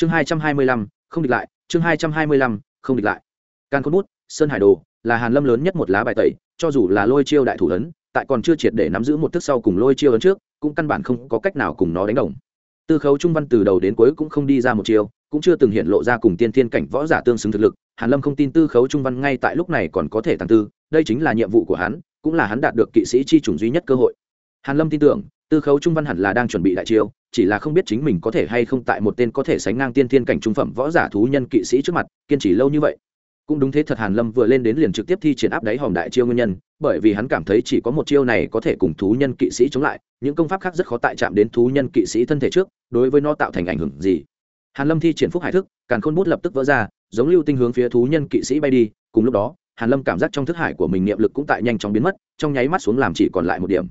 chương hai trăm hai mươi lăm không địch lại chương hai trăm hai mươi lăm không địch lại. Can khôn bút sơn hải đồ là hàn lâm lớn nhất một lá bài tẩy cho dù là lôi chiêu đại thủ lớn, tại còn chưa triệt để nắm giữ một thức sau cùng lôi chiêu ấn trước cũng căn bản không có cách nào cùng nó đánh đồng. Tư khấu trung văn từ đầu đến cuối cũng không đi ra một chiêu cũng chưa từng hiện lộ ra cùng tiên thiên cảnh võ giả tương xứng thực lực hàn lâm không tin tư khấu trung văn ngay tại lúc này còn có thể tăng tư đây chính là nhiệm vụ của hắn cũng là hắn đạt được kỵ sĩ chi chủng duy nhất cơ hội. Hàn lâm tin tưởng tư khấu trung văn hẳn là đang chuẩn bị đại chiêu, chỉ là không biết chính mình có thể hay không tại một tên có thể sánh ngang tiên thiên cảnh trung phẩm võ giả thú nhân kỵ sĩ trước mặt, kiên trì lâu như vậy. Cũng đúng thế thật hàn lâm vừa lên đến liền trực tiếp thi triển áp đáy hòm đại chiêu nguyên nhân, bởi vì hắn cảm thấy chỉ có một chiêu này có thể cùng thú nhân kỵ sĩ chống lại, những công pháp khác rất khó tại chạm đến thú nhân kỵ sĩ thân thể trước, đối với nó tạo thành ảnh hưởng gì. Hàn lâm thi triển phúc hải thức càng khôn bút lập tức vỡ ra, giống lưu tinh hướng phía thú nhân kỵ sĩ bay đi, cùng lúc đó, hàn lâm cảm giác trong thức hải của mình niệm lực cũng tại nhanh chóng biến mất, trong nháy mắt xuống làm chỉ còn lại một điểm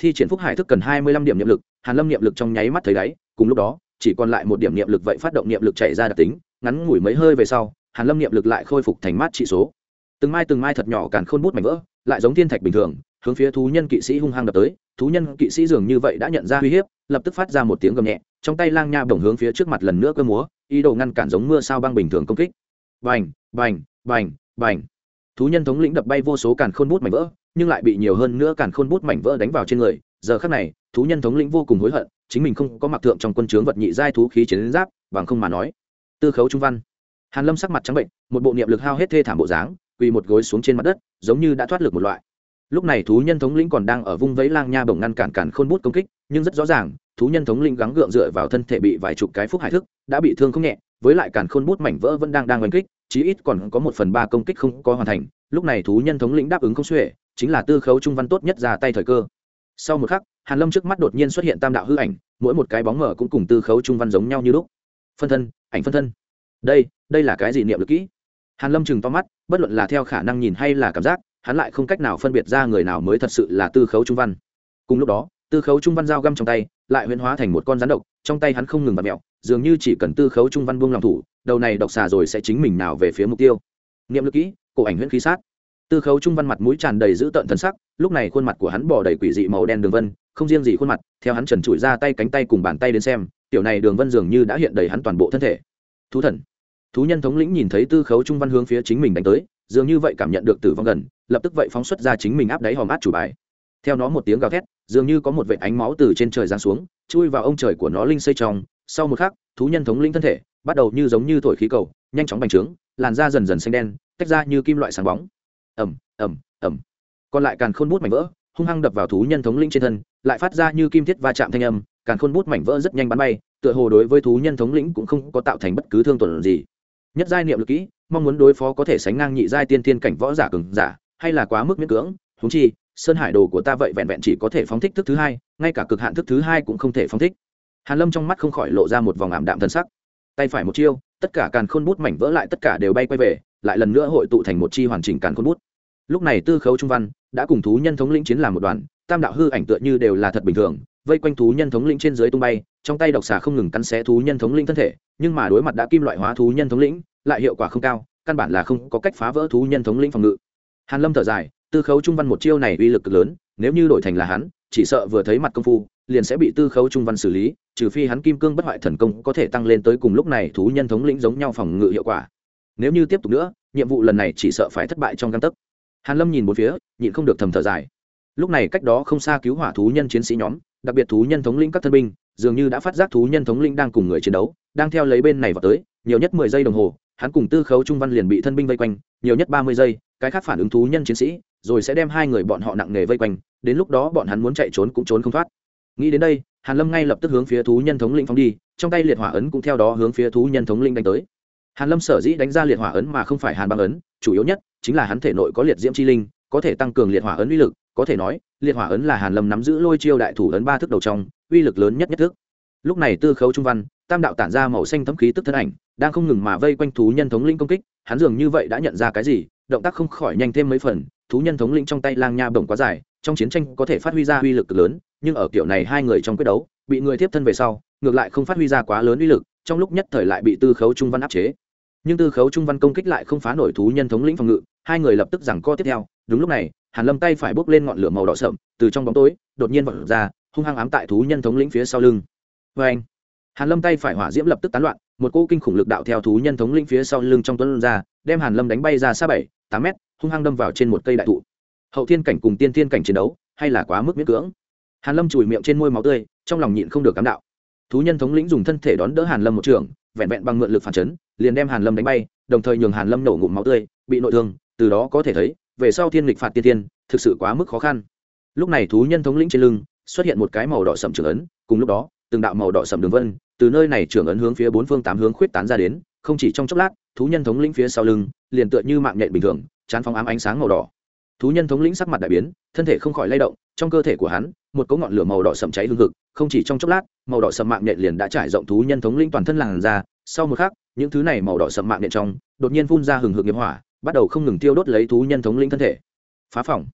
thi triển phúc hải thức cần hai mươi lăm điểm niệm lực, hàn lâm niệm lực trong nháy mắt thấy đáy, cùng lúc đó, chỉ còn lại một điểm niệm lực vậy phát động niệm lực chạy ra đặc tính, ngắn ngủi mấy hơi về sau, hàn lâm niệm lực lại khôi phục thành mát trị số. Từng mai từng mai thật nhỏ càn khôn bút mảnh vỡ, lại giống thiên thạch bình thường, hướng phía thú nhân kỵ sĩ hung hăng đập tới, thú nhân kỵ sĩ dường như vậy đã nhận ra uy hiếp, lập tức phát ra một tiếng gầm nhẹ, trong tay lang nha bổng hướng phía trước mặt lần nữa cơ múa, ý đồ ngăn cản giống mưa sao băng bình thường công kích. Bành bành bành bành thú nhân thống lĩnh đập bay vô số càn khôn bút mảnh vỡ, nhưng lại bị nhiều hơn nữa càn khôn bút mảnh vỡ đánh vào trên người. Giờ khắc này, thú nhân thống lĩnh vô cùng hối hận, chính mình không có mặc thượng trong quân chướng vật nhị giai thú khí chiến giáp, bằng không mà nói. Tư khấu trung văn. Hàn lâm sắc mặt trắng bệnh, một bộ niệm lực hao hết thê thảm bộ dáng, quỳ một gối xuống trên mặt đất, giống như đã thoát lực một loại. Lúc này thú nhân thống lĩnh còn đang ở vung vẫy lang nha bổng ngăn cản cản khôn bút công kích, nhưng rất rõ ràng, thú nhân thống lĩnh gắng gượng dựa vào thân thể bị vài chục cái phúc hải thức, đã bị thương không nhẹ, với lại cản khôn bút mảnh vỡ vẫn đang đang oanh kích chí ít còn có một phần ba công kích không có hoàn thành, lúc này thú nhân thống lĩnh đáp ứng không xuể, chính là tư khấu trung văn tốt nhất ra tay thời cơ. Sau một khắc, hàn lâm trước mắt đột nhiên xuất hiện tam đạo hư ảnh, mỗi một cái bóng mở cũng cùng tư khấu trung văn giống nhau như lúc. Phân thân, ảnh phân thân. Đây đây là cái gì niệm lực kỹ? Hàn lâm chừng to mắt, bất luận là theo khả năng nhìn hay là cảm giác, hắn lại không cách nào phân biệt ra người nào mới thật sự là tư khấu trung văn. Cùng lúc đó, tư khấu trung văn dao găm trong tay, lại huyễn hóa thành một con rắn độc, trong tay hắn không ngừng vặt mẹo, dường như chỉ cần tư khấu trung văn buông lòng thủ đầu này độc xà rồi sẽ chính mình nào về phía mục tiêu. Niệm lực kỹ, cổ ảnh huyễn khí sát. Tư khấu trung văn mặt mũi tràn đầy dữ tợn thân sắc, lúc này khuôn mặt của hắn bỏ đầy quỷ dị màu đen đường vân, không riêng gì khuôn mặt, theo hắn trần trụi ra tay cánh tay cùng bàn tay đến xem, tiểu này đường vân dường như đã hiện đầy hắn toàn bộ thân thể. Thú thần. Thú nhân thống lĩnh nhìn thấy tư khấu trung văn hướng phía chính mình đánh tới, dường như vậy cảm nhận được tử vong gần, lập tức vậy phóng xuất ra chính mình áp đáy hòm át chủ bài. Theo nó một tiếng gào thét, dường như có một vệ ánh máu từ trên trời giáng xuống, chui vào ông trời của nó linh xây trong. Sau một khắc, thú nhân thống lĩnh thân thể bắt đầu như giống như thổi khí cầu, nhanh chóng bành trướng, làn da dần dần xanh đen, tách ra như kim loại sáng bóng. Ẩm ẩm ẩm còn lại càn khôn bút mảnh vỡ, hung hăng đập vào thú nhân thống lĩnh trên thân, lại phát ra như kim thiết va chạm thanh âm, càn khôn bút mảnh vỡ rất nhanh bắn bay, tựa hồ đối với thú nhân thống lĩnh cũng không có tạo thành bất cứ thương tổn gì. Nhất giai niệm lực kỹ, mong muốn đối phó có thể sánh ngang nhị giai tiên tiên cảnh võ giả cường giả, hay là quá mức miễn cưỡng húng chi, sơn hải đồ của ta vậy vẹn vẹn chỉ có thể phóng thích thức thứ hai, ngay cả cực hạn thức thứ hai cũng không thể phóng thích. Hàn lâm trong mắt không khỏi lộ ra một vòng ảm đạm thân sắc tay phải một chiêu, tất cả càn khôn bút mảnh vỡ lại tất cả đều bay quay về, lại lần nữa hội tụ thành một chi hoàn chỉnh càn khôn bút. Lúc này tư khấu trung văn đã cùng thú nhân thống lĩnh chiến làm một đoàn, tam đạo hư ảnh tựa như đều là thật bình thường, vây quanh thú nhân thống lĩnh trên dưới tung bay, trong tay độc xà không ngừng cắn xé thú nhân thống lĩnh thân thể, nhưng mà đối mặt đã kim loại hóa thú nhân thống lĩnh, lại hiệu quả không cao, căn bản là không có cách phá vỡ thú nhân thống lĩnh phòng ngự. Hàn lâm thở dài, tư khấu trung văn một chiêu này uy lực cực lớn, nếu như đổi thành là hắn chỉ sợ vừa thấy mặt công phu, liền sẽ bị tư khấu trung văn xử lý, trừ phi hắn kim cương bất hoại thần công có thể tăng lên tới cùng lúc này thú nhân thống lĩnh giống nhau phòng ngự hiệu quả. Nếu như tiếp tục nữa, nhiệm vụ lần này chỉ sợ phải thất bại trong căn tấc. Hàn lâm nhìn một phía, nhịn không được thầm thở dài. Lúc này cách đó không xa cứu hỏa thú nhân chiến sĩ nhóm, đặc biệt thú nhân thống lĩnh các thân binh, dường như đã phát giác thú nhân thống lĩnh đang cùng người chiến đấu, đang theo lấy bên này vào tới, nhiều nhất mười giây đồng hồ, hắn cùng tư khấu trung văn liền bị thân binh vây quanh, nhiều nhất ba mươi giây, cái khác phản ứng thú nhân chiến sĩ rồi sẽ đem hai người bọn họ nặng nề vây quanh, đến lúc đó bọn hắn muốn chạy trốn cũng trốn không thoát. Nghĩ đến đây, hàn lâm ngay lập tức hướng phía thú nhân thống lĩnh phóng đi, trong tay liệt hỏa ấn cũng theo đó hướng phía thú nhân thống lĩnh đánh tới. Hàn lâm sở dĩ đánh ra liệt hỏa ấn mà không phải hàn băng ấn, chủ yếu nhất chính là hắn thể nội có liệt diễm chi linh, có thể tăng cường liệt hỏa ấn uy lực, có thể nói, liệt hỏa ấn là hàn lâm nắm giữ lôi chiêu đại thủ ấn ba thức đầu trong, uy lực lớn nhất nhất thức. Lúc này tư khấu trung văn, tam đạo tản ra màu xanh thấm khí tức thân ảnh, đang không ngừng mà vây quanh thú nhân thống linh công kích, hắn dường như vậy đã nhận ra cái gì, động tác không khỏi nhanh thêm mấy phần thú nhân thống lĩnh trong tay lang nha bổng quá dài, trong chiến tranh có thể phát huy ra uy lực lớn, nhưng ở kiểu này hai người trong quyết đấu, bị người tiếp thân về sau, ngược lại không phát huy ra quá lớn uy lực, trong lúc nhất thời lại bị tư khấu trung văn áp chế. Nhưng tư khấu trung văn công kích lại không phá nổi thú nhân thống lĩnh phòng ngự, hai người lập tức giằng co tiếp theo. Đúng lúc này, hàn lâm tay phải bốc lên ngọn lửa màu đỏ sậm, từ trong bóng tối, đột nhiên vọt ra, hung hăng ám tại thú nhân thống lĩnh phía sau lưng. Vê anh hàn lâm tay phải hỏa diễm lập tức tán loạn, một cỗ kinh khủng lực đạo theo thú nhân thống lĩnh phía sau lưng trong tuấn ra, đem hàn lâm đánh bay ra xa bảy, tám mét hung hăng đâm vào trên một cây đại thụ. Hậu thiên cảnh cùng tiên thiên cảnh chiến đấu, hay là quá mức miễn cưỡng. Hàn lâm chùi miệng trên môi máu tươi, trong lòng nhịn không được cám đạo. Thú nhân thống lĩnh dùng thân thể đón đỡ hàn lâm một trường, vẹn vẹn bằng mượn lực phản chấn, liền đem hàn lâm đánh bay, đồng thời nhường hàn lâm nổ ngụm máu tươi, bị nội thương, từ đó có thể thấy, về sau thiên lịch phạt tiên tiên thực sự quá mức khó khăn. Lúc này thú nhân thống lĩnh trên lưng, xuất hiện một cái màu đỏ sậm trưởng ấn, cùng lúc đó, từng đạo màu đỏ sậm đường vân, từ nơi này trưởng ấn hướng phía bốn phương tám hướng khuyết tán ra đến, không chỉ trong chốc lát, thú nhân thống lĩnh phía sau lưng, liền tựa như mạng nhện bình thường chán phóng ám ánh sáng màu đỏ. Thú nhân thống lĩnh sắc mặt đại biến, thân thể không khỏi lay động, trong cơ thể của hắn, một cỗ ngọn lửa màu đỏ sậm cháy hương thực không chỉ trong chốc lát, màu đỏ sậm mạng nhện liền đã trải rộng thú nhân thống lĩnh toàn thân làn ra sau một khắc, những thứ này màu đỏ sậm mạng nhện trong, đột nhiên phun ra hừng hực nghiệp hỏa, bắt đầu không ngừng tiêu đốt lấy thú nhân thống lĩnh thân thể. Phá phòng.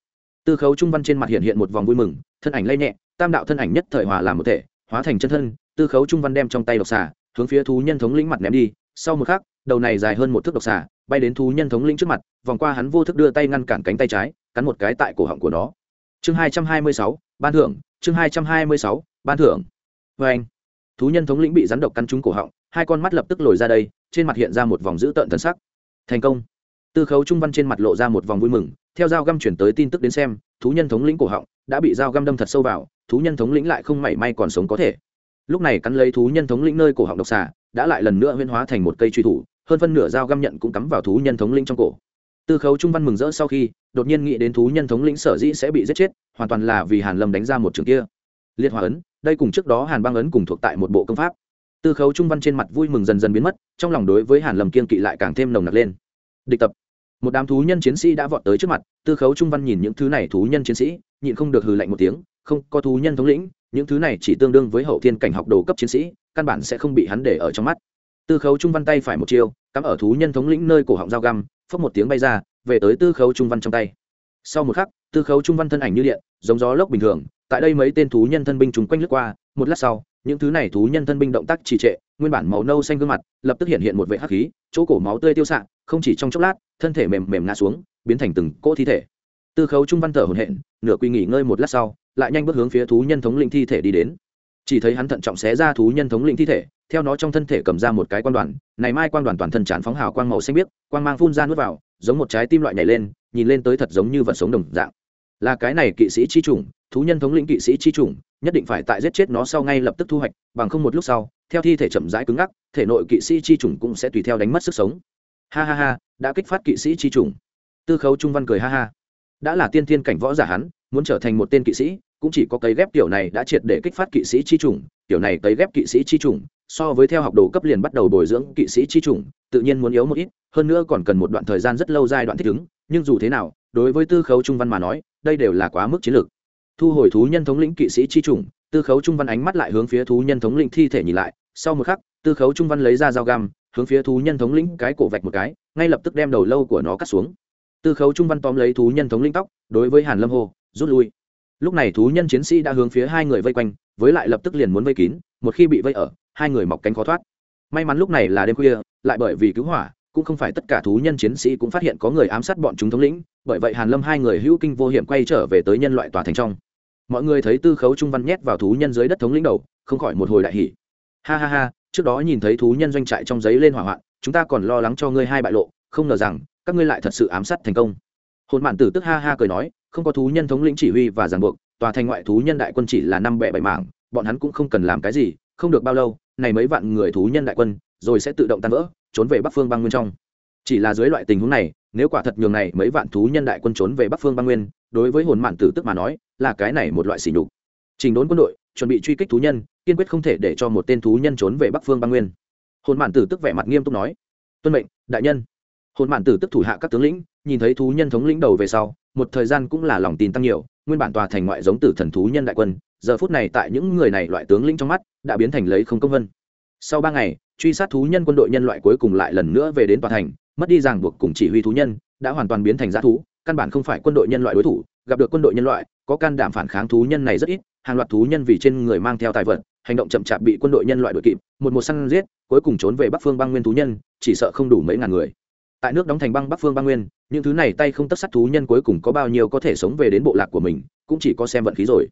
Tư khấu trung văn trên mặt hiện hiện một vòng vui mừng, thân ảnh lay nhẹ, tam đạo thân ảnh nhất thời hòa làm một thể, hóa thành chân thân, tư khấu trung văn đem trong tay độc xà, hướng phía thú nhân thống lĩnh mặt ném đi. Sau một khắc đầu này dài hơn một thước độc xà, bay đến thú nhân thống lĩnh trước mặt, vòng qua hắn vô thức đưa tay ngăn cản cánh tay trái, cắn một cái tại cổ họng của nó. Chương hai trăm hai mươi sáu, ban thưởng, chương hai trăm hai mươi sáu, ban thưởng. Vê anh, thú nhân thống lĩnh bị rắn độc cắn trúng cổ họng, hai con mắt lập tức lồi ra đây, trên mặt hiện ra một vòng dữ tợn thần sắc. Thành công. Tư khấu trung văn trên mặt lộ ra một vòng vui mừng, theo dao găm chuyển tới tin tức đến xem, thú nhân thống lĩnh cổ họng đã bị dao găm đâm thật sâu vào, thú nhân thống lĩnh lại không mảy may còn sống có thể. Lúc này cắn lấy thú nhân thống lĩnh nơi cổ họng độc xà, đã lại lần nữa huyên hóa thành một cây truy thủ hơn phân nửa dao găm nhận cũng cắm vào thú nhân thống lĩnh trong cổ. Tư khấu trung văn mừng rỡ sau khi, đột nhiên nghĩ đến thú nhân thống lĩnh sở dĩ sẽ bị giết chết, hoàn toàn là vì hàn lâm đánh ra một trường kia. Liệt hòa ấn, đây cùng trước đó hàn băng ấn cùng thuộc tại một bộ công pháp. Tư khấu trung văn trên mặt vui mừng dần dần biến mất, trong lòng đối với hàn lâm kiên kỵ lại càng thêm nồng nặc lên. Địch tập. Một đám thú nhân chiến sĩ đã vọt tới trước mặt tư khấu trung văn nhìn những thứ này thú nhân chiến sĩ, nhịn không được hừ lạnh một tiếng, không, có thú nhân thống lĩnh, những thứ này chỉ tương đương với hậu thiên cảnh học đồ cấp chiến sĩ, căn bản sẽ không bị hắn để ở trong mắt tư khấu trung văn tay phải một chiêu, cắm ở thú nhân thống lĩnh nơi cổ họng dao găm, phốc một tiếng bay ra, về tới tư khấu trung văn trong tay. Sau một khắc, tư khấu trung văn thân ảnh như điện, giống gió lốc bình thường, tại đây mấy tên thú nhân thân binh chúng quanh lướt qua, một lát sau, những thứ này thú nhân thân binh động tác trì trệ, nguyên bản màu nâu xanh gương mặt, lập tức hiện hiện một vệ hắc khí, chỗ cổ máu tươi tiêu xạ, không chỉ trong chốc lát, thân thể mềm mềm ngã xuống, biến thành từng cỗ thi thể. Tư khấu trung văn thở hổn hển, nửa quy nghỉ ngơi một lát sau, lại nhanh bước hướng phía thú nhân thống lĩnh thi thể đi đến. Chỉ thấy hắn thận trọng xé ra thú nhân thống lĩnh thi thể theo nó trong thân thể cầm ra một cái quan đoàn, này mai quan đoàn toàn thân tràn phóng hào quang màu xanh biếc, quang mang phun ra nuốt vào, giống một trái tim loại nhảy lên, nhìn lên tới thật giống như vật sống đồng dạng. Là cái này kỵ sĩ chi chủng, thú nhân thống lĩnh kỵ sĩ chi chủng, nhất định phải tại giết chết nó sau ngay lập tức thu hoạch, bằng không một lúc sau, theo thi thể chậm rãi cứng ngắc, thể nội kỵ sĩ chi chủng cũng sẽ tùy theo đánh mất sức sống. Ha ha ha, đã kích phát kỵ sĩ chi chủng. Tư khấu trung văn cười ha ha. Đã là tiên thiên cảnh võ giả hắn, muốn trở thành một tên kỵ sĩ, cũng chỉ có cấy ghép tiểu này đã triệt để kích phát kỵ sĩ chi chủng, tiểu này cấy ghép kỵ sĩ chi chủng so với theo học đồ cấp liền bắt đầu bồi dưỡng kỵ sĩ chi chủng, tự nhiên muốn yếu một ít, hơn nữa còn cần một đoạn thời gian rất lâu giai đoạn thích ứng, nhưng dù thế nào, đối với tư khấu trung văn mà nói, đây đều là quá mức chiến lược. Thu hồi thú nhân thống lĩnh kỵ sĩ chi chủng, tư khấu trung văn ánh mắt lại hướng phía thú nhân thống lĩnh thi thể nhìn lại, sau một khắc, tư khấu trung văn lấy ra dao găm, hướng phía thú nhân thống lĩnh cái cổ vạch một cái, ngay lập tức đem đầu lâu của nó cắt xuống. Tư khấu trung văn tóm lấy thú nhân thống lĩnh tóc, đối với hàn lâm hồ rút lui lúc này thú nhân chiến sĩ đã hướng phía hai người vây quanh, với lại lập tức liền muốn vây kín, một khi bị vây ở, hai người mọc cánh khó thoát. May mắn lúc này là đêm khuya, lại bởi vì cứu hỏa, cũng không phải tất cả thú nhân chiến sĩ cũng phát hiện có người ám sát bọn chúng thống lĩnh, bởi vậy hàn lâm hai người hữu kinh vô hiểm quay trở về tới nhân loại tòa thành trong. Mọi người thấy tư khấu trung văn nhét vào thú nhân dưới đất thống lĩnh đầu, không khỏi một hồi đại hỉ. Ha ha ha, trước đó nhìn thấy thú nhân doanh trại trong giấy lên hỏa hoạn, chúng ta còn lo lắng cho ngươi hai bại lộ, không ngờ rằng, các ngươi lại thật sự ám sát thành công. Hồn mạn tử tức ha ha cười nói không có thú nhân thống lĩnh chỉ huy và giảng buộc, tòa thành ngoại thú nhân đại quân chỉ là năm bẻ bảy mảng, bọn hắn cũng không cần làm cái gì, không được bao lâu, này mấy vạn người thú nhân đại quân rồi sẽ tự động tan vỡ, trốn về bắc phương băng nguyên trong. Chỉ là dưới loại tình huống này, nếu quả thật nhường này mấy vạn thú nhân đại quân trốn về bắc phương băng nguyên, đối với hồn mạn tử tức mà nói, là cái này một loại xỉ nhục. Trình đốn quân đội chuẩn bị truy kích thú nhân, kiên quyết không thể để cho một tên thú nhân trốn về bắc phương băng nguyên. Hồn mạn tử tức vẻ mặt nghiêm túc nói, tuân mệnh, đại nhân. Hồn mạn tử tức thủ hạ các tướng lĩnh, nhìn thấy thú nhân thống lĩnh đầu về sau một thời gian cũng là lòng tin tăng nhiều, nguyên bản tòa thành ngoại giống tử thần thú nhân đại quân, giờ phút này tại những người này loại tướng lĩnh trong mắt, đã biến thành lấy không công vân. Sau ba ngày, truy sát thú nhân quân đội nhân loại cuối cùng lại lần nữa về đến tòa thành, mất đi ràng buộc cùng chỉ huy thú nhân, đã hoàn toàn biến thành g thú, căn bản không phải quân đội nhân loại đối thủ, gặp được quân đội nhân loại, có can đảm phản kháng thú nhân này rất ít, hàng loạt thú nhân vì trên người mang theo tài vật, hành động chậm chạp bị quân đội nhân loại đuổi kịp, một một săn giết, cuối cùng trốn về bắc phương băng nguyên thú nhân, chỉ sợ không đủ mấy ngàn người tại nước đóng thành băng bắc phương băng nguyên, những thứ này tay không tất sắt thú nhân cuối cùng có bao nhiêu có thể sống về đến bộ lạc của mình, cũng chỉ có xem vận khí rồi.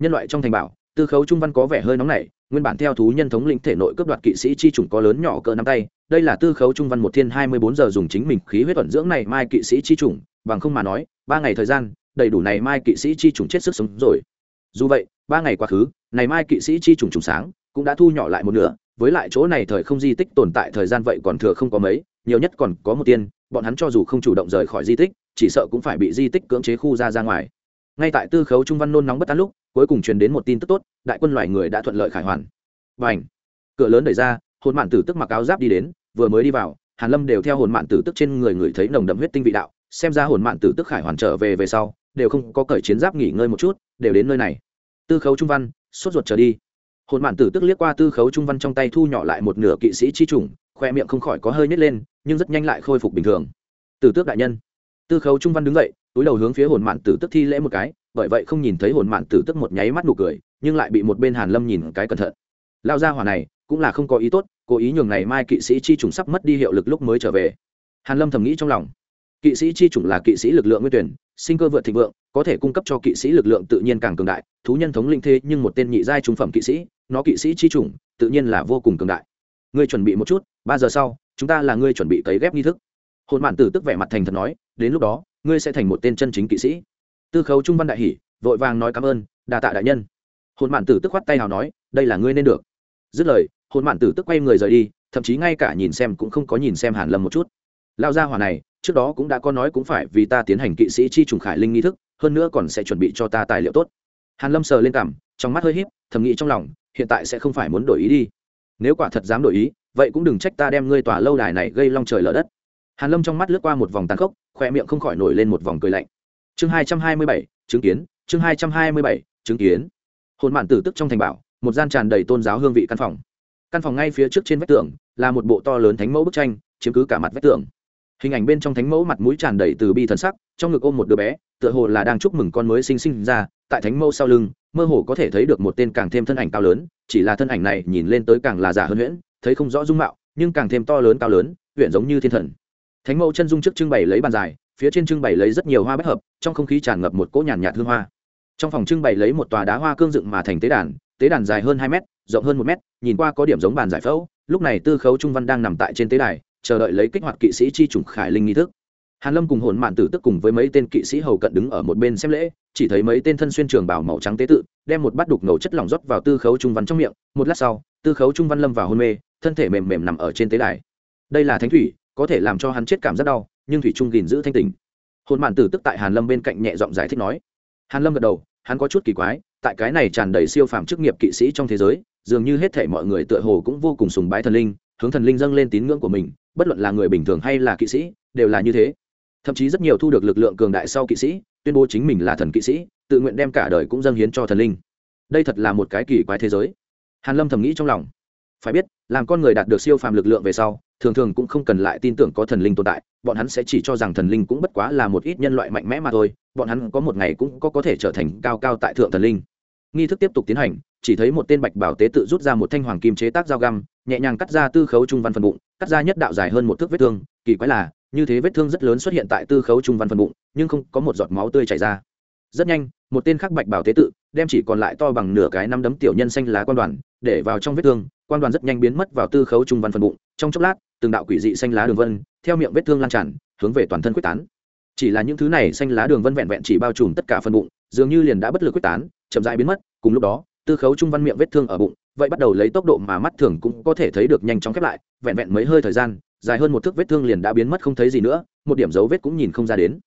Nhân loại trong thành bảo, tư khấu trung văn có vẻ hơi nóng nảy, nguyên bản theo thú nhân thống lĩnh thể nội cướp đoạt kỵ sĩ chi chủng có lớn nhỏ cỡ nắm tay, đây là tư khấu trung văn một thiên hai mươi bốn giờ dùng chính mình khí huyết ẩn dưỡng này mai kỵ sĩ chi chủng, bằng không mà nói, ba ngày thời gian, đầy đủ này mai kỵ sĩ chi chủng chết sức sống rồi. Dù vậy, ba ngày quá khứ, này mai kỵ sĩ chi trùng trùng sáng, cũng đã thu nhỏ lại một nửa, với lại chỗ này thời không di tích tồn tại thời gian vậy còn thừa không có mấy nhiều nhất còn có một tiên, bọn hắn cho dù không chủ động rời khỏi di tích, chỉ sợ cũng phải bị di tích cưỡng chế khu ra ra ngoài. Ngay tại tư khấu trung văn nôn nóng bất tán lúc, cuối cùng truyền đến một tin tức tốt, đại quân loài người đã thuận lợi khải hoàn. Và ảnh cửa lớn đẩy ra, hồn mạn tử tức mặc áo giáp đi đến, vừa mới đi vào, hàn lâm đều theo hồn mạn tử tức trên người người thấy nồng đậm huyết tinh vị đạo, xem ra hồn mạn tử tức khải hoàn trở về về sau, đều không có cởi chiến giáp nghỉ ngơi một chút, đều đến nơi này. Tư khấu trung văn, sốt ruột trở đi. Hồn mạn tử tức liếc qua tư khấu trung văn trong tay thu nhỏ lại một nửa kỵ sĩ chi trùng khoe miệng không khỏi có hơi nhét lên, nhưng rất nhanh lại khôi phục bình thường. Tử tước đại nhân. Tư khấu trung văn đứng dậy, túi đầu hướng phía hồn mạn tử tức thi lễ một cái, bởi vậy không nhìn thấy hồn mạn tử tức một nháy mắt nụ cười, nhưng lại bị một bên hàn lâm nhìn cái cẩn thận. Lao ra hỏa này, cũng là không có ý tốt, cố ý nhường này mai kỵ sĩ chi trùng sắp mất đi hiệu lực lúc mới trở về. Hàn lâm thầm nghĩ trong lòng. Kỵ sĩ chi trùng là kỵ sĩ lực lượng nguyên tuyển, sinh cơ vượt thịnh vượng, có thể cung cấp cho kỵ sĩ lực lượng tự nhiên càng cường đại, thú nhân thống linh thế nhưng một tên nhị giai trung phẩm kỵ sĩ, nó kỵ sĩ chi trùng tự nhiên là vô cùng cường đại ngươi chuẩn bị một chút, ba giờ sau, chúng ta là ngươi chuẩn bị cấy ghép nghi thức. Hồn mạn tử tức vẻ mặt thành thật nói, đến lúc đó, ngươi sẽ thành một tên chân chính kỵ sĩ. Tư khấu trung văn đại hỷ vội vàng nói cảm ơn đà tạ đại nhân. Hồn mạn tử tức khoát tay nào nói, đây là ngươi nên được. Dứt lời, hồn mạn tử tức quay người rời đi, thậm chí ngay cả nhìn xem cũng không có nhìn xem hàn lâm một chút. Lao ra hỏa này, trước đó cũng đã có nói cũng phải vì ta tiến hành kỵ sĩ chi trùng khải linh nghi thức, hơn nữa còn sẽ chuẩn bị cho ta tài liệu tốt. Hàn lâm sờ lên cảm, trong mắt hơi híp, thầm nghĩ trong lòng, hiện tại sẽ không phải muốn đổi ý đi nếu quả thật dám đổi ý, vậy cũng đừng trách ta đem ngươi tòa lâu đài này gây long trời lở đất. Hàn lâm trong mắt lướt qua một vòng tàn khốc, khoe miệng không khỏi nổi lên một vòng cười lạnh. Chương hai trăm hai mươi bảy, chứng kiến, chương hai trăm hai mươi bảy, chứng kiến. Hồn mạn tử tức trong thành bảo, một gian tràn đầy tôn giáo hương vị căn phòng. Căn phòng ngay phía trước trên vách tường, là một bộ to lớn thánh mẫu bức tranh, chiếm cứ cả mặt vách tường. Hình ảnh bên trong thánh mẫu mặt mũi tràn đầy từ bi thần sắc, trong ngực ôm một đứa bé, tựa hồ là đang chúc mừng con mới sinh sinh ra, tại thánh mẫu sau lưng mơ hồ có thể thấy được một tên càng thêm thân ảnh cao lớn, chỉ là thân ảnh này nhìn lên tới càng là giả hơn huyễn, thấy không rõ dung mạo, nhưng càng thêm to lớn cao lớn, huyện giống như thiên thần. Thánh mẫu chân dung trước trưng bày lấy bàn dài, phía trên trưng bày lấy rất nhiều hoa bất hợp, trong không khí tràn ngập một cỗ nhàn nhạt hương hoa. Trong phòng trưng bày lấy một tòa đá hoa cương dựng mà thành tế đàn tế đàn dài hơn hai mét, rộng hơn một mét, nhìn qua có điểm giống bàn giải phẫu, lúc này tư khấu trung văn đang nằm tại trên tế đài, chờ đợi lấy kích hoạt kỵ sĩ chi trùng khải linh nghi thức hàn lâm cùng hồn mạn tử tức cùng với mấy tên kỵ sĩ hầu cận đứng ở một bên xem lễ, chỉ thấy mấy tên thân xuyên trường bảo màu trắng tế tự, đem một bát đục ngầu chất lỏng rót vào tư khấu trung văn trong miệng. Một lát sau, tư khấu trung văn lâm vào hôn mê, thân thể mềm mềm nằm ở trên tế đài. Đây là thánh thủy, có thể làm cho hắn chết cảm rất đau, nhưng thủy trung gìn giữ thanh tình hồn mạn tử tức tại hàn lâm bên cạnh nhẹ giọng giải thích nói. Hàn lâm gật đầu, hắn có chút kỳ quái, tại cái này tràn đầy siêu phàm chức nghiệp kỵ sĩ trong thế giới, dường như hết thể mọi người tựa hồ cũng vô cùng sùng bái thần linh, hướng thần linh dâng lên tín ngưỡng của mình, bất luận là người bình thường hay là kỵ sĩ, đều là như thế thậm chí rất nhiều thu được lực lượng cường đại sau kỵ sĩ, tuyên bố chính mình là thần kỵ sĩ, tự nguyện đem cả đời cũng dâng hiến cho thần linh. Đây thật là một cái kỳ quái thế giới. Hàn lâm thầm nghĩ trong lòng. Phải biết, làm con người đạt được siêu phàm lực lượng về sau, thường thường cũng không cần lại tin tưởng có thần linh tồn tại, bọn hắn sẽ chỉ cho rằng thần linh cũng bất quá là một ít nhân loại mạnh mẽ mà thôi, bọn hắn có một ngày cũng có có thể trở thành cao cao tại thượng thần linh. Nghi thức tiếp tục tiến hành, chỉ thấy một tên bạch bảo tế tự rút ra một thanh hoàng kim chế tác dao găm, nhẹ nhàng cắt ra tư khấu trung văn phần bụng, cắt ra nhất đạo dài hơn một thước vết thương, kỳ quái là như thế vết thương rất lớn xuất hiện tại tư khấu trung văn phần bụng, nhưng không có một giọt máu tươi chảy ra. Rất nhanh, một tên khắc bạch bảo tế tự, đem chỉ còn lại to bằng nửa cái năm đấm tiểu nhân xanh lá quan đoàn, để vào trong vết thương. Quan đoàn rất nhanh biến mất vào tư khấu trung văn phần bụng. Trong chốc lát, từng đạo quỷ dị xanh lá đường vân, theo miệng vết thương lan tràn, hướng về toàn thân quyết tán. Chỉ là những thứ này xanh lá đường vân vẹn vẹn chỉ bao trùm tất cả phần bụng, dường như liền đã bất lực quyết tán, chậm rãi biến mất. Cùng lúc đó, tư khấu trung văn miệng vết thương ở bụng, vậy bắt đầu lấy tốc độ mà mắt thường cũng có thể thấy được nhanh chóng khép lại, vẹn vẹn mấy hơi thời gian dài hơn một thước vết thương liền đã biến mất không thấy gì nữa, một điểm dấu vết cũng nhìn không ra đến.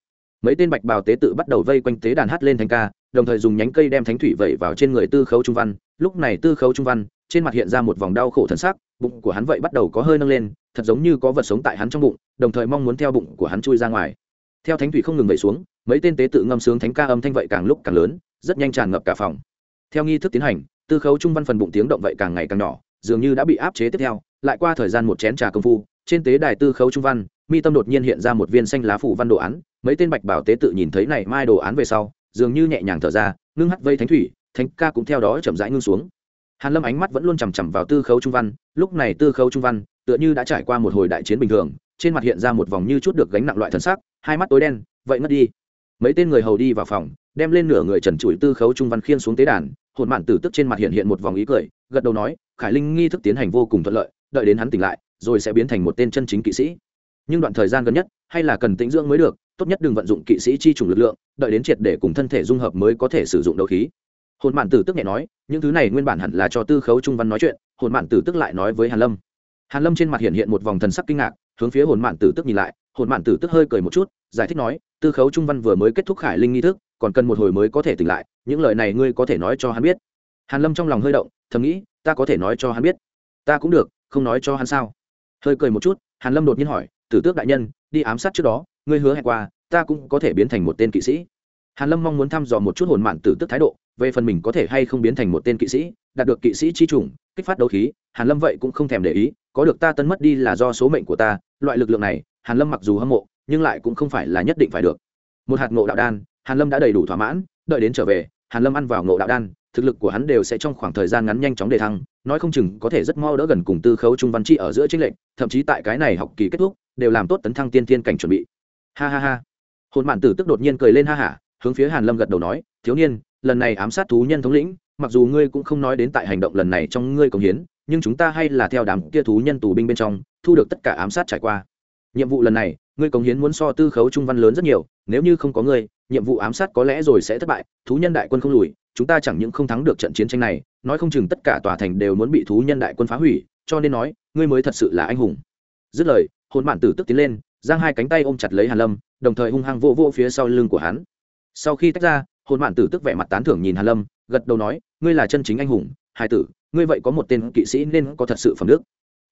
Mấy tên bạch bào tế tự bắt đầu vây quanh tế đàn hát lên thánh ca, đồng thời dùng nhánh cây đem thánh thủy vẩy vào trên người tư khấu trung văn. Lúc này tư khấu trung văn, trên mặt hiện ra một vòng đau khổ thân xác bụng của hắn vậy bắt đầu có hơi nâng lên, thật giống như có vật sống tại hắn trong bụng, đồng thời mong muốn theo bụng của hắn chui ra ngoài. Theo thánh thủy không ngừng vẩy xuống, mấy tên tế tự ngâm sướng thánh ca âm thanh vậy càng lúc càng lớn, rất nhanh tràn ngập cả phòng. Theo nghi thức tiến hành, tư khấu trung văn phần bụng tiếng động vậy càng ngày càng nhỏ, dường như đã bị áp chế tiếp theo lại qua thời gian một chén trà công phu, trên tế đài tư khấu trung văn, mi tâm đột nhiên hiện ra một viên xanh lá phủ văn đồ án, mấy tên bạch bảo tế tự nhìn thấy này mai đồ án về sau, dường như nhẹ nhàng thở ra, ngưng hắt vây thánh thủy, thánh ca cũng theo đó chậm rãi ngưng xuống. Hàn lâm ánh mắt vẫn luôn chằm chằm vào tư khấu trung văn, lúc này tư khấu trung văn tựa như đã trải qua một hồi đại chiến bình thường, trên mặt hiện ra một vòng như chút được gánh nặng loại thần sắc, hai mắt tối đen, vậy mất đi. Mấy tên người hầu đi vào phòng, đem lên nửa người trần trụi tư khấu trung văn khiên xuống tế đàn, hồn mạn tử tức trên mặt hiện hiện một vòng ý cười, gật đầu nói, khải linh nghi thức tiến hành vô cùng thuận lợi đợi đến hắn tỉnh lại, rồi sẽ biến thành một tên chân chính kỵ sĩ. Nhưng đoạn thời gian gần nhất, hay là cần tĩnh dưỡng mới được, tốt nhất đừng vận dụng kỵ sĩ chi chủng lực lượng, đợi đến triệt để cùng thân thể dung hợp mới có thể sử dụng đấu khí. Hồn mạn tử tức nhẹ nói, những thứ này nguyên bản hẳn là cho tư khấu trung văn nói chuyện, hồn mạn tử tức lại nói với hàn lâm. Hàn lâm trên mặt hiện hiện một vòng thần sắc kinh ngạc, hướng phía hồn mạn tử tức nhìn lại, hồn mạn tử tức hơi cười một chút, giải thích nói, tư khấu trung văn vừa mới kết thúc khải linh nghi thức, còn cần một hồi mới có thể tỉnh lại, những lời này ngươi có thể nói cho hắn biết. Hàn lâm trong lòng hơi động, thầm nghĩ, ta có thể nói cho hắn biết. Ta cũng được không nói cho hắn sao? Hơi cười một chút, hàn lâm đột nhiên hỏi, tử tước đại nhân, đi ám sát trước đó, ngươi hứa hẹn qua, ta cũng có thể biến thành một tên kỵ sĩ. Hàn lâm mong muốn thăm dò một chút hồn mạn tử tước thái độ, về phần mình có thể hay không biến thành một tên kỵ sĩ, đạt được kỵ sĩ chi trùng kích phát đấu khí, hàn lâm vậy cũng không thèm để ý, có được ta tân mất đi là do số mệnh của ta, loại lực lượng này, hàn lâm mặc dù hâm mộ, nhưng lại cũng không phải là nhất định phải được. Một hạt ngộ đạo đan, hàn lâm đã đầy đủ thỏa mãn, đợi đến trở về, hàn lâm ăn vào ngộ đạo đan, thực lực của hắn đều sẽ trong khoảng thời gian ngắn nhanh chóng đề thăng nói không chừng có thể rất mau đỡ gần cùng tư khấu trung văn chi ở giữa chính lệnh thậm chí tại cái này học kỳ kết thúc, đều làm tốt tấn thăng tiên tiên cảnh chuẩn bị. Ha ha ha. Hồn mạn tử tức đột nhiên cười lên ha hả, hướng phía hàn lâm gật đầu nói, thiếu niên, lần này ám sát thú nhân thống lĩnh, mặc dù ngươi cũng không nói đến tại hành động lần này trong ngươi công hiến, nhưng chúng ta hay là theo đám kia thú nhân tù binh bên trong, thu được tất cả ám sát trải qua. Nhiệm vụ lần này, ngươi công hiến muốn so tư khấu trung văn lớn rất nhiều, nếu như không có ngươi, nhiệm vụ ám sát có lẽ rồi sẽ thất bại, thú nhân đại quân không lùi, chúng ta chẳng những không thắng được trận chiến tranh này nói không chừng tất cả tòa thành đều muốn bị thú nhân đại quân phá hủy, cho nên nói, ngươi mới thật sự là anh hùng. Dứt lời, hồn mạn tử tức tiến lên, giang hai cánh tay ôm chặt lấy hàn lâm, đồng thời hung hăng vô vô phía sau lưng của hắn. Sau khi tách ra, hồn mạn tử tức vẻ mặt tán thưởng nhìn hàn lâm, gật đầu nói, ngươi là chân chính anh hùng, hai tử, ngươi vậy có một tên kỵ sĩ nên có thật sự phẩm đức.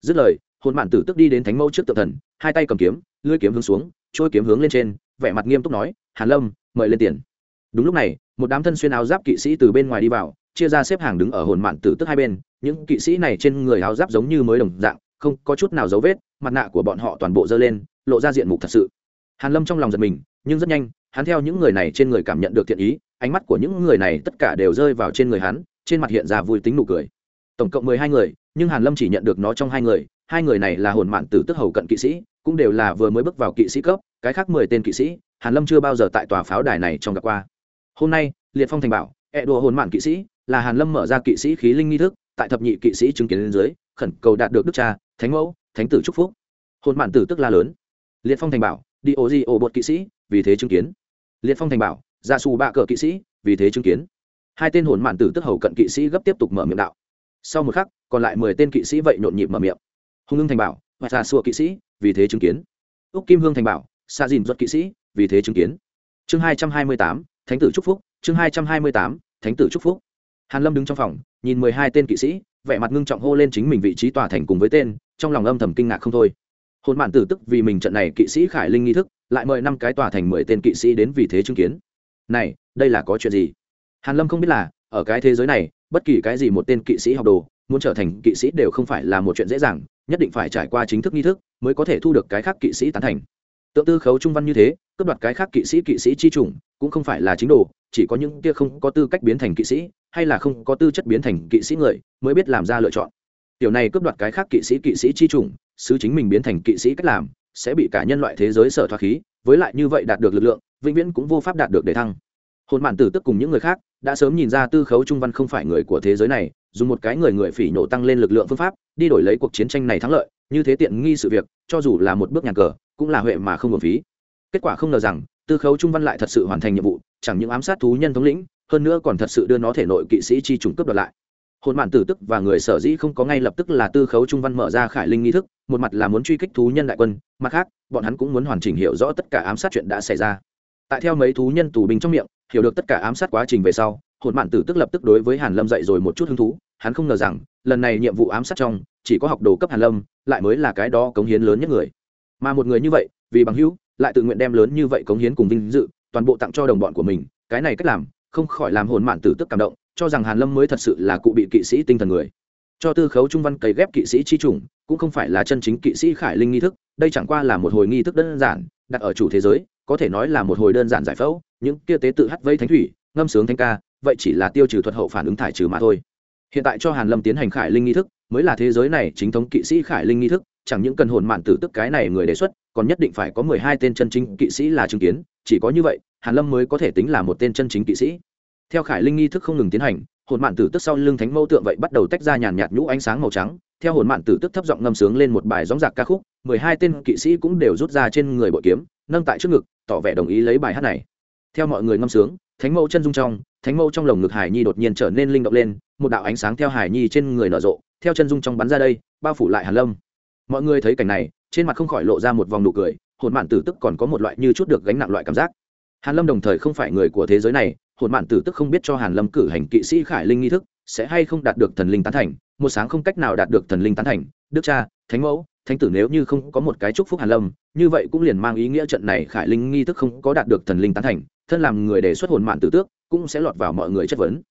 Dứt lời, hồn mạn tử tức đi đến thánh mẫu trước tự thần, hai tay cầm kiếm, lưỡi kiếm hướng xuống, trôi kiếm hướng lên trên, vẻ mặt nghiêm túc nói, hàn lâm, mời lên tiền. Đúng lúc này, một đám thân xuyên áo giáp kỵ sĩ từ bên ngoài đi vào chia ra xếp hàng đứng ở hồn mạn tử tức hai bên, những kỵ sĩ này trên người áo giáp giống như mới đồng dạng, không có chút nào dấu vết, mặt nạ của bọn họ toàn bộ dơ lên, lộ ra diện mục thật sự. Hàn lâm trong lòng giật mình, nhưng rất nhanh, hắn theo những người này trên người cảm nhận được thiện ý, ánh mắt của những người này tất cả đều rơi vào trên người hắn, trên mặt hiện ra vui tính nụ cười. Tổng cộng mười hai người, nhưng hàn lâm chỉ nhận được nó trong hai người hai người này là hồn mạn tử tức hầu cận kỵ sĩ, cũng đều là vừa mới bước vào kỵ sĩ cấp, cái khác mười tên kỵ sĩ, hàn lâm chưa bao giờ tại tòa pháo đài này trong gặp qua. Hôm nay, liệt phong thành bảo ẹ đùa hồn mạn kỵ sĩ, là hàn lâm mở ra kỵ sĩ khí linh nghi thức, tại thập nhị kỵ sĩ chứng kiến lên dưới, khẩn cầu đạt được đức cha, thánh mẫu, thánh tử chúc phúc. Hồn mạn tử tức la lớn. Liệt phong thành bảo, đi ô di ô bột kỵ sĩ, vì thế chứng kiến. Liệt phong thành bảo gia xù bạ cờ kỵ sĩ, vì thế chứng kiến. Hai tên hồn mạn tử tức hầu cận kỵ sĩ gấp tiếp tục mở miệng đạo. Sau một khắc, còn lại mười tên kỵ sĩ vậy nhộn nhịp mở miệng. Hùng ưng thành bảo, và xà xua kỵ sĩ, vì thế chứng kiến. Úc kim hương thành bảo xa dìn duật kỵ sĩ, vì thế chứng kiến. Chương hai trăm hai mươi tám, thánh tử chúc phúc chương hai trăm hai mươi tám, thánh tử trúc phúc. Hàn lâm đứng trong phòng, nhìn mười hai tên kỵ sĩ, vẻ mặt ngưng trọng hô lên chính mình vị trí tòa thành cùng với tên, trong lòng âm thầm kinh ngạc không thôi. Hồn mạn tử tức vì mình trận này kỵ sĩ khải linh nghi thức, lại mời năm cái tòa thành mười tên kỵ sĩ đến vì thế chứng kiến. Này, đây là có chuyện gì? Hàn lâm không biết là, ở cái thế giới này, bất kỳ cái gì một tên kỵ sĩ học đồ, muốn trở thành kỵ sĩ đều không phải là một chuyện dễ dàng, nhất định phải trải qua chính thức nghi thức mới có thể thu được cái khác kỵ sĩ tán thành. Tượng tư khấu trung văn như thế, cướp đoạt cái khác kỵ sĩ kỵ sĩ chi chủng cũng không phải là chính đồ, chỉ có những kia không có tư cách biến thành kỵ sĩ, hay là không có tư chất biến thành kỵ sĩ người, mới biết làm ra lựa chọn. Tiểu này cướp đoạt cái khác kỵ sĩ kỵ sĩ chi chủng sứ chính mình biến thành kỵ sĩ cách làm, sẽ bị cả nhân loại thế giới sở thoát khí, với lại như vậy đạt được lực lượng, vĩnh viễn cũng vô pháp đạt được để thăng. Hồn mạn tử tức cùng những người khác, đã sớm nhìn ra tư khấu trung văn không phải người của thế giới này, dùng một cái người người phỉ nhổ tăng lên lực lượng phương pháp, đi đổi lấy cuộc chiến tranh này thắng lợi, như thế tiện nghi sự việc, cho dù là một bước nhàn cờ, cũng là huệ mà không hợp phí. Kết quả không ngờ rằng tư khấu trung văn lại thật sự hoàn thành nhiệm vụ, chẳng những ám sát thú nhân thống lĩnh, hơn nữa còn thật sự đưa nó thể nội kỵ sĩ chi trùng cướp đoạt lại. Hồn mạn tử tức và người sở dĩ không có ngay lập tức là tư khấu trung văn mở ra khải linh nghi thức, một mặt là muốn truy kích thú nhân đại quân, mặt khác, bọn hắn cũng muốn hoàn chỉnh hiểu rõ tất cả ám sát chuyện đã xảy ra. Tại theo mấy thú nhân tù binh trong miệng, hiểu được tất cả ám sát quá trình về sau, hồn mạn tử tức lập tức đối với hàn lâm dạy rồi một chút hứng thú, hắn không ngờ rằng, lần này nhiệm vụ ám sát trong, chỉ có học đồ cấp hàn lâm, lại mới là cái đó cống hiến lớn nhất người. Mà một người như vậy, vì bằng hữu lại tự nguyện đem lớn như vậy cống hiến cùng vinh dự toàn bộ tặng cho đồng bọn của mình, cái này cách làm, không khỏi làm hồn mạn tử tức cảm động, cho rằng hàn lâm mới thật sự là cụ bị kỵ sĩ tinh thần người. Cho tư khấu trung văn cấy ghép kỵ sĩ chi trùng cũng không phải là chân chính kỵ sĩ khải linh nghi thức, đây chẳng qua là một hồi nghi thức đơn giản, đặt ở chủ thế giới, có thể nói là một hồi đơn giản giải phẫu, những kia tế tự hắt vây thánh thủy, ngâm sướng thanh ca, vậy chỉ là tiêu trừ thuật hậu phản ứng thải trừ mà thôi. Hiện tại cho hàn lâm tiến hành khải linh nghi thức, mới là thế giới này chính thống kỵ sĩ khải linh nghi thức, chẳng những cần hồn mạn tử tức cái này người đề xuất còn nhất định phải có mười hai tên chân chính kỵ sĩ là chứng kiến, chỉ có như vậy, hàn lâm mới có thể tính là một tên chân chính kỵ sĩ. Theo khải linh nghi thức không ngừng tiến hành, hồn mạn tử tức sau lưng thánh mẫu tượng vậy bắt đầu tách ra nhàn nhạt nhũ ánh sáng màu trắng, theo hồn mạn tử tức thấp giọng ngâm sướng lên một bài gióng giạc ca khúc, mười hai tên kỵ sĩ cũng đều rút ra trên người bội kiếm, nâng tại trước ngực, tỏ vẻ đồng ý lấy bài hát này. Theo mọi người ngâm sướng, thánh mẫu chân dung trong, thánh mẫu trong lồng ngực hải nhi đột nhiên trở nên linh động lên, một đạo ánh sáng theo hải nhi trên người nở rộ, theo chân dung trong bắn ra đây, bao phủ lại hàn lâm. Mọi người thấy cảnh này trên mặt không khỏi lộ ra một vòng nụ cười, hồn mạn tử tức còn có một loại như chút được gánh nặng loại cảm giác. Hàn lâm đồng thời không phải người của thế giới này, hồn mạn tử tức không biết cho hàn lâm cử hành kỵ sĩ khải linh nghi thức, sẽ hay không đạt được thần linh tán thành, một sáng không cách nào đạt được thần linh tán thành. Đức cha, thánh mẫu, thánh tử nếu như không có một cái chúc phúc hàn lâm, như vậy cũng liền mang ý nghĩa trận này khải linh nghi thức không có đạt được thần linh tán thành, thân làm người đề xuất hồn mạn tử tước, cũng sẽ lọt vào mọi người chất vấn.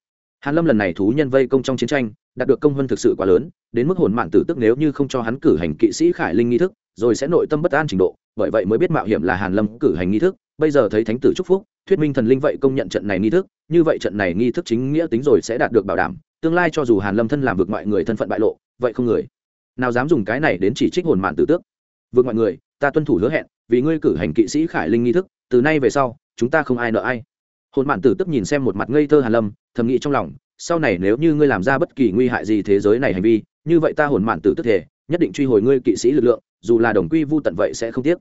Hàn lâm lần này thú nhân vây công trong chiến tranh, đạt được công hơn thực sự quá lớn, đến mức hồn mạn tử tước nếu như không cho hắn cử hành kỵ sĩ khải linh nghi thức rồi sẽ nội tâm bất an trình độ, bởi vậy mới biết mạo hiểm là hàn lâm cử hành nghi thức, bây giờ thấy thánh tử chúc phúc, thuyết minh thần linh vậy công nhận trận này nghi thức, như vậy trận này nghi thức chính nghĩa tính rồi sẽ đạt được bảo đảm, tương lai cho dù hàn lâm thân làm vượt mọi người thân phận bại lộ, vậy không người. Nào dám dùng cái này đến chỉ trích hồn mạn tử tước. Vượt mọi người, ta tuân thủ hứa hẹn, vì ngươi cử hành kỵ sĩ khải linh nghi thức, từ nay về sau, chúng ta không ai nợ ai. Hồn mạn tử tức nhìn xem một mặt ngây thơ hàn lâm, thầm nghĩ trong lòng, sau này nếu như ngươi làm ra bất kỳ nguy hại gì thế giới này hành vi, như vậy ta hồn mạn tử tức thể, nhất định truy hồi ngươi kỵ sĩ lực lượng dù là đồng quy vu tận vậy sẽ không tiếc.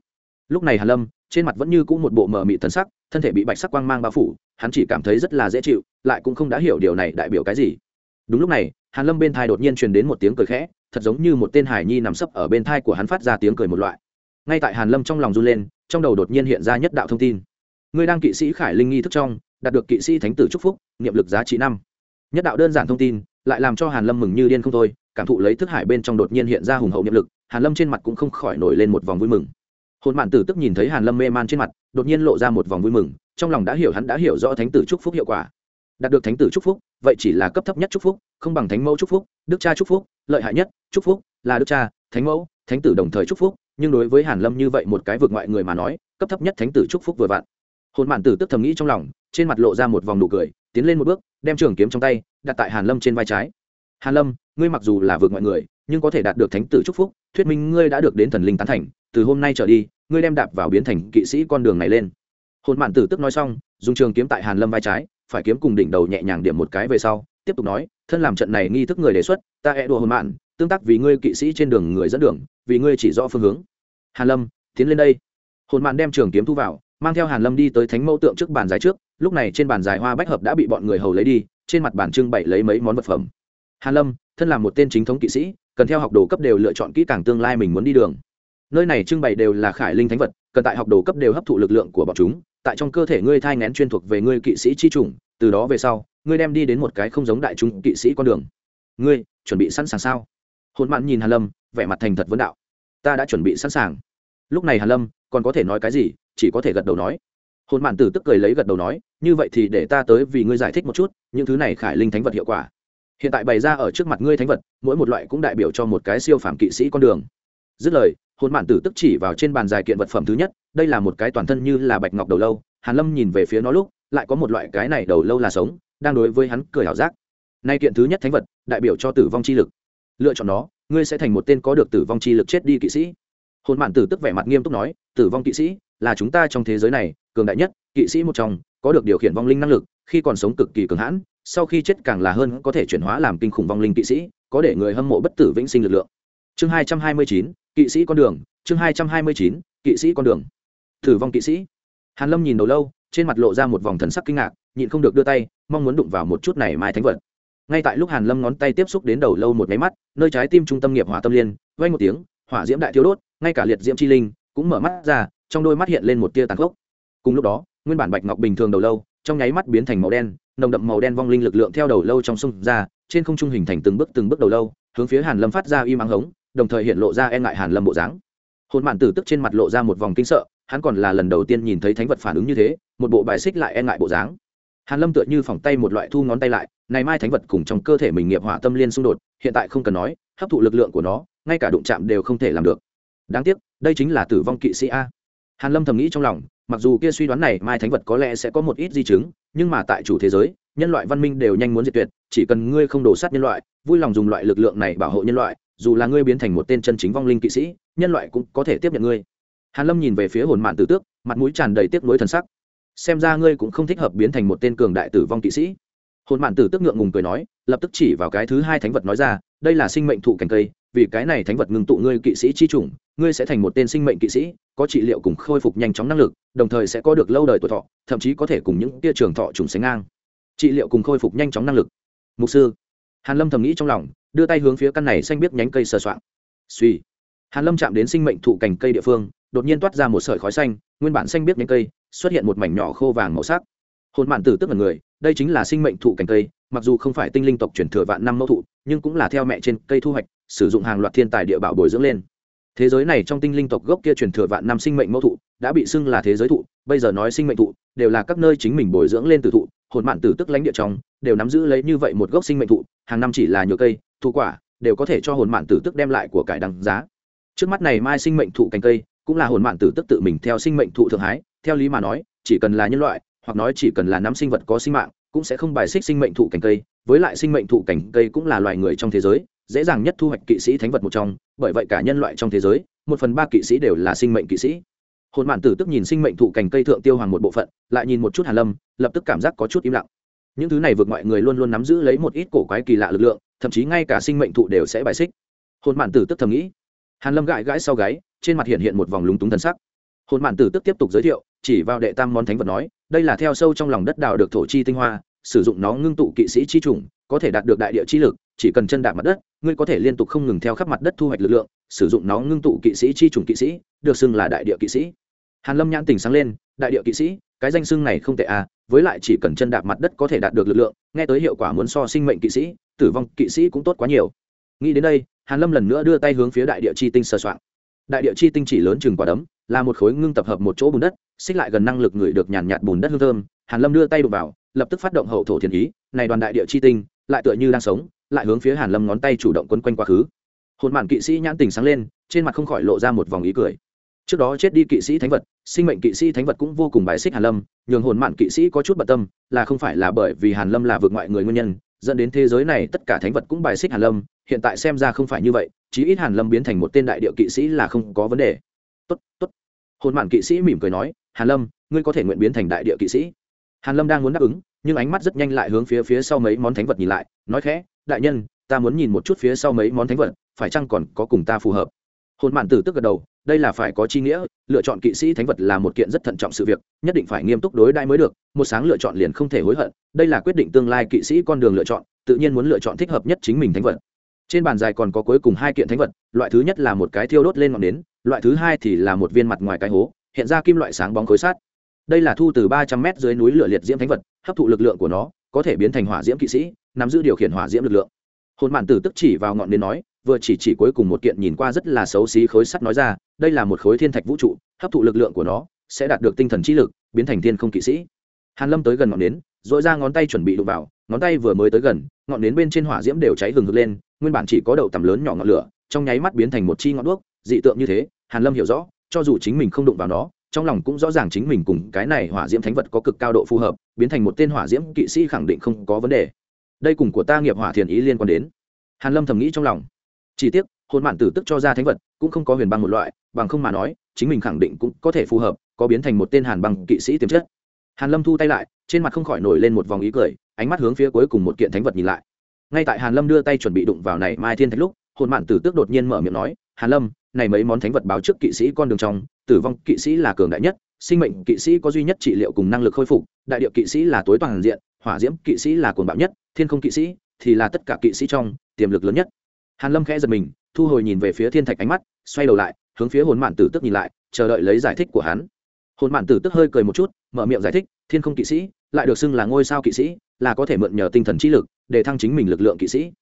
Lúc này hàn lâm, trên mặt vẫn như cũ một bộ mờ mị thần sắc, thân thể bị bạch sắc quang mang bao phủ, hắn chỉ cảm thấy rất là dễ chịu, lại cũng không đã hiểu điều này đại biểu cái gì. Đúng lúc này, hàn lâm bên thai đột nhiên truyền đến một tiếng cười khẽ, thật giống như một tên hải nhi nằm sấp ở bên thai của hắn phát ra tiếng cười một loại. Ngay tại hàn lâm trong lòng run lên, trong đầu đột nhiên hiện ra nhất đạo thông tin. Ngươi đang kỵ sĩ khải linh nghi thức trong, đạt được kỵ sĩ thánh tử chúc phúc, niệm lực giá trị năm. Nhất đạo đơn giản thông tin, lại làm cho hàn lâm mừng như điên không thôi cảm thụ lấy thức hải bên trong đột nhiên hiện ra hùng hậu niệm lực, hàn lâm trên mặt cũng không khỏi nổi lên một vòng vui mừng. Hồn mạn tử tức nhìn thấy hàn lâm mê man trên mặt, đột nhiên lộ ra một vòng vui mừng, trong lòng đã hiểu hắn đã hiểu rõ thánh tử chúc phúc hiệu quả. Đạt được thánh tử chúc phúc, vậy chỉ là cấp thấp nhất chúc phúc, không bằng thánh mẫu chúc phúc, đức cha chúc phúc, lợi hại nhất chúc phúc là đức cha, thánh mẫu, thánh tử đồng thời chúc phúc, nhưng đối với hàn lâm như vậy một cái vượt ngoại người mà nói, cấp thấp nhất thánh tử chúc phúc vừa vặn. Hồn mạn tử tức thầm nghĩ trong lòng, trên mặt lộ ra một vòng nụ cười, tiến lên một bước, đem trường kiếm trong tay đặt tại hàn lâm trên vai trái hàn lâm, ngươi mặc dù là vượt ngoại người, nhưng có thể đạt được thánh tử chúc phúc, thuyết minh ngươi đã được đến thần linh tán thành, từ hôm nay trở đi, ngươi đem đạp vào biến thành kỵ sĩ con đường này lên. Hồn mạn tử tức nói xong, dùng trường kiếm tại hàn lâm vai trái, phải kiếm cùng đỉnh đầu nhẹ nhàng điểm một cái về sau, tiếp tục nói, thân làm trận này nghi thức người đề xuất, ta e đùa hồn mạn, tương tác vì ngươi kỵ sĩ trên đường người dẫn đường, vì ngươi chỉ rõ phương hướng. Hàn lâm, tiến lên đây. Hồn mạn đem trường kiếm thu vào, mang theo hàn lâm đi tới thánh mẫu tượng trước bàn dài trước, lúc này trên bàn dài hoa bách hợp đã bị bọn người hầu lấy đi, trên mặt bàn trưng bày lấy mấy món vật phẩm hàn lâm, thân là một tên chính thống kỵ sĩ, cần theo học đồ cấp đều lựa chọn kỹ càng tương lai mình muốn đi đường. Nơi này trưng bày đều là khải linh thánh vật, cần tại học đồ cấp đều hấp thụ lực lượng của bọn chúng, tại trong cơ thể ngươi thai ngén chuyên thuộc về ngươi kỵ sĩ chi chủng, từ đó về sau, ngươi đem đi đến một cái không giống đại chúng kỵ sĩ con đường. Ngươi, chuẩn bị sẵn sàng sao? Hồn mạn nhìn hàn lâm, vẻ mặt thành thật vấn đạo. Ta đã chuẩn bị sẵn sàng. Lúc này hàn lâm, còn có thể nói cái gì, chỉ có thể gật đầu nói. Hồn mạn tử tức cười lấy gật đầu nói, như vậy thì để ta tới vì ngươi giải thích một chút, những thứ này khải linh thánh vật hiệu quả hiện tại bày ra ở trước mặt ngươi thánh vật, mỗi một loại cũng đại biểu cho một cái siêu phàm kỵ sĩ con đường. Dứt lời, hồn mạn tử tức chỉ vào trên bàn dài kiện vật phẩm thứ nhất, đây là một cái toàn thân như là bạch ngọc đầu lâu, hàn lâm nhìn về phía nó lúc, lại có một loại cái này đầu lâu là sống, đang đối với hắn cười hảo giác. Nay kiện thứ nhất thánh vật, đại biểu cho tử vong chi lực. Lựa chọn nó, ngươi sẽ thành một tên có được tử vong chi lực chết đi kỵ sĩ. Hồn mạn tử tức vẻ mặt nghiêm túc nói, tử vong kỵ sĩ, là chúng ta trong thế giới này, cường đại nhất, kỵ sĩ một trong, có được điều khiển vong linh năng lực, khi còn sống cực kỳ cường hãn sau khi chết càng là hơn có thể chuyển hóa làm kinh khủng vong linh kỵ sĩ, có để người hâm mộ bất tử vĩnh sinh lực lượng. Chương hai trăm hai mươi chín, kỵ sĩ con đường. Chương hai trăm hai mươi chín, kỵ sĩ con đường. Thử vong kỵ sĩ. Hàn lâm nhìn đầu lâu, trên mặt lộ ra một vòng thần sắc kinh ngạc, nhịn không được đưa tay, mong muốn đụng vào một chút này mai thánh vật. Ngay tại lúc hàn lâm ngón tay tiếp xúc đến đầu lâu một máy mắt, nơi trái tim trung tâm nghiệp hỏa tâm liên, vang một tiếng, hỏa diễm đại thiếu đốt, ngay cả liệt diễm chi linh cũng mở mắt ra, trong đôi mắt hiện lên một tia tàn khốc. Cùng lúc đó, nguyên bản bạch ngọc bình thường đầu lâu trong nháy mắt biến thành màu đen, nồng đậm màu đen vong linh lực lượng theo đầu lâu trong sông ra, trên không trung hình thành từng bước từng bước đầu lâu, hướng phía hàn lâm phát ra y mắng hống, đồng thời hiện lộ ra e ngại hàn lâm bộ dáng. Hồn mạn tử tức trên mặt lộ ra một vòng kinh sợ, hắn còn là lần đầu tiên nhìn thấy thánh vật phản ứng như thế, một bộ bài xích lại e ngại bộ dáng. Hàn lâm tựa như phỏng tay một loại thu ngón tay lại, này mai thánh vật cùng trong cơ thể mình nghiệp hỏa tâm liên xung đột, hiện tại không cần nói, hấp thụ lực lượng của nó, ngay cả đụng chạm đều không thể làm được. Đáng tiếc, đây chính là tử vong kỵ sĩ a hàn lâm thầm nghĩ trong lòng, mặc dù kia suy đoán này mai thánh vật có lẽ sẽ có một ít di chứng, nhưng mà tại chủ thế giới, nhân loại văn minh đều nhanh muốn diệt tuyệt, chỉ cần ngươi không đổ sát nhân loại, vui lòng dùng loại lực lượng này bảo hộ nhân loại, dù là ngươi biến thành một tên chân chính vong linh kỵ sĩ, nhân loại cũng có thể tiếp nhận ngươi. Hàn lâm nhìn về phía hồn mạn tử tước, mặt mũi tràn đầy tiếc nuối thần sắc. Xem ra ngươi cũng không thích hợp biến thành một tên cường đại tử vong kỵ sĩ. Hồn mạn tử tức ngượng ngùng cười nói, lập tức chỉ vào cái thứ hai thánh vật nói ra, đây là sinh mệnh thụ cành cây, vì cái này thánh vật ngưng tụ ngươi kỵ sĩ chi chủng, ngươi sẽ thành một tên sinh mệnh kỵ sĩ có trị liệu cùng khôi phục nhanh chóng năng lực, đồng thời sẽ có được lâu đời tuổi thọ, thậm chí có thể cùng những tia trường thọ trùng sánh ngang. Trị liệu cùng khôi phục nhanh chóng năng lực. Mục sư, hàn lâm thầm nghĩ trong lòng, đưa tay hướng phía căn này xanh biết nhánh cây sờ soạng. Suy hàn lâm chạm đến sinh mệnh thụ cành cây địa phương, đột nhiên toát ra một sợi khói xanh, nguyên bản xanh biết nhánh cây, xuất hiện một mảnh nhỏ khô vàng màu sắc. Hồn mạn tử tức là người, đây chính là sinh mệnh thụ cành cây, mặc dù không phải tinh linh tộc chuyển thừa vạn năm mẫu thụ, nhưng cũng là theo mẹ trên cây thu hoạch, sử dụng hàng loạt thiên tài địa bảo bồi dưỡng lên thế giới này trong tinh linh tộc gốc kia truyền thừa vạn năm sinh mệnh mẫu thụ, đã bị xưng là thế giới thụ, bây giờ nói sinh mệnh thụ, đều là các nơi chính mình bồi dưỡng lên từ thụ, hồn mạn tử tức lãnh địa trong, đều nắm giữ lấy như vậy một gốc sinh mệnh thụ, hàng năm chỉ là nhựa cây, thụ quả, đều có thể cho hồn mạn tử tức đem lại của cải đằng giá. Trước mắt này mai sinh mệnh thụ cành cây, cũng là hồn mạn tử tức tự mình theo sinh mệnh thụ thượng hái, theo lý mà nói, chỉ cần là nhân loại, hoặc nói chỉ cần là nắm sinh vật có sinh mạng, cũng sẽ không bài xích sinh mệnh thụ cành cây, với lại sinh mệnh thụ cành cây cũng là loài người trong thế giới dễ dàng nhất thu hoạch kỵ sĩ thánh vật một trong, bởi vậy cả nhân loại trong thế giới, một phần ba kỵ sĩ đều là sinh mệnh kỵ sĩ. Hồn mạn tử tức nhìn sinh mệnh thụ cành cây thượng tiêu hoàng một bộ phận, lại nhìn một chút hàn lâm, lập tức cảm giác có chút im lặng. Những thứ này vượt mọi người luôn luôn nắm giữ lấy một ít cổ quái kỳ lạ lực lượng, thậm chí ngay cả sinh mệnh thụ đều sẽ bài xích. Hồn mạn tử tức thầm nghĩ. Hàn lâm gãi gãi sau gáy, trên mặt hiện hiện một vòng lúng túng thần sắc. Hồn mạn tử tức tiếp tục giới thiệu, chỉ vào đệ tam món thánh vật nói, đây là theo sâu trong lòng đất đào được thổ chi tinh hoa, sử dụng nó ngưng tụ kỵ sĩ chi trùng có thể đạt được đại địa chi lực chỉ cần chân đạp mặt đất, ngươi có thể liên tục không ngừng theo khắp mặt đất thu hoạch lực lượng, sử dụng nó ngưng tụ kỵ sĩ chi trùng kỵ sĩ, được xưng là đại địa kỵ sĩ. Hàn lâm nhãn tình sáng lên, đại địa kỵ sĩ, cái danh xưng này không tệ à với lại chỉ cần chân đạp mặt đất có thể đạt được lực lượng, nghe tới hiệu quả muốn so sinh mệnh kỵ sĩ, tử vong kỵ sĩ cũng tốt quá nhiều. Nghĩ đến đây, hàn lâm lần nữa đưa tay hướng phía đại địa chi tinh sờ soạng. Đại địa chi tinh chỉ lớn chừng quả đấm, là một khối ngưng tập hợp một chỗ bùn đất, xích lại gần năng lực người được nhàn nhạt bùn đất hương thơm. Hàn lâm đưa tay đụng vào, lập tức phát động hậu thổ thiền ý, này đoàn đại địa chi tinh, lại tựa như đang sống lại hướng phía hàn lâm ngón tay chủ động quấn quanh quá khứ. Hồn mạn kỵ sĩ nhãn tình sáng lên, trên mặt không khỏi lộ ra một vòng ý cười. Trước đó chết đi kỵ sĩ thánh vật, sinh mệnh kỵ sĩ thánh vật cũng vô cùng bài xích hàn lâm, nhường hồn mạn kỵ sĩ có chút bận tâm, là không phải là bởi vì hàn lâm là vượt ngoại người nguyên nhân, dẫn đến thế giới này tất cả thánh vật cũng bài xích hàn lâm, hiện tại xem ra không phải như vậy, chí ít hàn lâm biến thành một tên đại địa kỵ sĩ là không có vấn đề. Tốt tốt. Hồn mạn kỵ sĩ mỉm cười nói, hàn lâm, ngươi có thể nguyện biến thành đại địa kỵ sĩ. Hàn lâm đang muốn đáp ứng, nhưng ánh mắt rất nhanh lại hướng phía phía sau mấy món thánh vật nhìn lại, nói khẽ đại nhân, ta muốn nhìn một chút phía sau mấy món thánh vật, phải chăng còn có cùng ta phù hợp? Hồn mạn tử tức gật đầu, đây là phải có chi nghĩa, lựa chọn kỵ sĩ thánh vật là một kiện rất thận trọng sự việc, nhất định phải nghiêm túc đối đãi mới được, một sáng lựa chọn liền không thể hối hận, đây là quyết định tương lai kỵ sĩ con đường lựa chọn, tự nhiên muốn lựa chọn thích hợp nhất chính mình thánh vật. Trên bàn dài còn có cuối cùng hai kiện thánh vật, loại thứ nhất là một cái thiêu đốt lên ngọn nến, loại thứ hai thì là một viên mặt ngoài cái hố, hiện ra kim loại sáng bóng khối sát. Đây là thu từ ba trăm mét dưới núi lửa liệt diễm thánh vật, hấp thụ lực lượng của nó, có thể biến thành hỏa diễm kỵ sĩ nắm giữ điều khiển hỏa diễm lực lượng. Hồn mạn tử tức chỉ vào ngọn nến nói, vừa chỉ chỉ cuối cùng một kiện nhìn qua rất là xấu xí khối sắt nói ra, đây là một khối thiên thạch vũ trụ, hấp thụ lực lượng của nó sẽ đạt được tinh thần trí lực, biến thành thiên không kỵ sĩ. Hàn lâm tới gần ngọn nến dội ra ngón tay chuẩn bị đụng vào, ngón tay vừa mới tới gần, ngọn nến bên trên hỏa diễm đều cháy hừng hực lên, nguyên bản chỉ có đậu tầm lớn nhỏ ngọn lửa, trong nháy mắt biến thành một chi ngọn đuốc, dị tượng như thế, hàn lâm hiểu rõ, cho dù chính mình không đụng vào nó, trong lòng cũng rõ ràng chính mình cùng cái này hỏa diễm thánh vật có cực cao độ phù hợp, biến thành một tên hỏa diễm kỵ sĩ khẳng định không có vấn đề đây cùng của ta nghiệp hỏa thiền ý liên quan đến. Hàn lâm thầm nghĩ trong lòng. Chỉ tiếc, hồn mạn tử tức cho ra thánh vật, cũng không có huyền băng một loại, bằng không mà nói, chính mình khẳng định cũng có thể phù hợp, có biến thành một tên hàn băng kỵ sĩ tiềm chất. Hàn lâm thu tay lại, trên mặt không khỏi nổi lên một vòng ý cười, ánh mắt hướng phía cuối cùng một kiện thánh vật nhìn lại. Ngay tại hàn lâm đưa tay chuẩn bị đụng vào này mai thiên thạch lúc, hồn mạn tử tức đột nhiên mở miệng nói, hàn lâm, này mấy món thánh vật báo trước kỵ sĩ con đường trong, tử vong kỵ sĩ là cường đại nhất, sinh mệnh kỵ sĩ có duy nhất trị liệu cùng năng lực khôi phục, đại địa kỵ sĩ là tối toàn diện hỏa diễm kỵ sĩ là cuồng bạo nhất, thiên không kỵ sĩ thì là tất cả kỵ sĩ trong, tiềm lực lớn nhất. Hàn lâm khẽ giật mình, thu hồi nhìn về phía thiên thạch ánh mắt, xoay đầu lại, hướng phía hồn mạn tử tức nhìn lại, chờ đợi lấy giải thích của hắn. Hồn mạn tử tức hơi cười một chút, mở miệng giải thích, thiên không kỵ sĩ lại được xưng là ngôi sao kỵ sĩ, là có thể mượn nhờ tinh thần trí lực để thăng chính mình lực lượng kỵ sĩ.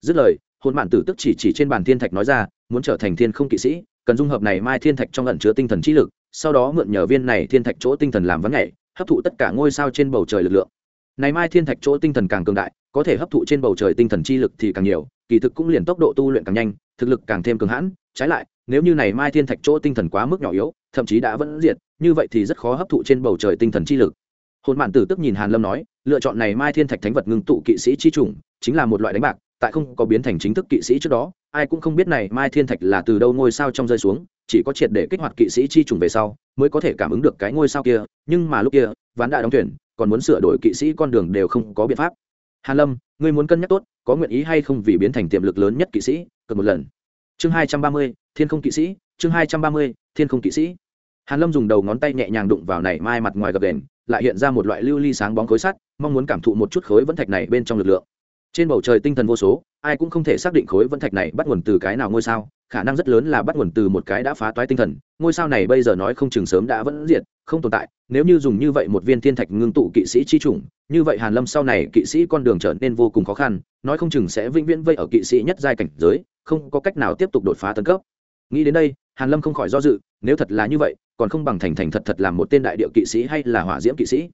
Dứt lời, hồn mạn tử tức chỉ chỉ trên bàn thiên thạch nói ra, muốn trở thành thiên không kỵ sĩ, cần dung hợp này mai thiên thạch trong ẩn chứa tinh thần trí lực, sau đó mượn nhờ viên này thiên thạch chỗ tinh thần làm vắng nhảy, hấp thụ tất cả ngôi sao trên bầu trời lực lượng này mai thiên thạch chỗ tinh thần càng cường đại, có thể hấp thụ trên bầu trời tinh thần chi lực thì càng nhiều, kỳ thực cũng liền tốc độ tu luyện càng nhanh, thực lực càng thêm cường hãn. Trái lại, nếu như này mai thiên thạch chỗ tinh thần quá mức nhỏ yếu, thậm chí đã vẫn diệt, như vậy thì rất khó hấp thụ trên bầu trời tinh thần chi lực. Hồn mạn tử tức nhìn hàn lâm nói, lựa chọn này mai thiên thạch thánh vật ngưng tụ kỵ sĩ chi trùng chính là một loại đánh bạc, tại không có biến thành chính thức kỵ sĩ trước đó, ai cũng không biết này mai thiên thạch là từ đâu ngôi sao trong rơi xuống, chỉ có triệt để kích hoạt kỵ sĩ chi trùng về sau, mới có thể cảm ứng được cái ngôi sao kia, nhưng mà lúc kia, ván đã đóng thuyền còn muốn sửa đổi kỵ sĩ con đường đều không có biện pháp. Hàn lâm, ngươi muốn cân nhắc tốt, có nguyện ý hay không vì biến thành tiềm lực lớn nhất kỵ sĩ cực một lần. Chương hai trăm ba mươi, thiên không kỵ sĩ, chương hai trăm ba mươi, thiên không kỵ sĩ. Hàn lâm dùng đầu ngón tay nhẹ nhàng đụng vào này mai mặt ngoài gập đèn lại hiện ra một loại lưu ly sáng bóng khối sắt, mong muốn cảm thụ một chút khối vẫn thạch này bên trong lực lượng. Trên bầu trời tinh thần vô số, ai cũng không thể xác định khối vẫn thạch này bắt nguồn từ cái nào ngôi sao khả năng rất lớn là bắt nguồn từ một cái đã phá toái tinh thần, ngôi sao này bây giờ nói không chừng sớm đã vẫn diệt, không tồn tại, nếu như dùng như vậy một viên thiên thạch ngưng tụ kỵ sĩ chi chủng, như vậy hàn lâm sau này kỵ sĩ con đường trở nên vô cùng khó khăn, nói không chừng sẽ vĩnh viễn vây ở kỵ sĩ nhất giai cảnh giới, không có cách nào tiếp tục đột phá tấn cấp. Nghĩ đến đây, hàn lâm không khỏi do dự, nếu thật là như vậy, còn không bằng thành thành thật thật làm một tên đại địa kỵ sĩ hay là hỏa diễm kỵ sĩ.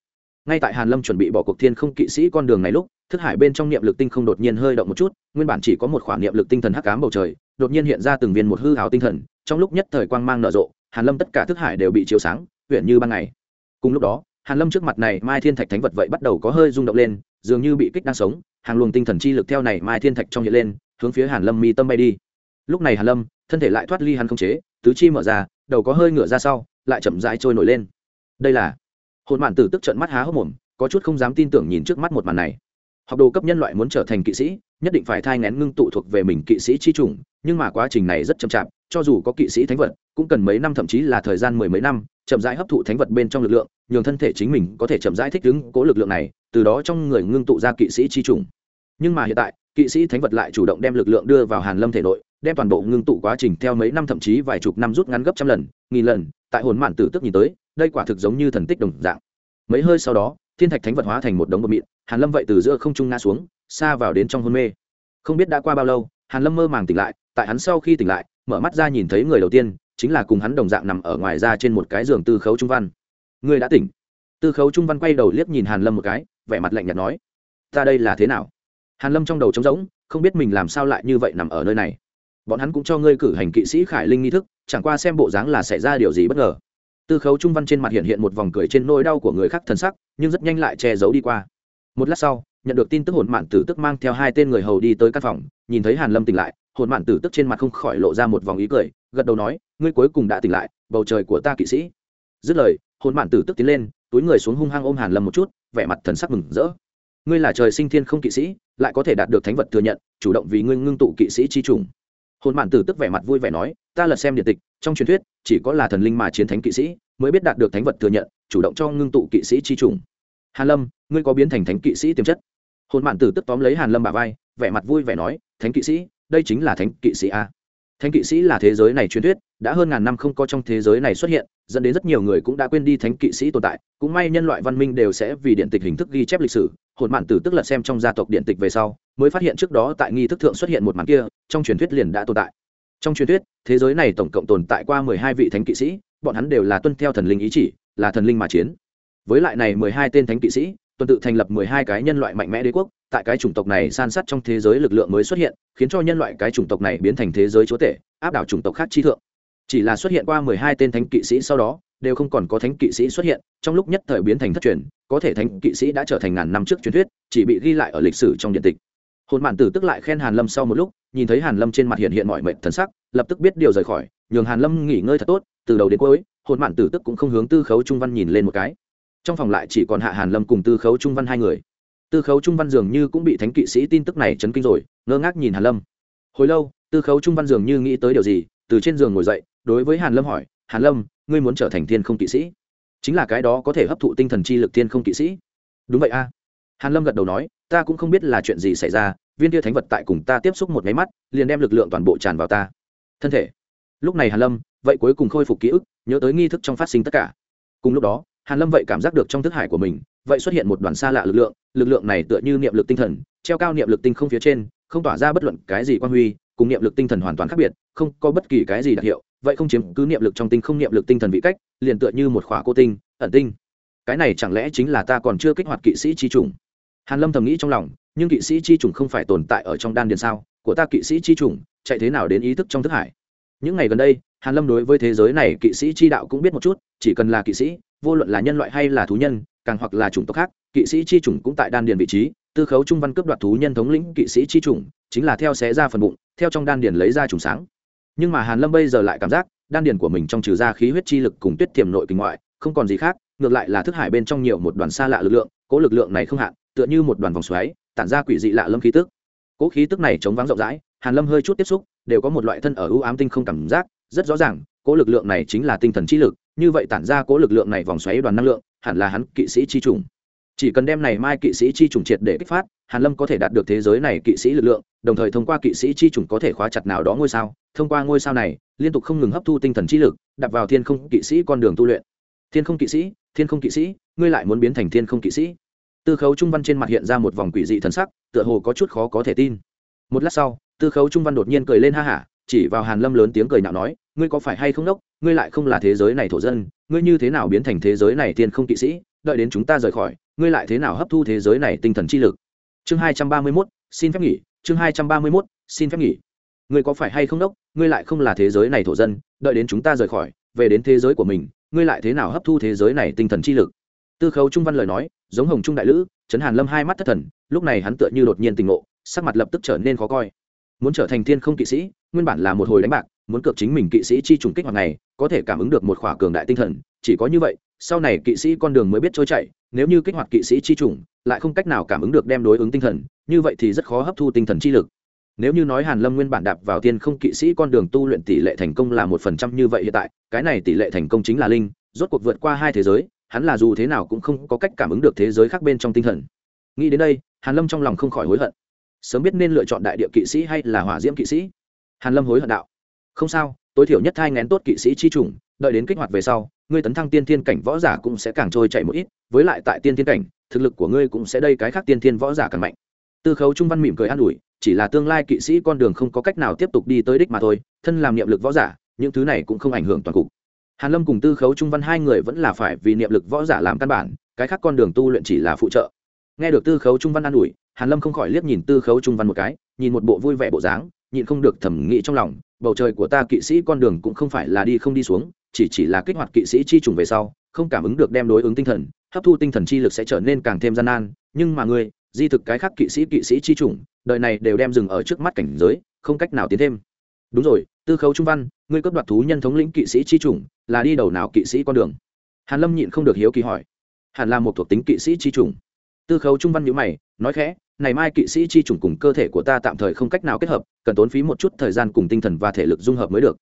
Ngay tại hàn lâm chuẩn bị bỏ cuộc thiên không kỵ sĩ con đường này lúc, thức hải bên trong niệm lực tinh không đột nhiên hơi động một chút, nguyên bản chỉ có một khoản niệm lực tinh thần hắc ám bầu trời đột nhiên hiện ra từng viên một hư hào tinh thần, trong lúc nhất thời quang mang nở rộ, hàn lâm tất cả thức hải đều bị chiếu sáng huyện như ban ngày. Cùng lúc đó, hàn lâm trước mặt này mai thiên thạch thánh vật vậy bắt đầu có hơi rung động lên, dường như bị kích đang sống, hàng luồng tinh thần chi lực theo này mai thiên thạch trong hiện lên, hướng phía hàn lâm mi tâm bay đi. Lúc này hàn lâm, thân thể lại thoát ly hắn không chế, tứ chi mở ra, đầu có hơi ngửa ra sau, lại chậm rãi trôi nổi lên. Đây là hồn mạn tử tức trận mắt há hốc mồm, có chút không dám tin tưởng nhìn trước mắt một màn này. Học đồ cấp nhân loại muốn trở thành kỵ sĩ, nhất định phải thai ngén ngưng tụ thuộc về mình kỵ sĩ chi chủng nhưng mà quá trình này rất chậm chạp, cho dù có kỵ sĩ thánh vật, cũng cần mấy năm, thậm chí là thời gian mười mấy năm, chậm rãi hấp thụ thánh vật bên trong lực lượng, nhường thân thể chính mình có thể chậm rãi thích ứng cố lực lượng này, từ đó trong người ngưng tụ ra kỵ sĩ chi trùng. nhưng mà hiện tại, kỵ sĩ thánh vật lại chủ động đem lực lượng đưa vào hàn lâm thể nội, đem toàn bộ ngưng tụ quá trình theo mấy năm, thậm chí vài chục năm rút ngắn gấp trăm lần, nghìn lần, tại hồn mạn tử tức nhìn tới, đây quả thực giống như thần tích đồng dạng mấy hơi sau đó, thiên thạch thánh vật hóa thành một đống bột mịn, hàn lâm vậy từ giữa không trung ngã xuống, xa vào đến trong hôn mê không biết đã qua bao lâu, hàn lâm mơ màng tỉnh lại tại hắn sau khi tỉnh lại, mở mắt ra nhìn thấy người đầu tiên, chính là cùng hắn đồng dạng nằm ở ngoài ra trên một cái giường tư khấu trung văn. Người đã tỉnh. Tư khấu trung văn quay đầu liếc nhìn hàn lâm một cái, vẻ mặt lạnh nhạt nói, ta đây là thế nào? Hàn lâm trong đầu trống rỗng, không biết mình làm sao lại như vậy nằm ở nơi này. Bọn hắn cũng cho ngươi cử hành kỵ sĩ khải linh nghi thức, chẳng qua xem bộ dáng là xảy ra điều gì bất ngờ. Tư khấu trung văn trên mặt hiện hiện một vòng cười trên nỗi đau của người khác thần sắc, nhưng rất nhanh lại che giấu đi qua. Một lát sau, nhận được tin tức hồn mạn tử tức mang theo hai tên người hầu đi tới căn phòng, nhìn thấy hàn lâm tỉnh lại hồn mạn tử tức trên mặt không khỏi lộ ra một vòng ý cười, gật đầu nói, ngươi cuối cùng đã tỉnh lại, bầu trời của ta kỵ sĩ. Dứt lời, hồn mạn tử tức tiến lên, túi người xuống hung hăng ôm hàn lâm một chút, vẻ mặt thần sắc mừng rỡ. Ngươi là trời sinh thiên không kỵ sĩ, lại có thể đạt được thánh vật thừa nhận, chủ động vì ngươi ngưng tụ kỵ sĩ chi trùng. Hồn mạn tử tức vẻ mặt vui vẻ nói, ta lật xem điện tịch, trong truyền thuyết, chỉ có là thần linh mà chiến thánh kỵ sĩ, mới biết đạt được thánh vật thừa nhận, chủ động cho ngưng tụ kỵ sĩ chi trùng. Hàn lâm, ngươi có biến thành thánh kỵ sĩ tiềm chất? Hồn mạn tử tức tóm lấy hàn lâm bà vai, vẻ mặt vui vẻ nói, thánh kỵ sĩ đây chính là thánh kỵ sĩ a. Thánh kỵ sĩ là thế giới này truyền thuyết, đã hơn ngàn năm không có trong thế giới này xuất hiện, dẫn đến rất nhiều người cũng đã quên đi thánh kỵ sĩ tồn tại. Cũng may nhân loại văn minh đều sẽ vì điện tịch hình thức ghi chép lịch sử, hồn mạn tử tức lật xem trong gia tộc điện tịch về sau, mới phát hiện trước đó tại nghi thức thượng xuất hiện một màn kia, trong truyền thuyết liền đã tồn tại. Trong truyền thuyết, thế giới này tổng cộng tồn tại qua mười hai vị thánh kỵ sĩ, bọn hắn đều là tuân theo thần linh ý chỉ, là thần linh mà chiến. Với lại này mười hai tên thánh kỵ sĩ tuần tự thành lập mười hai cái nhân loại mạnh mẽ đế quốc, tại cái chủng tộc này san sát trong thế giới lực lượng mới xuất hiện, khiến cho nhân loại cái chủng tộc này biến thành thế giới chúa tể, áp đảo chủng tộc khác chi thượng. Chỉ là xuất hiện qua mười hai tên thánh kỵ sĩ sau đó, đều không còn có thánh kỵ sĩ xuất hiện, trong lúc nhất thời biến thành thất truyền, có thể thánh kỵ sĩ đã trở thành ngàn năm trước truyền thuyết, chỉ bị ghi lại ở lịch sử trong điện tịch. Hồn mạn tử tức lại khen hàn lâm sau một lúc, nhìn thấy hàn lâm trên mặt hiện hiện mọi mệnh thần sắc, lập tức biết điều rời khỏi, nhường hàn lâm nghỉ ngơi thật tốt, từ đầu đến cuối, hồn mạn tử tức cũng không hướng tư khấu trung văn nhìn lên một cái trong phòng lại chỉ còn hạ hàn lâm cùng tư khấu trung văn hai người tư khấu trung văn dường như cũng bị thánh kỵ sĩ tin tức này chấn kinh rồi ngơ ngác nhìn hàn lâm hồi lâu tư khấu trung văn dường như nghĩ tới điều gì từ trên giường ngồi dậy đối với hàn lâm hỏi hàn lâm ngươi muốn trở thành thiên không kỵ sĩ chính là cái đó có thể hấp thụ tinh thần chi lực thiên không kỵ sĩ đúng vậy a hàn lâm gật đầu nói ta cũng không biết là chuyện gì xảy ra viên tia thánh vật tại cùng ta tiếp xúc một máy mắt liền đem lực lượng toàn bộ tràn vào ta thân thể lúc này hàn lâm vậy cuối cùng khôi phục ký ức nhớ tới nghi thức trong phát sinh tất cả cùng lúc đó hàn lâm vậy cảm giác được trong thức hải của mình, vậy xuất hiện một đoàn xa lạ lực lượng lực lượng này tựa như niệm lực tinh thần, treo cao niệm lực tinh không phía trên, không tỏa ra bất luận cái gì quan huy, cùng niệm lực tinh thần hoàn toàn khác biệt, không có bất kỳ cái gì đặc hiệu, vậy không chiếm cứ niệm lực trong tinh không niệm lực tinh thần vị cách, liền tựa như một khỏa cô tinh, ẩn tinh. Cái này chẳng lẽ chính là ta còn chưa kích hoạt kỵ sĩ chi trùng hàn lâm thầm nghĩ trong lòng, nhưng kỵ sĩ chi trùng không phải tồn tại ở trong đan điền sao? Của ta kỵ sĩ chi trùng chạy thế nào đến ý thức trong thức hải? Những ngày gần đây, hàn lâm đối với thế giới này kỵ sĩ chi đạo cũng biết một chút, chỉ cần là kỵ sĩ vô luận là nhân loại hay là thú nhân, càng hoặc là chủng tộc khác, kỵ sĩ chi chủng cũng tại đan điền vị trí, tư khấu trung văn cướp đoạt thú nhân thống lĩnh kỵ sĩ chi chủng, chính là theo xé ra phần bụng, theo trong đan điền lấy ra trùng sáng. Nhưng mà hàn lâm bây giờ lại cảm giác, đan điền của mình trong trừ ra khí huyết chi lực cùng tuyết tiềm nội kinh ngoại, không còn gì khác, ngược lại là thức hải bên trong nhiều một đoàn xa lạ lực lượng, cố lực lượng này không hạn, tựa như một đoàn vòng xoáy, tản ra quỷ dị lạ lâm khí tức. Cố khí tức này chống vắng rộng rãi, hàn lâm hơi chút tiếp xúc, đều có một loại thân ở ưu ám tinh không cảm giác, rất rõ ràng, cố lực lượng này chính là tinh thần chi lực như vậy tản ra cố lực lượng này vòng xoáy đoàn năng lượng, hẳn là hắn kỵ sĩ chi trùng. Chỉ cần đem này mai kỵ sĩ chi trùng triệt để kích phát, hàn lâm có thể đạt được thế giới này kỵ sĩ lực lượng, đồng thời thông qua kỵ sĩ chi trùng có thể khóa chặt nào đó ngôi sao. Thông qua ngôi sao này, liên tục không ngừng hấp thu tinh thần chi lực đặt vào thiên không kỵ sĩ con đường tu luyện. Thiên không kỵ sĩ, thiên không kỵ sĩ, ngươi lại muốn biến thành thiên không kỵ sĩ? Tư khấu trung văn trên mặt hiện ra một vòng quỷ dị thần sắc, tựa hồ có chút khó có thể tin. Một lát sau, tư khấu trung văn đột nhiên cười lên ha hả, chỉ vào hàn lâm lớn tiếng cười nhạo nói ngươi có phải hay không đốc? Ngươi lại không là thế giới này thổ dân ngươi như thế nào biến thành thế giới này thiên không kỵ sĩ? Đợi đến chúng ta rời khỏi ngươi lại thế nào hấp thu thế giới này tinh thần chi lực? Chương hai trăm ba mươi 231, xin phép nghỉ. Chương hai trăm ba mươi 231, xin phép nghỉ. Ngươi có phải hay không đốc? Ngươi lại không là thế giới này thổ dân đợi đến chúng ta rời khỏi về đến thế giới của mình ngươi lại thế nào hấp thu thế giới này tinh thần chi lực? Tư khấu trung văn lời nói giống hồng trung đại lữ trấn hàn lâm hai mắt thất thần lúc này hắn tựa như đột nhiên tình ngộ sắc mặt lập tức trở nên khó coi. Muốn trở thành thiên không kỵ sĩ nguyên bản là một hồi đánh bạc muốn cược chính mình kỵ sĩ chi trùng kích hoạt này, có thể cảm ứng được một khỏa cường đại tinh thần, chỉ có như vậy, sau này kỵ sĩ con đường mới biết trôi chạy nếu như kích hoạt kỵ sĩ chi trùng, lại không cách nào cảm ứng được đem đối ứng tinh thần, như vậy thì rất khó hấp thu tinh thần chi lực. Nếu như nói hàn lâm nguyên bản đạp vào tiên không kỵ sĩ con đường tu luyện tỷ lệ thành công là một phần trăm như vậy hiện tại, cái này tỷ lệ thành công chính là linh, rốt cuộc vượt qua hai thế giới, hắn là dù thế nào cũng không có cách cảm ứng được thế giới khác bên trong tinh thần. Nghĩ đến đây, hàn lâm trong lòng không khỏi hối hận. Sớm biết nên lựa chọn đại địa kỵ sĩ hay là hỏa diễm kỵ sĩ? Hàn lâm hối hận đạo không sao, tối thiểu nhất hai ngén tốt kỵ sĩ chi trùng, đợi đến kích hoạt về sau, ngươi tấn thăng tiên thiên cảnh võ giả cũng sẽ càng trôi chạy một ít, với lại tại tiên thiên cảnh, thực lực của ngươi cũng sẽ đây cái khác tiên thiên võ giả càng mạnh. Tư khấu trung văn mỉm cười an ủi, chỉ là tương lai kỵ sĩ con đường không có cách nào tiếp tục đi tới đích mà thôi, thân làm niệm lực võ giả, những thứ này cũng không ảnh hưởng toàn cục. Hàn lâm cùng tư khấu trung văn hai người vẫn là phải vì niệm lực võ giả làm căn bản, cái khác con đường tu luyện chỉ là phụ trợ. Nghe được tư khấu trung văn an ủi, hàn lâm không khỏi liếc nhìn tư khấu trung văn một cái, nhìn một bộ vui vẻ bộ dáng, nhịn không được thẩm nghĩ trong lòng bầu trời của ta kỵ sĩ con đường cũng không phải là đi không đi xuống chỉ chỉ là kích hoạt kỵ sĩ chi trùng về sau không cảm ứng được đem đối ứng tinh thần hấp thu tinh thần chi lực sẽ trở nên càng thêm gian nan. Nhưng mà ngươi di thực cái khác kỵ sĩ kỵ sĩ chi trùng đời này đều đem dừng ở trước mắt cảnh giới không cách nào tiến thêm. Đúng rồi tư khấu trung văn ngươi cấp đoạt thú nhân thống lĩnh kỵ sĩ chi trùng, là đi đầu nào kỵ sĩ con đường? Hàn lâm nhịn không được hiếu kỳ hỏi. Hàn là một thuộc tính kỵ sĩ chi trùng. tư khấu trung văn nhíu mày nói khẽ này mai kỵ sĩ chi Trùng cùng cơ thể của ta tạm thời không cách nào kết hợp, cần tốn phí một chút thời gian cùng tinh thần và thể lực dung hợp mới được.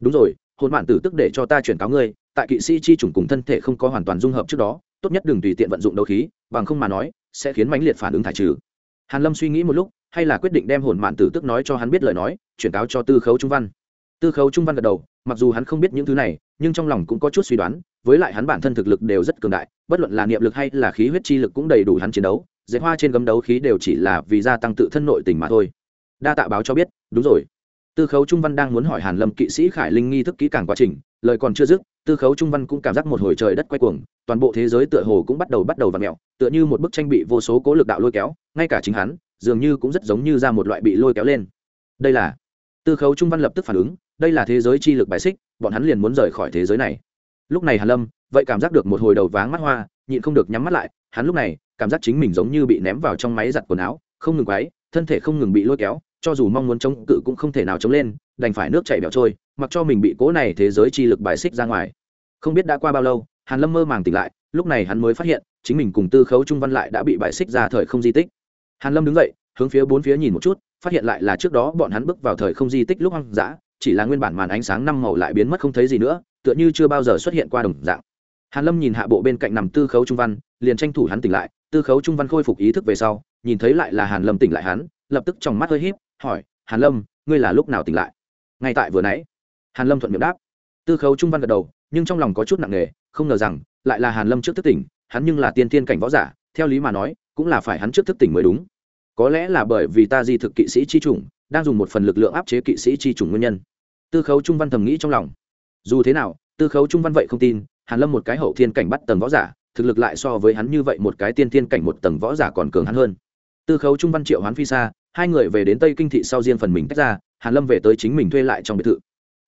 Đúng rồi, hồn mạn tử tức để cho ta chuyển cáo ngươi, tại kỵ sĩ chi Trùng cùng thân thể không có hoàn toàn dung hợp trước đó, tốt nhất đừng tùy tiện vận dụng đấu khí, bằng không mà nói, sẽ khiến mãnh liệt phản ứng thải trừ. Hàn lâm suy nghĩ một lúc, hay là quyết định đem hồn mạn tử tức nói cho hắn biết lời nói, chuyển cáo cho tư khấu trung văn. Tư khấu trung văn gật đầu, mặc dù hắn không biết những thứ này, nhưng trong lòng cũng có chút suy đoán, với lại hắn bản thân thực lực đều rất cường đại, bất luận là niệm lực hay là khí huyết chi lực cũng đầy đủ hắn chiến đấu dệt hoa trên gấm đấu khí đều chỉ là vì gia tăng tự thân nội tình mà thôi. Đa tạ báo cho biết, đúng rồi. Tư khấu trung văn đang muốn hỏi hàn lâm kỵ sĩ khải linh nghi thức kỹ càng quá trình, lời còn chưa dứt, tư khấu trung văn cũng cảm giác một hồi trời đất quay cuồng, toàn bộ thế giới tựa hồ cũng bắt đầu bắt đầu v ặ mẹo tựa như một bức tranh bị vô số cố lực đạo lôi kéo, ngay cả chính hắn, dường như cũng rất giống như ra một loại bị lôi kéo lên. Đây là, tư khấu trung văn lập tức phản ứng, đây là thế giới chi lực bài xích, bọn hắn liền muốn rời khỏi thế giới này. Lúc này hàn lâm, vậy cảm giác được một hồi đầu váng mắt hoa, nhịn không được nhắm mắt lại, hắn lúc này cảm giác chính mình giống như bị ném vào trong máy giặt quần áo, không ngừng quấy, thân thể không ngừng bị lôi kéo, cho dù mong muốn chống cự cũng không thể nào chống lên, đành phải nước chảy bẹo trôi, mặc cho mình bị cố này thế giới chi lực bài xích ra ngoài. Không biết đã qua bao lâu, hàn lâm mơ màng tỉnh lại, lúc này hắn mới phát hiện, chính mình cùng tư khấu trung văn lại đã bị bài xích ra thời không di tích. Hàn lâm đứng dậy, hướng phía bốn phía nhìn một chút, phát hiện lại là trước đó bọn hắn bước vào thời không di tích lúc hoang dã, chỉ là nguyên bản màn ánh sáng năm màu lại biến mất không thấy gì nữa, tựa như chưa bao giờ xuất hiện qua đồng dạng. Hàn lâm nhìn hạ bộ bên cạnh nằm tư khấu trung văn, liền tranh thủ hắn tỉnh lại tư khấu trung văn khôi phục ý thức về sau, nhìn thấy lại là hàn lâm tỉnh lại hắn, lập tức trong mắt hơi híp, hỏi, hàn lâm, ngươi là lúc nào tỉnh lại? Ngay tại vừa nãy. Hàn lâm thuận miệng đáp. Tư khấu trung văn gật đầu, nhưng trong lòng có chút nặng nề, không ngờ rằng, lại là hàn lâm trước thức tỉnh, hắn nhưng là tiên tiên cảnh võ giả, theo lý mà nói, cũng là phải hắn trước thức tỉnh mới đúng. Có lẽ là bởi vì ta di thực kỵ sĩ chi chủng, đang dùng một phần lực lượng áp chế kỵ sĩ chi chủng nguyên nhân. Tư khấu trung văn thầm nghĩ trong lòng. Dù thế nào, tư khấu trung văn vậy không tin, hàn lâm một cái hậu thiên cảnh bắt tầng võ giả thực lực lại so với hắn như vậy một cái tiên tiên cảnh một tầng võ giả còn cường hắn hơn. Tư khấu trung văn triệu hoán phi xa hai người về đến tây kinh thị sau riêng phần mình tách ra, hàn lâm về tới chính mình thuê lại trong biệt thự.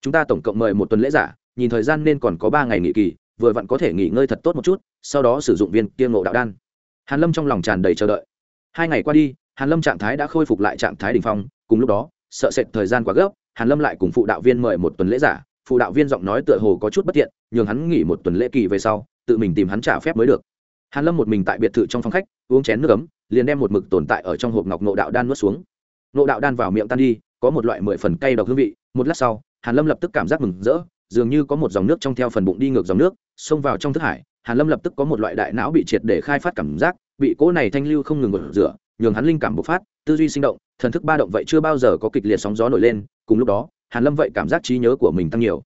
Chúng ta tổng cộng mời một tuần lễ giả, nhìn thời gian nên còn có ba ngày nghỉ kỳ, vừa vặn có thể nghỉ ngơi thật tốt một chút, sau đó sử dụng viên kia ngộ đạo đan. Hàn lâm trong lòng tràn đầy chờ đợi. Hai ngày qua đi, hàn lâm trạng thái đã khôi phục lại trạng thái đỉnh phong, cùng lúc đó, sợ sệt thời gian quá gấp, hàn lâm lại cùng phụ đạo viên mời một tuần lễ giả, phụ đạo viên giọng nói tựa hồ có chút bất tiện, nhường hắn nghỉ một tuần lễ kỳ về sau tự mình tìm hắn trả phép mới được. Hàn lâm một mình tại biệt thự trong phòng khách, uống chén nước ấm, liền đem một mực tồn tại ở trong hộp ngọc nộ đạo đan nuốt xuống. Nộ đạo đan vào miệng tan đi, có một loại mười phần cay độc hương vị. Một lát sau, hàn lâm lập tức cảm giác mừng rỡ, dường như có một dòng nước trong theo phần bụng đi ngược dòng nước, xông vào trong thức hải. Hàn lâm lập tức có một loại đại não bị triệt để khai phát cảm giác, bị cỗ này thanh lưu không ngừng ngược rửa, nhường hắn linh cảm bộc phát, tư duy sinh động, thần thức ba động vậy chưa bao giờ có kịch liệt sóng gió nổi lên. Cùng lúc đó, hàn lâm vậy cảm giác trí nhớ của mình tăng nhiều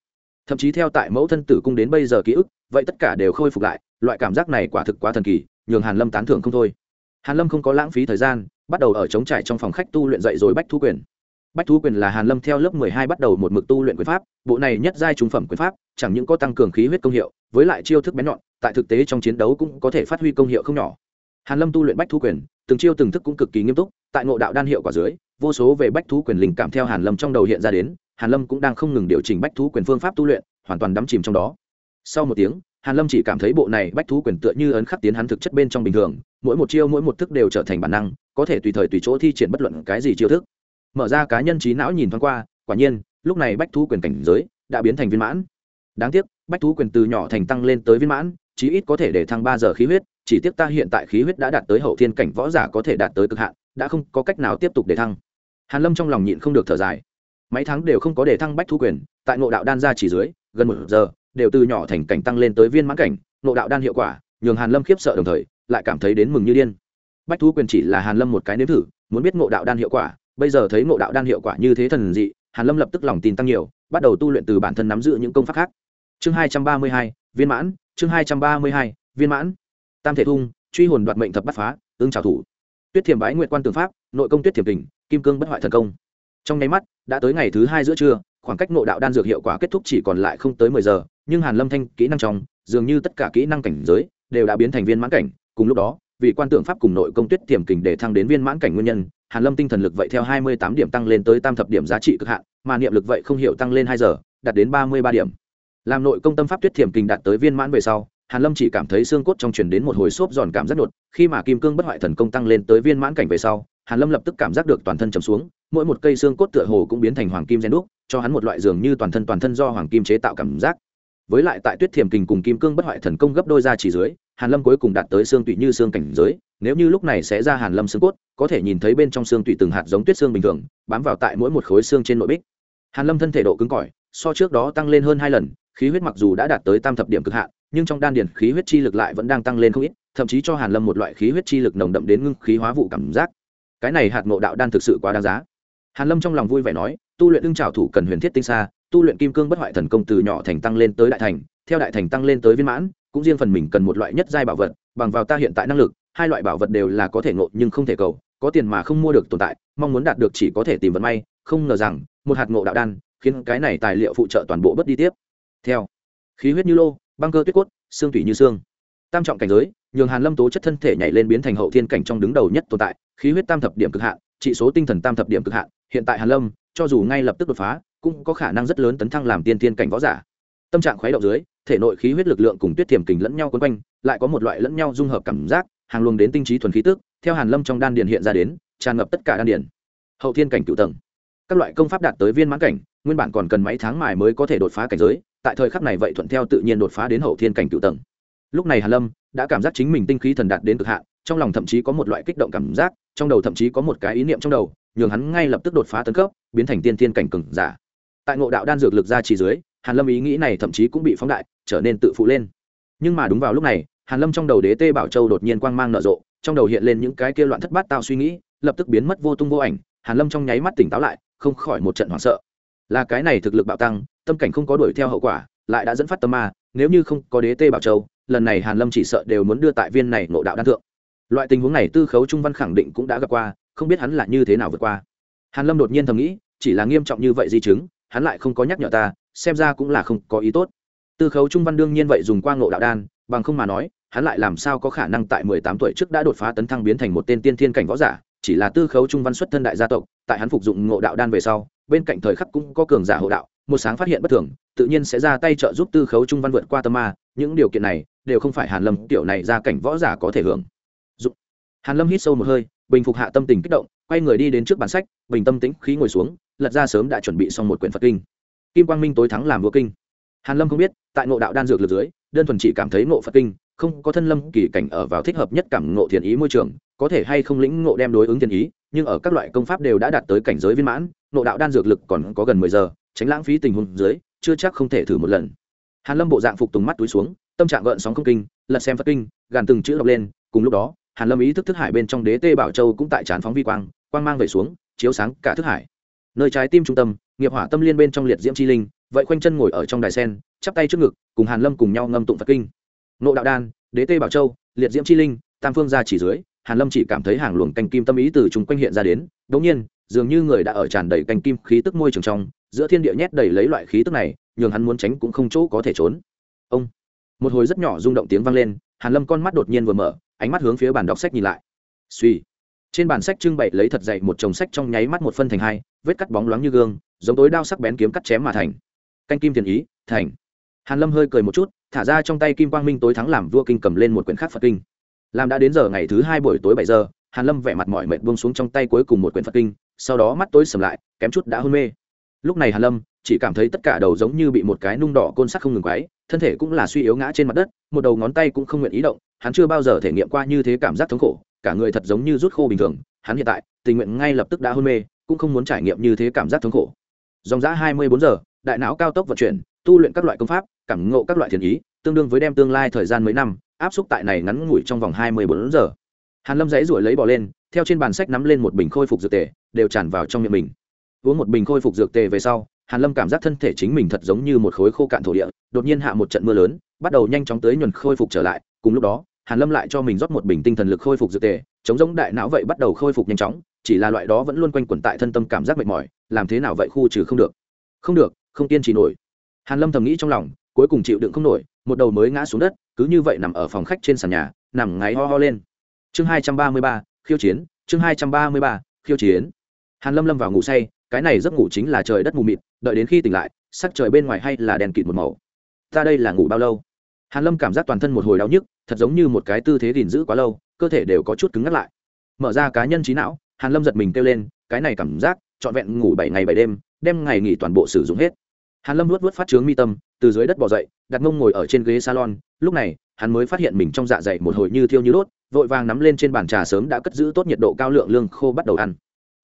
thậm chí theo tại mẫu thân tử cung đến bây giờ ký ức, vậy tất cả đều khôi phục lại, loại cảm giác này quả thực quá thần kỳ, nhường hàn lâm tán thưởng không thôi. Hàn lâm không có lãng phí thời gian, bắt đầu ở chống trải trong phòng khách tu luyện dậy rồi bách thú quyền. Bách thú quyền là hàn lâm theo lớp mười hai bắt đầu một mực tu luyện quyền pháp, bộ này nhất giai trung phẩm quyền pháp, chẳng những có tăng cường khí huyết công hiệu, với lại chiêu thức bén nhọn, tại thực tế trong chiến đấu cũng có thể phát huy công hiệu không nhỏ. Hàn lâm tu luyện bách thú quyền, từng chiêu từng thức cũng cực kỳ nghiêm túc, tại ngộ đạo đan hiệu quả dưới, vô số về bách thú quyền linh cảm theo hàn lâm trong đầu hiện ra đến hàn lâm cũng đang không ngừng điều chỉnh bách thú quyền phương pháp tu luyện, hoàn toàn đắm chìm trong đó. Sau một tiếng, hàn lâm chỉ cảm thấy bộ này bách thú quyền tựa như ấn khắc tiến hắn thực chất bên trong bình thường, mỗi một chiêu mỗi một thức đều trở thành bản năng, có thể tùy thời tùy chỗ thi triển bất luận cái gì chiêu thức. Mở ra cá nhân trí não nhìn thoáng qua, quả nhiên, lúc này bách thú quyền cảnh giới đã biến thành viên mãn. Đáng tiếc, bách thú quyền từ nhỏ thành tăng lên tới viên mãn, chí ít có thể để thăng ba giờ khí huyết, chỉ tiếc ta hiện tại khí huyết đã đạt tới hậu thiên cảnh võ giả có thể đạt tới cực hạn, đã không có cách nào tiếp tục để thăng. Hàn lâm trong lòng nhịn không được thở dài mấy tháng đều không có để thăng bách Thu quyền, tại ngộ đạo đan ra chỉ dưới, gần một giờ, đều từ nhỏ thành cảnh tăng lên tới viên mãn cảnh, ngộ đạo đan hiệu quả, nhường hàn lâm khiếp sợ đồng thời, lại cảm thấy đến mừng như điên. Bách Thu quyền chỉ là hàn lâm một cái nếm thử, muốn biết ngộ đạo đan hiệu quả, bây giờ thấy ngộ đạo đan hiệu quả như thế thần dị, hàn lâm lập tức lòng tin tăng nhiều, bắt đầu tu luyện từ bản thân nắm giữ những công pháp khác. Chương hai trăm ba mươi hai, viên mãn, chương hai trăm ba mươi hai, viên mãn. Tam thể thung, truy hồn đoạt mệnh thập bắt phá, ứng trào thủ. Tuyết thiềm bái nguyện quan tường pháp, nội công tuyết thiềm kình, kim cương bất hoại thần công trong nháy mắt, đã tới ngày thứ hai giữa trưa, khoảng cách nội đạo đan dược hiệu quả kết thúc chỉ còn lại không tới mười giờ, nhưng hàn lâm thanh kỹ năng trong, dường như tất cả kỹ năng cảnh giới đều đã biến thành viên mãn cảnh. Cùng lúc đó, vì quan tượng pháp cùng nội công tuyết tiềm kình để thăng đến viên mãn cảnh nguyên nhân, hàn lâm tinh thần lực vậy theo hai mươi tám điểm tăng lên tới tam thập điểm giá trị cực hạn, mà niệm lực vậy không hiểu tăng lên hai giờ, đạt đến ba mươi ba điểm. Làm nội công tâm pháp tuyết tiềm kình đạt tới viên mãn về sau, hàn lâm chỉ cảm thấy xương cốt trong truyền đến một hồi xốp giòn cảm rất đột, khi mà kim cương bất hoại thần công tăng lên tới viên mãn cảnh về sau hàn lâm lập tức cảm giác được toàn thân trầm xuống, mỗi một cây xương cốt tựa hồ cũng biến thành hoàng kim gen đúc, cho hắn một loại dường như toàn thân toàn thân do hoàng kim chế tạo cảm giác. Với lại tại tuyết thiềm kình cùng kim cương bất hoại thần công gấp đôi ra chỉ dưới, hàn lâm cuối cùng đạt tới xương tủy như xương cảnh giới, nếu như lúc này sẽ ra hàn lâm xương cốt, có thể nhìn thấy bên trong xương tủy từng hạt giống tuyết xương bình thường, bám vào tại mỗi một khối xương trên nội bích. Hàn lâm thân thể độ cứng cỏi, so trước đó tăng lên hơn hai lần, khí huyết mặc dù đã đạt tới tam thập điểm cực hạn, nhưng trong đan điền khí huyết chi lực lại vẫn đang tăng lên không ít, thậm chí cho hàn lâm một loại khí huyết chi lực nồng đậm đến ngưng khí hóa vụ cảm giác cái này hạt ngộ đạo đan thực sự quá đáng giá. Hàn lâm trong lòng vui vẻ nói, tu luyện ưng trảo thủ cần huyền thiết tinh xa tu luyện kim cương bất hoại thần công từ nhỏ thành tăng lên tới đại thành, theo đại thành tăng lên tới viên mãn, cũng riêng phần mình cần một loại nhất giai bảo vật, bằng vào ta hiện tại năng lực, hai loại bảo vật đều là có thể ngộ nhưng không thể cầu, có tiền mà không mua được tồn tại, mong muốn đạt được chỉ có thể tìm vận may, không ngờ rằng, một hạt ngộ đạo đan, khiến cái này tài liệu phụ trợ toàn bộ bất đi tiếp. Theo, khí huyết như lô, băng cơ tuyết cốt, xương thủy như xương. Tam trọng cảnh giới nhường hàn lâm tố chất thân thể nhảy lên biến thành hậu thiên cảnh trong đứng đầu nhất tồn tại, khí huyết tam thập điểm cực hạn, trị số tinh thần tam thập điểm cực hạn. Hiện tại hàn lâm, cho dù ngay lập tức đột phá, cũng có khả năng rất lớn tấn thăng làm tiên thiên cảnh võ giả. Tâm trạng khuấy động dưới, thể nội khí huyết lực lượng cùng tuyết tiềm kình lẫn nhau quấn quanh, lại có một loại lẫn nhau dung hợp cảm giác, hàng luồng đến tinh trí thuần khí tức, theo hàn lâm trong đan điền hiện ra đến, tràn ngập tất cả đan điền. Hậu thiên cảnh cựu tầng. Các loại công pháp đạt tới viên mãn cảnh, nguyên bản còn cần mấy tháng mài mới có thể đột phá cảnh giới, tại thời khắc này vậy thuận theo tự nhiên đột phá đến hậu thiên cảnh cựu tầng. Lúc này hàn lâm đã cảm giác chính mình tinh khí thần đạt đến cực hạn, trong lòng thậm chí có một loại kích động cảm giác, trong đầu thậm chí có một cái ý niệm trong đầu, nhường hắn ngay lập tức đột phá tấn cấp, biến thành tiên tiên cảnh cường giả. Tại ngộ đạo đan dược lực ra chỉ dưới, hàn lâm ý nghĩ này thậm chí cũng bị phóng đại, trở nên tự phụ lên. Nhưng mà đúng vào lúc này, hàn lâm trong đầu đế tê bảo châu đột nhiên quang mang nở rộ, trong đầu hiện lên những cái kia loạn thất bát tao suy nghĩ, lập tức biến mất vô tung vô ảnh, hàn lâm trong nháy mắt tỉnh táo lại, không khỏi một trận hoảng sợ. Là cái này thực lực bạo tăng, tâm cảnh không có đuổi theo hậu quả, lại đã dẫn phát tâm ma, nếu như không có đế tê bảo châu lần này hàn lâm chỉ sợ đều muốn đưa tại viên này ngộ đạo đan thượng. Loại tình huống này tư khấu trung văn khẳng định cũng đã gặp qua, không biết hắn là như thế nào vượt qua. Hàn lâm đột nhiên thầm nghĩ, chỉ là nghiêm trọng như vậy di chứng, hắn lại không có nhắc nhở ta, xem ra cũng là không có ý tốt. Tư khấu trung văn đương nhiên vậy dùng qua ngộ đạo đan, bằng không mà nói, hắn lại làm sao có khả năng tại mười tám tuổi trước đã đột phá tấn thăng biến thành một tên tiên thiên cảnh võ giả, chỉ là tư khấu trung văn xuất thân đại gia tộc, tại hắn phục dụng ngộ đạo đan về sau, bên cạnh thời khắc cũng có cường giả hộ đạo, một sáng phát hiện bất thường, tự nhiên sẽ ra tay trợ giúp tư khấu trung văn vượt qua tâm ma, những điều kiện này đều không phải hàn lâm tiểu này ra cảnh võ giả có thể hưởng. Dụng hàn lâm hít sâu một hơi, bình phục hạ tâm tình kích động, quay người đi đến trước bàn sách, bình tâm tĩnh khí ngồi xuống, lật ra sớm đã chuẩn bị xong một quyển phật kinh. Kim quang minh tối thắng làm vua kinh. Hàn lâm không biết, tại ngộ đạo đan dược lực dưới, đơn thuần chỉ cảm thấy ngộ phật kinh không có thân lâm kỳ cảnh ở vào thích hợp nhất cảm ngộ thiền ý môi trường, có thể hay không lĩnh ngộ đem đối ứng thiền ý, nhưng ở các loại công pháp đều đã đạt tới cảnh giới viên mãn, ngộ đạo đan dược lực còn có gần mười giờ, tránh lãng phí tình huống dưới, chưa chắc không thể thử một lần. Hàn lâm bộ dạng phục tùng mắt túi xuống tâm trạng gợn sóng không kinh, lật xem phật kinh, gàn từng chữ đọc lên, cùng lúc đó, hàn lâm ý thức thức hải bên trong đế tê bảo châu cũng tại trán phóng vi quang quang mang về xuống, chiếu sáng cả thức hải. Nơi trái tim trung tâm, nghiệp hỏa tâm liên bên trong liệt diễm chi linh, vậy khoanh chân ngồi ở trong đài sen, chắp tay trước ngực, cùng hàn lâm cùng nhau ngâm tụng phật kinh. Nộ đạo đan, đế tê bảo châu, liệt diễm chi linh, tam phương ra chỉ dưới, hàn lâm chỉ cảm thấy hàng luồng canh kim tâm ý từ chúng quanh hiện ra đến, đống nhiên, dường như người đã ở tràn đầy canh kim khí tức môi trường trong, giữa thiên địa nhét đầy lấy loại khí tức này, nhường hắn muốn tránh cũng không chỗ có thể trốn. Ông! Một hồi rất nhỏ rung động tiếng vang lên, hàn lâm con mắt đột nhiên vừa mở, ánh mắt hướng phía bàn đọc sách nhìn lại. Suy trên bàn sách trưng bày lấy thật dày một chồng sách trong nháy mắt một phân thành hai, vết cắt bóng loáng như gương, giống tối đao sắc bén kiếm cắt chém mà thành. Canh kim tiền ý, thành. Hàn lâm hơi cười một chút, thả ra trong tay kim quang minh tối thắng làm vua kinh cầm lên một quyển khác phật kinh. Làm đã đến giờ ngày thứ hai buổi tối bảy giờ, hàn lâm vẻ mặt mỏi mệt buông xuống trong tay cuối cùng một quyển phật kinh, sau đó mắt tối sầm lại, kém chút đã hôn mê. Lúc này hàn lâm chỉ cảm thấy tất cả đầu giống như bị một cái nung đỏ côn sắt không ngừng quấy, thân thể cũng là suy yếu ngã trên mặt đất, một đầu ngón tay cũng không nguyện ý động, hắn chưa bao giờ thể nghiệm qua như thế cảm giác thống khổ, cả người thật giống như rút khô bình thường, hắn hiện tại, tình nguyện ngay lập tức đã hôn mê, cũng không muốn trải nghiệm như thế cảm giác thống khổ. Dòng giã hai mươi bốn giờ, đại não cao tốc vận chuyển, tu luyện các loại công pháp, cảm ngộ các loại thiền ý, tương đương với đem tương lai thời gian mấy năm, áp xúc tại này ngắn ngủi trong vòng hai mươi bốn giờ. Hàn lâm dãy ruổi lấy bỏ lên, theo trên bàn sách nắm lên một bình khôi phục dược tề, đều tràn vào trong miệng mình. Uống một bình khôi phục dược tề về sau hàn lâm cảm giác thân thể chính mình thật giống như một khối khô cạn thổ địa, đột nhiên hạ một trận mưa lớn, bắt đầu nhanh chóng tới nhuần khôi phục trở lại. Cùng lúc đó, hàn lâm lại cho mình rót một bình tinh thần lực khôi phục dược tề, chống giống đại não vậy bắt đầu khôi phục nhanh chóng, chỉ là loại đó vẫn luôn quanh quẩn tại thân tâm cảm giác mệt mỏi, làm thế nào vậy khu trừ không được. Không được, không tiên trì nổi. Hàn lâm thầm nghĩ trong lòng, cuối cùng chịu đựng không nổi, một đầu mới ngã xuống đất, cứ như vậy nằm ở phòng khách trên sàn nhà, nằm ngáy ho ho lên. Chương hai trăm ba mươi ba, khiêu chiến, chương hai trăm ba mươi ba, khiêu chiến. Hàn lâm lâm vào ngủ say, cái này giấc ngủ chính là trời đất mù mịt đợi đến khi tỉnh lại, sắc trời bên ngoài hay là đèn kịt một màu. Ta đây là ngủ bao lâu? Hàn lâm cảm giác toàn thân một hồi đau nhức, thật giống như một cái tư thế gìn giữ quá lâu, cơ thể đều có chút cứng ngắt lại. Mở ra cá nhân trí não, hàn lâm giật mình kêu lên, cái này cảm giác, trọn vẹn ngủ bảy ngày bảy đêm, đem ngày nghỉ toàn bộ sử dụng hết. Hàn lâm luốt luốt phát trướng mi tâm, từ dưới đất bò dậy, đặt mông ngồi ở trên ghế salon, lúc này, hắn mới phát hiện mình trong dạ dày một hồi như thiêu như đốt, vội vàng nắm lên trên bàn trà sớm đã cất giữ tốt nhiệt độ cao lượng lương khô bắt đầu ăn.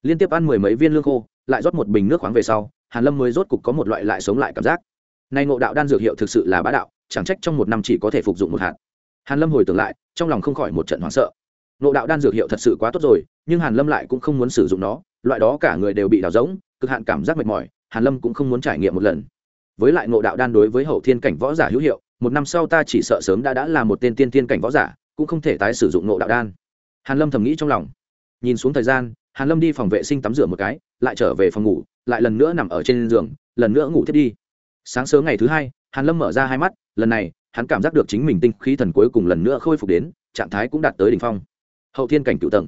Liên tiếp ăn mười mấy viên lương khô, lại rót một bình nước khoáng về sau hàn lâm mới rốt cục có một loại lại sống lại cảm giác. Nay ngộ đạo đan dược hiệu thực sự là bá đạo, chẳng trách trong một năm chỉ có thể phục dụng một hạt. Hàn lâm hồi tưởng lại, trong lòng không khỏi một trận hoảng sợ. Ngộ đạo đan dược hiệu thật sự quá tốt rồi, nhưng hàn lâm lại cũng không muốn sử dụng nó, loại đó cả người đều bị đào rỗng, cực hạn cảm giác mệt mỏi, hàn lâm cũng không muốn trải nghiệm một lần. Với lại ngộ đạo đan đối với hậu thiên cảnh võ giả hữu hiệu, một năm sau ta chỉ sợ sớm đã đã là một tên tiên tiên cảnh võ giả, cũng không thể tái sử dụng ngộ đạo đan. Hàn lâm thầm nghĩ trong lòng. Nhìn xuống thời gian hàn lâm đi phòng vệ sinh tắm rửa một cái, lại trở về phòng ngủ, lại lần nữa nằm ở trên giường, lần nữa ngủ thiết đi. Sáng sớm ngày thứ hai, hàn lâm mở ra hai mắt, lần này, hắn cảm giác được chính mình tinh khí thần cuối cùng lần nữa khôi phục đến, trạng thái cũng đạt tới đỉnh phong. Hậu thiên cảnh cựu tầng.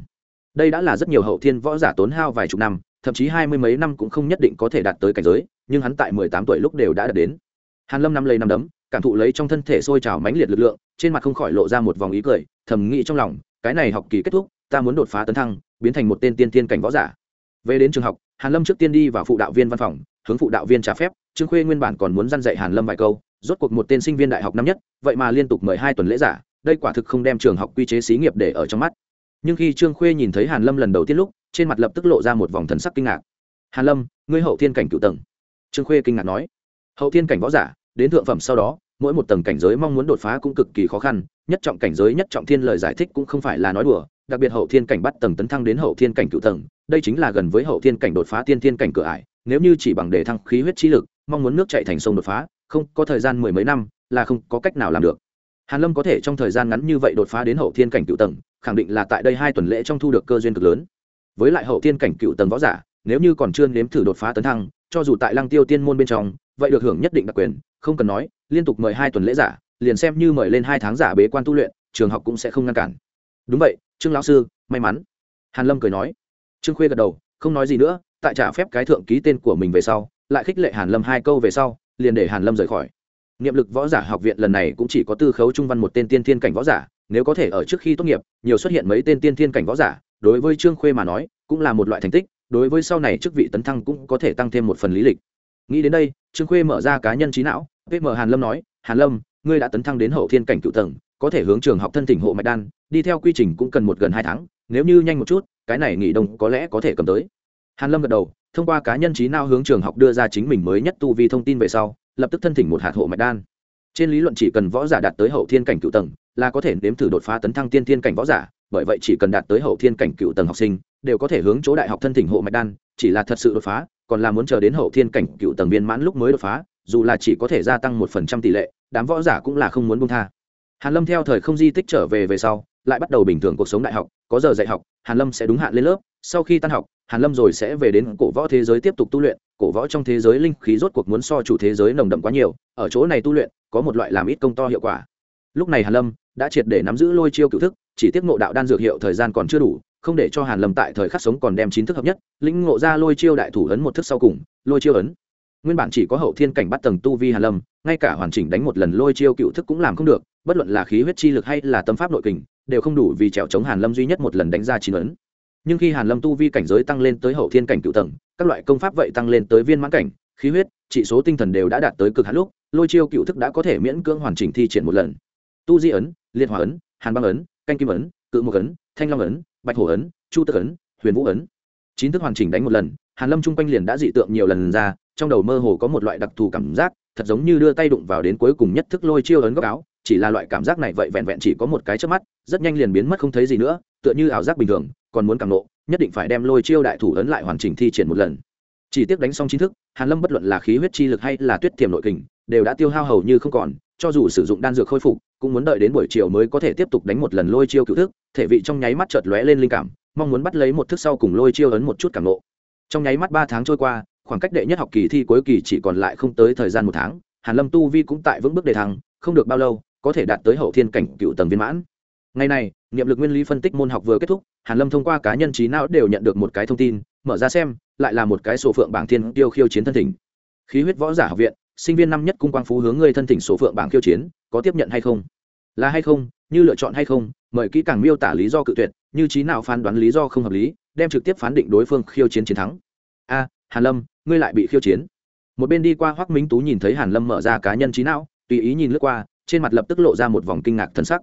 Đây đã là rất nhiều hậu thiên võ giả tốn hao vài chục năm, thậm chí hai mươi mấy năm cũng không nhất định có thể đạt tới cảnh giới, nhưng hắn tại mười tám tuổi lúc đều đã đạt đến. Hàn lâm năm lấy năm đấm, cảm thụ lấy trong thân thể sôi trào mãnh liệt lực lượng, trên mặt không khỏi lộ ra một vòng ý cười, thầm nghĩ trong lòng, cái này học kỳ kết thúc, ta muốn đột phá tấn thăng biến thành một tên tiên tiên cảnh võ giả. Về đến trường học, hàn lâm trước tiên đi vào phụ đạo viên văn phòng, hướng phụ đạo viên trả phép, trương khuê nguyên bản còn muốn dăn dạy hàn lâm vài câu, rốt cuộc một tên sinh viên đại học năm nhất, vậy mà liên tục mời hai tuần lễ giả, đây quả thực không đem trường học quy chế xí nghiệp để ở trong mắt. Nhưng khi trương khuê nhìn thấy hàn lâm lần đầu tiên lúc, trên mặt lập tức lộ ra một vòng thần sắc kinh ngạc. Hàn lâm, ngươi hậu thiên cảnh cựu tầng. Trương khuê kinh ngạc nói. Hậu thiên cảnh võ giả, đến thượng phẩm sau đó, mỗi một tầng cảnh giới mong muốn đột phá cũng cực kỳ khó khăn, nhất trọng cảnh giới nhất trọng thiên lời giải thích cũng không phải là nói đùa đặc biệt hậu thiên cảnh bắt tầng tấn thăng đến hậu thiên cảnh cựu tầng, đây chính là gần với hậu thiên cảnh đột phá tiên thiên cảnh cửa ải, nếu như chỉ bằng để thăng khí huyết chi lực, mong muốn nước chạy thành sông đột phá, không, có thời gian mười mấy năm, là không có cách nào làm được. Hàn lâm có thể trong thời gian ngắn như vậy đột phá đến hậu thiên cảnh cựu tầng, khẳng định là tại đây hai tuần lễ trong thu được cơ duyên cực lớn. Với lại hậu thiên cảnh cựu tầng võ giả, nếu như còn chưa nếm thử đột phá tấn thăng, cho dù tại lăng tiêu tiên môn bên trong, vậy được hưởng nhất định đặc quyền, không cần nói, liên tục mời hai tuần lễ giả, liền xem như mời lên hai tháng giả bế quan tu luyện, trường học cũng sẽ không ngăn cản. Đúng vậy trương lão sư, may mắn. Hàn lâm cười nói. Trương khuê gật đầu, không nói gì nữa, tại trả phép cái thượng ký tên của mình về sau, lại khích lệ hàn lâm hai câu về sau, liền để hàn lâm rời khỏi. Niệm lực võ giả học viện lần này cũng chỉ có tư khấu trung văn một tên tiên thiên cảnh võ giả, nếu có thể ở trước khi tốt nghiệp, nhiều xuất hiện mấy tên tiên thiên cảnh võ giả, đối với trương khuê mà nói, cũng là một loại thành tích, đối với sau này chức vị tấn thăng cũng có thể tăng thêm một phần lý lịch. Nghĩ đến đây, trương khuê mở ra cá nhân trí não vm hàn lâm nói, hàn lâm, ngươi đã tấn thăng đến hậu thiên cảnh cựu tầng có thể hướng trường học thân tỉnh hộ mạch đan, đi theo quy trình cũng cần một gần hai tháng, nếu như nhanh một chút, cái này nghỉ đông có lẽ có thể cầm tới. Hàn lâm gật đầu, thông qua cá nhân trí nào hướng trường học đưa ra chính mình mới nhất tu vi thông tin về sau, lập tức thân thỉnh một hạt hộ mạch đan. Trên lý luận chỉ cần võ giả đạt tới hậu thiên cảnh cựu tầng, là có thể nếm thử đột phá tấn thăng tiên thiên cảnh võ giả, bởi vậy chỉ cần đạt tới hậu thiên cảnh cựu tầng học sinh, đều có thể hướng chỗ đại học thân thỉnh hộ mạch đan, chỉ là thật sự đột phá, còn là muốn chờ đến hậu thiên cảnh cựu tầng viên mãn lúc mới đột phá, dù là chỉ có thể gia tăng một phần trăm tỷ lệ, đám võ giả cũng là không muốn buông tha hàn lâm theo thời không di tích trở về về sau, lại bắt đầu bình thường cuộc sống đại học, có giờ dạy học, hàn lâm sẽ đúng hạn lên lớp, sau khi tan học, hàn lâm rồi sẽ về đến cổ võ thế giới tiếp tục tu luyện, cổ võ trong thế giới linh khí rốt cuộc muốn so chủ thế giới nồng đậm quá nhiều, ở chỗ này tu luyện, có một loại làm ít công to hiệu quả. Lúc này hàn lâm đã triệt để nắm giữ lôi chiêu cựu thức, chỉ tiếp ngộ đạo đan dược hiệu thời gian còn chưa đủ, không để cho hàn lâm tại thời khắc sống còn đem chín thức hợp nhất, lĩnh ngộ ra lôi chiêu đại thủ ấn một thức sau cùng, lôi chiêu ấn. Nguyên bản chỉ có hậu thiên cảnh bắt tầng tu vi hàn lâm, ngay cả hoàn chỉnh đánh một lần lôi chiêu cựu thức cũng làm không được bất luận là khí huyết chi lực hay là tâm pháp nội kình, đều không đủ vì trèo chống hàn lâm duy nhất một lần đánh ra chín ấn. Nhưng khi hàn lâm tu vi cảnh giới tăng lên tới hậu thiên cảnh cựu tầng, các loại công pháp vậy tăng lên tới viên mãn cảnh, khí huyết chỉ số tinh thần đều đã đạt tới cực hạn lúc, lôi chiêu cựu thức đã có thể miễn cưỡng hoàn chỉnh thi triển một lần. Tu di ấn, liệt hỏa ấn, hàn băng ấn, canh kim ấn, cự một ấn, thanh long ấn, bạch hổ ấn, chu tức ấn, huyền vũ ấn. Chín thức hoàn chỉnh đánh một lần, hàn lâm trung quanh liền đã dị tượng nhiều lần ra, trong đầu mơ hồ có một loại đặc thù cảm giác, thật giống như đưa tay đụng vào đến cuối cùng nhất thức lôi chiêu ấn góc áo chỉ là loại cảm giác này vậy vẹn vẹn chỉ có một cái trước mắt, rất nhanh liền biến mất không thấy gì nữa, tựa như ảo giác bình thường, còn muốn càng nộ, nhất định phải đem lôi chiêu đại thủ ấn lại hoàn chỉnh thi triển một lần. Chỉ tiếc đánh xong chính thức, hàn lâm bất luận là khí huyết chi lực hay là tuyết tiềm nội kình, đều đã tiêu hao hầu như không còn, cho dù sử dụng đan dược khôi phục, cũng muốn đợi đến buổi chiều mới có thể tiếp tục đánh một lần lôi chiêu cựu thức, thể vị trong nháy mắt chợt lóe lên linh cảm, mong muốn bắt lấy một thức sau cùng lôi chiêu ấn một chút cảm nộ. Trong nháy mắt ba tháng trôi qua, khoảng cách đệ nhất học kỳ thi cuối kỳ chỉ còn lại không tới thời gian một tháng, hàn lâm tu vi cũng tại vững bước đề thăng, không được bao lâu có thể đạt tới hậu thiên cảnh cựu tầng viên mãn. Ngày này, niệm lực nguyên lý phân tích môn học vừa kết thúc, hàn lâm thông qua cá nhân trí não đều nhận được một cái thông tin, mở ra xem, lại là một cái sổ phượng bảng thiên tiêu khiêu chiến thân thỉnh. Khí huyết võ giả học viện, sinh viên năm nhất cung quang phú hướng ngươi thân thỉnh sổ phượng bảng khiêu chiến, có tiếp nhận hay không? Là hay không? Như lựa chọn hay không? Mời kỹ càng miêu tả lý do cự tuyệt, như trí nào phán đoán lý do không hợp lý, đem trực tiếp phán định đối phương khiêu chiến chiến thắng. A, hàn lâm, ngươi lại bị khiêu chiến. Một bên đi qua hoắc minh tú nhìn thấy hàn lâm mở ra cá nhân trí não, tùy ý nhìn lướt qua trên mặt lập tức lộ ra một vòng kinh ngạc thân sắc.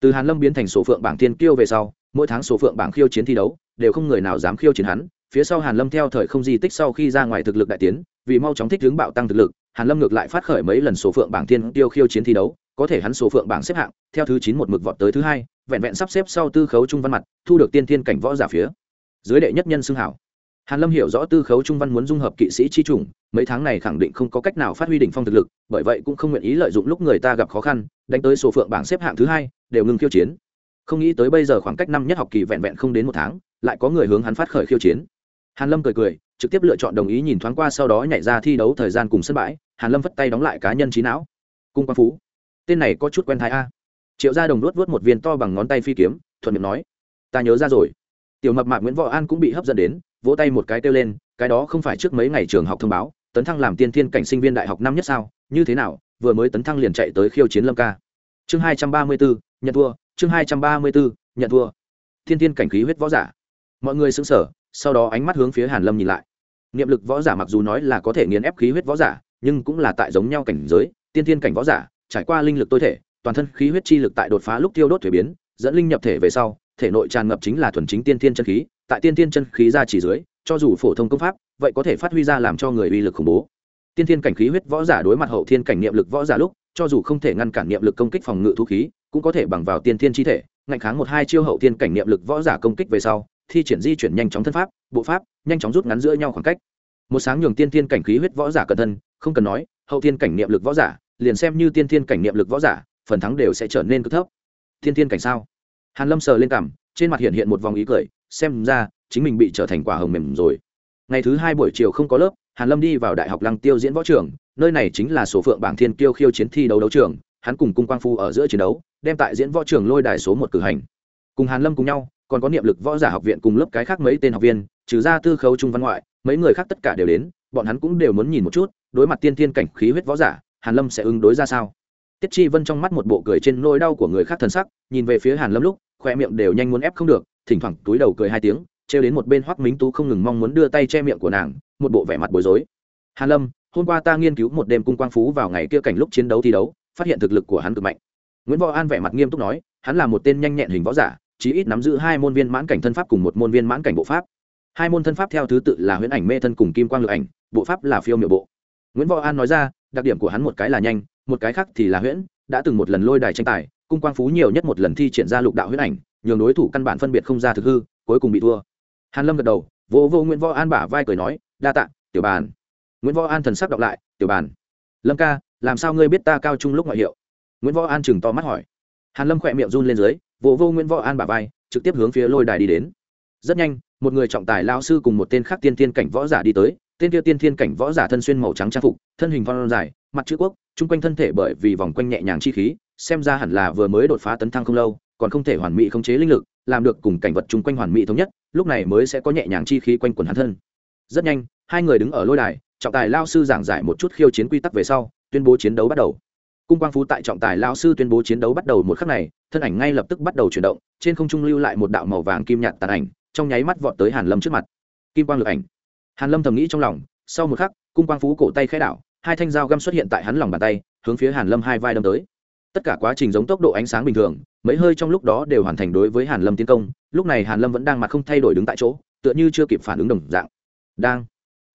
Từ hàn lâm biến thành số phượng bảng thiên kiêu về sau, mỗi tháng số phượng bảng khiêu chiến thi đấu, đều không người nào dám khiêu chiến hắn. Phía sau hàn lâm theo thời không di tích sau khi ra ngoài thực lực đại tiến, vì mau chóng thích hướng bạo tăng thực lực, hàn lâm ngược lại phát khởi mấy lần số phượng bảng thiên kiêu khiêu chiến thi đấu, có thể hắn số phượng bảng xếp hạng, theo thứ chín một mực vọt tới thứ hai, vẹn vẹn sắp xếp sau tư khấu trung văn mặt, thu được tiên thiên cảnh võ giả phía dưới đệ nhất nhân xưng hảo hàn lâm hiểu rõ tư khấu trung văn muốn dung hợp kỵ sĩ chi trùng mấy tháng này khẳng định không có cách nào phát huy đỉnh phong thực lực, bởi vậy cũng không nguyện ý lợi dụng lúc người ta gặp khó khăn, đánh tới số phượng bảng xếp hạng thứ hai, đều ngừng khiêu chiến. Không nghĩ tới bây giờ khoảng cách năm nhất học kỳ vẹn vẹn không đến một tháng, lại có người hướng hắn phát khởi khiêu chiến. Hàn lâm cười cười, trực tiếp lựa chọn đồng ý nhìn thoáng qua sau đó nhảy ra thi đấu thời gian cùng sân bãi, hàn lâm vất tay đóng lại cá nhân trí não. Cung quang phú, tên này có chút quen thái a. Triệu gia đồng luốt vớt một viên to bằng ngón tay phi kiếm, thuận miệng nói, ta nhớ ra rồi. Tiểu mập mạp nguyễn võ an cũng bị hấp dẫn đến vỗ tay một cái kêu lên, cái đó không phải trước mấy ngày trường học thông báo, tấn thăng làm tiên thiên cảnh sinh viên đại học năm nhất sao, như thế nào, vừa mới tấn thăng liền chạy tới khiêu chiến lâm ca. Chương hai trăm ba mươi bốn, nhận thua, chương hai trăm ba mươi bốn, nhận thua. Thiên thiên cảnh khí huyết võ giả. Mọi người xứng sở sau đó ánh mắt hướng phía hàn lâm nhìn lại. Niệm lực võ giả mặc dù nói là có thể nghiền ép khí huyết võ giả, nhưng cũng là tại giống nhau cảnh giới, tiên thiên cảnh võ giả, trải qua linh lực tối thể, toàn thân khí huyết chi lực tại đột phá lúc tiêu đốt thuế biến, dẫn linh nhập thể về sau thể nội tràn ngập chính là thuần chính tiên thiên chân khí, tại tiên thiên chân khí ra chỉ dưới, cho dù phổ thông công pháp, vậy có thể phát huy ra làm cho người uy lực khủng bố. Tiên thiên cảnh khí huyết võ giả đối mặt hậu thiên cảnh niệm lực võ giả lúc, cho dù không thể ngăn cản niệm lực công kích phòng ngự thu khí, cũng có thể bằng vào tiên thiên chi thể, ngạnh kháng một hai chiêu hậu thiên cảnh niệm lực võ giả công kích về sau, thi triển di chuyển nhanh chóng thân pháp, bộ pháp, nhanh chóng rút ngắn giữa nhau khoảng cách. Một sáng nhường tiên thiên cảnh khí huyết võ giả cẩn thân, không cần nói, hậu thiên cảnh niệm lực võ giả, liền xem như tiên thiên cảnh niệm lực võ giả, phần thắng đều sẽ trở nên cực thấp. Thiên thiên cảnh sao? Hàn lâm sờ lên cằm, trên mặt hiện hiện một vòng ý cười, xem ra, chính mình bị trở thành quả hồng mềm rồi. Ngày thứ hai buổi chiều không có lớp, hàn lâm đi vào đại học lăng tiêu diễn võ trường, nơi này chính là số phượng bảng thiên kiêu khiêu chiến thi đấu đấu trường, hắn cùng cung quang phu ở giữa chiến đấu, đem tại diễn võ trường lôi đài số một cử hành. Cùng hàn lâm cùng nhau, còn có niệm lực võ giả học viện cùng lớp cái khác mấy tên học viên, trừ ra tư khấu trung văn ngoại, mấy người khác tất cả đều đến, bọn hắn cũng đều muốn nhìn một chút, đối mặt tiên thiên cảnh khí huyết võ giả, hàn lâm sẽ ứng đối ra sao? Tiết chi vân trong mắt một bộ cười trên nỗi đau của người khác thần sắc, nhìn về phía hàn lâm lúc, khoe miệng đều nhanh muốn ép không được, thỉnh thoảng túi đầu cười hai tiếng, trêu đến một bên hoắc minh tú không ngừng mong muốn đưa tay che miệng của nàng, một bộ vẻ mặt bối rối. Hàn lâm, hôm qua ta nghiên cứu một đêm cung quang phú vào ngày kia cảnh lúc chiến đấu thi đấu, phát hiện thực lực của hắn cực mạnh. Nguyễn võ an vẻ mặt nghiêm túc nói, hắn là một tên nhanh nhẹn hình võ giả, chí ít nắm giữ hai môn viên mãn cảnh thân pháp cùng một môn viên mãn cảnh bộ pháp. Hai môn thân pháp theo thứ tự là huyễn ảnh mê thân cùng kim quang lực ảnh, bộ pháp là phiêu miệu bộ. Nguyễn võ an nói ra, đặc điểm của hắn một cái là nhanh một cái khác thì là huyễn, đã từng một lần lôi đài tranh tài, cung quang phú nhiều nhất một lần thi triển ra lục đạo huyễn ảnh, nhường đối thủ căn bản phân biệt không ra thực hư, cuối cùng bị thua. Hàn lâm gật đầu vô vô nguyễn võ an bả vai cười nói, đa tạ, tiểu bàn. Nguyễn võ an thần sắc đọc lại, tiểu bàn, lâm ca, làm sao ngươi biết ta cao trung lúc ngoại hiệu? Nguyễn võ an chừng to mắt hỏi. Hàn lâm khỏe miệng run lên dưới, vỗ vô nguyễn võ an bả vai, trực tiếp hướng phía lôi đài đi đến. Rất nhanh, một người trọng tài lao sư cùng một tên khác tiên thiên cảnh võ giả đi tới, tên kia tiên thiên cảnh võ giả thân xuyên màu trắng trang phục, thân hình phong dài mặt chữ quốc, chung quanh thân thể bởi vì vòng quanh nhẹ nhàng chi khí, xem ra hẳn là vừa mới đột phá tấn thăng không lâu, còn không thể hoàn mỹ khống chế linh lực, làm được cùng cảnh vật chung quanh hoàn mỹ thống nhất, lúc này mới sẽ có nhẹ nhàng chi khí quanh quần hắn thân. Rất nhanh, hai người đứng ở lôi đài, trọng tài lao sư giảng giải một chút khiêu chiến quy tắc về sau, tuyên bố chiến đấu bắt đầu. Cung quang phú tại trọng tài lao sư tuyên bố chiến đấu bắt đầu một khắc này, thân ảnh ngay lập tức bắt đầu chuyển động, trên không trung lưu lại một đạo màu vàng kim nhạt tàn ảnh, trong nháy mắt vọt tới hàn lâm trước mặt. Kim quang lực ảnh. Hàn lâm thầm nghĩ trong lòng, sau một khắc, cung quang phú cổ tay khẽ đảo hai thanh dao găm xuất hiện tại hắn lòng bàn tay, hướng phía hàn lâm hai vai đâm tới. Tất cả quá trình giống tốc độ ánh sáng bình thường, mấy hơi trong lúc đó đều hoàn thành đối với hàn lâm tiến công, lúc này hàn lâm vẫn đang mặt không thay đổi đứng tại chỗ, tựa như chưa kịp phản ứng đồng dạng. Đang,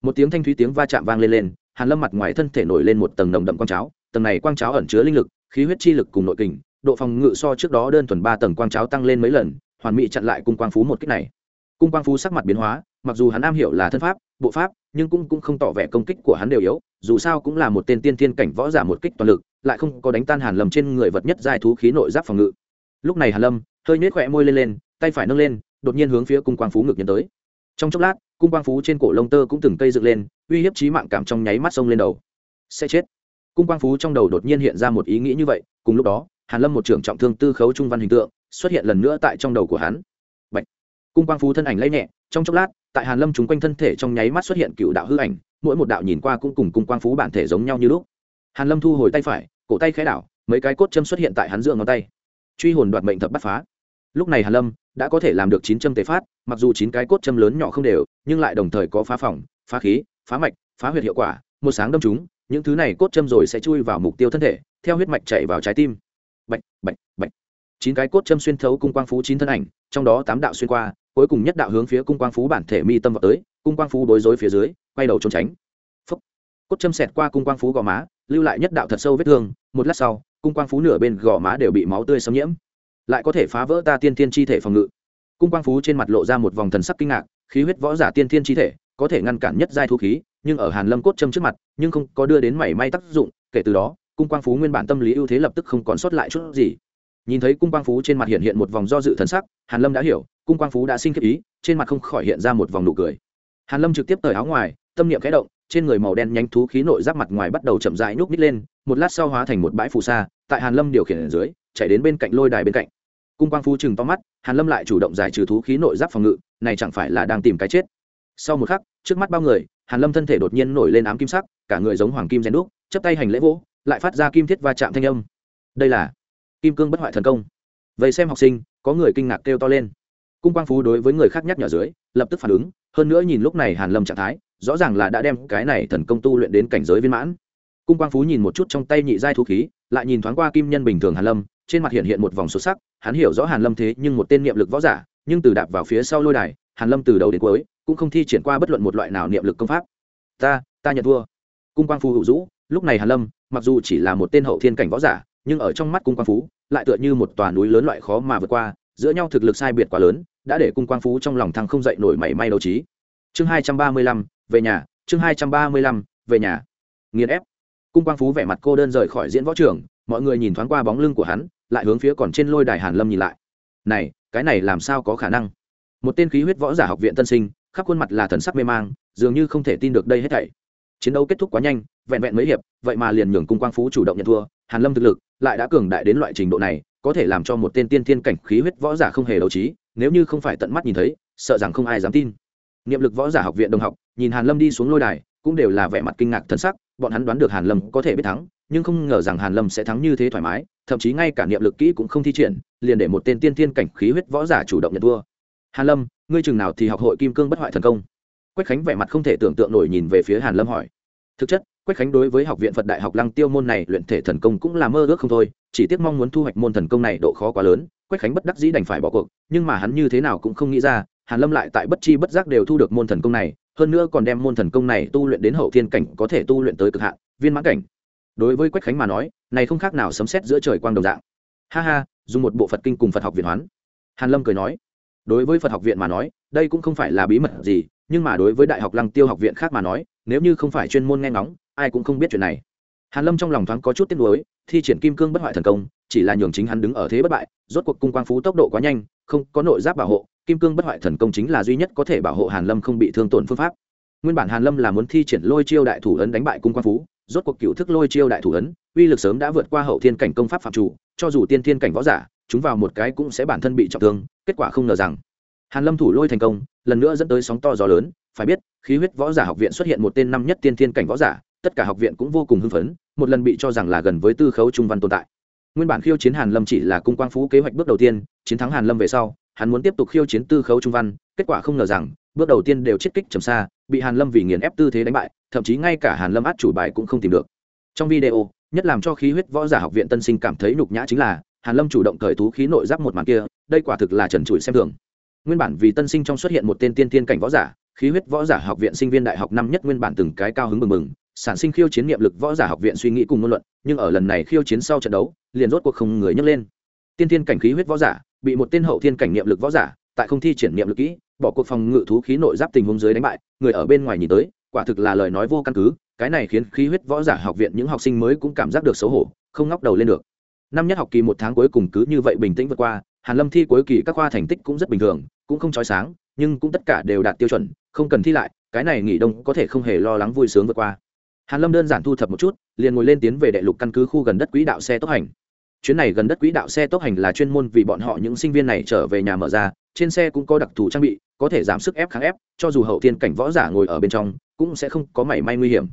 một tiếng thanh thúy tiếng va chạm vang lên lên, hàn lâm mặt ngoài thân thể nổi lên một tầng nồng đậm quang cháo, tầng này quang cháo ẩn chứa linh lực, khí huyết chi lực cùng nội kình, độ phòng ngự so trước đó đơn thuần ba tầng quang cháo tăng lên mấy lần, hoàn mỹ chặn lại cung quang phú một kích này. Cung quang phú sắc mặt biến hóa mặc dù hắn am hiểu là thân pháp, bộ pháp, nhưng cũng cũng không tỏ vẻ công kích của hắn đều yếu, dù sao cũng là một tên tiên thiên cảnh võ giả một kích toàn lực, lại không có đánh tan hàn lâm trên người vật nhất dài thú khí nội giáp phòng ngự. Lúc này hàn lâm, hơi nhếch khỏe môi lên lên, tay phải nâng lên, đột nhiên hướng phía cung quang phú ngực nhấn tới. Trong chốc lát, cung quang phú trên cổ lông tơ cũng từng cây dựng lên, uy hiếp chí mạng cảm trong nháy mắt sông lên đầu. Sẽ chết. Cung quang phú trong đầu đột nhiên hiện ra một ý nghĩ như vậy, cùng lúc đó, hàn lâm một trưởng trọng thương tư khấu trung văn hình tượng, xuất hiện lần nữa tại trong đầu của hắn. Bạch. cung quang phú thân ảnh lay nhẹ, trong chốc lát tại hàn lâm chúng quanh thân thể trong nháy mắt xuất hiện cựu đạo hư ảnh, mỗi một đạo nhìn qua cũng cùng cung quang phú bản thể giống nhau như lúc. Hàn lâm thu hồi tay phải, cổ tay khẽ đảo, mấy cái cốt châm xuất hiện tại hắn giữa ngón tay. Truy hồn đoạt mệnh thập bắt phá. Lúc này hàn lâm đã có thể làm được chín châm tế phát, mặc dù chín cái cốt châm lớn nhỏ không đều, nhưng lại đồng thời có phá phòng, phá khí, phá mạch, phá huyệt hiệu quả, một sáng đâm chúng, những thứ này cốt châm rồi sẽ chui vào mục tiêu thân thể, theo huyết mạch chạy vào trái tim. Bạch bạch bạch. Chín cái cốt châm xuyên thấu cung quang phú chín thân ảnh, trong đó tám đạo xuyên qua cuối cùng nhất đạo hướng phía cung quang phú bản thể mi tâm vào tới, cung quang phú đối rối phía dưới, quay đầu trốn tránh. Phúc. cốt châm xẹt qua cung quang phú gò má, lưu lại nhất đạo thật sâu vết thương, một lát sau, cung quang phú nửa bên gò má đều bị máu tươi xâm nhiễm. Lại có thể phá vỡ ta tiên thiên chi thể phòng ngự. Cung quang phú trên mặt lộ ra một vòng thần sắc kinh ngạc, khí huyết võ giả tiên thiên chi thể, có thể ngăn cản nhất giai thu khí, nhưng ở hàn lâm cốt châm trước mặt, nhưng không có đưa đến mảy may tác dụng, kể từ đó, cung quang phú nguyên bản tâm lý ưu thế lập tức không còn sót lại chút gì nhìn thấy cung quang phú trên mặt hiện hiện một vòng do dự thần sắc, hàn lâm đã hiểu, cung quang phú đã sinh khiếp ý, trên mặt không khỏi hiện ra một vòng nụ cười. Hàn lâm trực tiếp cởi áo ngoài, tâm niệm khẽ động, trên người màu đen nhanh thú khí nội giáp mặt ngoài bắt đầu chậm rãi nhúc nít lên, một lát sau hóa thành một bãi phù sa, tại hàn lâm điều khiển ở dưới, chạy đến bên cạnh lôi đài bên cạnh. Cung quang phú chừng to mắt, hàn lâm lại chủ động giải trừ thú khí nội giáp phòng ngự, này chẳng phải là đang tìm cái chết. Sau một khắc, trước mắt bao người, hàn lâm thân thể đột nhiên nổi lên ám kim sắc, cả người giống hoàng kim rèn đúc, chắp tay hành lễ vỗ, lại phát ra kim thiết va chạm thanh âm. Đây là kim cương bất hoại thần công. Vậy xem học sinh, có người kinh ngạc kêu to lên. Cung quang phú đối với người khác nhắc nhở dưới, lập tức phản ứng, hơn nữa nhìn lúc này hàn lâm trạng thái, rõ ràng là đã đem cái này thần công tu luyện đến cảnh giới viên mãn. Cung quang phú nhìn một chút trong tay nhị giai thu khí, lại nhìn thoáng qua kim nhân bình thường hàn lâm, trên mặt hiện hiện một vòng xuất sắc, hắn hiểu rõ hàn lâm thế nhưng một tên niệm lực võ giả, nhưng từ đạp vào phía sau lôi đài, hàn lâm từ đầu đến cuối, cũng không thi triển qua bất luận một loại nào niệm lực công pháp. Ta ta nhận thua. Cung quang phú hữu dũ, lúc này hàn lâm, mặc dù chỉ là một tên hậu thiên cảnh võ giả nhưng ở trong mắt cung quang phú, lại tựa như một tòa núi lớn loại khó mà vượt qua, giữa nhau thực lực sai biệt quá lớn, đã để cung quang phú trong lòng thăng không dậy nổi mảy may đấu trí. Chương hai trăm ba mươi lăm, về nhà, chương hai trăm ba mươi lăm, về nhà. Nghiền ép. Cung quang phú vẻ mặt cô đơn rời khỏi diễn võ trường, mọi người nhìn thoáng qua bóng lưng của hắn, lại hướng phía còn trên lôi đài hàn lâm nhìn lại. Này, cái này làm sao có khả năng? Một tên khí huyết võ giả học viện tân sinh, khắp khuôn mặt là thần sắc mê mang, dường như không thể tin được đây hết thảy. Chiến đấu kết thúc quá nhanh, vẹn vẹn mấy hiệp, vậy mà liền nhường cung quang phú chủ động nhận thua, hàn lâm thực lực lại đã cường đại đến loại trình độ này, có thể làm cho một tên tiên thiên cảnh khí huyết võ giả không hề đấu trí, nếu như không phải tận mắt nhìn thấy, sợ rằng không ai dám tin. Niệm lực võ giả học viện đồng học, nhìn hàn lâm đi xuống lôi đài, cũng đều là vẻ mặt kinh ngạc thân sắc, bọn hắn đoán được hàn lâm có thể biết thắng, nhưng không ngờ rằng hàn lâm sẽ thắng như thế thoải mái, thậm chí ngay cả niệm lực kỹ cũng không thi triển, liền để một tên tiên thiên cảnh khí huyết võ giả chủ động nhận thua. Hàn lâm, ngươi chừng nào thì học hội kim cương bất hoại thần công? Quách khánh vẻ mặt không thể tưởng tượng nổi nhìn về phía hàn lâm hỏi. Thực chất quách khánh đối với học viện phật đại học lăng tiêu môn này luyện thể thần công cũng là mơ ước không thôi, chỉ tiếc mong muốn thu hoạch môn thần công này độ khó quá lớn, quách khánh bất đắc dĩ đành phải bỏ cuộc, nhưng mà hắn như thế nào cũng không nghĩ ra, hàn lâm lại tại bất chi bất giác đều thu được môn thần công này, hơn nữa còn đem môn thần công này tu luyện đến hậu thiên cảnh có thể tu luyện tới cực hạn, viên mãn cảnh. Đối với quách khánh mà nói, này không khác nào sấm sét giữa trời quang đồng dạng. Ha ha, dùng một bộ phật kinh cùng phật học viện hoán. Hàn lâm cười nói, đối với phật học viện mà nói, đây cũng không phải là bí mật gì, nhưng mà đối với đại học lăng tiêu học viện khác mà nói, nếu như không phải chuyên môn nghe ngóng ai cũng không biết chuyện này. Hàn lâm trong lòng thoáng có chút tiếc nuối, thi triển kim cương bất hoại thần công, chỉ là nhường chính hắn đứng ở thế bất bại, rốt cuộc cung quang phú tốc độ quá nhanh, không có nội giáp bảo hộ, kim cương bất hoại thần công chính là duy nhất có thể bảo hộ hàn lâm không bị thương tổn phương pháp. Nguyên bản hàn lâm là muốn thi triển lôi chiêu đại thủ ấn đánh bại cung quang phú, rốt cuộc cựu thức lôi chiêu đại thủ ấn, uy lực sớm đã vượt qua hậu thiên cảnh công pháp phạm chủ, cho dù tiên thiên cảnh võ giả, chúng vào một cái cũng sẽ bản thân bị trọng thương, kết quả không ngờ rằng, hàn lâm thủ lôi thành công, lần nữa dẫn tới sóng to gió lớn, phải biết, khí huyết võ giả học viện xuất hiện một tên năm nhất tiên thiên cảnh võ giả tất cả học viện cũng vô cùng hưng phấn, một lần bị cho rằng là gần với tư khấu trung văn tồn tại. Nguyên bản khiêu chiến hàn lâm chỉ là cung quang phú kế hoạch bước đầu tiên, chiến thắng hàn lâm về sau, hắn muốn tiếp tục khiêu chiến tư khấu trung văn, kết quả không ngờ rằng, bước đầu tiên đều chết kích trầm xa, bị hàn lâm vì nghiền ép tư thế đánh bại, thậm chí ngay cả hàn lâm át chủ bài cũng không tìm được. Trong video, nhất làm cho khí huyết võ giả học viện tân sinh cảm thấy nhục nhã chính là, hàn lâm chủ động cởi thú khí nội giáp một màn kia, đây quả thực là trần trụi xem thường. Nguyên bản vì tân sinh trong xuất hiện một tên tiên tiên cảnh võ giả, khí huyết võ giả học viện sinh viên đại học năm nhất nguyên bản từng cái cao hứng mừng mừng sản sinh khiêu chiến niệm lực võ giả học viện suy nghĩ cùng ngôn luận, nhưng ở lần này khiêu chiến sau trận đấu, liền rốt cuộc không người nhấc lên. Tiên tiên cảnh khí huyết võ giả, bị một tên hậu thiên cảnh niệm lực võ giả, tại không thi triển niệm lực kỹ, bỏ cuộc phòng ngự thú khí nội giáp tình huống dưới đánh bại, người ở bên ngoài nhìn tới, quả thực là lời nói vô căn cứ, cái này khiến khí huyết võ giả học viện những học sinh mới cũng cảm giác được xấu hổ, không ngóc đầu lên được. Năm nhất học kỳ một tháng cuối cùng cứ như vậy bình tĩnh vượt qua, hàn lâm thi cuối kỳ các khoa thành tích cũng rất bình thường, cũng không trói sáng, nhưng cũng tất cả đều đạt tiêu chuẩn, không cần thi lại, cái này nghỉ đông có thể không hề lo lắng vui sướng vượt qua hàn lâm đơn giản thu thập một chút, liền ngồi lên tiến về đệ lục căn cứ khu gần đất quỹ đạo xe tốc hành. Chuyến này gần đất quỹ đạo xe tốc hành là chuyên môn vì bọn họ những sinh viên này trở về nhà mở ra, trên xe cũng có đặc thù trang bị, có thể giảm sức ép kháng ép, cho dù hậu tiên cảnh võ giả ngồi ở bên trong, cũng sẽ không có mảy may nguy hiểm.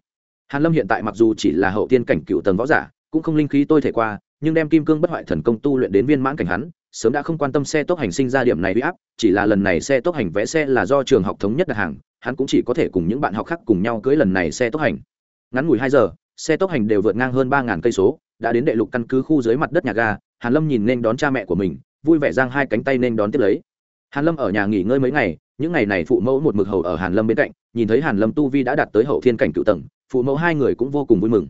Hàn lâm hiện tại mặc dù chỉ là hậu tiên cảnh cựu tầng võ giả, cũng không linh khí tôi thể qua, nhưng đem kim cương bất hoại thần công tu luyện đến viên mãn cảnh hắn, sớm đã không quan tâm xe tốc hành sinh ra điểm này bị áp, chỉ là lần này xe tốc hành vẽ xe là do trường học thống nhất đặt hàng, hắn cũng chỉ có thể cùng những bạn học khác cùng nhau cưới lần này xe tốc hành ngắn ngủi hai giờ, xe tốc hành đều vượt ngang hơn ba ngàn cây số, đã đến đệ lục căn cứ khu dưới mặt đất nhà ga, hàn lâm nhìn nên đón cha mẹ của mình, vui vẻ giang hai cánh tay nên đón tiếp lấy. Hàn lâm ở nhà nghỉ ngơi mấy ngày, những ngày này phụ mẫu một mực hầu ở hàn lâm bên cạnh, nhìn thấy hàn lâm tu vi đã đạt tới hậu thiên cảnh cựu tầng, phụ mẫu hai người cũng vô cùng vui mừng.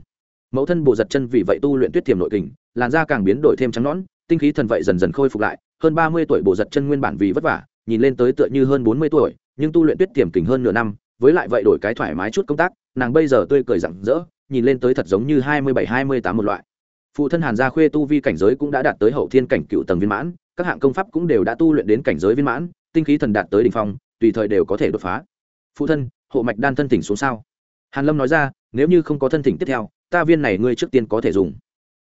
Mẫu thân bộ giật chân vì vậy tu luyện tuyết tiềm nội kình, làn da càng biến đổi thêm trắng nõn, tinh khí thần vậy dần dần khôi phục lại, hơn ba mươi tuổi bộ giật chân nguyên bản vì vất vả, nhìn lên tới tựa như hơn bốn mươi tuổi, nhưng tu luyện tuyết tiềm kình hơn nửa năm, với lại vậy đổi cái thoải mái chút công tác nàng bây giờ tươi cười rạng rỡ, nhìn lên tới thật giống như hai mươi bảy, hai mươi tám một loại. Phụ thân hàn gia khuê tu vi cảnh giới cũng đã đạt tới hậu thiên cảnh cựu tầng viên mãn, các hạng công pháp cũng đều đã tu luyện đến cảnh giới viên mãn, tinh khí thần đạt tới đ ỉ n h phong, tùy thời đều có thể đột phá. Phụ thân, hộ mạch đan thân tỉnh xuống sao? Hàn lâm nói ra, nếu như không có thân thỉnh tiếp theo, ta viên này ngươi trước tiên có thể dùng.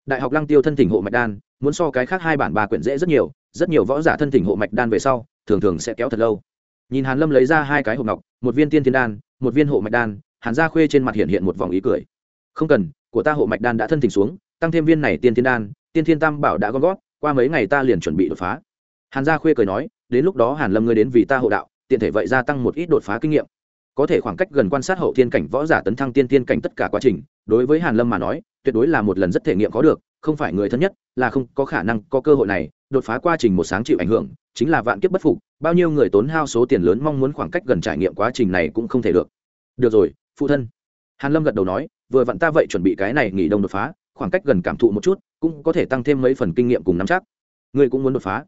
Đại học lăng tiêu thân thỉnh hộ mạch đan, muốn so cái khác hai bản ba quyển dễ rất nhiều rất nhiều võ giả thân thỉnh hộ mạch đan về sau, thường thường sẽ kéo thật lâu. Nhìn hàn lâm lấy ra hai cái hộp ngọc, một viên tiên thiên đan, một viên hộ mạch đan hàn gia khuê trên mặt hiện hiện một vòng ý cười. Không cần, của ta hộ mạch đan đã thân thỉnh xuống, tăng thêm viên này tiên thiên đan, tiên thiên tam bảo đã gom gót qua mấy ngày ta liền chuẩn bị đột phá. Hàn gia khuê cười nói, đến lúc đó hàn lâm ngươi đến vì ta hộ đạo, tiện thể vậy gia tăng một ít đột phá kinh nghiệm. Có thể khoảng cách gần quan sát hậu thiên cảnh võ giả tấn thăng tiên thiên cảnh tất cả quá trình, đối với hàn lâm mà nói, tuyệt đối là một lần rất thể nghiệm có được, không phải người thân nhất, là không có khả năng có cơ hội này, đột phá quá trình một sáng chịu ảnh hưởng, chính là vạn kiếp bất phục, bao nhiêu người tốn hao số tiền lớn mong muốn khoảng cách gần trải nghiệm quá trình này cũng không thể được. Được rồi phụ thân. Hàn lâm gật đầu nói, vừa vặn ta vậy chuẩn bị cái này nghỉ đông đột phá, khoảng cách gần cảm thụ một chút, cũng có thể tăng thêm mấy phần kinh nghiệm cùng nắm chắc. Ngươi cũng muốn đột phá?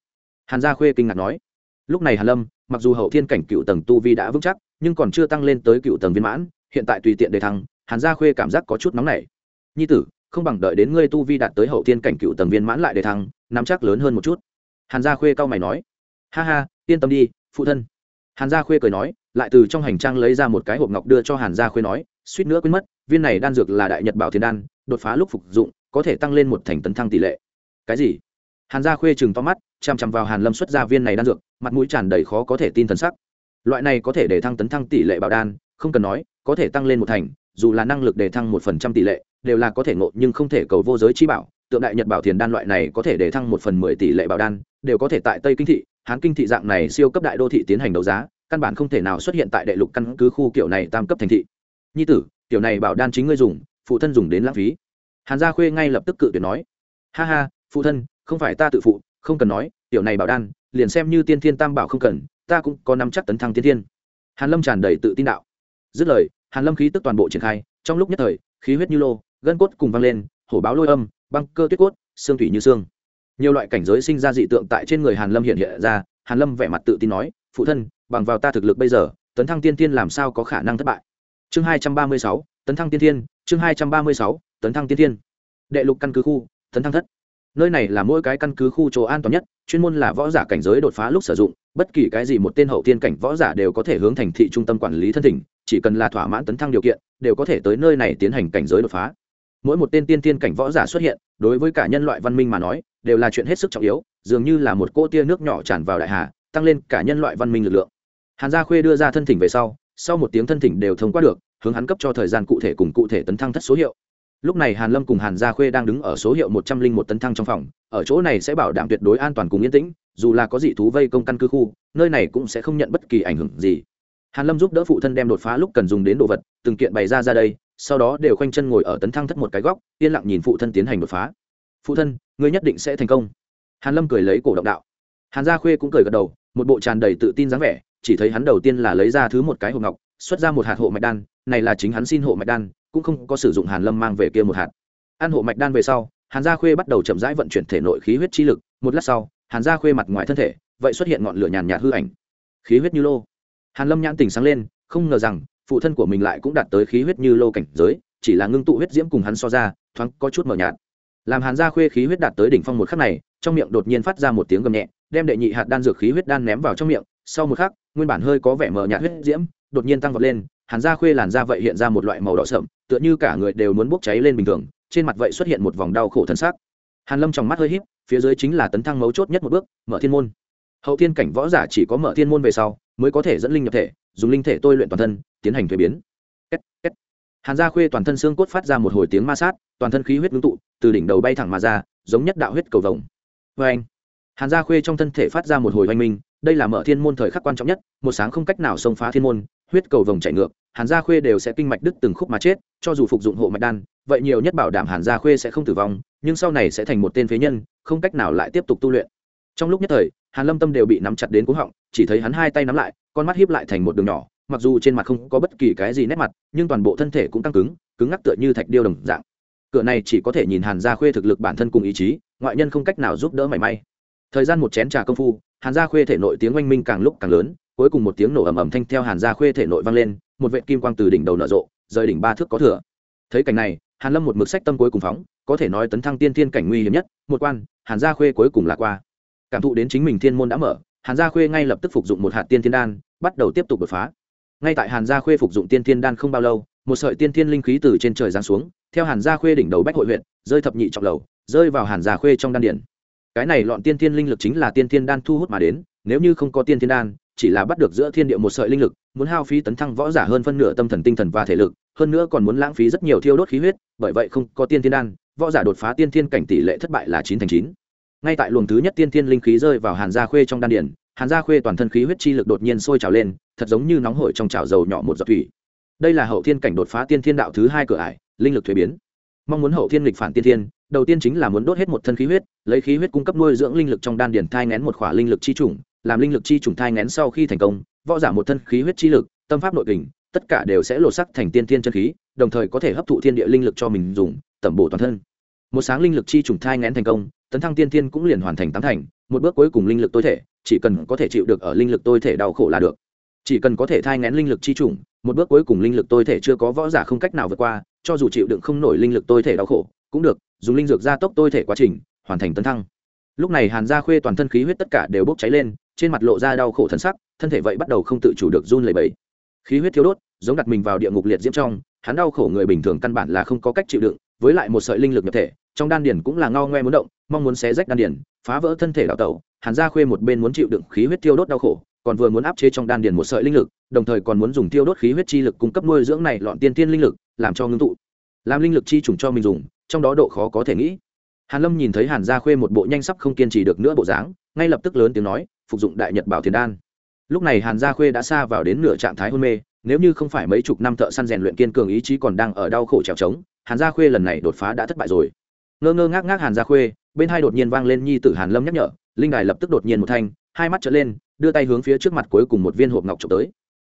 Hàn gia khuê kinh ngạc nói. Lúc này hàn lâm, mặc dù hậu thiên cảnh cựu tầng tu vi đã vững chắc, nhưng còn chưa tăng lên tới cựu tầng viên mãn, hiện tại tùy tiện để thăng, hàn gia khuê cảm giác có chút nóng nảy. Nhi tử, không bằng đợi đến ngươi tu vi đạt tới hậu thiên cảnh cựu tầng viên mãn lại để thăng, nắm chắc lớn hơn một chút. Hàn gia khuê cao mày nói. Ha ha, yên tâm đi, phụ thân hàn gia khuê cười nói, lại từ trong hành trang lấy ra một cái hộp ngọc đưa cho hàn gia khuê nói, suýt nữa quên mất, viên này đan dược là đại nhật bảo thiên đan, đột phá lúc phục dụng, có thể tăng lên một thành tấn thăng tỷ lệ. Cái gì? Hàn gia khuê chừng to mắt chằm chằm vào hàn lâm xuất ra viên này đan dược, mặt mũi tràn đầy khó có thể tin thần sắc. Loại này có thể để thăng tấn thăng tỷ lệ bảo đan, không cần nói, có thể tăng lên một thành, dù là năng lực để thăng một phần trăm tỷ lệ, đều là có thể ngộ nhưng không thể cầu vô giới chi bảo. Tượng đại nhật bảo thiền đan loại này có thể để thăng một phần mười tỷ lệ bảo đan, đều có thể tại tây kinh thị hán kinh thị dạng này siêu cấp đại đô thị tiến hành đấu giá, căn bản không thể nào xuất hiện tại đại lục căn cứ khu kiểu này tam cấp thành thị. Nhi tử, kiểu này bảo đan chính ngươi dùng, phụ thân dùng đến lãng phí. Hàn gia khuê ngay lập tức cự tuyệt nói. Ha ha, phụ thân, không phải ta tự phụ, không cần nói tiểu này bảo đan, liền xem như tiên thiên tam bảo không cần, ta cũng có năm chắc tấn thăng tiên thiên. Hàn lâm tràn đầy tự tin đạo. Dứt lời, hàn lâm khí tức toàn bộ triển khai, trong lúc nhất thời, khí huyết như lô, gân cốt cùng vang lên, hổ báo lôi âm, băng cơ tuyết cốt, xương thủy như xương nhiều loại cảnh giới sinh ra dị tượng tại trên người hàn lâm hiện hiện ra, hàn lâm vẻ mặt tự tin nói, phụ thân, bằng vào ta thực lực bây giờ, tấn thăng tiên tiên làm sao có khả năng thất bại? Chương hai trăm ba mươi sáu, tấn thăng tiên tiên chương hai trăm ba mươi sáu, tấn thăng tiên tiên đệ lục căn cứ khu, tấn thăng thất. Nơi này là mỗi cái căn cứ khu chỗ an toàn nhất, chuyên môn là võ giả cảnh giới đột phá lúc sử dụng, bất kỳ cái gì một tên hậu tiên cảnh võ giả đều có thể hướng thành thị trung tâm quản lý thân thỉnh, chỉ cần là thỏa mãn tấn thăng điều kiện, đều có thể tới nơi này tiến hành cảnh giới đột phá. Mỗi một tên tiên tiên cảnh võ giả xuất hiện, đối với cả nhân loại văn minh mà nói đều là chuyện hết sức trọng yếu, dường như là một cỗ tia nước nhỏ tràn vào đại hà, tăng lên cả nhân loại văn minh lực lượng. Hàn gia khuê đưa ra thân thỉnh về sau sau một tiếng thân thỉnh đều thông qua được, hướng hắn cấp cho thời gian cụ thể cùng cụ thể tấn thăng thất số hiệu. Lúc này hàn lâm cùng hàn gia khuê đang đứng ở số hiệu một trăm linh một tấn thăng trong phòng, ở chỗ này sẽ bảo đảm tuyệt đối an toàn cùng yên tĩnh, dù là có dị thú vây công căn cứ khu, nơi này cũng sẽ không nhận bất kỳ ảnh hưởng gì. Hàn lâm giúp đỡ phụ thân đem đột phá lúc cần dùng đến đồ vật, từng kiện bày ra ra đây, sau đó đều khoanh chân ngồi ở tấn thăng thất một cái góc, yên lặng nhìn phụ thân tiến hành đột phá phụ thân, ngươi nhất định sẽ thành công. Hàn lâm cười lấy cổ động đạo. Hàn gia khuê cũng cười gật đầu, một bộ tràn đầy tự tin dáng vẻ, chỉ thấy hắn đầu tiên là lấy ra thứ một cái hộp ngọc, xuất ra một hạt hộ mạch đan, này là chính hắn xin hộ mạch đan, cũng không có sử dụng hàn lâm mang về kia một hạt. Ăn hộ mạch đan về sau, hàn gia khuê bắt đầu chậm rãi vận chuyển thể nội khí huyết chi lực, một lát sau, hàn gia khuê mặt ngoài thân thể, vậy xuất hiện ngọn lửa nhàn nhạt hư ảnh. Khí huyết như lô. Hàn lâm nhãn tình sáng lên, không ngờ rằng, phụ thân của mình lại cũng đạt tới khí huyết như lô cảnh giới, chỉ là ngưng tụ huyết diễm cùng hắn so ra, thoáng có chút mờ nhạt làm hàn gia khuê khí huyết đạt tới đỉnh phong một khắc này trong miệng đột nhiên phát ra một tiếng gầm nhẹ đem đệ nhị hạt đan dược khí huyết đan ném vào trong miệng sau một khắc nguyên bản hơi có vẻ mờ nhạt huyết diễm đột nhiên tăng vọt lên hàn gia khuê làn da vậy hiện ra một loại màu đỏ sậm tựa như cả người đều muốn bốc cháy lên bình thường trên mặt vậy xuất hiện một vòng đau khổ thân xác hàn lâm trong mắt hơi híp phía dưới chính là tấn thăng mấu chốt nhất một bước mở thiên môn. Hậu thiên cảnh võ giả chỉ có mở thiên môn về sau mới có thể dẫn linh nhập thể dùng linh thể tôi luyện toàn thân tiến hành thuế biến. Kết, kết hàn gia khuê toàn thân xương cốt phát ra một hồi tiếng ma sát, toàn thân khí huyết ngưng tụ, từ đỉnh đầu bay thẳng mà ra, giống nhất đạo huyết cầu vồng. Vê anh, hàn gia khuê trong thân thể phát ra một hồi oanh minh, đây là mở thiên môn thời khắc quan trọng nhất, một sáng không cách nào xông phá thiên môn, huyết cầu vồng chạy ngược, hàn gia khuê đều sẽ kinh mạch đứt từng khúc mà chết, cho dù phục dụng hộ mạch đan, vậy nhiều nhất bảo đảm hàn gia khuê sẽ không tử vong, nhưng sau này sẽ thành một tên phế nhân, không cách nào lại tiếp tục tu luyện. Trong lúc nhất thời, hàn lâm tâm đều bị nắm chặt đến cúng họng, chỉ thấy hắn hai tay nắm lại, con mắt hiếp lại thành một đường nhỏ mặc dù trên mặt không có bất kỳ cái gì nét mặt, nhưng toàn bộ thân thể cũng tăng cứng cứng ngắc tựa như thạch điêu đồng dạng. Cửa này chỉ có thể nhìn hàn gia khuê thực lực bản thân cùng ý chí, ngoại nhân không cách nào giúp đỡ mảy may. Thời gian một chén trà công phu, hàn gia khuê thể nội tiếng oanh minh càng lúc càng lớn, cuối cùng một tiếng nổ ầm ầm thanh theo hàn gia khuê thể nội vang lên, một vệ kim quang từ đỉnh đầu nở rộ, rời đỉnh ba thước có thừa. Thấy cảnh này, hàn lâm một mực sách tâm cuối cùng phóng, có thể nói tấn thăng tiên thiên cảnh nguy hiểm nhất, một quan, hàn gia khuê cuối cùng là qua. Cảm thụ đến chính mình thiên môn đã mở, hàn gia khuê ngay lập tức phục dụng một hạt tiên thiên đan, bắt đầu tiếp tục đột phá ngay tại hàn gia khuê phục dụng tiên thiên đan không bao lâu, một sợi tiên thiên linh khí từ trên trời giáng xuống, theo hàn gia khuê đỉnh đầu bách hội huyện rơi thập nhị trọng lầu, rơi vào hàn gia khuê trong đan điển cái này lọn tiên thiên linh lực chính là tiên thiên đan thu hút mà đến, nếu như không có tiên thiên đan, chỉ là bắt được giữa thiên địa một sợi linh lực, muốn hao phí tấn thăng võ giả hơn phân nửa tâm thần tinh thần và thể lực, hơn nữa còn muốn lãng phí rất nhiều thiêu đốt khí huyết, bởi vậy không có tiên thiên đan, võ giả đột phá tiên thiên cảnh tỷ lệ thất bại là chín thành chín. Ngay tại luồng thứ nhất tiên thiên linh khí rơi vào hàn gia khuê trong đan điển hàn gia khuê toàn thân khí huyết chi lực đột nhiên sôi trào lên, thật giống như nóng hổi trong chảo dầu nhỏ một giọt thủy. Đây là hậu thiên cảnh đột phá tiên thiên đạo thứ hai cửa ải, linh lực thuế biến. Mong muốn hậu thiên lịch phản tiên thiên, đầu tiên chính là muốn đốt hết một thân khí huyết, lấy khí huyết cung cấp nuôi dưỡng linh lực trong đan điển thai ngén một khỏa linh lực chi chủng, làm linh lực chi chủng thai ngén sau khi thành công, võ giả một thân khí huyết chi lực, tâm pháp nội kình, tất cả đều sẽ lột sắc thành tiên thiên chân khí, đồng thời có thể hấp thụ thiên địa linh lực cho mình dùng, tẩm bổ toàn thân. Một sáng linh lực chi trùng thai ngén thành công, tấn thăng tiên thiên cũng liền hoàn thành tám thành, một bước cuối cùng linh lực tối thể chỉ cần có thể chịu được ở linh lực tôi thể đau khổ là được. Chỉ cần có thể thai ngén linh lực chi trùng một bước cuối cùng linh lực tôi thể chưa có võ giả không cách nào vượt qua, cho dù chịu đựng không nổi linh lực tôi thể đau khổ, cũng được, dùng linh dược gia tốc tôi thể quá trình, hoàn thành tấn thăng. Lúc này hàn gia khuê toàn thân khí huyết tất cả đều bốc cháy lên, trên mặt lộ ra đau khổ thân sắc, thân thể vậy bắt đầu không tự chủ được run lẩy bẩy. Khí huyết thiếu đốt, giống đặt mình vào địa ngục liệt diễm trong, hắn đau khổ người bình thường căn bản là không có cách chịu đựng, với lại một sợi linh lực nhập thể, trong đan điển cũng là ngao ngoe muốn động, mong muốn xé rách đan điển phá vỡ thân thể đạo tẩu, hàn gia khuê một bên muốn chịu đựng khí huyết tiêu đốt đau khổ, còn vừa muốn áp chế trong đan điền một sợi linh lực, đồng thời còn muốn dùng tiêu đốt khí huyết chi lực cung cấp nuôi dưỡng này lọn tiên tiên linh lực, làm cho ngưng tụ, làm linh lực chi trùng cho mình dùng, trong đó độ khó có thể nghĩ. Hàn lâm nhìn thấy hàn gia khuê một bộ nhanh sắp không kiên trì được nữa bộ dáng, ngay lập tức lớn tiếng nói, phục dụng đại nhật bảo thiền đan. Lúc này hàn gia khuê đã xa vào đến nửa trạng thái hôn mê, nếu như không phải mấy chục năm thợ săn rèn luyện kiên cường ý chí còn đang ở đau khổ trèo trống, hàn gia khuê lần này đột phá đã thất bại rồi. Ngơ ngơ ngác ngác hàn gia khuê bên hai đột nhiên vang lên nhi tử hàn lâm nhắc nhở, linh đài lập tức đột nhiên một thanh, hai mắt trở lên, đưa tay hướng phía trước mặt cuối cùng một viên hộp ngọc trộm tới.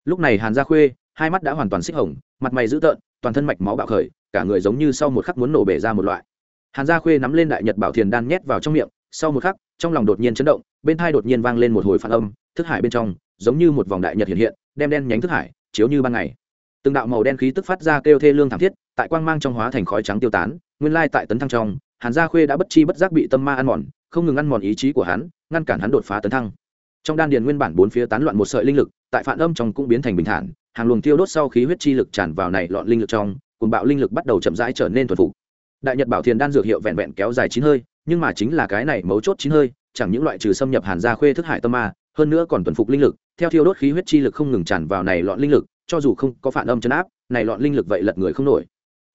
Lúc này hàn gia khuê, hai mắt đã hoàn toàn xích hồng, mặt mày dữ tợn, toàn thân mạch máu bạo khởi, cả người giống như sau một khắc muốn nổ bể ra một loại. Hàn gia khuê nắm lên đại nhật bảo thiền đan nhét vào trong miệng, sau một khắc, trong lòng đột nhiên chấn động, bên thai đột nhiên vang lên một hồi phản âm, thức hải bên trong, giống như một vòng đại nhật hiện hiện, đem đen nhánh thức hải chiếu như ban ngày. Từng đạo màu đen khí tức phát ra kêu thê lương thảm thiết, tại quang mang trong hóa thành khói trắng tiêu tán, nguyên lai tại tấn thăng trong hàn gia khuê đã bất chi bất giác bị tâm ma ăn mòn, không ngừng ăn mòn ý chí của hắn, ngăn cản hắn đột phá tấn thăng. Trong đan điền nguyên bản bốn phía tán loạn một sợi linh lực, tại phản âm trong cũng biến thành bình thản, hàng luồng tiêu đốt sau khí huyết chi lực tràn vào này lọn linh lực trong cùng bạo linh lực bắt đầu chậm rãi trở nên thuần phục. Đại nhật bảo thiền đan dược hiệu vẹn vẹn kéo dài chín hơi, nhưng mà chính là cái này mấu chốt chín hơi, chẳng những loại trừ xâm nhập hàn gia khuê thức hải tâm ma, hơn nữa còn tuần phục linh lực, theo thiêu đốt khí huyết chi lực không ngừng tràn vào này lọn linh lực, cho dù không có phản âm chấn áp, này lọn linh lực vậy lật người không nổi.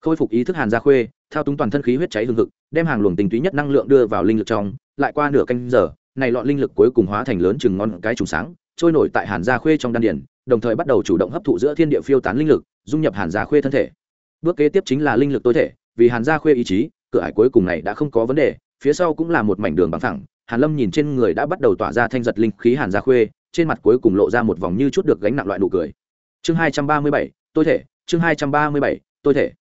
Khôi phục ý thức hàn gia khuê thao túng toàn thân khí huyết cháy hừng hực, đem hàng luồng tinh túy nhất năng lượng đưa vào linh lực trong, lại qua nửa canh giờ, này lọn linh lực cuối cùng hóa thành lớn chừng ngon cái trùng sáng, trôi nổi tại hàn gia khuê trong đan điển đồng thời bắt đầu chủ động hấp thụ giữa thiên địa phiêu tán linh lực, dung nhập hàn gia khuê thân thể. Bước kế tiếp chính là linh lực tối thể, vì hàn gia khuê ý chí, cửa ải cuối cùng này đã không có vấn đề, phía sau cũng là một mảnh đường bằng thẳng hàn lâm nhìn trên người đã bắt đầu tỏa ra thanh giật linh khí hàn gia khuê, trên mặt cuối cùng lộ ra một vòng như chút được gánh nặng loại nụ cười. Chương hai trăm ba mươi bảy tôi thể, chương hai trăm ba mươi bảy tôi thể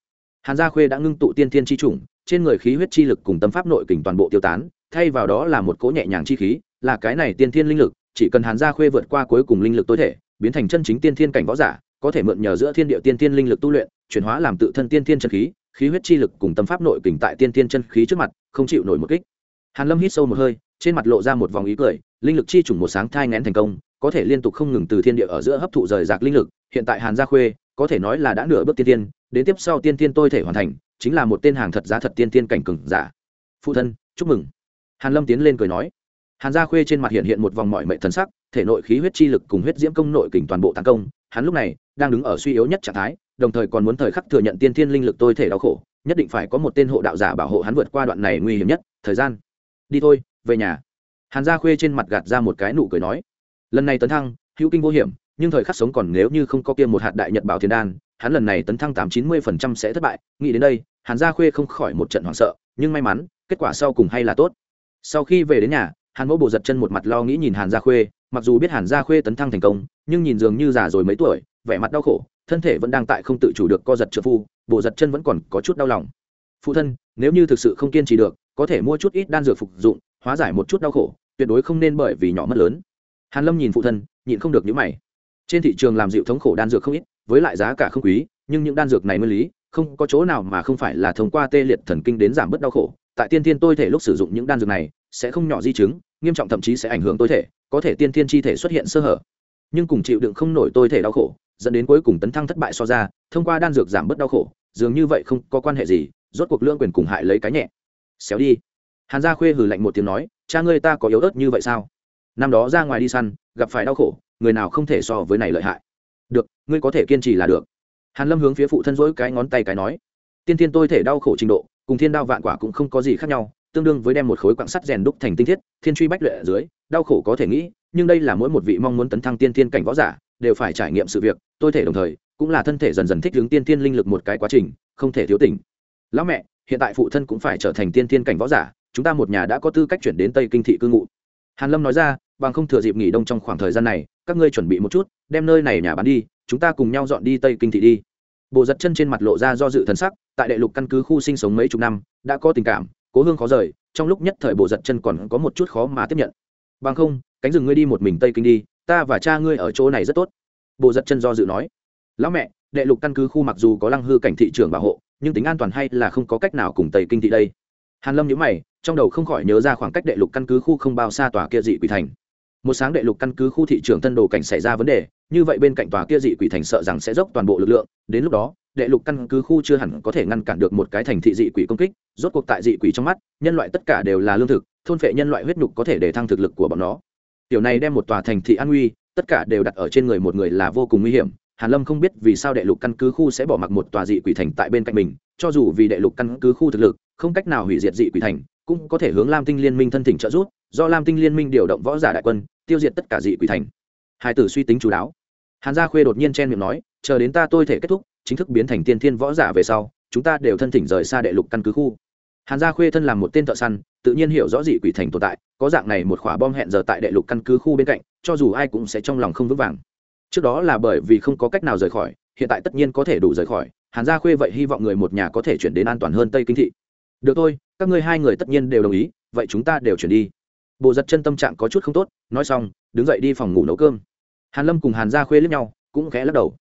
hàn gia khuê đã ngưng tụ tiên thiên chi chủng, trên người khí huyết chi lực cùng tâm pháp nội kình toàn bộ tiêu tán, thay vào đó là một cỗ nhẹ nhàng chi khí, là cái này tiên thiên linh lực, chỉ cần hàn gia khuê vượt qua cuối cùng linh lực tối thể, biến thành chân chính tiên thiên cảnh võ giả, có thể mượn nhờ giữa thiên địa tiên thiên linh lực tu luyện, chuyển hóa làm tự thân tiên thiên chân khí khí huyết chi lực cùng tâm pháp nội kình tại tiên thiên chân khí trước mặt, không chịu nổi một kích hàn lâm hít sâu một hơi, trên mặt lộ ra một vòng ý cười, linh lực chi chủng một sáng thai ngén thành công, có thể liên tục không ngừng từ thiên địa ở giữa hấp thụ rời rạc linh lực, hiện tại hàn gia khuê, có thể nói là đã nửa bước tiên Thiên đến tiếp sau tiên tiên tôi thể hoàn thành, chính là một tên hàng thật giá thật tiên tiên cảnh cừng giả. Phụ thân, chúc mừng. Hàn lâm tiến lên cười nói. Hàn gia khuê trên mặt hiện hiện một vòng mọi mệnh thần sắc, thể nội khí huyết chi lực cùng huyết diễm công nội kình toàn bộ tấn công, hắn lúc này đang đứng ở suy yếu nhất trạng thái, đồng thời còn muốn thời khắc thừa nhận tiên tiên linh lực tôi thể đau khổ, nhất định phải có một tên hộ đạo giả bảo hộ hắn vượt qua đoạn này nguy hiểm nhất, thời gian. Đi thôi, về nhà. Hàn gia khuê trên mặt gạt ra một cái nụ cười nói. Lần này tấn thăng, hữu kinh vô hiểm, nhưng thời khắc sống còn nếu như không có kia một hạt đại nhật bảo thiên đan hắn lần này tấn thăng tám chín mươi phần trăm sẽ thất bại, nghĩ đến đây, hàn gia khuê không khỏi một trận hoảng sợ, nhưng may mắn, kết quả sau cùng hay là tốt. Sau khi về đến nhà, hàn mẫu bồ giật chân một mặt lo nghĩ nhìn hàn gia khuê, mặc dù biết hàn gia khuê tấn thăng thành công, nhưng nhìn dường như già rồi mấy tuổi, vẻ mặt đau khổ, thân thể vẫn đang tại không tự chủ được co giật trợ phu bồ giật chân vẫn còn có chút đau lòng. Phụ thân, nếu như thực sự không kiên trì được, có thể mua chút ít đan dược phục dụng, hóa giải một chút đau khổ, tuyệt đối không nên bởi vì nhỏ mất lớn. Hàn lâm nhìn phụ thân, nhịn không được nhíu mày. Trên thị trường làm dịu thống khổ đan dược không ít với lại giá cả không quý, nhưng những đan dược này nguyên lý, không có chỗ nào mà không phải là thông qua tê liệt thần kinh đến giảm bớt đau khổ. Tại tiên thiên tôi thể lúc sử dụng những đan dược này, sẽ không nhỏ di chứng, nghiêm trọng thậm chí sẽ ảnh hưởng tôi thể, có thể tiên thiên chi thể xuất hiện sơ hở. Nhưng cùng chịu đựng không nổi tôi thể đau khổ, dẫn đến cuối cùng tấn thăng thất bại so ra, thông qua đan dược giảm bớt đau khổ, dường như vậy không có quan hệ gì, rốt cuộc lương quyền cùng hại lấy cái nhẹ. Xéo đi. Hàn gia khuê hừ lạnh một tiếng nói, cha ngươi ta có yếu ớt như vậy sao? Năm đó ra ngoài đi săn, gặp phải đau khổ, người nào không thể so với này lợi hại? Được, ngươi có thể kiên trì là được. Hàn lâm hướng phía phụ thân dỗi cái ngón tay cái nói. Tiên tiên tôi thể đau khổ trình độ, cùng thiên đao vạn quả cũng không có gì khác nhau, tương đương với đem một khối quặng sắt rèn đúc thành tinh thiết, thiên truy bách lệ ở dưới, đau khổ có thể nghĩ, nhưng đây là mỗi một vị mong muốn tấn thăng tiên tiên cảnh võ giả, đều phải trải nghiệm sự việc, tôi thể đồng thời, cũng là thân thể dần dần thích ứng tiên tiên linh lực một cái quá trình, không thể thiếu tỉnh. Lão mẹ, hiện tại phụ thân cũng phải trở thành tiên tiên cảnh võ giả, chúng ta một nhà đã có tư cách chuyển đến tây kinh thị cư ngụ. Hàn lâm nói ra, bằng không thừa dịp nghỉ đông trong khoảng thời gian này các ngươi chuẩn bị một chút, đem nơi này nhà bán đi, chúng ta cùng nhau dọn đi tây kinh thị đi. Bộ giật chân trên mặt lộ ra do dự thần sắc, tại đại lục căn cứ khu sinh sống mấy chục năm, đã có tình cảm, cố hương khó rời, trong lúc nhất thời bộ giật chân còn có một chút khó mà tiếp nhận. Bằng không, cánh rừng ngươi đi một mình tây kinh đi, ta và cha ngươi ở chỗ này rất tốt. Bộ giật chân do dự nói. Lão mẹ đệ lục căn cứ khu mặc dù có lăng hư cảnh thị trường bảo hộ, nhưng tính an toàn hay là không có cách nào cùng tây kinh thị đây. Hàn lâm nhớ mày, trong đầu không khỏi nhớ ra khoảng cách đệ lục căn cứ khu không bao xa tòa kia dị quỷ thành một sáng đệ lục căn cứ khu thị trường tân đồ cảnh xảy ra vấn đề, như vậy bên cạnh tòa kia dị quỷ thành sợ rằng sẽ dốc toàn bộ lực lượng, đến lúc đó, đệ lục căn cứ khu chưa hẳn có thể ngăn cản được một cái thành thị dị quỷ công kích, rốt cuộc tại dị quỷ trong mắt, nhân loại tất cả đều là lương thực, thôn phệ nhân loại huyết nhục có thể để thăng thực lực của bọn nó. Điều này đem một tòa thành thị an nguy tất cả đều đặt ở trên người một người là vô cùng nguy hiểm, hàn lâm không biết vì sao đệ lục căn cứ khu sẽ bỏ mặc một tòa dị quỷ thành tại bên cạnh mình, cho dù vì đệ lục căn cứ khu thực lực, không cách nào hủy diệt dị quỷ thành cũng có thể hướng lam tinh liên minh thân thỉnh trợ giúp, do lam tinh liên minh điều động võ giả đại quân, tiêu diệt tất cả dị quỷ thành. Hai tử suy tính chú đáo. Hàn gia khuê đột nhiên chen miệng nói, chờ đến ta tôi thể kết thúc, chính thức biến thành tiên thiên võ giả về sau, chúng ta đều thân thỉnh rời xa đệ lục căn cứ khu. Hàn gia khuê thân làm một tên thợ săn, tự nhiên hiểu rõ dị quỷ thành tồn tại, có dạng này một khỏa bom hẹn giờ tại đệ lục căn cứ khu bên cạnh, cho dù ai cũng sẽ trong lòng không vững vàng. Trước đó là bởi vì không có cách nào rời khỏi, hiện tại tất nhiên có thể đủ rời khỏi. Hàn gia khuê vậy hy vọng người một nhà có thể chuyển đến an toàn hơn tây kinh thị. Được thôi các ngươi hai người tất nhiên đều đồng ý, vậy chúng ta đều chuyển đi. Bộ giật chân tâm trạng có chút không tốt, nói xong, đứng dậy đi phòng ngủ nấu cơm. Hàn lâm cùng hàn gia khuê lướt nhau, cũng khẽ lắc đầu.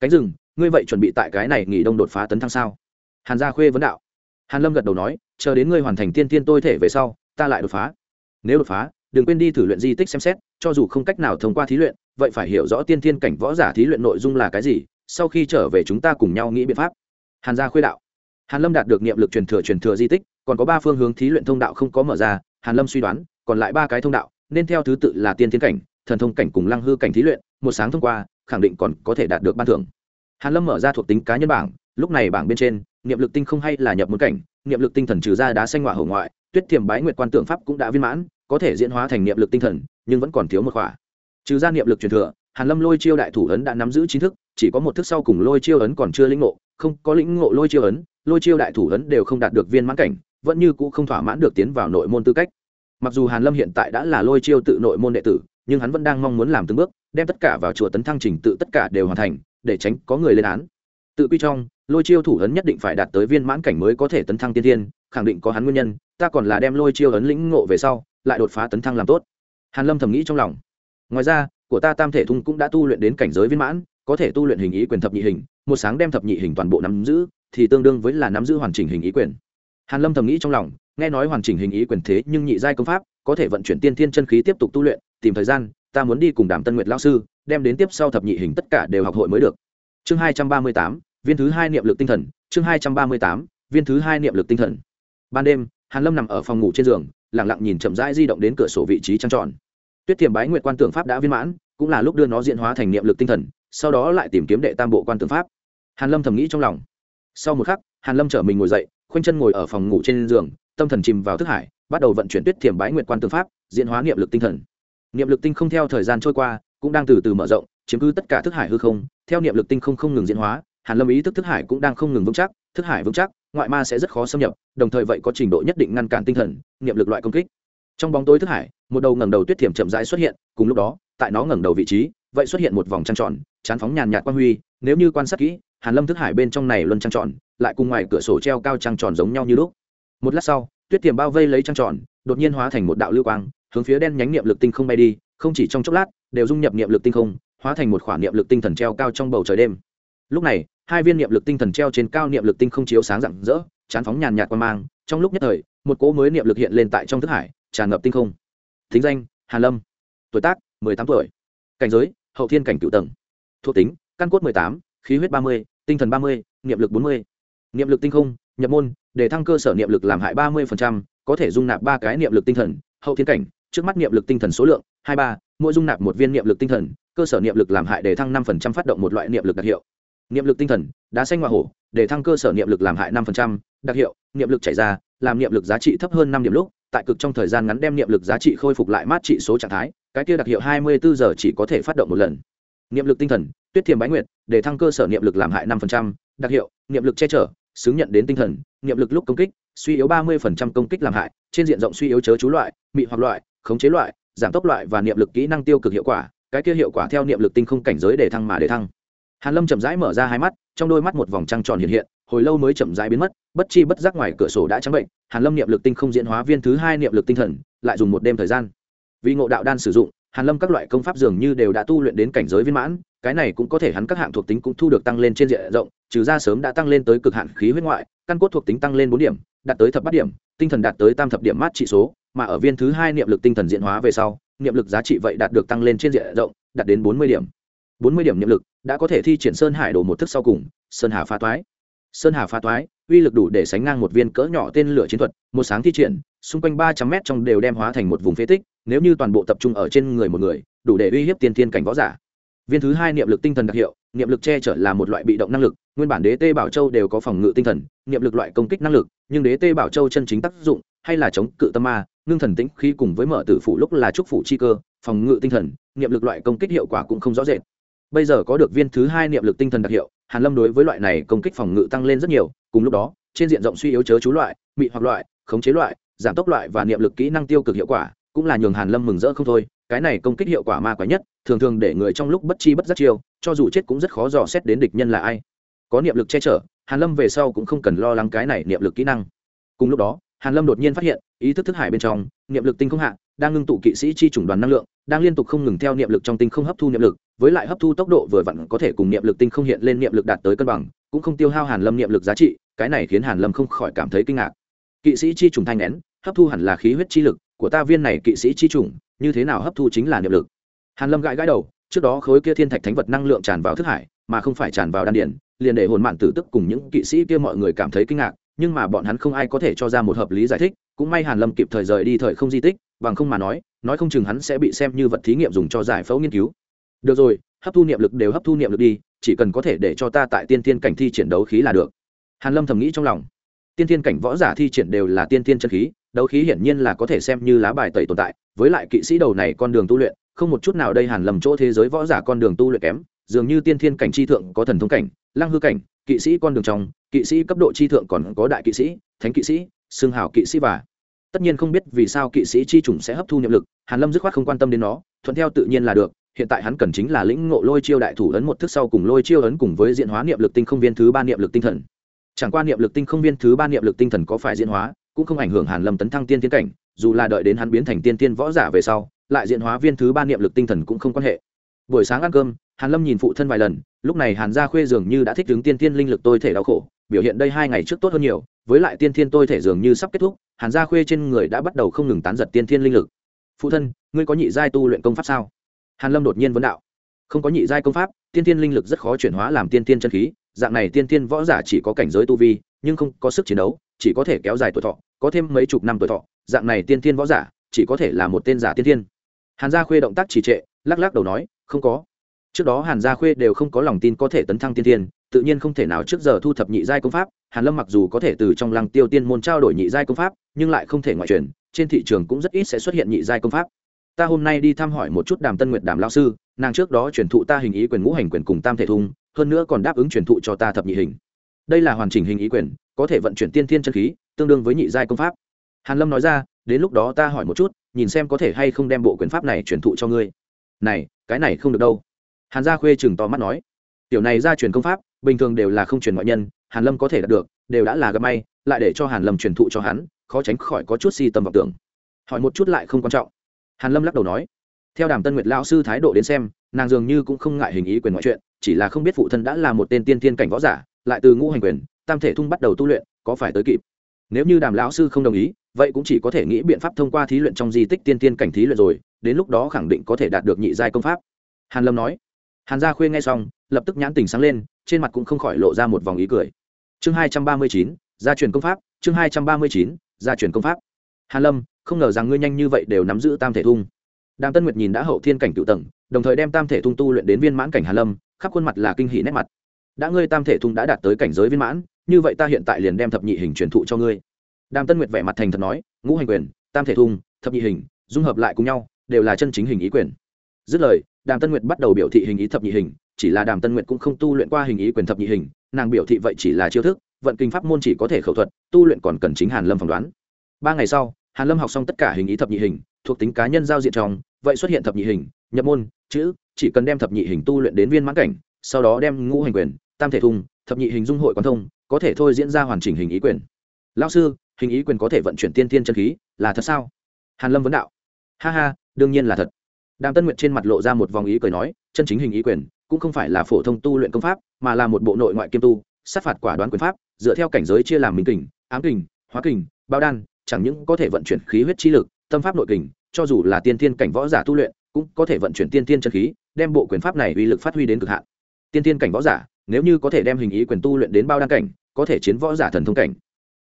Cánh rừng, ngươi vậy chuẩn bị tại cái này nghỉ đông đột phá tấn thăng sao? Hàn gia khuê vấn đạo. Hàn lâm gật đầu nói, chờ đến ngươi hoàn thành tiên tiên tôi thể về sau, ta lại đột phá. Nếu đột phá, đừng quên đi thử luyện di tích xem xét, cho dù không cách nào thông qua thí luyện, vậy phải hiểu rõ tiên tiên cảnh võ giả thí luyện nội dung là cái gì, sau khi trở về chúng ta cùng nhau nghĩ biện pháp. Hàn gia khuê đạo. Hàn lâm đạt được niệm lực truyền thừa truyền thừa di tích còn có ba phương hướng thí luyện thông đạo không có mở ra, hàn lâm suy đoán, còn lại ba cái thông đạo, nên theo thứ tự là tiên thiên cảnh, thần thông cảnh cùng lăng hư cảnh thí luyện, một sáng thông qua, khẳng định còn có thể đạt được ban thưởng. Hàn lâm mở ra thuộc tính cá nhân bảng, lúc này bảng bên trên, niệm lực tinh không hay là nhập môn cảnh, niệm lực tinh thần trừ ra đá xanh ngoại hổ ngoại, tuyết thiềm bái nguyệt quan tượng pháp cũng đã viên mãn, có thể diễn hóa thành niệm lực tinh thần, nhưng vẫn còn thiếu một khỏa. Trừ ra niệm lực truyền thừa, hàn lâm lôi chiêu đại thủ ấn đã nắm giữ chính thức, chỉ có một thức sau cùng lôi chiêu ấn còn chưa lĩnh ngộ, không có lĩnh ngộ lôi chiêu ấn, lôi chiêu đại thủ ấn đều không đạt được viên mãn cảnh vẫn như cũ không thỏa mãn được tiến vào nội môn tư cách. Mặc dù hàn lâm hiện tại đã là lôi chiêu tự nội môn đệ tử nhưng hắn vẫn đang mong muốn làm từng bước đem tất cả vào chùa tấn thăng trình tự tất cả đều hoàn thành để tránh có người lên án. Tự quy trong lôi chiêu thủ ấn nhất định phải đạt tới viên mãn cảnh mới có thể tấn thăng tiên thiên, khẳng định có hắn nguyên nhân ta còn là đem lôi chiêu ấn lĩnh ngộ về sau lại đột phá tấn thăng làm tốt. Hàn lâm thầm nghĩ trong lòng. Ngoài ra của ta tam thể thung cũng đã tu luyện đến cảnh giới viên mãn có thể tu luyện hình ý quyền thập nhị hình một sáng đem thập nhị hình toàn bộ nắm giữ thì tương đương với là nắm giữ hoàn chỉnh hình ý quyền hàn lâm thầm nghĩ trong lòng, nghe nói hoàn chỉnh hình ý quyền thế nhưng nhị giai công pháp, có thể vận chuyển tiên thiên chân khí tiếp tục tu luyện, tìm thời gian, ta muốn đi cùng đàm tân nguyệt lão sư, đem đến tiếp sau thập nhị hình tất cả đều học hội mới được. Chương hai trăm ba mươi tám, viên thứ hai niệm lực tinh thần, chương hai trăm ba mươi tám, viên thứ hai niệm lực tinh thần. Ban đêm, hàn lâm nằm ở phòng ngủ trên giường, lặng lặng nhìn chậm rãi di động đến cửa sổ vị trí trăng tròn. Tuyết thiềm bái nguyệt quan tượng pháp đã viên mãn, cũng là lúc đưa nó diễn hóa thành niệm lực tinh thần, sau đó lại tìm kiếm đệ tam bộ quan tượng pháp. Hàn lâm thầm nghĩ trong lòng. Sau một khắc, hàn lâm trở mình ngồi dậy khoanh chân ngồi ở phòng ngủ trên giường, tâm thần chìm vào thức hải, bắt đầu vận chuyển tuyết thiềm bái nguyệt quan tư pháp, diễn hóa niệm lực tinh thần. Niệm lực tinh không theo thời gian trôi qua, cũng đang từ từ mở rộng, chiếm cứ tất cả thức hải hư không. Theo niệm lực tinh không không ngừng diễn hóa, hàn lâm ý thức thức hải cũng đang không ngừng vững chắc, thức hải vững chắc, ngoại ma sẽ rất khó xâm nhập, đồng thời vậy có trình độ nhất định ngăn cản tinh thần, niệm lực loại công kích. Trong bóng tối thức hải, một đầu ngẩng đầu tuyết thiểm chậm rãi xuất hiện, cùng lúc đó, tại nó ngẩng đầu vị trí, vậy xuất hiện một vòng trăng tròn, chán phóng nhàn nhạt quang huy, nếu như quan sát kỹ, hàn lâm thức hải bên trong này luân trăng tròn lại cùng ngoài cửa sổ treo cao trăng tròn giống nhau như lúc. Một lát sau, tuyết tiềm bao vây lấy trăng tròn, đột nhiên hóa thành một đạo lưu quang, hướng phía đen nhánh niệm lực tinh không bay đi, không chỉ trong chốc lát, đều dung nhập niệm lực tinh không, hóa thành một khoản niệm lực tinh thần treo cao trong bầu trời đêm. Lúc này, hai viên niệm lực tinh thần treo trên cao niệm lực tinh không chiếu sáng rạng rỡ, chán phóng nhàn nhạt qua mang, trong lúc nhất thời, một cỗ mới niệm lực hiện lên tại trong thức hải, tràn ngập tinh không. Thính danh, hàn lâm. Tuổi tác, mười tám tuổi. Cảnh giới, hậu thiên cảnh cựu tầng. Thuộc tính, căn cốt mười tám, khí huyết ba mươi, tinh thần ba mươi, niệm lực bốn mươi niệm lực tinh không nhập môn để thăng cơ sở niệm lực làm hại ba mươi có thể dung nạp ba cái niệm lực tinh thần hậu thiên cảnh trước mắt niệm lực tinh thần số lượng hai ba mỗi dung nạp một viên niệm lực tinh thần cơ sở niệm lực làm hại để thăng năm phát động một loại niệm lực đặc hiệu niệm lực tinh thần đá xanh hoa hổ để thăng cơ sở niệm lực làm hại năm đặc hiệu niệm lực chảy ra làm niệm lực giá trị thấp hơn năm điểm lúc tại cực trong thời gian ngắn đem niệm lực giá trị khôi phục lại mát trị số trạng thái cái kia đặc hiệu hai mươi bốn giờ chỉ có thể phát động một lần niệm lực tinh thần tuyết thiềm bái nguyệt để thăng cơ sở niệm lực làm hại năm đặc hiệu niệm lực che chở xứng nhận đến tinh thần niệm lực lúc công kích, suy yếu ba mươi công kích làm hại, trên diện rộng suy yếu chớ chú loại, mị hoặc loại, khống chế loại, giảm tốc loại và niệm lực kỹ năng tiêu cực hiệu quả, cái kia hiệu quả theo niệm lực tinh không cảnh giới để thăng mà để thăng. Hàn lâm chậm rãi mở ra hai mắt, trong đôi mắt một vòng trăng tròn hiện hiện, hồi lâu mới chậm rãi biến mất, bất chi bất giác ngoài cửa sổ đã trắng bệnh, hàn lâm niệm lực tinh không diễn hóa viên thứ hai niệm lực tinh thần, lại dùng một đêm thời gian. Vì ngộ đạo đan sử dụng hàn lâm các loại công pháp dường như đều đã tu luyện đến cảnh giới viên mãn, cái này cũng có thể hắn các hạng thuộc tính cũng thu được tăng lên trên diện rộng, trừ ra sớm đã tăng lên tới cực hạn khí huyết ngoại, căn cốt thuộc tính tăng lên bốn điểm, đạt tới thập bát điểm, tinh thần đạt tới tam thập điểm mát trị số, mà ở viên thứ hai niệm lực tinh thần diễn hóa về sau, niệm lực giá trị vậy đạt được tăng lên trên diện rộng, đạt đến bốn mươi điểm. Bốn mươi điểm niệm lực đã có thể thi triển sơn hải đồ một thức sau cùng, sơn hà phá toái sơn hà phá toái uy lực đủ để sánh ngang một viên cỡ nhỏ tên lửa chiến thuật, một sáng thi triển, xung quanh ba trăm mét trong đều đem hóa thành một vùng phế tích, nếu như toàn bộ tập trung ở trên người một người, đủ để uy hiếp tiên thiên cảnh võ giả. Viên thứ hai niệm lực tinh thần đặc hiệu, niệm lực che chở là một loại bị động năng lực, nguyên bản đế tê bảo châu đều có phòng ngự tinh thần, niệm lực loại công kích năng lực, nhưng đế tê bảo châu chân chính tác dụng hay là chống cự tâm ma, ngưng thần tĩnh khi cùng với mở tử phủ lúc là trúc phủ chi cơ, phòng ngự tinh thần, niệm lực loại công kích hiệu quả cũng không rõ rệt. Bây giờ có được viên thứ hai niệm lực tinh thần đặc hiệu hàn lâm đối với loại này công kích phòng ngự tăng lên rất nhiều, cùng lúc đó, trên diện rộng suy yếu chớ chú loại, mị hoặc loại, khống chế loại, giảm tốc loại và niệm lực kỹ năng tiêu cực hiệu quả, cũng là nhường hàn lâm mừng rỡ không thôi. Cái này công kích hiệu quả ma quái nhất, thường thường để người trong lúc bất chi bất giác chiêu, cho dù chết cũng rất khó dò xét đến địch nhân là ai. Có niệm lực che chở, hàn lâm về sau cũng không cần lo lắng cái này niệm lực kỹ năng. Cùng lúc đó, hàn lâm đột nhiên phát hiện, ý thức thức hải bên trong, niệm lực tinh không hạ, đang ngưng tụ kỵ sĩ chi chủng đoàn năng lượng đang liên tục không ngừng theo niệm lực trong tinh không hấp thu niệm lực, với lại hấp thu tốc độ vừa vặn có thể cùng niệm lực tinh không hiện lên niệm lực đạt tới cân bằng, cũng không tiêu hao hàn lâm niệm lực giá trị, cái này khiến hàn lâm không khỏi cảm thấy kinh ngạc. Kỵ sĩ chi trùng thanh nén, hấp thu hẳn là khí huyết chi lực của ta viên này kỵ sĩ chi trùng, như thế nào hấp thu chính là niệm lực. Hàn lâm gãi gãi đầu, trước đó khối kia thiên thạch thánh vật năng lượng tràn vào thức hải, mà không phải tràn vào đan điển liền để hồn mạn tử tức cùng những kỵ sĩ kia mọi người cảm thấy kinh ngạc, nhưng mà bọn hắn không ai có thể cho ra một hợp lý giải thích, cũng may hàn lâm kịp thời rời đi thời không di tích, bằng không mà nói nói không chừng hắn sẽ bị xem như vật thí nghiệm dùng cho giải phẫu nghiên cứu. Được rồi, hấp thu niệm lực đều hấp thu niệm lực đi, chỉ cần có thể để cho ta tại tiên thiên cảnh thi triển đấu khí là được. Hàn lâm thầm nghĩ trong lòng. Tiên thiên cảnh võ giả thi triển đều là tiên thiên chân khí, đấu khí hiển nhiên là có thể xem như lá bài tẩy tồn tại, với lại kỵ sĩ đầu này con đường tu luyện, không một chút nào đây hàn lầm chỗ thế giới võ giả con đường tu luyện kém, dường như tiên thiên cảnh chi thượng có thần thông cảnh, lăng hư cảnh, kỵ sĩ con đường trong, kỵ sĩ cấp độ chi thượng còn có đại kỵ sĩ, thánh kỵ sĩ, xương hào kỵ sĩ và tất nhiên không biết vì sao kỵ sĩ chi trùng sẽ hấp thu niệm lực, hàn lâm dứt khoát không quan tâm đến nó, thuận theo tự nhiên là được, hiện tại hắn cần chính là lĩnh ngộ lôi chiêu đại thủ ấn một thức sau cùng lôi chiêu ấn cùng với diễn hóa niệm lực tinh không viên thứ ba niệm lực tinh thần. Chẳng qua niệm lực tinh không viên thứ ba niệm lực tinh thần có phải diễn hóa, cũng không ảnh hưởng hàn lâm tấn thăng tiên tiến cảnh, dù là đợi đến hắn biến thành tiên tiên võ giả về sau, lại diễn hóa viên thứ ba niệm lực tinh thần cũng không quan hệ. Buổi sáng ăn cơm, hàn lâm nhìn phụ thân vài lần lúc này hàn gia khuê dường như đã thích ứng tiên thiên linh lực tôi thể đau khổ, biểu hiện đây hai ngày trước tốt hơn nhiều, với lại tiên thiên tôi thể dường như sắp kết thúc, hàn gia khuê trên người đã bắt đầu không ngừng tán giật tiên thiên linh lực. Phụ thân, ngươi có nhị giai tu luyện công pháp sao? Hàn lâm đột nhiên vấn đạo. Không có nhị giai công pháp, tiên thiên linh lực rất khó chuyển hóa làm tiên thiên chân khí, dạng này tiên thiên võ giả chỉ có cảnh giới tu vi, nhưng không có sức chiến đấu, chỉ có thể kéo dài tuổi thọ, có thêm mấy chục năm tuổi thọ, dạng này tiên thiên võ giả chỉ có thể là một tên giả tiên thiên. Hàn gia khuê động tác trì trệ, lắc lắc đầu nói, không có trước đó hàn gia khuê đều không có lòng tin có thể tấn thăng tiên thiên, tự nhiên không thể nào trước giờ thu thập nhị giai công pháp. Hàn lâm mặc dù có thể từ trong lăng tiêu tiên môn trao đổi nhị giai công pháp, nhưng lại không thể ngoại truyền, trên thị trường cũng rất ít sẽ xuất hiện nhị giai công pháp. Ta hôm nay đi thăm hỏi một chút đàm tân nguyệt đàm lao sư, nàng trước đó truyền thụ ta hình ý quyền ngũ hành quyền cùng tam thể thung hơn nữa còn đáp ứng truyền thụ cho ta thập nhị hình. Đây là hoàn chỉnh hình ý quyền, có thể vận chuyển tiên thiên chân khí, tương đương với nhị giai công pháp. Hàn lâm nói ra, đến lúc đó ta hỏi một chút, nhìn xem có thể hay không đem bộ quyền pháp này truyền thụ cho ngươi. Này, cái này không được đâu hàn gia khuê chừng to mắt nói, tiểu này ra truyền công pháp, bình thường đều là không truyền ngoại nhân, hàn lâm có thể đạt được, đều đã là gặp may, lại để cho hàn lâm truyền thụ cho hắn, khó tránh khỏi có chút si tâm vọng tưởng. Hỏi một chút lại không quan trọng. Hàn lâm lắc đầu nói, theo đàm tân nguyệt lão sư thái độ đến xem, nàng dường như cũng không ngại hình ý quyền ngoại chuyện, chỉ là không biết phụ thân đã là một tên tiên tiên cảnh võ giả, lại từ ngũ hành quyền, tam thể thung bắt đầu tu luyện, có phải tới kịp? Nếu như đàm lão sư không đồng ý, vậy cũng chỉ có thể nghĩ biện pháp thông qua thí luyện trong di tích tiên tiên cảnh thí luyện rồi, đến lúc đó khẳng định có thể đạt được nhị giai công pháp. Hàn lâm nói hàn gia khuê nghe xong, lập tức nhãn tình sáng lên, trên mặt cũng không khỏi lộ ra một vòng ý cười. Chương hai trăm ba mươi chín, gia truyền công pháp, chương hai trăm ba mươi chín, gia truyền công pháp. Hàn lâm, không ngờ rằng ngươi nhanh như vậy đều nắm giữ tam thể thung. Đàm tân nguyệt nhìn đã hậu thiên cảnh cựu tầng, đồng thời đem tam thể thung tu luyện đến viên mãn cảnh hàn lâm, khắp khuôn mặt là kinh hỉ nét mặt. Đã ngươi tam thể thung đã đạt tới cảnh giới viên mãn, như vậy ta hiện tại liền đem thập nhị hình truyền thụ cho ngươi. Đàm tân nguyệt vẻ mặt thành thật nói, ngũ hành quyền, tam thể thung, thập nhị hình, dung hợp lại cùng nhau, đều là chân chính hình ý quyền. Dứt lời đàm tân nguyệt bắt đầu biểu thị hình ý thập nhị hình, chỉ là đàm tân nguyệt cũng không tu luyện qua hình ý quyền thập nhị hình, nàng biểu thị vậy chỉ là chiêu thức, vận kinh pháp môn chỉ có thể khẩu thuật, tu luyện còn cần chính hàn lâm phỏng đoán. Ba ngày sau, hàn lâm học xong tất cả hình ý thập nhị hình, thuộc tính cá nhân giao diện trong, vậy xuất hiện thập nhị hình, nhập môn, chữ, chỉ cần đem thập nhị hình tu luyện đến viên mãn cảnh, sau đó đem ngũ hành quyền, tam thể thùng, thập nhị hình dung hội quan thông, có thể thôi diễn ra hoàn chỉnh hình ý quyền. Lao sư, hình ý quyền có thể vận chuyển tiên tiên chân khí, là thật sao? Hàn lâm vấn đạo. Ha ha, đương nhiên là thật đàm tân nguyệt trên mặt lộ ra một vòng ý cười nói, chân chính hình ý quyền, cũng không phải là phổ thông tu luyện công pháp, mà là một bộ nội ngoại kiêm tu, sát phạt quả đoán quyền pháp, dựa theo cảnh giới chia làm minh kình, ám kình, hóa kình, bao đan, chẳng những có thể vận chuyển khí huyết chi lực, tâm pháp nội kình, cho dù là tiên tiên cảnh võ giả tu luyện, cũng có thể vận chuyển tiên tiên chân khí, đem bộ quyền pháp này uy lực phát huy đến cực hạn. Tiên tiên cảnh võ giả, nếu như có thể đem hình ý quyền tu luyện đến bao đan cảnh, có thể chiến võ giả thần thông cảnh.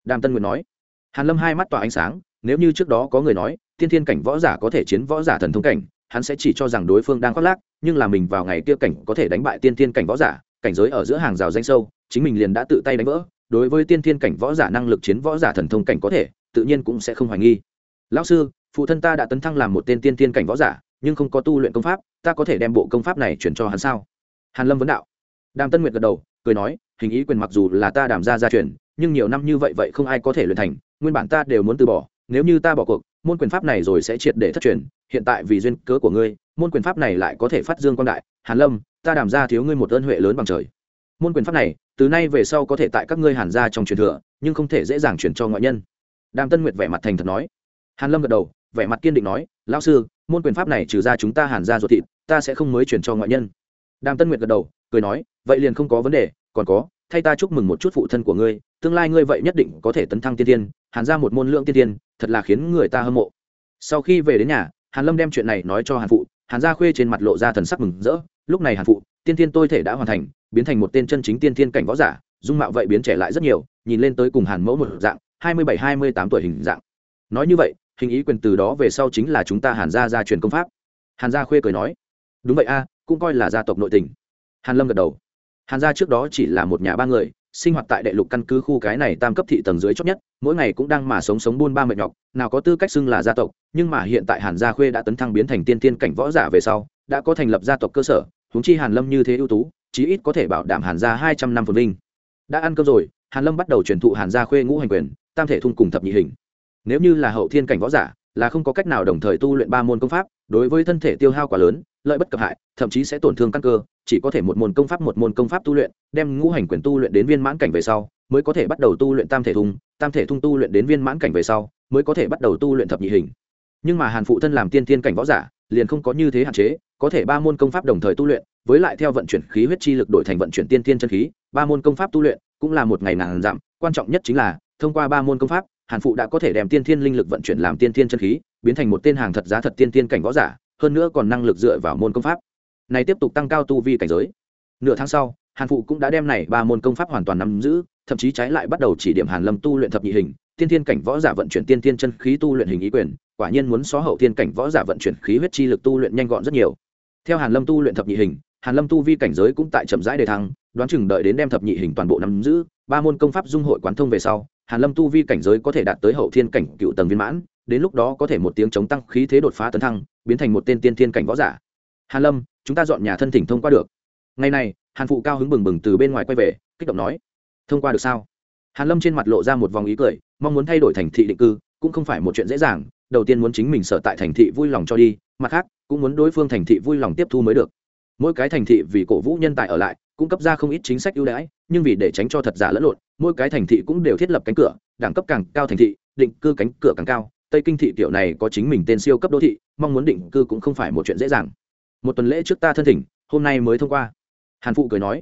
Đàm tân nguyệt nói. Hàn lâm hai mắt tỏa ánh sáng, nếu như trước đó có người nói, tiên thiên cảnh võ giả có thể chiến võ giả thần thông cảnh hắn sẽ chỉ cho rằng đối phương đang khoác lác, nhưng là mình vào ngày kia cảnh có thể đánh bại tiên thiên cảnh võ giả, cảnh giới ở giữa hàng rào danh sâu, chính mình liền đã tự tay đánh vỡ, đối với tiên thiên cảnh võ giả năng lực chiến võ giả thần thông cảnh có thể, tự nhiên cũng sẽ không hoài nghi. Lão sư, phụ thân ta đã tấn thăng làm một tên tiên thiên cảnh võ giả, nhưng không có tu luyện công pháp, ta có thể đem bộ công pháp này chuyển cho hắn sao? Hàn lâm vấn đạo. Đàm tân nguyệt gật đầu, cười nói, hình ý quyền mặc dù là ta đảm ra gia truyền, nhưng nhiều năm như vậy vậy không ai có thể luyện thành, nguyên bản ta đều muốn từ bỏ nếu như ta bỏ cuộc, môn quyền pháp này rồi sẽ triệt để thất truyền, hiện tại vì duyên cớ của ngươi, môn quyền pháp này lại có thể phát dương quan đại. Hàn lâm, ta đảm ra thiếu ngươi một ơn huệ lớn bằng trời. Môn quyền pháp này, từ nay về sau có thể tại các ngươi hàn gia trong truyền thừa, nhưng không thể dễ dàng truyền cho ngoại nhân. Đàm tân nguyệt vẻ mặt thành thật nói. Hàn lâm gật đầu, vẻ mặt kiên định nói, lão sư, môn quyền pháp này trừ ra chúng ta hàn gia ruột thịt, ta sẽ không mới chuyển cho ngoại nhân. Đàm tân nguyệt gật đầu, cười nói, vậy liền không có vấn đề, còn có, thay ta chúc mừng một chút phụ thân của ngươi, tương lai ngươi vậy nhất định có thể tấn thăng tiên tiên hàn ra một môn lượng tiên tiên, thật là khiến người ta hâm mộ. Sau khi về đến nhà, hàn lâm đem chuyện này nói cho hàn phụ, hàn gia khuê trên mặt lộ ra thần sắc mừng rỡ. Lúc này hàn phụ, tiên tiên tôi thể đã hoàn thành, biến thành một tên chân chính tiên tiên cảnh võ giả, dung mạo vậy biến trẻ lại rất nhiều, nhìn lên tới cùng hàn mẫu một dạng, hai mươi bảy, hai mươi tám tuổi hình dạng. Nói như vậy, hình ý quyền từ đó về sau chính là chúng ta hàn gia gia truyền công pháp. Hàn gia khuê cười nói, đúng vậy a, cũng coi là gia tộc nội tình. Hàn lâm gật đầu. Hàn gia trước đó chỉ là một nhà ba người sinh hoạt tại đệ lục căn cứ khu cái này tam cấp thị tầng dưới chót nhất, mỗi ngày cũng đang mà sống sống buôn ba mệt nhọc, nào có tư cách xưng là gia tộc, nhưng mà hiện tại hàn gia khuê đã tấn thăng biến thành tiên tiên cảnh võ giả về sau, đã có thành lập gia tộc cơ sở, huống chi hàn lâm như thế ưu tú, chí ít có thể bảo đảm hàn gia hai trăm năm phồn vinh. Đã ăn cơm rồi, hàn lâm bắt đầu truyền thụ hàn gia khuê ngũ hành quyền, tam thể thung cùng thập nhị hình. Nếu như là hậu thiên cảnh võ giả, là không có cách nào đồng thời tu luyện ba môn công pháp, đối với thân thể tiêu hao quá lớn lợi bất cập hại, thậm chí sẽ tổn thương căn cơ, chỉ có thể một môn công pháp một môn công pháp tu luyện, đem ngũ hành quyền tu luyện đến viên mãn cảnh về sau, mới có thể bắt đầu tu luyện tam thể thung tam thể thung tu luyện đến viên mãn cảnh về sau, mới có thể bắt đầu tu luyện thập nhị hình. Nhưng mà hàn phụ thân làm tiên tiên cảnh võ giả, liền không có như thế hạn chế, có thể ba môn công pháp đồng thời tu luyện, với lại theo vận chuyển khí huyết chi lực đổi thành vận chuyển tiên tiên chân khí, ba môn công pháp tu luyện cũng là một ngày nàng giảm, quan trọng nhất chính là, thông qua ba môn công pháp, hàn phụ đã có thể đem tiên thiên linh lực vận chuyển làm tiên thiên chân khí, biến thành một tên hàng thật giá thật tiên tiên cảnh võ giả hơn nữa còn năng lực dựa vào môn công pháp. Này tiếp tục tăng cao tu vi cảnh giới. Nửa tháng sau, hàn phụ cũng đã đem này ba môn công pháp hoàn toàn nắm giữ, thậm chí trái lại bắt đầu chỉ điểm hàn lâm tu luyện thập nhị hình, tiên thiên cảnh võ giả vận chuyển tiên thiên chân khí tu luyện hình ý quyền, quả nhiên muốn xóa hậu thiên cảnh võ giả vận chuyển khí huyết chi lực tu luyện nhanh gọn rất nhiều. Theo hàn lâm tu luyện thập nhị hình, hàn lâm tu vi cảnh giới cũng tại chậm rãi đề thăng, đoán chừng đợi đến đem thập nhị hình toàn bộ nắm giữ, ba môn công pháp dung hội quán thông về sau, hàn lâm tu vi cảnh giới có thể đạt tới hậu thiên cảnh cựu tầng viên mãn đến lúc đó có thể một tiếng chống tăng khí thế đột phá tấn thăng, biến thành một tên tiên thiên cảnh võ giả. Hàn lâm, chúng ta dọn nhà thân thỉnh thông qua được. Ngày này, hàn phụ cao hứng bừng bừng từ bên ngoài quay về, kích động nói, thông qua được sao? Hàn lâm trên mặt lộ ra một vòng ý cười, mong muốn thay đổi thành thị định cư, cũng không phải một chuyện dễ dàng, đầu tiên muốn chính mình sở tại thành thị vui lòng cho đi, mặt khác, cũng muốn đối phương thành thị vui lòng tiếp thu mới được. Mỗi cái thành thị vì cổ vũ nhân tài ở lại cũng cấp ra không ít chính sách ưu đãi, nhưng vì để tránh cho thật giả lẫn lộn, mỗi cái thành thị cũng đều thiết lập cánh cửa, đẳng cấp càng cao thành thị, định cư cánh cửa càng cao tây kinh thị tiểu này có chính mình tên siêu cấp đô thị, mong muốn định cư cũng không phải một chuyện dễ dàng. Một tuần lễ trước ta thân thỉnh, hôm nay mới thông qua. Hàn phụ cười nói.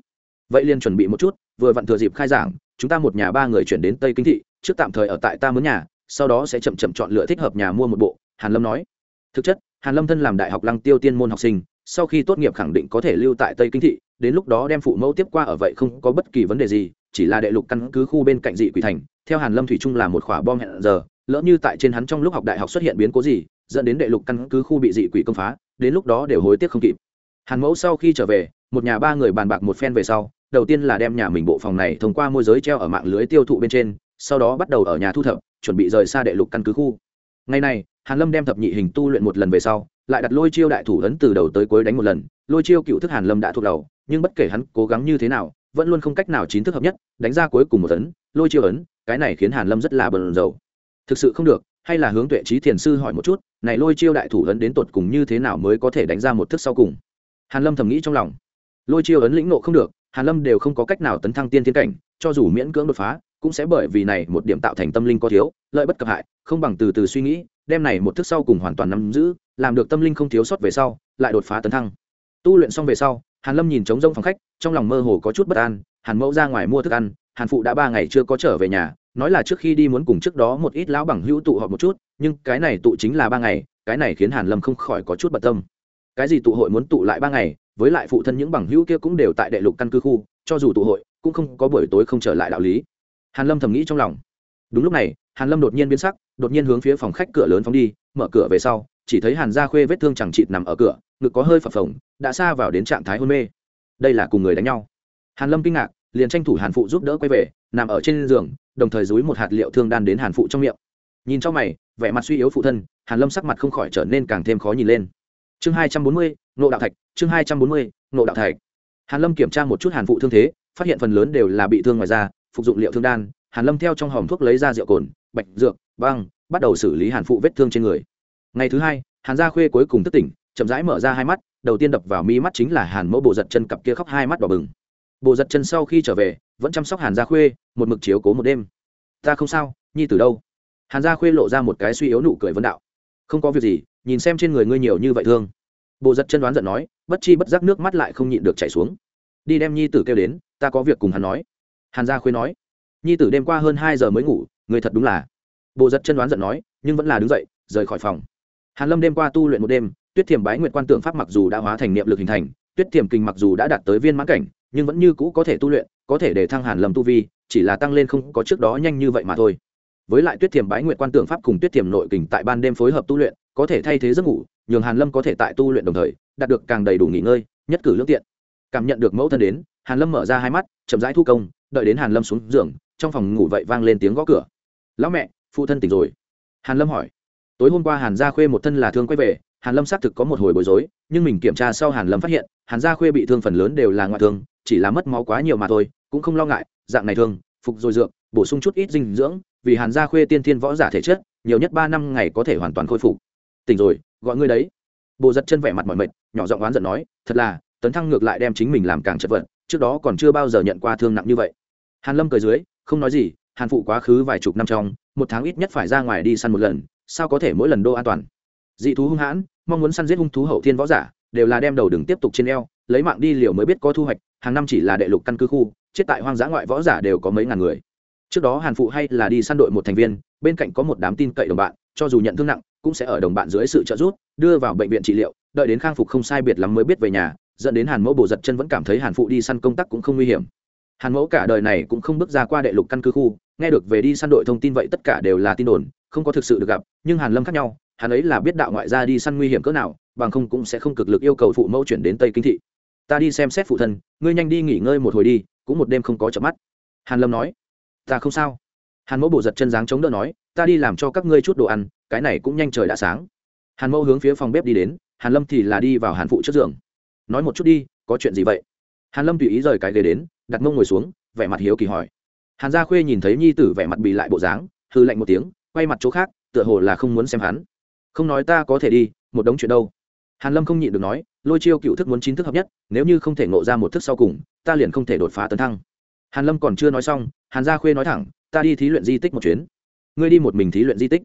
Vậy liền chuẩn bị một chút, vừa vặn thừa dịp khai giảng, chúng ta một nhà ba người chuyển đến tây kinh thị, trước tạm thời ở tại ta mướn nhà, sau đó sẽ chậm chậm chọn lựa thích hợp nhà mua một bộ. Hàn lâm nói. Thực chất, hàn lâm thân làm đại học lăng tiêu tiên môn học sinh, sau khi tốt nghiệp khẳng định có thể lưu tại tây kinh thị, đến lúc đó đem phụ mẫu tiếp qua ở vậy không có bất kỳ vấn đề gì, chỉ là đệ lục căn cứ khu bên cạnh dị quỷ thành, theo hàn lâm thủy trung là một khỏa bom hẹn giờ lỡ như tại trên hắn trong lúc học đại học xuất hiện biến cố gì, dẫn đến đệ lục căn cứ khu bị dị quỷ công phá, đến lúc đó đều hối tiếc không kịp. Hàn mẫu sau khi trở về, một nhà ba người bàn bạc một phen về sau, đầu tiên là đem nhà mình bộ phòng này thông qua môi giới treo ở mạng lưới tiêu thụ bên trên, sau đó bắt đầu ở nhà thu thập, chuẩn bị rời xa đệ lục căn cứ khu. Ngày này, hàn lâm đem thập nhị hình tu luyện một lần về sau, lại đặt lôi chiêu đại thủ ấn từ đầu tới cuối đánh một lần. Lôi chiêu cựu thức hàn lâm đã thuộc đầu, nhưng bất kể hắn cố gắng như thế nào, vẫn luôn không cách nào chín thức hợp nhất, đánh ra cuối cùng một ấn, lôi chiêu ấn, cái này khiến hàn lâm rất là bần dầu thực sự không được, hay là hướng tuệ trí thiền sư hỏi một chút, này lôi chiêu đại thủ ấn đến tột cùng như thế nào mới có thể đánh ra một thức sau cùng? Hàn lâm thầm nghĩ trong lòng. Lôi chiêu ấn lĩnh nộ không được, hàn lâm đều không có cách nào tấn thăng tiên thiên cảnh, cho dù miễn cưỡng đột phá, cũng sẽ bởi vì này một điểm tạo thành tâm linh có thiếu, lợi bất cập hại, không bằng từ từ suy nghĩ, đem này một thức sau cùng hoàn toàn nắm giữ, làm được tâm linh không thiếu sót về sau, lại đột phá tấn thăng. Tu luyện xong về sau, hàn lâm nhìn trống rông phòng khách, trong lòng mơ hồ có chút bất an, hàn mẫu ra ngoài mua thức ăn, hàn phụ đã ba ngày chưa có trở về nhà nói là trước khi đi muốn cùng trước đó một ít lão bằng hữu tụ họp một chút, nhưng cái này tụ chính là ba ngày, cái này khiến hàn lâm không khỏi có chút bận tâm. Cái gì tụ hội muốn tụ lại ba ngày, với lại phụ thân những bằng hữu kia cũng đều tại đệ lục căn cứ khu, cho dù tụ hội, cũng không có buổi tối không trở lại đạo lý. Hàn lâm thầm nghĩ trong lòng. Đúng lúc này, hàn lâm đột nhiên biến sắc, đột nhiên hướng phía phòng khách cửa lớn phóng đi, mở cửa về sau, chỉ thấy hàn gia khuê vết thương chẳng chịt nằm ở cửa, ngực có hơi phập phồng, đã xa vào đến trạng thái hôn mê. Đây là cùng người đánh nhau. Hàn lâm kinh ngạc, liền tranh thủ hàn phụ giúp đỡ quay về, nằm ở trên giường đồng thời dúi một hạt liệu thương đan đến hàn phụ trong miệng. Nhìn trong mày, vẻ mặt suy yếu phụ thân, hàn lâm sắc mặt không khỏi trở nên càng thêm khó nhìn lên. Chương hai trăm bốn mươi nộ đạo thạch, chương hai trăm bốn mươi nộ đạo thạch. Hàn lâm kiểm tra một chút hàn phụ thương thế, phát hiện phần lớn đều là bị thương ngoài da, phục dụng liệu thương đan, hàn lâm theo trong hòm thuốc lấy ra rượu cồn, bạch, dược, băng, bắt đầu xử lý hàn phụ vết thương trên người. Ngày thứ hai, hàn gia khuê cuối cùng thức tỉnh, chậm rãi mở ra hai mắt, đầu tiên đập vào mi mắt chính là hàn mẫu bộ giật chân cặp kia khóc hai mắt đỏ bừng bộ giật chân sau khi trở về, vẫn chăm sóc hàn gia khuê, một mực chiếu cố một đêm. Ta không sao, nhi từ đâu? Hàn gia khuê lộ ra một cái suy yếu nụ cười vấn đạo. Không có việc gì, nhìn xem trên người ngươi nhiều như vậy thương. Bộ giật chân đoán giận nói, bất chi bất giác nước mắt lại không nhịn được chảy xuống. Đi đem nhi tử kêu đến, ta có việc cùng hắn nói. Hàn gia khuê nói, nhi tử đêm qua hơn hai giờ mới ngủ, người thật đúng là. Bộ giật chân đoán giận nói, nhưng vẫn là đứng dậy, rời khỏi phòng. Hàn lâm đêm qua tu luyện một đêm, tuyết thiềm bái nguyện quan tượng pháp mặc dù đã hóa thành niệm lực hình thành, tuyết thiềm kinh mặc dù đã đạt tới viên mãn cảnh nhưng vẫn như cũ có thể tu luyện, có thể để thăng hàn lâm tu vi, chỉ là tăng lên không có trước đó nhanh như vậy mà thôi. Với lại tuyết thiềm bái nguyện quan tượng pháp cùng tuyết thiềm nội kình tại ban đêm phối hợp tu luyện, có thể thay thế giấc ngủ, nhường hàn lâm có thể tại tu luyện đồng thời, đạt được càng đầy đủ nghỉ ngơi, nhất cử lương tiện. Cảm nhận được mẫu thân đến, hàn lâm mở ra hai mắt, chậm rãi thu công, đợi đến hàn lâm xuống giường, trong phòng ngủ vậy vang lên tiếng gõ cửa. Lão mẹ, phụ thân tỉnh rồi. Hàn lâm hỏi. Tối hôm qua hàn gia khuê một thân là thương quay về, hàn lâm xác thực có một hồi bối rối, nhưng mình kiểm tra sau hàn lâm phát hiện, hàn gia khuê bị thương phần lớn đều là ngoại thương chỉ là mất máu quá nhiều mà thôi, cũng không lo ngại, dạng này thường, phục rồi dược, bổ sung chút ít dinh dưỡng, vì hàn gia khuê tiên thiên võ giả thể chất, nhiều nhất ba năm ngày có thể hoàn toàn khôi phục. Tỉnh rồi, gọi ngươi đấy. Bồ giật chân vẻ mặt mỏi mệt, nhỏ giọng oán giận nói, thật là, tấn thăng ngược lại đem chính mình làm càng chật vật, trước đó còn chưa bao giờ nhận qua thương nặng như vậy. Hàn lâm cười dưới, không nói gì, hàn phụ quá khứ vài chục năm trong, một tháng ít nhất phải ra ngoài đi săn một lần, sao có thể mỗi lần đô an toàn? Dị thú hung hãn, mong muốn săn giết hung thú hậu thiên võ giả, đều là đem đầu đừng tiếp tục trên eo, lấy mạng đi liều mới biết có thu hoạch hàng năm chỉ là đệ lục căn cứ khu, chết tại hoang dã ngoại võ giả đều có mấy ngàn người. Trước đó hàn phụ hay là đi săn đội một thành viên, bên cạnh có một đám tin cậy đồng bạn, cho dù nhận thương nặng, cũng sẽ ở đồng bạn dưới sự trợ giúp, đưa vào bệnh viện trị liệu, đợi đến khang phục không sai biệt lắm mới biết về nhà, dẫn đến hàn mẫu bổ giật chân vẫn cảm thấy hàn phụ đi săn công tác cũng không nguy hiểm. Hàn mẫu cả đời này cũng không bước ra qua đệ lục căn cứ khu, nghe được về đi săn đội thông tin vậy tất cả đều là tin đồn, không có thực sự được gặp, nhưng hàn lâm khác nhau, hắn ấy là biết đạo ngoại gia đi săn nguy hiểm cỡ nào, bằng không cũng sẽ không cực lực yêu cầu phụ mẫu chuyển đến tây kinh thị ta đi xem xét phụ thân, ngươi nhanh đi nghỉ ngơi một hồi đi, cũng một đêm không có chợp mắt. Hàn lâm nói. Ta không sao. Hàn mẫu bổ giật chân dáng chống đỡ nói, ta đi làm cho các ngươi chút đồ ăn, cái này cũng nhanh trời đã sáng. Hàn mẫu hướng phía phòng bếp đi đến, hàn lâm thì là đi vào hàn phụ trước giường. Nói một chút đi, có chuyện gì vậy? Hàn lâm tùy ý rời cái ghế đến, đặt mông ngồi xuống, vẻ mặt hiếu kỳ hỏi. Hàn gia khuê nhìn thấy nhi tử vẻ mặt bị lại bộ dáng hư lạnh một tiếng, quay mặt chỗ khác, tựa hồ là không muốn xem hắn. Không nói ta có thể đi, một đống chuyện đâu. Hàn lâm không nhịn được nói lôi chiêu cựu thức muốn chín thức hợp nhất, nếu như không thể ngộ ra một thức sau cùng, ta liền không thể đột phá tấn thăng. Hàn lâm còn chưa nói xong, hàn gia khuê nói thẳng, ta đi thí luyện di tích một chuyến. Ngươi đi một mình thí luyện di tích.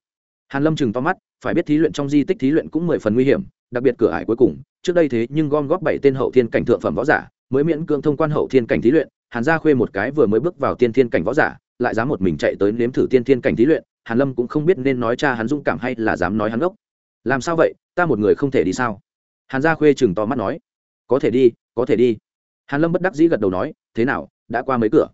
Hàn lâm chừng to mắt, phải biết thí luyện trong di tích thí luyện cũng mười phần nguy hiểm, đặc biệt cửa ải cuối cùng, trước đây thế nhưng gom góp bảy tên hậu thiên cảnh thượng phẩm võ giả, mới miễn cưỡng thông quan hậu thiên cảnh thí luyện, hàn gia khuê một cái vừa mới bước vào tiên thiên cảnh võ giả, lại dám một mình chạy tới nếm thử tiên thiên cảnh thí luyện, hàn lâm cũng không biết nên nói cha hắn dũng cảm hay là dám nói hắn ngốc. Làm sao vậy, ta một người không thể đi sao? Hàn gia khuê chừng to mắt nói, có thể đi, có thể đi. Hàn lâm bất đắc dĩ gật đầu nói, thế nào, đã qua mấy cửa?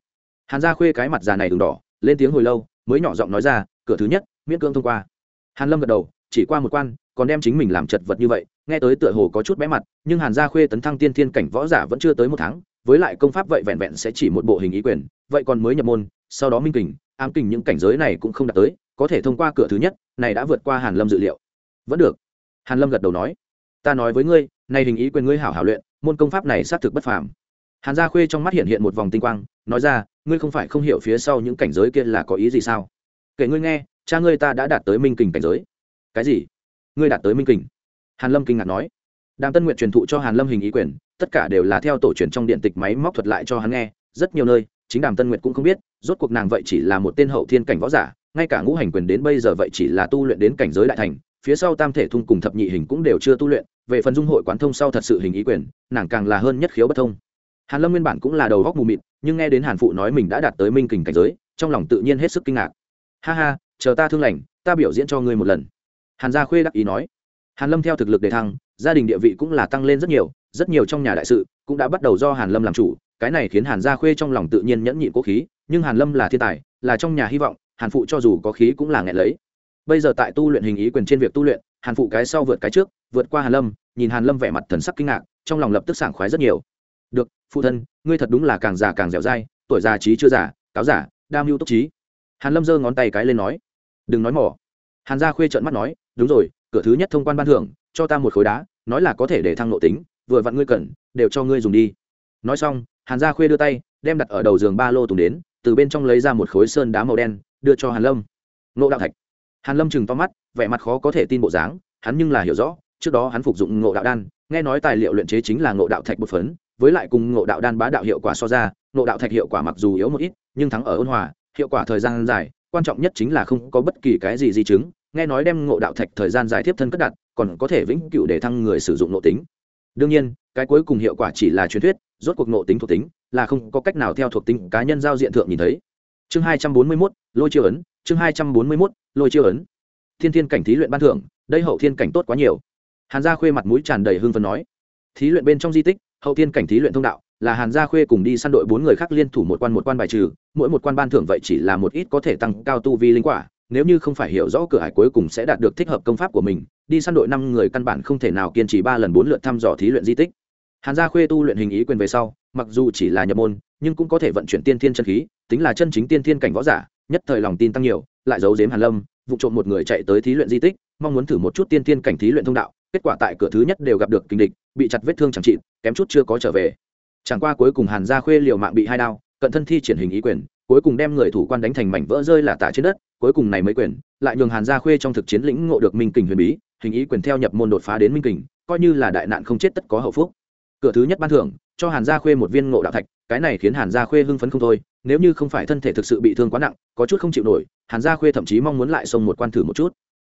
Hàn gia khuê cái mặt già này đường đỏ, lên tiếng hồi lâu, mới nhỏ giọng nói ra, cửa thứ nhất, miễn cưỡng thông qua. Hàn lâm gật đầu, chỉ qua một quan, còn đem chính mình làm chật vật như vậy, nghe tới tựa hồ có chút bé mặt, nhưng hàn gia khuê tấn thăng tiên thiên cảnh võ giả vẫn chưa tới một tháng, với lại công pháp vậy vẹn vẹn sẽ chỉ một bộ hình ý quyền, vậy còn mới nhập môn, sau đó minh kình, ám kình những cảnh giới này cũng không đạt tới, có thể thông qua cửa thứ nhất, này đã vượt qua hàn lâm dự liệu. Vẫn được. Hàn lâm gật đầu nói ta nói với ngươi này hình ý quyền ngươi hảo hảo luyện, môn công pháp này xác thực bất phàm. Hàn gia khuê trong mắt hiện hiện một vòng tinh quang, nói ra, ngươi không phải không hiểu phía sau những cảnh giới kia là có ý gì sao? Kể ngươi nghe, cha ngươi ta đã đạt tới minh kình cảnh giới. Cái gì? Ngươi đạt tới minh kình? Hàn lâm kinh ngạc nói. Đàm tân nguyện truyền thụ cho hàn lâm hình ý quyền, tất cả đều là theo tổ truyền trong điện tịch máy móc thuật lại cho hắn nghe, rất nhiều nơi, chính đàm tân nguyệt cũng không biết, rốt cuộc nàng vậy chỉ là một tên hậu thiên cảnh võ giả, ngay cả ngũ hành quyền đến bây giờ vậy chỉ là tu luyện đến cảnh giới đại thành phía sau tam thể thung cùng thập nhị hình cũng đều chưa tu luyện, về phần dung hội quán thông sau thật sự hình ý quyền, nàng càng là hơn nhất khiếu bất thông. Hàn lâm nguyên bản cũng là đầu góc mù mịt, nhưng nghe đến hàn phụ nói mình đã đạt tới minh kình cảnh giới, trong lòng tự nhiên hết sức kinh ngạc. Ha ha, chờ ta thương lành, ta biểu diễn cho ngươi một lần. Hàn gia khuê đắc ý nói. Hàn lâm theo thực lực đề thăng, gia đình địa vị cũng là tăng lên rất nhiều rất nhiều trong nhà đại sự cũng đã bắt đầu do hàn lâm làm chủ, cái này khiến hàn gia khuê trong lòng tự nhiên nhẫn nhịn cố khí, nhưng hàn lâm là thiên tài, là trong nhà hy vọng, hàn phụ cho dù có khí cũng là nghẹn lấy bây giờ tại tu luyện hình ý quyền trên việc tu luyện, hàn phụ cái sau vượt cái trước, vượt qua hàn lâm, nhìn hàn lâm vẻ mặt thần sắc kinh ngạc, trong lòng lập tức sảng khoái rất nhiều. Được, phụ thân, ngươi thật đúng là càng già càng dẻo dai, tuổi già trí chưa già, cáo giả, đam mưu túc trí. Hàn lâm giơ ngón tay cái lên nói. Đừng nói mỏ hàn gia khuê trợn mắt nói. Đúng rồi, cửa thứ nhất thông quan ban thưởng, cho ta một khối đá, nói là có thể để thăng nội tính, vừa vặn ngươi cần, đều cho ngươi dùng đi. Nói xong, hàn gia khuê đưa tay, đem đặt ở đầu giường ba lô tùng đến, từ bên trong lấy ra một khối sơn đá màu đen, đưa cho hàn lâm. Nộ đạo thạch hàn lâm chừng to mắt vẻ mặt khó có thể tin bộ dáng hắn nhưng là hiểu rõ trước đó hắn phục dụng ngộ đạo đan nghe nói tài liệu luyện chế chính là ngộ đạo thạch bột phấn với lại cùng ngộ đạo đan bá đạo hiệu quả so ra ngộ đạo thạch hiệu quả mặc dù yếu một ít nhưng thắng ở ôn hòa hiệu quả thời gian dài quan trọng nhất chính là không có bất kỳ cái gì di chứng nghe nói đem ngộ đạo thạch thời gian dài tiếp thân cất đặt còn có thể vĩnh cửu để thăng người sử dụng nội tính. Đương nhiên cái cuối cùng hiệu quả chỉ là truyền thuyết rốt cuộc nội tính thuộc tính là không có cách nào theo thuộc tính cá nhân giao diện thượng nhìn thấy. Chương hai trăm bốn mươi 241, lôi chiêu ấn chương hai trăm bốn mươi 241, lôi chiêu ấn. Thiên thiên cảnh thí luyện ban thưởng đây hậu thiên cảnh tốt quá nhiều. Hàn gia khuê mặt mũi tràn đầy hưng phấn nói. Thí luyện bên trong di tích hậu thiên cảnh thí luyện thông đạo là hàn gia khuê cùng đi săn đội bốn người khác liên thủ một quan một quan bài trừ mỗi một quan ban thưởng vậy chỉ là một ít có thể tăng cao tu vi linh quả nếu như không phải hiểu rõ cửa hải cuối cùng sẽ đạt được thích hợp công pháp của mình đi săn đội năm người căn bản không thể nào kiên trì ba lần bốn lượt thăm dò thí luyện di tích. Hàn gia khuê tu luyện hình ý quyền về sau mặc dù chỉ là nhập môn nhưng cũng có thể vận chuyển tiên thiên chân khí tính là chân chính tiên thiên cảnh võ giả nhất thời lòng tin tăng nhiều, lại giấu giếm hàn lâm, vụ trộm một người chạy tới thí luyện di tích, mong muốn thử một chút tiên tiên cảnh thí luyện thông đạo, kết quả tại cửa thứ nhất đều gặp được kinh địch, bị chặt vết thương chẳng trị kém chút chưa có trở về. Chẳng qua cuối cùng hàn gia khuê liều mạng bị hai đao, cận thân thi triển hình ý quyền, cuối cùng đem người thủ quan đánh thành mảnh vỡ rơi là tả trên đất, cuối cùng này mới quyền, lại nhường hàn gia khuê trong thực chiến lĩnh ngộ được minh kình huyền bí, hình ý quyền theo nhập môn đột phá đến minh kình, coi như là đại nạn không chết tất có hậu phúc. Cửa thứ nhất ban thưởng, cho hàn gia khuê một viên ngộ đạo thạch, cái này khiến hàn gia khuê hưng phấn không thôi nếu như không phải thân thể thực sự bị thương quá nặng, có chút không chịu nổi, hàn gia khuê thậm chí mong muốn lại xông một quan thử một chút.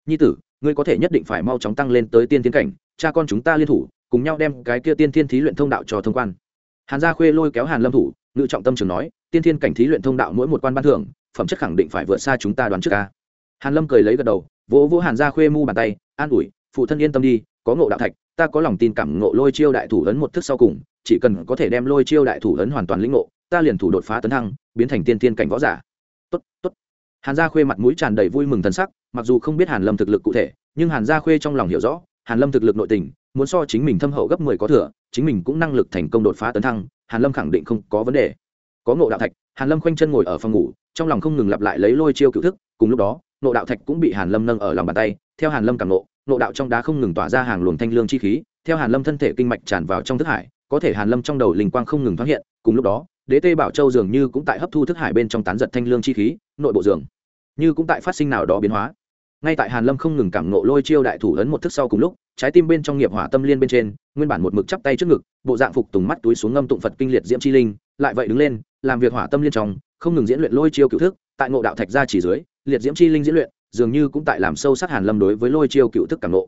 Nhi tử, ngươi có thể nhất định phải mau chóng tăng lên tới tiên tiến cảnh, cha con chúng ta liên thủ, cùng nhau đem cái kia tiên thiên thí luyện thông đạo cho thông quan. Hàn gia khuê lôi kéo hàn lâm thủ, ngự trọng tâm trường nói, tiên thiên cảnh thí luyện thông đạo mỗi một quan ban thưởng, phẩm chất khẳng định phải vượt xa chúng ta đoán trước ca hàn lâm cười lấy gật đầu, vỗ vỗ hàn gia khuê mu bàn tay, an ủi, phụ thân yên tâm đi, có ngộ đạo thạch, ta có lòng tin cảm ngộ lôi chiêu đại thủ ấn một thức sau cùng, chỉ cần có thể đem lôi chiêu đại thủ ấn hoàn toàn lĩnh ngộ ta liền thủ đột phá tấn thăng, biến thành tiên thiên cảnh võ giả. Tốt tốt. Hàn gia khuê mặt mũi tràn đầy vui mừng thần sắc, mặc dù không biết hàn lâm thực lực cụ thể, nhưng hàn gia khuê trong lòng hiểu rõ, hàn lâm thực lực nội tình, muốn so chính mình thâm hậu gấp mười có thừa, chính mình cũng năng lực thành công đột phá tấn thăng, hàn lâm khẳng định không có vấn đề. Có ngộ đạo thạch, hàn lâm khoanh chân ngồi ở phòng ngủ, trong lòng không ngừng lặp lại lấy lôi chiêu cựu thức, cùng lúc đó, ngộ đạo thạch cũng bị hàn lâm nâng ở lòng bàn tay, theo hàn lâm càng ngộ ngộ đạo trong đá không ngừng tỏa ra hàng luồng thanh lương chi khí, theo hàn lâm thân thể kinh mạch tràn vào trong thức hải, có thể hàn lâm trong đầu linh quang không ngừng thoáng hiện, cùng lúc đó đế tê bảo châu dường như cũng tại hấp thu thức hải bên trong tán giật thanh lương chi khí, nội bộ dường như cũng tại phát sinh nào đó biến hóa ngay tại hàn lâm không ngừng cảm nộ lôi chiêu đại thủ ấn một thức sau cùng lúc, trái tim bên trong nghiệp hỏa tâm liên bên trên, nguyên bản một mực chắp tay trước ngực, bộ dạng phục tùng mắt túi xuống ngâm tụng phật kinh liệt diễm chi linh, lại vậy đứng lên, làm việc hỏa tâm liên trong, không ngừng diễn luyện lôi chiêu cựu thức, tại ngộ đạo thạch ra chỉ dưới, liệt diễm chi linh diễn luyện, dường như cũng tại làm sâu sắc hàn lâm đối với lôi chiêu cựu thức cảm nộ.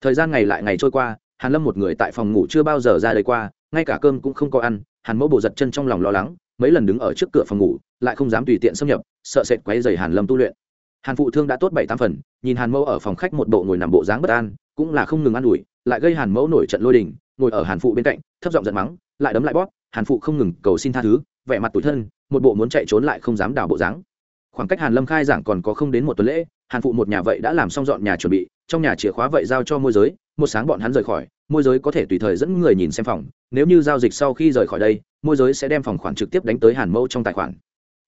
thời gian ngày lại ngày trôi qua, hàn lâm một người tại phòng ngủ chưa bao giờ ra đây qua, ngay cả cơm cũng không có ăn hàn mẫu bộ giật chân trong lòng lo lắng, mấy lần đứng ở trước cửa phòng ngủ, lại không dám tùy tiện xâm nhập, sợ sệt quấy rầy hàn lâm tu luyện. Hàn phụ thương đã tốt bảy tám phần, nhìn hàn mẫu ở phòng khách một bộ ngồi nằm bộ dáng bất an, cũng là không ngừng ăn ủi, lại gây hàn mẫu nổi trận lôi đình, ngồi ở hàn phụ bên cạnh, thấp giọng giận mắng, lại đấm lại bóp, hàn phụ không ngừng cầu xin tha thứ, vẻ mặt tủi thân, một bộ muốn chạy trốn lại không dám đảo bộ dáng. Khoảng cách hàn lâm khai giảng còn có không đến một tuần lễ, hàn phụ một nhà vậy đã làm xong dọn nhà chuẩn bị trong nhà chìa khóa vậy giao cho môi giới, một sáng bọn hắn rời khỏi, môi giới có thể tùy thời dẫn người nhìn xem phòng, nếu như giao dịch sau khi rời khỏi đây, môi giới sẽ đem phòng khoản trực tiếp đánh tới hàn mẫu trong tài khoản.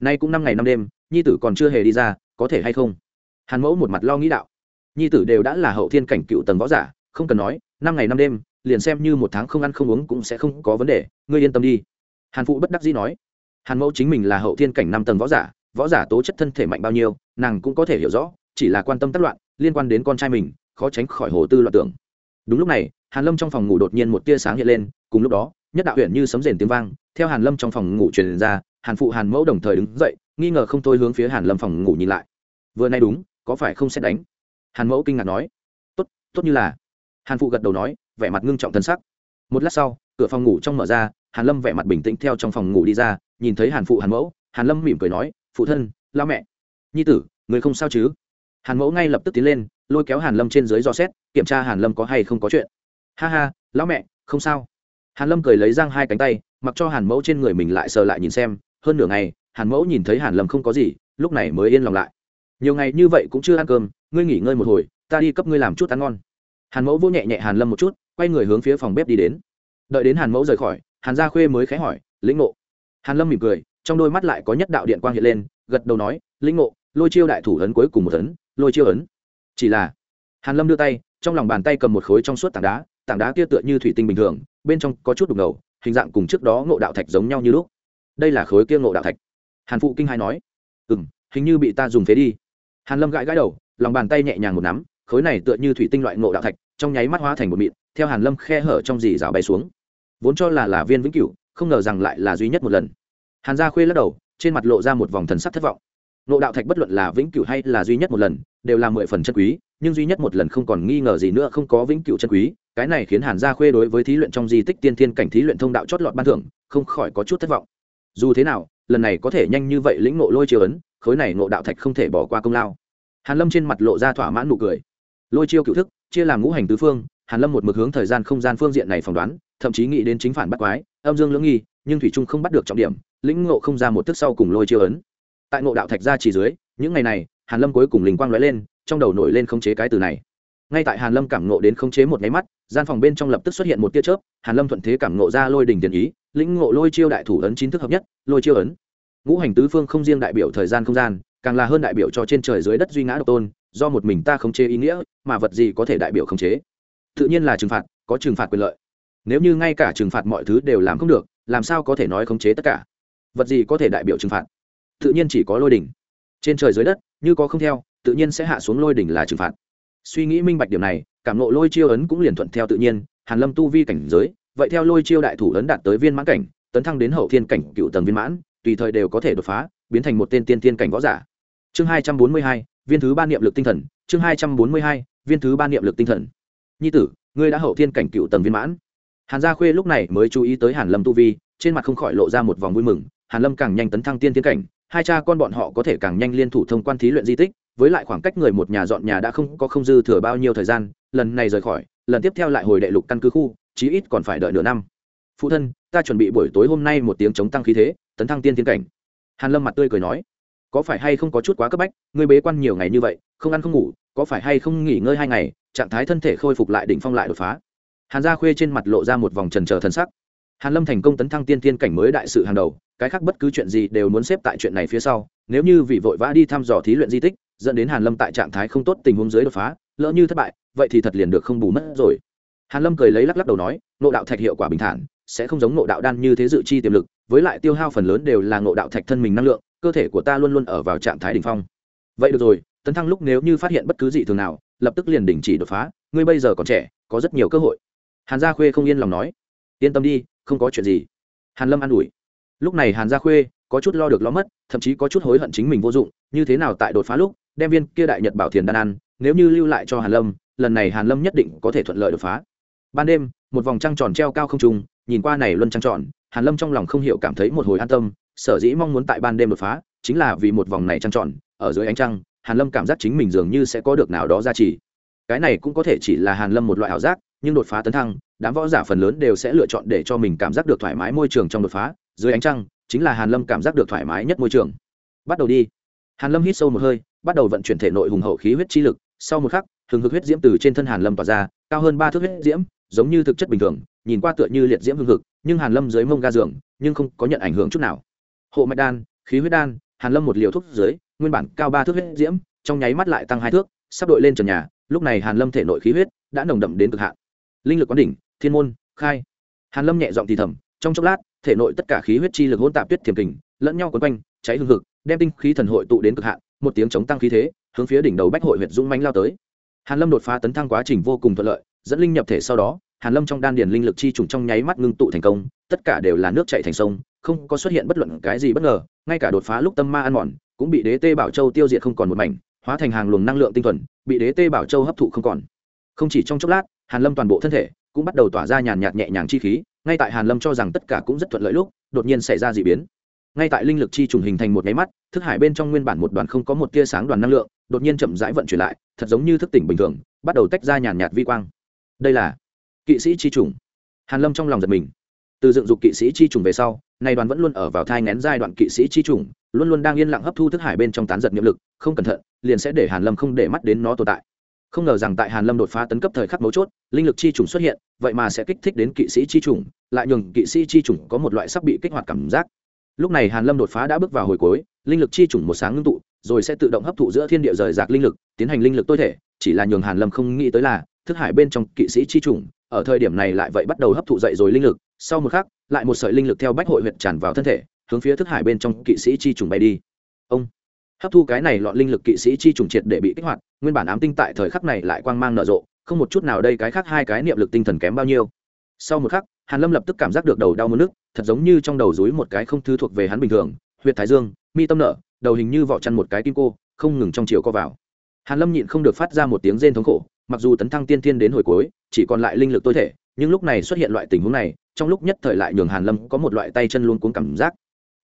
Nay cũng năm ngày năm đêm, nhi tử còn chưa hề đi ra, có thể hay không? Hàn mẫu một mặt lo nghĩ đạo. Nhi tử đều đã là hậu thiên cảnh cựu tầng võ giả, không cần nói, năm ngày năm đêm, liền xem như một tháng không ăn không uống cũng sẽ không có vấn đề, ngươi yên tâm đi. Hàn phụ bất đắc dĩ nói. Hàn mẫu chính mình là hậu thiên cảnh năm tầng võ giả võ giả tố chất thân thể mạnh bao nhiêu, nàng cũng có thể hiểu rõ, chỉ là quan tâm tất loạn liên quan đến con trai mình, khó tránh khỏi hồ tư loạn tưởng. Đúng lúc này, hàn lâm trong phòng ngủ đột nhiên một tia sáng hiện lên, cùng lúc đó, nhất đạo huyện như sấm rền tiếng vang, theo hàn lâm trong phòng ngủ truyền ra, hàn phụ hàn mẫu đồng thời đứng dậy, nghi ngờ không thôi hướng phía hàn lâm phòng ngủ nhìn lại. Vừa nay đúng, có phải không xét đánh? Hàn mẫu kinh ngạc nói. Tốt tốt như là. Hàn phụ gật đầu nói, vẻ mặt ngưng trọng thân sắc. Một lát sau, cửa phòng ngủ trong mở ra, hàn lâm vẻ mặt bình tĩnh theo trong phòng ngủ đi ra, nhìn thấy hàn phụ hàn mẫu, hàn lâm mỉm cười nói, phụ thân lao mẹ. Nhi tử, người không sao chứ? Hàn mẫu ngay lập tức tiến lên, lôi kéo hàn lâm trên dưới do xét, kiểm tra hàn lâm có hay không có chuyện. Ha ha, lão mẹ, không sao. Hàn lâm cười lấy răng hai cánh tay, mặc cho hàn mẫu trên người mình lại sờ lại nhìn xem. Hơn nửa ngày, hàn mẫu nhìn thấy hàn lâm không có gì, lúc này mới yên lòng lại. Nhiều ngày như vậy cũng chưa ăn cơm, ngươi nghỉ ngơi một hồi, ta đi cấp ngươi làm chút ăn ngon. Hàn mẫu vô nhẹ nhẹ hàn lâm một chút, quay người hướng phía phòng bếp đi đến. Đợi đến hàn mẫu rời khỏi, hàn gia khuê mới khẽ hỏi, lĩnh ngộ? Hàn lâm mỉm cười, trong đôi mắt lại có nhất đạo điện quang hiện lên, gật đầu nói, lĩnh ngộ, lôi chiêu đại thủ ấn cuối cùng một tấn lôi chiêu ấn. Chỉ là, hàn lâm đưa tay, trong lòng bàn tay cầm một khối trong suốt tảng đá tảng đá kia tựa như thủy tinh bình thường, bên trong có chút đục ngầu, hình dạng cùng trước đó ngộ đạo thạch giống nhau như lúc. Đây là khối kia ngộ đạo thạch. Hàn phụ kinh hai nói ừ m hình như bị ta dùng phế đi. Hàn lâm gãi gãi đầu, lòng bàn tay nhẹ nhàng một nắm, khối này tựa như thủy tinh loại ngộ đạo thạch, trong nháy mắt hóa thành một mịn, theo hàn lâm khe hở trong dì rào bay xuống. Vốn cho là là viên vĩnh cửu, không ngờ rằng lại là duy nhất một lần. Hàn gia khuê lắc đầu, trên mặt lộ ra một vòng thần sắc thất vọng ngộ đạo thạch bất luận là vĩnh cửu hay là duy nhất một lần, đều là mười phần chân quý, nhưng duy nhất một lần không còn nghi ngờ gì nữa, không có vĩnh cửu chân quý, cái này khiến hàn gia khuê đối với thí luyện trong di tích tiên thiên cảnh thí luyện thông đạo chót lọt ban thưởng, không khỏi có chút thất vọng. Dù thế nào, lần này có thể nhanh như vậy lĩnh ngộ lôi chiêu ấn, khối này ngộ đạo thạch không thể bỏ qua công lao. Hàn lâm trên mặt lộ ra thỏa mãn nụ cười. Lôi chiêu cựu thức, chia làm ngũ hành tứ phương, hàn lâm một mực hướng thời gian không gian phương diện này phỏng đoán, thậm chí nghĩ đến chính phản bắt quái, âm dương lưỡng nghi, nhưng thủy trung không bắt được trọng điểm, lĩnh ngộ không ra một thức sau cùng lôi chiêu ấn tại ngộ đạo thạch ra chỉ dưới, những ngày này, hàn lâm cuối cùng linh quang lóe lên, trong đầu nổi lên khống chế cái từ này. Ngay tại hàn lâm cảm ngộ đến khống chế một nháy mắt, gian phòng bên trong lập tức xuất hiện một tia chớp, hàn lâm thuận thế cảm ngộ ra lôi đỉnh tiền ý, lĩnh ngộ lôi chiêu đại thủ ấn chín thức hợp nhất, lôi chiêu ấn. Ngũ hành tứ phương không riêng đại biểu thời gian không gian, càng là hơn đại biểu cho trên trời dưới đất duy ngã độc tôn, do một mình ta khống chế ý nghĩa, mà vật gì có thể đại biểu khống chế? Tự nhiên là trừng phạt, có trừng phạt quyền lợi. Nếu như ngay cả trừng phạt mọi thứ đều làm không được, làm sao có thể nói khống chế tất cả? Vật gì có thể đại biểu trừng phạt? Tự nhiên chỉ có lôi đỉnh. Trên trời dưới đất, như có không theo, tự nhiên sẽ hạ xuống lôi đỉnh là trừng phạt. Suy nghĩ minh bạch điểm này, cảm nộ lôi chiêu ấn cũng liền thuận theo tự nhiên, hàn lâm tu vi cảnh giới, vậy theo lôi chiêu đại thủ ấn đạt tới viên mãn cảnh, tấn thăng đến hậu thiên cảnh cựu tầng viên mãn, tùy thời đều có thể đột phá, biến thành một tên tiên tiên cảnh võ giả. Chương hai trăm bốn mươi hai, viên thứ ba niệm lực tinh thần, chương hai trăm bốn mươi hai, viên thứ ba niệm lực tinh thần. Nhi tử, ngươi đã hậu thiên cảnh cựu tầng viên mãn. Hàn gia khuê lúc này mới chú ý tới hàn lâm tu vi, trên mặt không khỏi lộ ra một vòng vui mừng, hàn lâm càng nhanh tấn thăng tiên tiên cảnh hai cha con bọn họ có thể càng nhanh liên thủ thông quan thí luyện di tích, với lại khoảng cách người một nhà dọn nhà đã không có không dư thừa bao nhiêu thời gian, lần này rời khỏi, lần tiếp theo lại hồi đệ lục căn cứ khu, chí ít còn phải đợi nửa năm. Phụ thân, ta chuẩn bị buổi tối hôm nay một tiếng chống tăng khí thế, tấn thăng tiên tiến cảnh. Hàn lâm mặt tươi cười nói, có phải hay không có chút quá cấp bách, ngươi bế quan nhiều ngày như vậy, không ăn không ngủ, có phải hay không nghỉ ngơi hai ngày, trạng thái thân thể khôi phục lại đỉnh phong lại đột phá? Hàn gia khuê trên mặt lộ ra một vòng trần trờ thân sắc hàn lâm thành công tấn thăng tiên tiên cảnh mới đại sự hàng đầu, cái khác bất cứ chuyện gì đều muốn xếp tại chuyện này phía sau, nếu như vì vội vã đi thăm dò thí luyện di tích, dẫn đến hàn lâm tại trạng thái không tốt tình huống dưới đột phá, lỡ như thất bại, vậy thì thật liền được không bù mất rồi. Hàn lâm cười lấy lắc lắc đầu nói nộ đạo thạch hiệu quả bình thản, sẽ không giống nộ đạo đan như thế dự chi tiềm lực, với lại tiêu hao phần lớn đều là nộ đạo thạch thân mình năng lượng, cơ thể của ta luôn luôn ở vào trạng thái đỉnh phong. Vậy được rồi, tấn thăng lúc nếu như phát hiện bất cứ gì thường nào, lập tức liền đình chỉ đột phá, ngươi bây giờ còn trẻ, có rất nhiều cơ hội. Hàn gia khuê không yên lòng nói, yên tâm đi không có chuyện gì. Hàn lâm an ủi. Lúc này hàn gia khuê có chút lo được lo mất thậm chí có chút hối hận chính mình vô dụng như thế nào tại đột phá lúc đem viên kia đại nhật bảo thiền đan ăn nếu như lưu lại cho hàn lâm lần này hàn lâm nhất định có thể thuận lợi đột phá. Ban đêm một vòng trăng tròn treo cao không trung nhìn qua này luân trăng tròn hàn lâm trong lòng không hiểu cảm thấy một hồi an tâm sở dĩ mong muốn tại ban đêm đột phá chính là vì một vòng này trăng tròn ở dưới ánh trăng hàn lâm cảm giác chính mình dường như sẽ có được nào đó giá trị, cái này cũng có thể chỉ là hàn lâm một loại ảo giác nhưng đột phá tấn thăng, đám võ giả phần lớn đều sẽ lựa chọn để cho mình cảm giác được thoải mái môi trường trong đột phá. Dưới ánh trăng, chính là hàn lâm cảm giác được thoải mái nhất môi trường. Bắt đầu đi. Hàn lâm hít sâu một hơi, bắt đầu vận chuyển thể nội hùng hậu khí huyết chi lực. Sau một khắc, hừng hực huyết diễm từ trên thân hàn lâm tỏa ra, cao hơn ba thước huyết diễm, giống như thực chất bình thường, nhìn qua tựa như liệt diễm hưng hực, nhưng hàn lâm dưới mông ga giường, nhưng không có nhận ảnh hưởng chút nào. Hộ mạch đan, khí huyết đan, hàn lâm một liều thuốc dưới, nguyên bản cao ba thước huyết diễm, trong nháy mắt lại tăng hai thước, sắp đội lên trần nhà. Lúc này hàn lâm thể nội khí huyết đã nồng đậm đến cực hạn linh lực quán đỉnh, thiên môn, khai. Hàn lâm nhẹ giọng thì thầm, trong chốc lát, thể nội tất cả khí huyết chi lực hỗn tạp tuyết thiềm kình, lẫn nhau quấn quanh, cháy hương hực, đem tinh khí thần hội tụ đến cực hạn, một tiếng chống tăng khí thế, hướng phía đỉnh đầu bách hội huyện dũng mãnh lao tới. Hàn lâm đột phá tấn thăng quá trình vô cùng thuận lợi, dẫn linh nhập thể sau đó, hàn lâm trong đan điền linh lực chi trùng trong nháy mắt ngưng tụ thành công, tất cả đều là nước chảy thành sông, không có xuất hiện bất luận cái gì bất ngờ, ngay cả đột phá lúc tâm ma ăn mòn, cũng bị đế tê bảo châu tiêu diệt không còn một mảnh, hóa thành hàng luồng năng lượng tinh thuần, bị đế tê bảo châu hấp thụ không còn. Không chỉ trong chốc lát hàn lâm toàn bộ thân thể cũng bắt đầu tỏa ra nhàn nhạt nhẹ nhàng chi khí, ngay tại hàn lâm cho rằng tất cả cũng rất thuận lợi lúc, đột nhiên xảy ra dị biến. Ngay tại linh lực chi trùng hình thành một máy mắt, thức hải bên trong nguyên bản một đoàn không có một tia sáng đoàn năng lượng, đột nhiên chậm rãi vận chuyển lại, thật giống như thức tỉnh bình thường, bắt đầu tách ra nhàn nhạt vi quang. Đây là kỵ sĩ chi trùng. Hàn lâm trong lòng giật mình. Từ dựng dục kỵ sĩ chi trùng về sau, nay đoàn vẫn luôn ở vào thai ngén giai đoạn kỵ sĩ chi trùng, luôn luôn đang yên lặng hấp thu thức hải bên trong tán giật niệm lực, không cẩn thận, liền sẽ để hàn lâm không để mắt đến nó tồn tại không ngờ rằng tại hàn lâm đột phá tấn cấp thời khắc mấu chốt, linh lực chi trùng xuất hiện, vậy mà sẽ kích thích đến kỵ sĩ chi trùng, lại nhường kỵ sĩ chi trùng có một loại sắp bị kích hoạt cảm giác. Lúc này hàn lâm đột phá đã bước vào hồi cuối, linh lực chi trùng một sáng ngưng tụ, rồi sẽ tự động hấp thụ giữa thiên địa rời rạc linh lực, tiến hành linh lực tối thể, chỉ là nhường hàn lâm không nghĩ tới là, thức hải bên trong kỵ sĩ chi trùng, ở thời điểm này lại vậy bắt đầu hấp thụ dậy rồi linh lực, sau một khắc, lại một sợi linh lực theo bách hội huyệt tràn vào thân thể, hướng phía thức hải bên trong kỵ sĩ chi trùng bay đi. Ông, hấp thu cái này lọn linh lực kỵ sĩ chi trùng triệt để bị kích hoạt nguyên bản ám tinh tại thời khắc này lại quang mang nở rộ, không một chút nào đây cái khác hai cái niệm lực tinh thần kém bao nhiêu. Sau một khắc, hàn lâm lập tức cảm giác được đầu đau mất nước, thật giống như trong đầu rối một cái không thứ thuộc về hắn bình thường, huyệt thái dương, mi tâm nở, đầu hình như vỏ chăn một cái kim cô, không ngừng trong chiều co vào. Hàn lâm nhịn không được phát ra một tiếng rên thống khổ, mặc dù tấn thăng tiên thiên đến hồi cuối, chỉ còn lại linh lực tối thể, nhưng lúc này xuất hiện loại tình huống này, trong lúc nhất thời lại nhường hàn lâm có một loại tay chân luôn cuốn cảm giác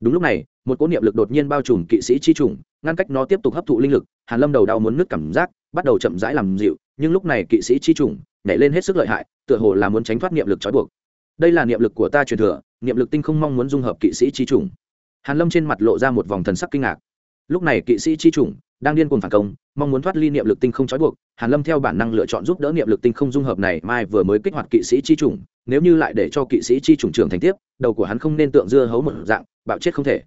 đúng lúc này, một cỗ niệm lực đột nhiên bao trùm kỵ sĩ chi trùng, ngăn cách nó tiếp tục hấp thụ linh lực, hàn lâm đầu đau muốn nứt cảm giác, bắt đầu chậm rãi làm dịu, nhưng lúc này kỵ sĩ chi trùng nhảy lên hết sức lợi hại, tựa hồ là muốn tránh thoát niệm lực trói buộc. Đây là niệm lực của ta truyền thừa, niệm lực tinh không mong muốn dung hợp kỵ sĩ chi trùng. Hàn lâm trên mặt lộ ra một vòng thần sắc kinh ngạc. Lúc này kỵ sĩ chi trùng đang điên cuồng phản công, mong muốn thoát ly niệm lực tinh không trói buộc, hàn lâm theo bản năng lựa chọn giúp đỡ niệm lực tinh không dung hợp này, mai vừa mới kích hoạt kỵ sĩ chi trùng, nếu như lại để cho kỵ sĩ chi trùng trưởng thành tiếp, đầu của hắn không nên tượng dưa hấu một dạng bạo chết không thể.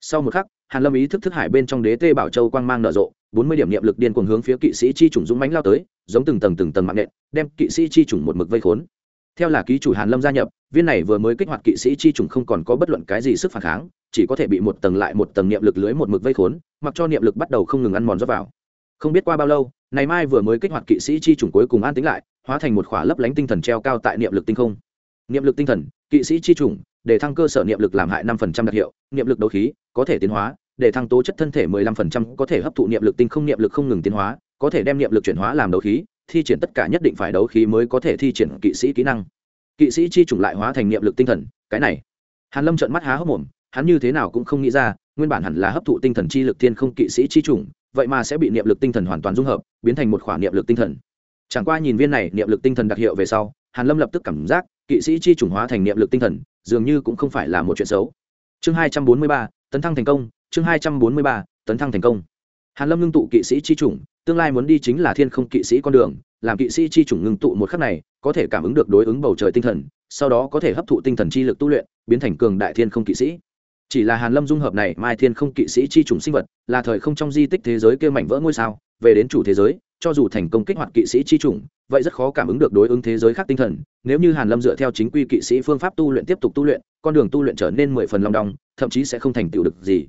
Sau một khắc, hàn lâm ý thức thức hải bên trong đế tê bảo châu quang mang nở rộ, bốn mươi điểm niệm lực điên cuồng hướng phía kỵ sĩ chi trùng dũng mãnh lao tới, giống từng tầng từng tầng mạng nện, đem kỵ sĩ chi trùng một mực vây khốn. Theo là ký chủ hàn lâm gia nhập, viên này vừa mới kích hoạt kỵ sĩ chi trùng không còn có bất luận cái gì sức phản kháng, chỉ có thể bị một tầng lại một tầng niệm lực lưới một mực vây khốn, mặc cho niệm lực bắt đầu không ngừng ăn mòn rót vào. Không biết qua bao lâu này mai vừa mới kích hoạt kỵ sĩ chi trùng cuối cùng an tính lại, hóa thành một khỏa lấp lánh tinh thần treo cao tại niệm lực tinh không. Niệm lực tinh thần, kỵ sĩ chi trùng để thăng cơ sở niệm lực làm hại năm phần trăm đặc hiệu niệm lực đấu khí có thể tiến hóa để thăng tố chất thân thể mười lăm phần trăm có thể hấp thụ niệm lực tinh không niệm lực không ngừng tiến hóa có thể đem niệm lực chuyển hóa làm đấu khí thi triển tất cả nhất định phải đấu khí mới có thể thi triển kỵ sĩ kỹ năng kỵ sĩ chi trùng lại hóa thành niệm lực tinh thần cái này hàn lâm trợn mắt há hốc mồm hắn như thế nào cũng không nghĩ ra nguyên bản hẳn là hấp thụ tinh thần chi lực thiên không kỵ sĩ chi trùng vậy mà sẽ bị niệm lực tinh thần hoàn toàn dung hợp biến thành một khoản niệm lực tinh thần chẳng qua nhìn viên này niệm lực tinh thần đặc hiệu về sau hàn lâm lập tức cảm giác kỵ sĩ chi trùng hóa thành niệm lực tinh thần dường như cũng không phải là một chuyện xấu. Chương hai trăm bốn mươi ba, tấn thăng thành công, chương hai trăm bốn mươi ba, tấn thăng thành công. Hàn lâm ngưng tụ kỵ sĩ chi trùng tương lai muốn đi chính là thiên không kỵ sĩ con đường, làm kỵ sĩ chi trùng ngưng tụ một khắc này, có thể cảm ứng được đối ứng bầu trời tinh thần, sau đó có thể hấp thụ tinh thần chi lực tu luyện, biến thành cường đại thiên không kỵ sĩ. Chỉ là hàn lâm dung hợp này, mai thiên không kỵ sĩ chi trùng sinh vật, là thời không trong di tích thế giới kia mảnh vỡ ngôi sao, về đến chủ thế giới, cho dù thành công kích hoạt kỵ sĩ chi trùng vậy rất khó cảm ứng được đối ứng thế giới khác tinh thần. Nếu như hàn lâm dựa theo chính quy kỵ sĩ phương pháp tu luyện tiếp tục tu luyện, con đường tu luyện trở nên mười phần long đong, thậm chí sẽ không thành tựu được gì.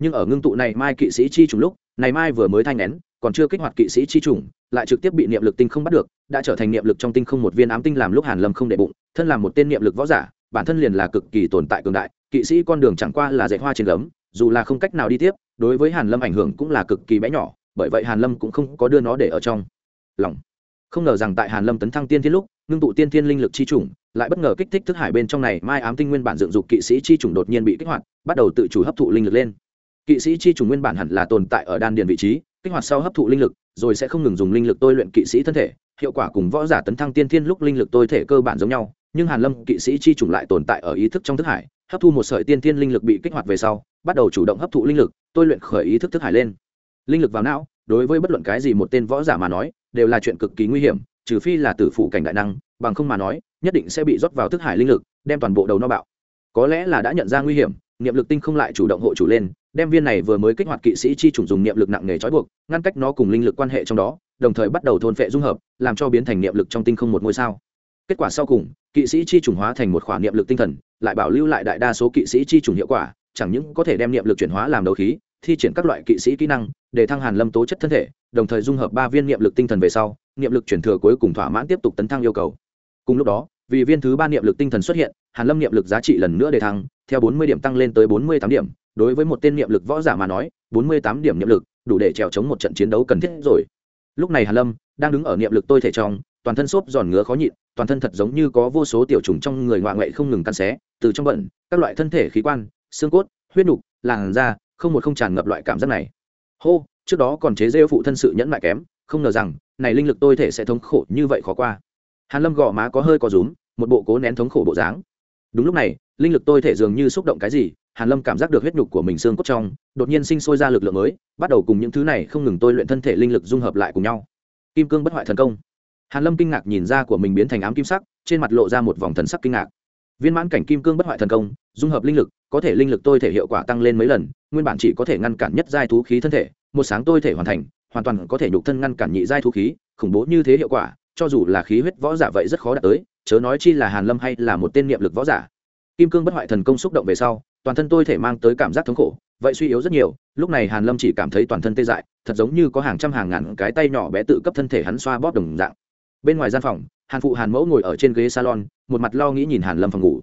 Nhưng ở ngưng tụ này mai kỵ sĩ chi trùng lúc, này mai vừa mới thanh nén, còn chưa kích hoạt kỵ sĩ chi trùng, lại trực tiếp bị niệm lực tinh không bắt được, đã trở thành niệm lực trong tinh không một viên ám tinh làm lúc hàn lâm không để bụng, thân làm một tên niệm lực võ giả, bản thân liền là cực kỳ tồn tại cường đại, kỵ sĩ con đường chẳng qua là dạy hoa trên gấm, dù là không cách nào đi tiếp, đối với hàn lâm ảnh hưởng cũng là cực kỳ bé nhỏ, bởi vậy hàn lâm cũng không có đưa nó để ở trong lòng không ngờ rằng tại hàn lâm tấn thăng tiên thiên lúc, ngưng tụ tiên thiên linh lực chi trùng lại bất ngờ kích thích thức hải bên trong này mai ám tinh nguyên bản dựng dục kỵ sĩ chi trùng đột nhiên bị kích hoạt, bắt đầu tự chủ hấp thụ linh lực lên. Kỵ sĩ chi trùng nguyên bản hẳn là tồn tại ở đan điền vị trí, kích hoạt sau hấp thụ linh lực, rồi sẽ không ngừng dùng linh lực tôi luyện kỵ sĩ thân thể, hiệu quả cùng võ giả tấn thăng tiên thiên lúc linh lực tôi thể cơ bản giống nhau, nhưng hàn lâm kỵ sĩ chi trùng lại tồn tại ở ý thức trong thức hải, hấp thu một sợi tiên thiên linh lực bị kích hoạt về sau, bắt đầu chủ động hấp thụ linh lực, tôi luyện khởi ý thức thức hải lên. Linh lực vào não, đối với bất luận cái gì một tên võ giả mà nói đều là chuyện cực kỳ nguy hiểm, trừ phi là tử phụ cảnh đại năng, bằng không mà nói, nhất định sẽ bị rót vào thức hải linh lực, đem toàn bộ đầu no bạo. Có lẽ là đã nhận ra nguy hiểm, niệm lực tinh không lại chủ động hộ chủ lên, đem viên này vừa mới kích hoạt kỵ sĩ chi chủng dùng niệm lực nặng nề trói buộc, ngăn cách nó cùng linh lực quan hệ trong đó, đồng thời bắt đầu thôn phệ dung hợp, làm cho biến thành niệm lực trong tinh không một ngôi sao. Kết quả sau cùng, kỵ sĩ chi chủng hóa thành một khoản niệm lực tinh thần, lại bảo lưu lại đại đa số kỵ sĩ chi chủng hiệu quả, chẳng những có thể đem niệm lực chuyển hóa làm đấu khí thi triển các loại kỵ sĩ kỹ năng, để thăng hàn lâm tố chất thân thể, đồng thời dung hợp ba viên niệm lực tinh thần về sau, niệm lực chuyển thừa cuối cùng thỏa mãn tiếp tục tấn thăng yêu cầu. Cùng lúc đó, vì viên thứ ba niệm lực tinh thần xuất hiện, hàn lâm niệm lực giá trị lần nữa để thăng, theo bốn mươi điểm tăng lên tới bốn mươi tám điểm. Đối với một tên niệm lực võ giả mà nói, bốn mươi tám điểm niệm lực đủ để trèo chống một trận chiến đấu cần thiết rồi. Lúc này hàn lâm đang đứng ở niệm lực tôi thể trong, toàn thân xốp giòn ngứa khó nhịn, toàn thân thật giống như có vô số tiểu trùng trong người ngoại ngoại không ngừng căn xé, từ trong bận các loại thân thể khí quan, xương cốt, huyết nục, làn da không một không tràn ngập loại cảm giác này. Hô, trước đó còn chế rêu phụ thân sự nhẫn mại kém, không ngờ rằng, này linh lực tôi thể sẽ thống khổ như vậy khó qua. Hàn lâm gò má có hơi có rúm, một bộ cố nén thống khổ bộ dáng. Đúng lúc này, linh lực tôi thể dường như xúc động cái gì, hàn lâm cảm giác được huyết nhục của mình xương cốt trong, đột nhiên sinh sôi ra lực lượng mới, bắt đầu cùng những thứ này không ngừng tôi luyện thân thể linh lực dung hợp lại cùng nhau. Kim cương bất hoại thần công. Hàn lâm kinh ngạc nhìn ra của mình biến thành ám kim sắc, trên mặt lộ ra một vòng thần sắc kinh ngạc viên mãn cảnh kim cương bất hoại thần công, dung hợp linh lực, có thể linh lực tôi thể hiệu quả tăng lên mấy lần, nguyên bản chỉ có thể ngăn cản nhất giai thú khí thân thể, một sáng tôi thể hoàn thành, hoàn toàn có thể nhục thân ngăn cản nhị giai thú khí, khủng bố như thế hiệu quả, cho dù là khí huyết võ giả vậy rất khó đạt tới, chớ nói chi là hàn lâm hay là một tên niệm lực võ giả. Kim cương bất hoại thần công xúc động về sau, toàn thân tôi thể mang tới cảm giác thống khổ, vậy suy yếu rất nhiều, lúc này hàn lâm chỉ cảm thấy toàn thân tê dại, thật giống như có hàng trăm hàng ngàn cái tay nhỏ bé tự cấp thân thể hắn xoa bóp đồng dạng bên ngoài gian phòng, hàn phụ hàn mẫu ngồi ở trên ghế salon, một mặt lo nghĩ nhìn hàn lâm phòng ngủ.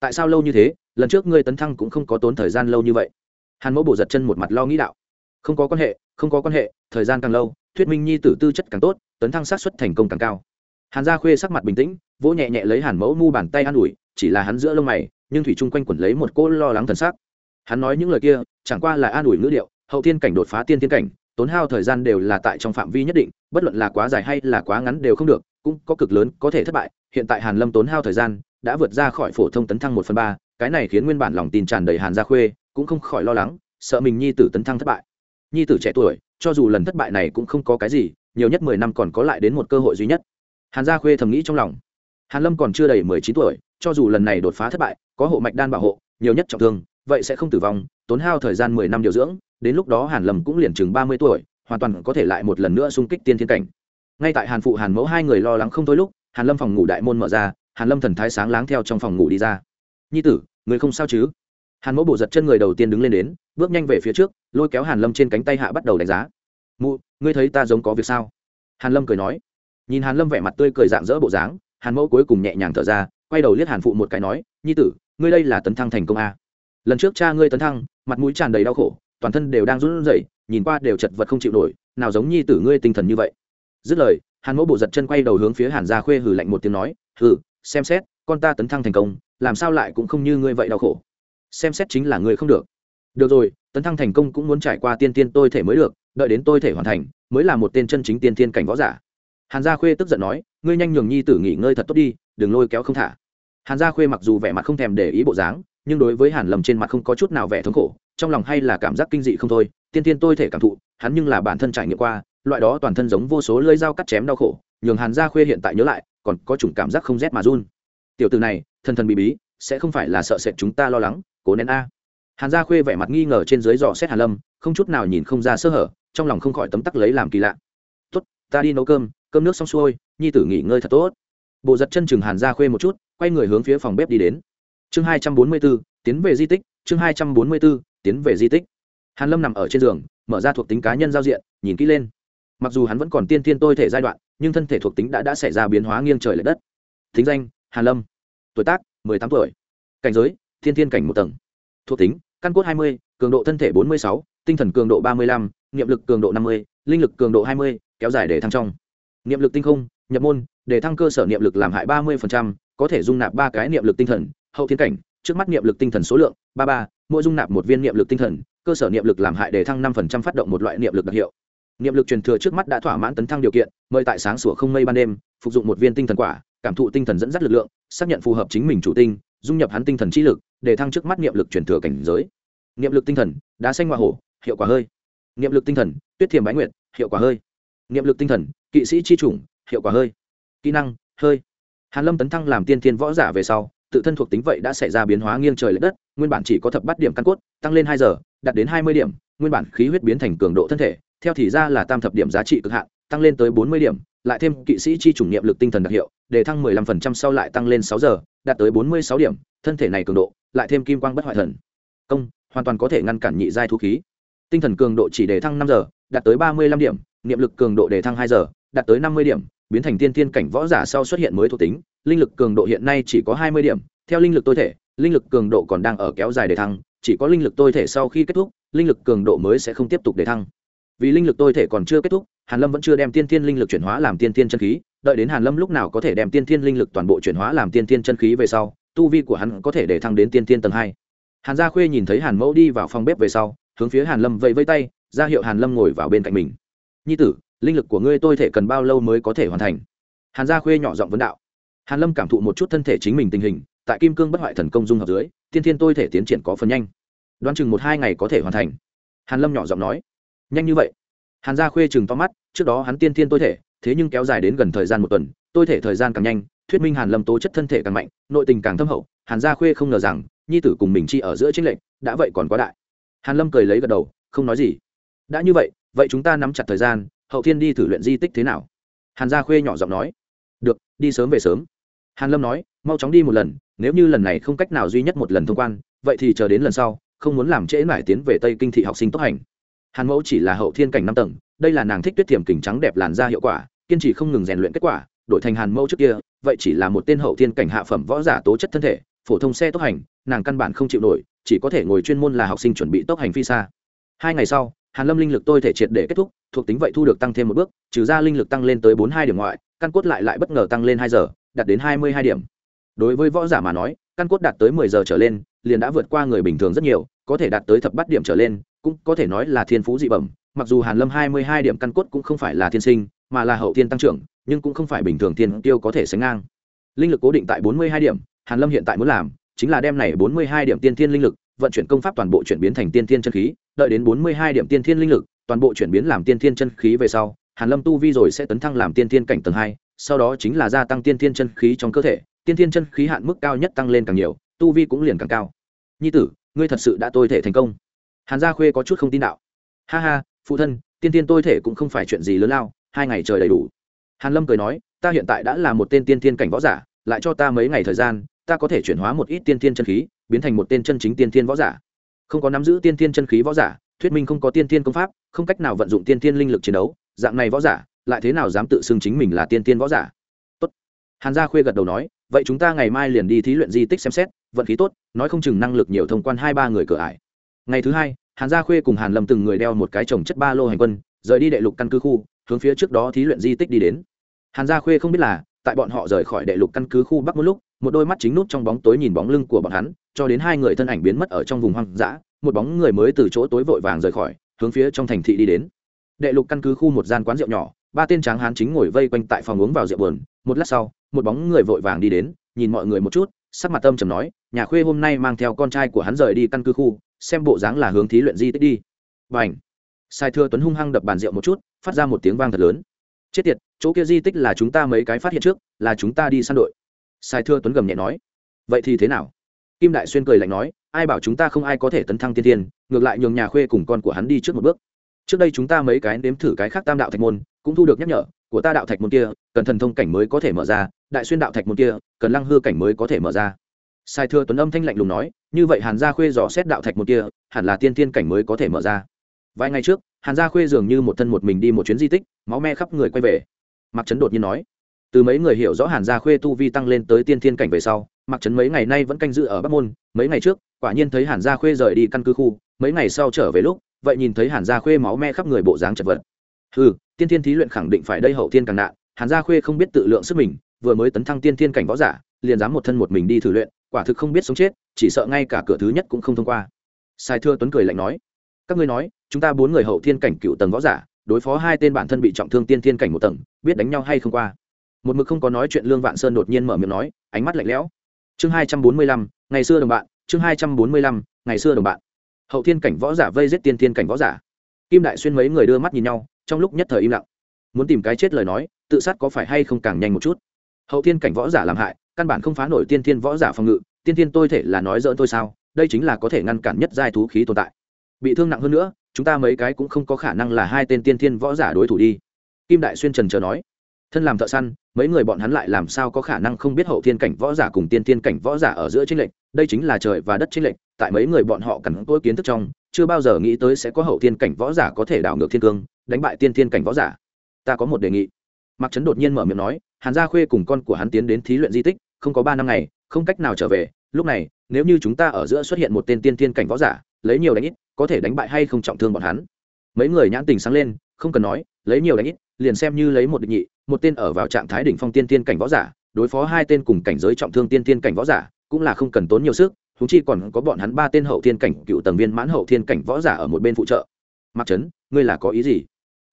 Tại sao lâu như thế? Lần trước ngươi tấn thăng cũng không có tốn thời gian lâu như vậy. Hàn mẫu bổ giật chân một mặt lo nghĩ đạo. Không có quan hệ, không có quan hệ, thời gian càng lâu, thuyết minh nhi tử tư chất càng tốt, tấn thăng sát xuất thành công càng cao. Hàn gia khuê sắc mặt bình tĩnh, vỗ nhẹ nhẹ lấy hàn mẫu mu bàn tay an ủi, chỉ là hắn giữa lông mày, nhưng thủy chung quanh quẩn lấy một cỗ lo lắng thần sắc. Hắn nói những lời kia, chẳng qua là an ủi ngữ điệu, hậu thiên cảnh đột phá tiên thiên cảnh tốn hao thời gian đều là tại trong phạm vi nhất định, bất luận là quá dài hay là quá ngắn đều không được, cũng có cực lớn, có thể thất bại. Hiện tại hàn lâm tốn hao thời gian đã vượt ra khỏi phổ thông tấn thăng một phần ba, cái này khiến nguyên bản lòng tin tràn đầy hàn gia khuê cũng không khỏi lo lắng, sợ mình nhi tử tấn thăng thất bại. Nhi tử trẻ tuổi, cho dù lần thất bại này cũng không có cái gì, nhiều nhất mười năm còn có lại đến một cơ hội duy nhất. Hàn gia khuê thầm nghĩ trong lòng. Hàn lâm còn chưa đầy mười chín tuổi, cho dù lần này đột phá thất bại, có hộ mạch đan bảo hộ, nhiều nhất trọng thương, vậy sẽ không tử vong tốn hao thời gian mười năm điều dưỡng, đến lúc đó hàn lâm cũng liền chừng ba mươi tuổi, hoàn toàn có thể lại một lần nữa xung kích tiên thiên cảnh. Ngay tại hàn phụ hàn mẫu hai người lo lắng không thôi lúc, hàn lâm phòng ngủ đại môn mở ra, hàn lâm thần thái sáng láng theo trong phòng ngủ đi ra. Nhi tử, người không sao chứ? Hàn mẫu bổ giật chân người đầu tiên đứng lên đến, bước nhanh về phía trước, lôi kéo hàn lâm trên cánh tay hạ bắt đầu đánh giá. Mụ, ngươi thấy ta giống có việc sao? Hàn lâm cười nói. Nhìn hàn lâm vẻ mặt tươi cười dạng dỡ bộ dáng, hàn mẫu cuối cùng nhẹ nhàng thở ra, quay đầu liếc hàn phụ một cái nói, nhi tử, ngươi đây là tấn thăng thành công a. Lần trước cha ngươi tấn thăng mặt mũi tràn đầy đau khổ, toàn thân đều đang run rẩy, nhìn qua đều chật vật không chịu nổi, nào giống nhi tử ngươi tinh thần như vậy. Dứt lời, hàn mẫu bộ giật chân quay đầu hướng phía hàn gia khuê hừ lạnh một tiếng nói, hừ, xem xét, con ta tấn thăng thành công, làm sao lại cũng không như ngươi vậy đau khổ. Xem xét chính là ngươi không được. Được rồi, tấn thăng thành công cũng muốn trải qua tiên tiên tôi thể mới được, đợi đến tôi thể hoàn thành, mới là một tên chân chính tiên tiên cảnh võ giả. Hàn gia khuê tức giận nói, ngươi nhanh nhường nhi tử nghỉ ngơi thật tốt đi, đừng lôi kéo không thả. Hàn gia khuê mặc dù vẻ mặt không thèm để ý bộ dáng nhưng đối với hàn lâm trên mặt không có chút nào vẻ thống khổ, trong lòng hay là cảm giác kinh dị không thôi, tiên tiên tôi thể cảm thụ, hắn nhưng là bản thân trải nghiệm qua, loại đó toàn thân giống vô số lưỡi dao cắt chém đau khổ, nhường hàn gia khuê hiện tại nhớ lại, còn có chủng cảm giác không rét mà run. Tiểu từ này thân thân bí bí, sẽ không phải là sợ sệt chúng ta lo lắng, cố nén a. Hàn gia khuê vẻ mặt nghi ngờ trên dưới dò xét hàn lâm, không chút nào nhìn không ra sơ hở, trong lòng không khỏi tấm tắc lấy làm kỳ lạ. Tốt, ta đi nấu cơm cơm nước xong xuôi, nhi tử nghỉ ngơi thật tốt. Bộ giật chân chừng hàn gia khuê một chút, quay người hướng phía phòng bếp đi đến chương hai trăm bốn mươi 244, tiến về di tích. Chương hai trăm bốn mươi 244, tiến về di tích. Hàn lâm nằm ở trên giường mở ra thuộc tính cá nhân giao diện nhìn kỹ lên. Mặc dù hắn vẫn còn tiên tiên tôi thể giai đoạn nhưng thân thể thuộc tính đã đã xảy ra biến hóa nghiêng trời l ệ đất. Thính danh hàn lâm. Tuổi tác mười tám tuổi. Cảnh giới thiên thiên cảnh một tầng. Thuộc tính căn cốt hai mươi cường độ thân thể bốn mươi sáu tinh thần cường độ ba mươi lăm niệm lực cường độ năm mươi linh lực cường độ hai mươi kéo dài để thăng trong. Niệm lực tinh không nhập môn để thăng cơ sở niệm lực làm hại ba mươi có thể dung nạp ba cái niệm lực tinh thần hậu thiên cảnh, trước mắt niệm lực tinh thần số lượng, ba ba, mỗi dung nạp một viên niệm lực tinh thần, cơ sở niệm lực làm hại để thăng năm phát động một loại niệm lực đặc hiệu. Niệm lực truyền thừa trước mắt đã thỏa mãn tấn thăng điều kiện, mời tại sáng sủa không mây ban đêm, phục dụng một viên tinh thần quả, cảm thụ tinh thần dẫn dắt lực lượng, xác nhận phù hợp chính mình chủ tinh, dung nhập hắn tinh thần trí lực, để thăng trước mắt niệm lực truyền thừa cảnh giới. Niệm lực tinh thần, đá xanh hoa hổ, hiệu quả hơi. Niệm lực tinh thần, tuyết thiềm bái nguyệt, hiệu quả hơi. Niệm lực tinh thần, kỵ sĩ chi chủng, hiệu quả hơi. Kỹ năng, hơi. Hàn lâm tấn thăng làm tiên thiên võ giả về sau tự thân thuộc tính vậy đã xảy ra biến hóa nghiêng trời l ệ đất, nguyên bản chỉ có thập bắt điểm căn cốt, tăng lên hai giờ, đạt đến hai mươi điểm, nguyên bản khí huyết biến thành cường độ thân thể, theo thì ra là tam thập điểm giá trị cực hạn, tăng lên tới bốn mươi điểm, lại thêm kỵ sĩ chi chủng niệm lực tinh thần đặc hiệu, để thăng mười lăm phần trăm sau lại tăng lên sáu giờ, đạt tới bốn mươi sáu điểm, thân thể này cường độ, lại thêm kim quang bất hoại thần. Công, hoàn toàn có thể ngăn cản nhị giai thú khí. Tinh thần cường độ chỉ để thăng năm giờ, đạt tới ba mươi lăm điểm, niệm lực cường độ để thăng hai giờ, đạt tới năm mươi điểm, biến thành tiên tiên cảnh võ giả sau xuất hiện mới thuộc tính linh lực cường độ hiện nay chỉ có hai mươi điểm, theo linh lực tôi thể, linh lực cường độ còn đang ở kéo dài để thăng, chỉ có linh lực tôi thể sau khi kết thúc, linh lực cường độ mới sẽ không tiếp tục để thăng. Vì linh lực tôi thể còn chưa kết thúc, hàn lâm vẫn chưa đem tiên tiên linh lực chuyển hóa làm tiên tiên chân khí, đợi đến hàn lâm lúc nào có thể đem tiên tiên linh lực toàn bộ chuyển hóa làm tiên tiên chân khí về sau, tu vi của hắn có thể để thăng đến tiên tiên tầng hai. Hàn gia khuê nhìn thấy hàn mẫu đi vào phòng bếp về sau, hướng phía hàn lâm vẫy vẫy tay, ra hiệu hàn lâm ngồi vào bên cạnh mình. Nhi tử, linh lực của ngươi tôi thể cần bao lâu mới có thể hoàn thành? Hàn gia khuê nhỏ giọng vấn đạo hàn lâm cảm thụ một chút thân thể chính mình tình hình, tại kim cương bất hoại thần công dung hợp dưới, tiên thiên tôi thể tiến triển có phần nhanh. Đoán chừng một hai ngày có thể hoàn thành. Hàn lâm nhỏ giọng nói, nhanh như vậy? Hàn gia khuê chừng to mắt, trước đó hắn tiên thiên tôi thể, thế nhưng kéo dài đến gần thời gian một tuần, tôi thể thời gian càng nhanh, thuyết minh hàn lâm tố chất thân thể càng mạnh, nội tình càng thâm hậu, hàn gia khuê không ngờ rằng, nhi tử cùng mình chi ở giữa chính lệnh đã vậy còn quá đại. Hàn lâm cười lấy gật đầu, không nói gì. Đã như vậy vậy chúng ta nắm chặt thời gian, hậu thiên đi thử luyện di tích thế nào? Hàn gia khuê nhỏ giọng nói, được, đi sớm về sớm hàn lâm nói, mau chóng đi một lần, nếu như lần này không cách nào duy nhất một lần thông quan, vậy thì chờ đến lần sau, không muốn làm trễ mải tiến về tây kinh thị học sinh tốc hành. Hàn mẫu chỉ là hậu thiên cảnh năm tầng, đây là nàng thích tuyết thiểm kình trắng đẹp làn ra hiệu quả, kiên trì không ngừng rèn luyện kết quả, đổi thành hàn mẫu trước kia, vậy chỉ là một tên hậu thiên cảnh hạ phẩm võ giả tố chất thân thể, phổ thông xe tốc hành, nàng căn bản không chịu nổi, chỉ có thể ngồi chuyên môn là học sinh chuẩn bị tốc hành phi xa. Hai ngày sau, hàn lâm linh lực tôi thể triệt để kết thúc, thuộc tính vậy thu được tăng thêm một bước, trừ ra linh lực tăng lên tới bốn hai điểm ngoại, căn cốt lại lại bất ngờ tăng lên hai giờ đạt đến hai mươi hai điểm. Đối với võ giả mà nói, căn cốt đạt tới mười giờ trở lên, liền đã vượt qua người bình thường rất nhiều, có thể đạt tới thập bát điểm trở lên, cũng có thể nói là thiên phú dị bẩm. Mặc dù hàn lâm hai mươi hai điểm căn cốt cũng không phải là thiên sinh, mà là hậu thiên tăng trưởng, nhưng cũng không phải bình thường thiên tiêu có thể sánh ngang. Linh lực cố định tại bốn mươi hai điểm, hàn lâm hiện tại muốn làm chính là đem này bốn mươi hai điểm tiên thiên linh lực vận chuyển công pháp toàn bộ chuyển biến thành tiên thiên chân khí, đợi đến bốn mươi hai điểm tiên thiên linh lực toàn bộ chuyển biến làm tiên thiên chân khí về sau, hàn lâm tu vi rồi sẽ tấn thăng làm tiên thiên cảnh tầng hai sau đó chính là gia tăng tiên thiên chân khí trong cơ thể, tiên thiên chân khí hạn mức cao nhất tăng lên càng nhiều, tu vi cũng liền càng cao. Nhi tử, ngươi thật sự đã tôi thể thành công. Hàn gia khuê có chút không tin đạo. Ha ha, phụ thân, tiên tiên tôi thể cũng không phải chuyện gì lớn lao, hai ngày trời đầy đủ. Hàn lâm cười nói, ta hiện tại đã là một tên tiên tiên cảnh võ giả, lại cho ta mấy ngày thời gian, ta có thể chuyển hóa một ít tiên tiên chân khí, biến thành một tên chân chính tiên tiên võ giả. Không có nắm giữ tiên tiên chân khí võ giả, thuyết minh không có tiên tiên công pháp, không cách nào vận dụng tiên tiên linh lực chiến đấu, dạng này võ giả lại thế nào dám tự xưng chính mình là tiên tiên võ giả? Tốt. Hàn gia khuê gật đầu nói, vậy chúng ta ngày mai liền đi thí luyện di tích xem xét, vận khí tốt, nói không chừng năng lực nhiều thông quan hai ba người cửa ải. Ngày thứ hai, hàn gia khuê cùng hàn lâm từng người đeo một cái chồng chất ba lô hành quân, rời đi đệ lục căn cứ khu, hướng phía trước đó thí luyện di tích đi đến. Hàn gia khuê không biết là, tại bọn họ rời khỏi đệ lục căn cứ khu bắc một lúc, một đôi mắt chính nút trong bóng tối nhìn bóng lưng của bọn hắn, cho đến hai người thân ảnh biến mất ở trong vùng hoang dã, một bóng người mới từ chỗ tối vội vàng rời khỏi, hướng phía trong thành thị đi đến. Đệ lục căn cứ khu một gian quán rượu nhỏ ba tên tráng hán chính ngồi vây quanh tại phòng uống vào rượu buồn. Một lát sau, một bóng người vội vàng đi đến, nhìn mọi người một chút, sắc mặt tâm trầm nói, nhà khuê hôm nay mang theo con trai của hắn rời đi căn cứ khu, xem bộ dáng là hướng thí luyện di tích đi. Và ảnh sai thưa tuấn hung hăng đập bàn rượu một chút, phát ra một tiếng vang thật lớn. Chết tiệt, chỗ kia di tích là chúng ta mấy cái phát hiện trước, là chúng ta đi săn đội. Sai thưa tuấn gầm nhẹ nói. Vậy thì thế nào? Kim đại xuyên cười lạnh nói, ai bảo chúng ta không ai có thể tấn thăng tiên tiên ngược lại nhường nhà khuê cùng con của hắn đi trước một bước. Trước đây chúng ta mấy cái nếm thử cái khác tam đạo thạch môn cũng thu được nhắc nhở, của ta đạo thạch môn kia, cần thần thông cảnh mới có thể mở ra, đại xuyên đạo thạch môn kia, cần lăng hư cảnh mới có thể mở ra. Sai thưa tuấn âm thanh lạnh lùng nói, như vậy hàn gia khuê dò xét đạo thạch môn kia, hẳn là tiên tiên cảnh mới có thể mở ra. Vài ngày trước, hàn gia khuê dường như một thân một mình đi một chuyến di tích, máu me khắp người quay về. Mặc trấn đột nhiên nói, từ mấy người hiểu rõ hàn gia khuê tu vi tăng lên tới tiên thiên cảnh về sau mặc trấn mấy ngày nay vẫn canh giữ ở bắc môn, mấy ngày trước, quả nhiên thấy hàn gia khuê rời đi căn cứ khu, mấy ngày sau trở về lúc, vậy nhìn thấy hàn gia khuê máu me khắp người bộ dáng chật vật ừ tiên thiên thí luyện khẳng định phải đây hậu thiên càng nạn, hàn gia khuê không biết tự lượng sức mình, vừa mới tấn thăng tiên thiên cảnh võ giả, liền dám một thân một mình đi thử luyện, quả thực không biết sống chết, chỉ sợ ngay cả cửa thứ nhất cũng không thông qua. Sai thưa tuấn cười lạnh nói, các ngươi nói, chúng ta bốn người hậu thiên cảnh cựu tầng võ giả, đối phó hai tên bản thân bị trọng thương tiên thiên cảnh một tầng, biết đánh nhau hay không qua? Một mực không có nói chuyện lương vạn sơn đột nhiên mở miệng nói, ánh mắt lạnh lẽo. Chương hai trăm bốn mươi lăm, ngày xưa đồng bạn, chương hai trăm bốn mươi lăm, ngày xưa đồng bạn. Hậu thiên cảnh võ giả vây giết tiên thiên cảnh võ giả kim đại xuyên mấy người đưa mắt nhìn nhau, trong lúc nhất thời im lặng. Muốn tìm cái chết lời nói, tự sát có phải hay không càng nhanh một chút? Hậu thiên cảnh võ giả làm hại, căn bản không phá nổi tiên thiên võ giả phòng ngự, tiên thiên tôi thể là nói dỡn tôi sao, đây chính là có thể ngăn cản nhất giai thú khí tồn tại. Bị thương nặng hơn nữa, chúng ta mấy cái cũng không có khả năng là hai tên tiên thiên võ giả đối thủ đi. Kim đại xuyên trần chờ nói, thân làm thợ săn mấy người bọn hắn lại làm sao có khả năng không biết hậu thiên cảnh võ giả cùng tiên thiên cảnh võ giả ở giữa chênh lệch, đây chính là trời và đất chênh lệch, tại mấy người bọn họ cần tối kiến thức trong chưa bao giờ nghĩ tới sẽ có hậu thiên cảnh võ giả có thể đảo ngược thiên cương đánh bại tiên thiên cảnh võ giả. Ta có một đề nghị. Mặc trấn đột nhiên mở miệng nói hàn gia khuê cùng con của hắn tiến đến thí luyện di tích không có ba năm ngày không cách nào trở về. Lúc này nếu như chúng ta ở giữa xuất hiện một tên tiên thiên cảnh võ giả lấy nhiều đánh ít có thể đánh bại hay không trọng thương bọn hắn? Mấy người nhãn tình sáng lên không cần nói lấy nhiều đánh ít liền xem như lấy một địch nhị một tên ở vào trạng thái đỉnh phong tiên tiên cảnh võ giả, đối phó hai tên cùng cảnh giới trọng thương tiên tiên cảnh võ giả, cũng là không cần tốn nhiều sức thúng chi còn có bọn hắn ba tên hậu thiên cảnh cựu tầng viên mãn hậu thiên cảnh võ giả ở một bên phụ trợ. Mặc trấn ngươi là có ý gì?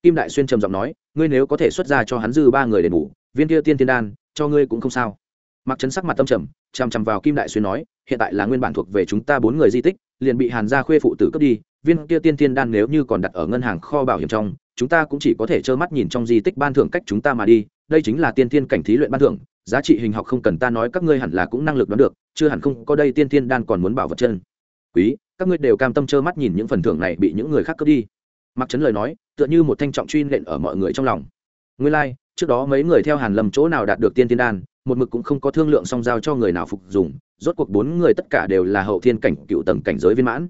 Kim đại xuyên trầm giọng nói, ngươi nếu có thể xuất ra cho hắn dư ba người đền bù, viên kia tiên tiên đan, cho ngươi cũng không sao. Mặc trấn sắc mặt tâm trầm, chằm chằm vào kim đại xuyên nói, hiện tại là nguyên bản thuộc về chúng ta bốn người di tích, liền bị hàn gia khuê phụ tử cướp đi, viên kia tiên tiên đan nếu như còn đặt ở ngân hàng kho bảo hiểm trong chúng ta cũng chỉ có thể trơ mắt nhìn trong di tích ban thưởng cách chúng ta mà đi đây chính là tiên tiên cảnh thí luyện ban thưởng giá trị hình học không cần ta nói các ngươi hẳn là cũng năng lực đoán được chưa hẳn không có đây tiên tiên đan còn muốn bảo vật chân. Quý các ngươi đều cam tâm trơ mắt nhìn những phần thưởng này bị những người khác cướp đi. Mặc trấn lời nói tựa như một thanh trọng truy nện ở mọi người trong lòng. Nguyên lai、like, trước đó mấy người theo hàn lầm chỗ nào đạt được tiên tiên đan một mực cũng không có thương lượng song giao cho người nào phục dùng rốt cuộc bốn người tất cả đều là hậu thiên cảnh cựu tầng cảnh giới viên mãn.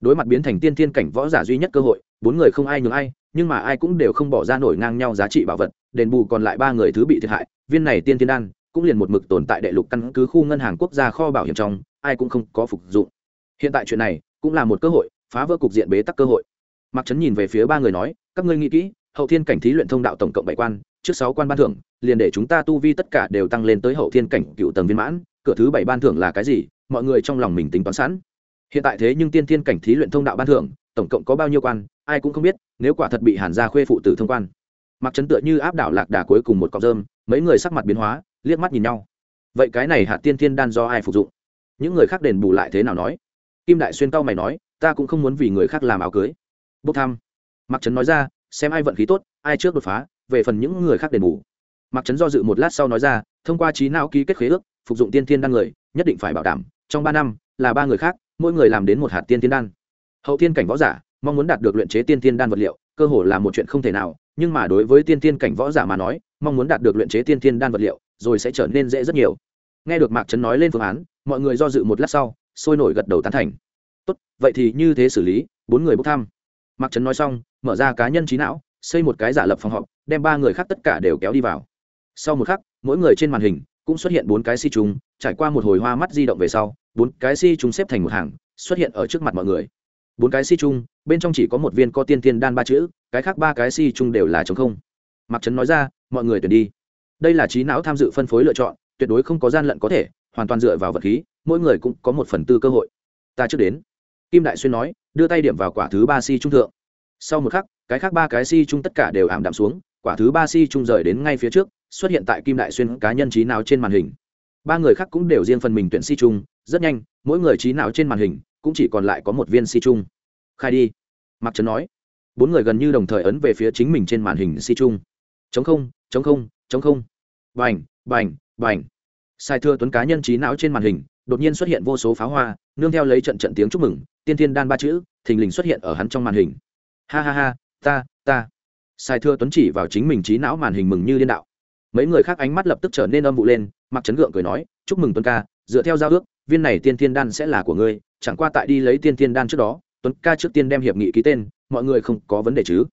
Đối mặt biến thành tiên thiên cảnh võ giả duy nhất cơ hội bốn người không ai nhường ai nhưng mà ai cũng đều không bỏ ra nổi ngang nhau giá trị bảo vật, đền bù còn lại ba người thứ bị thiệt hại, viên này tiên thiên đan cũng liền một mực tồn tại đệ lục căn cứ khu ngân hàng quốc gia kho bảo hiểm trong, ai cũng không có phục dụng. Hiện tại chuyện này cũng là một cơ hội, phá vỡ cục diện bế tắc cơ hội. Mặc trấn nhìn về phía ba người nói, các ngươi nghĩ kỹ, hậu thiên cảnh thí luyện thông đạo tổng cộng bảy quan, trước sáu quan ban thưởng, liền để chúng ta tu vi tất cả đều tăng lên tới hậu thiên cảnh cựu tầng viên mãn, cửa thứ bảy ban thưởng là cái gì? Mọi người trong lòng mình tính toán sẵn. Hiện tại thế nhưng tiên thiên cảnh thí luyện thông đạo ban thưởng tổng cộng có bao nhiêu quan, ai cũng không biết, nếu quả thật bị hàn gia khuê phụ tử thông quan. Mặc chấn tựa như áp đảo lạc đà cuối cùng một cọc rơm, mấy người sắc mặt biến hóa, liếc mắt nhìn nhau. Vậy cái này hạ tiên thiên đan do ai phục dụng? Những người khác đền bù lại thế nào nói? Kim đại xuyên cao mày nói, ta cũng không muốn vì người khác làm áo cưới. Bốc thăm. Mặc trấn nói ra, xem ai vận khí tốt, ai trước đột phá, về phần những người khác đền bù. Mặc trấn do dự một lát sau nói ra, thông qua trí não ký kết khế ước, phục dụng tiên thiên đan người, nhất định phải bảo đảm, trong ba năm, là ba người khác, mỗi người làm đến một hạt tiên thiên đan hậu thiên cảnh võ giả, mong muốn đạt được luyện chế tiên thiên đan vật liệu, cơ hồ là một chuyện không thể nào, nhưng mà đối với tiên thiên cảnh võ giả mà nói, mong muốn đạt được luyện chế tiên thiên đan vật liệu, rồi sẽ trở nên dễ rất nhiều. Nghe được mạc trấn nói lên phương án, mọi người do dự một lát sau, sôi nổi gật đầu tán thành. Tốt, vậy thì như thế xử lý, bốn người bốc thăm. Mạc trấn nói xong, mở ra cá nhân trí não, xây một cái giả lập phòng họp, đem ba người khác tất cả đều kéo đi vào. Sau một khắc, mỗi người trên màn hình cũng xuất hiện bốn cái si trùng trải qua một hồi hoa mắt di động về sau, bốn cái si trùng xếp thành một hàng, xuất hiện ở trước mặt mọi người bốn cái si chung, bên trong chỉ có một viên có tiên tiên đan ba chữ, cái khác ba cái si chung đều là chống không. Mặc trấn nói ra, mọi người tuyển đi. Đây là trí não tham dự phân phối lựa chọn, tuyệt đối không có gian lận có thể, hoàn toàn dựa vào vật khí, mỗi người cũng có một phần tư cơ hội. Ta trước đến. Kim đại xuyên nói, đưa tay điểm vào quả thứ ba si trung thượng. Sau một khắc, cái khác ba cái si trung tất cả đều ảm đạm xuống, quả thứ ba si trung rời đến ngay phía trước, xuất hiện tại kim đại xuyên cá nhân trí nào trên màn hình. Ba người khác cũng đều riêng phần mình tuyển si trung rất nhanh, mỗi người trí nào trên màn hình cũng chỉ còn lại có một viên si trung khai đi. Mặc trấn nói. Bốn người gần như đồng thời ấn về phía chính mình trên màn hình si trung chống không chống không chống không. Bành bành bành. Sai thưa tuấn cá nhân trí não trên màn hình, đột nhiên xuất hiện vô số pháo hoa, nương theo lấy trận trận tiếng chúc mừng, tiên thiên đan ba chữ, thình lình xuất hiện ở hắn trong màn hình. Ha ha ha, ta ta. Sai thưa tuấn chỉ vào chính mình trí não màn hình mừng như liên đạo. Mấy người khác ánh mắt lập tức trở nên âm vụ lên mặc chấn gượng cười nói, chúc mừng tuấn ca, dựa theo giao ước, viên này tiên thiên đan sẽ là của ngươi chẳng qua tại đi lấy tiên thiên đan trước đó, tuấn ca trước tiên đem hiệp nghị ký tên, mọi người không có vấn đề chứ.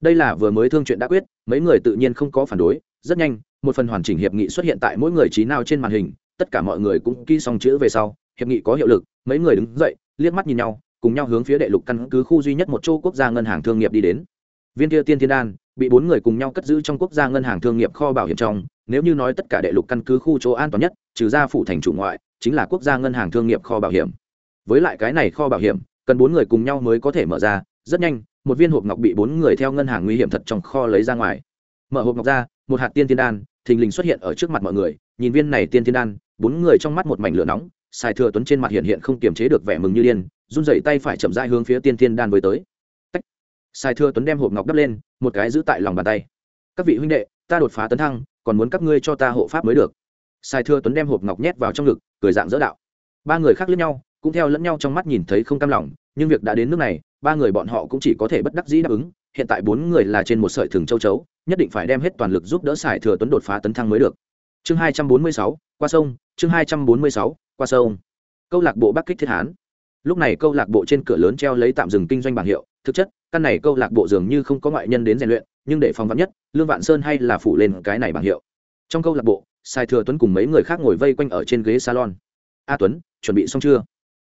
Đây là vừa mới thương chuyện đã quyết, mấy người tự nhiên không có phản đối, rất nhanh, một phần hoàn chỉnh hiệp nghị xuất hiện tại mỗi người trí nào trên màn hình, tất cả mọi người cũng ký xong chữ về sau, hiệp nghị có hiệu lực, mấy người đứng dậy, liếc mắt nhìn nhau, cùng nhau hướng phía đệ lục căn cứ khu duy nhất một châu quốc gia ngân hàng thương nghiệp đi đến. Viên kia tiên thiên đan, bị bốn người cùng nhau cất giữ trong quốc gia ngân hàng thương nghiệp kho bảo hiểm trong, nếu như nói tất cả đệ lục căn cứ khu chỗ an toàn nhất, trừ ra phủ thành chủ ngoại, chính là quốc gia ngân hàng thương nghiệp kho bảo hiểm với lại cái này kho bảo hiểm, cần bốn người cùng nhau mới có thể mở ra. Rất nhanh, một viên hộp ngọc bị bốn người theo ngân hàng nguy hiểm thật trong kho lấy ra ngoài. Mở hộp ngọc ra, một hạt tiên tiên đan, thình lình xuất hiện ở trước mặt mọi người. Nhìn viên này tiên tiên đan, bốn người trong mắt một mảnh lửa nóng. Xài thừa tuấn trên mặt hiện hiện không kiềm chế được vẻ mừng như điên, run rẩy tay phải chậm rãi hướng phía tiên tiên đan với tới. Tách. xài thừa tuấn đem hộp ngọc đắp lên, một cái giữ tại lòng bàn tay. Các vị huynh đệ, ta đột phá tấn thăng, còn muốn các ngươi cho ta hộ pháp mới được. Xài thừa tuấn đem hộp ngọc nhét vào trong ngực, cười dạng dỡ đạo. Ba người khác lẫn nhau cũng theo lẫn nhau trong mắt nhìn thấy không cam lòng, nhưng việc đã đến nước này, ba người bọn họ cũng chỉ có thể bất đắc dĩ đáp ứng, hiện tại bốn người là trên một sợi thừng châu chấu, nhất định phải đem hết toàn lực giúp đỡ sải thừa tuấn đột phá tấn thăng mới được. Chương hai trăm bốn mươi sáu, qua sông, chương hai trăm bốn mươi sáu, qua sông. Câu lạc bộ bắc kích thiết hán. Lúc này câu lạc bộ trên cửa lớn treo lấy tạm dừng kinh doanh bảng hiệu, thực chất, căn này câu lạc bộ dường như không có ngoại nhân đến rèn luyện, nhưng để phòng vắn nhất, lương vạn sơn hay là phủ lên cái này bảng hiệu. Trong câu lạc bộ sai thừa tuấn cùng mấy người khác ngồi vây quanh ở trên ghế salon. A tuấn, chuẩn bị xong chưa?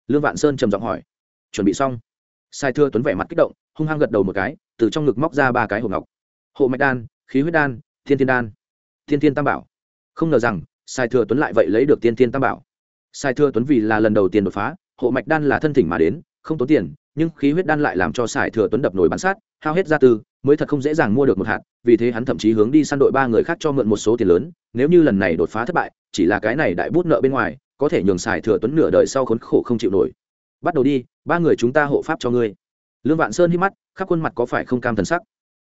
Lương vạn sơn trầm giọng hỏi. Chuẩn bị xong. Sai thừa tuấn vẻ mặt kích động, hung hăng gật đầu một cái, từ trong ngực móc ra ba cái hộp ngọc. Hộ mạch đan, khí huyết đan, thiên thiên đan. Thiên thiên tam bảo. Không ngờ rằng, sai thừa tuấn lại vậy lấy được tiên thiên tam bảo. Sai thừa tuấn vì là lần đầu tiên đột phá, hộ mạch đan là thân thỉnh mà đến, không tốn tiền, nhưng khí huyết đan lại làm cho sai thừa tuấn đập nổi bắn sát, hao hết gia tư, mới thật không dễ dàng mua được một hạt, vì thế hắn thậm chí hướng đi săn đội ba người khác cho mượn một số tiền lớn, nếu như lần này đột phá thất bại, chỉ là cái này đại bút nợ bên ngoài có thể nhường sài thừa tuấn nửa đời sau khốn khổ không chịu nổi. Bắt đầu đi, ba người chúng ta hộ pháp cho ngươi. Lương vạn sơn hít mắt, khắp khuôn mặt có phải không cam thần sắc?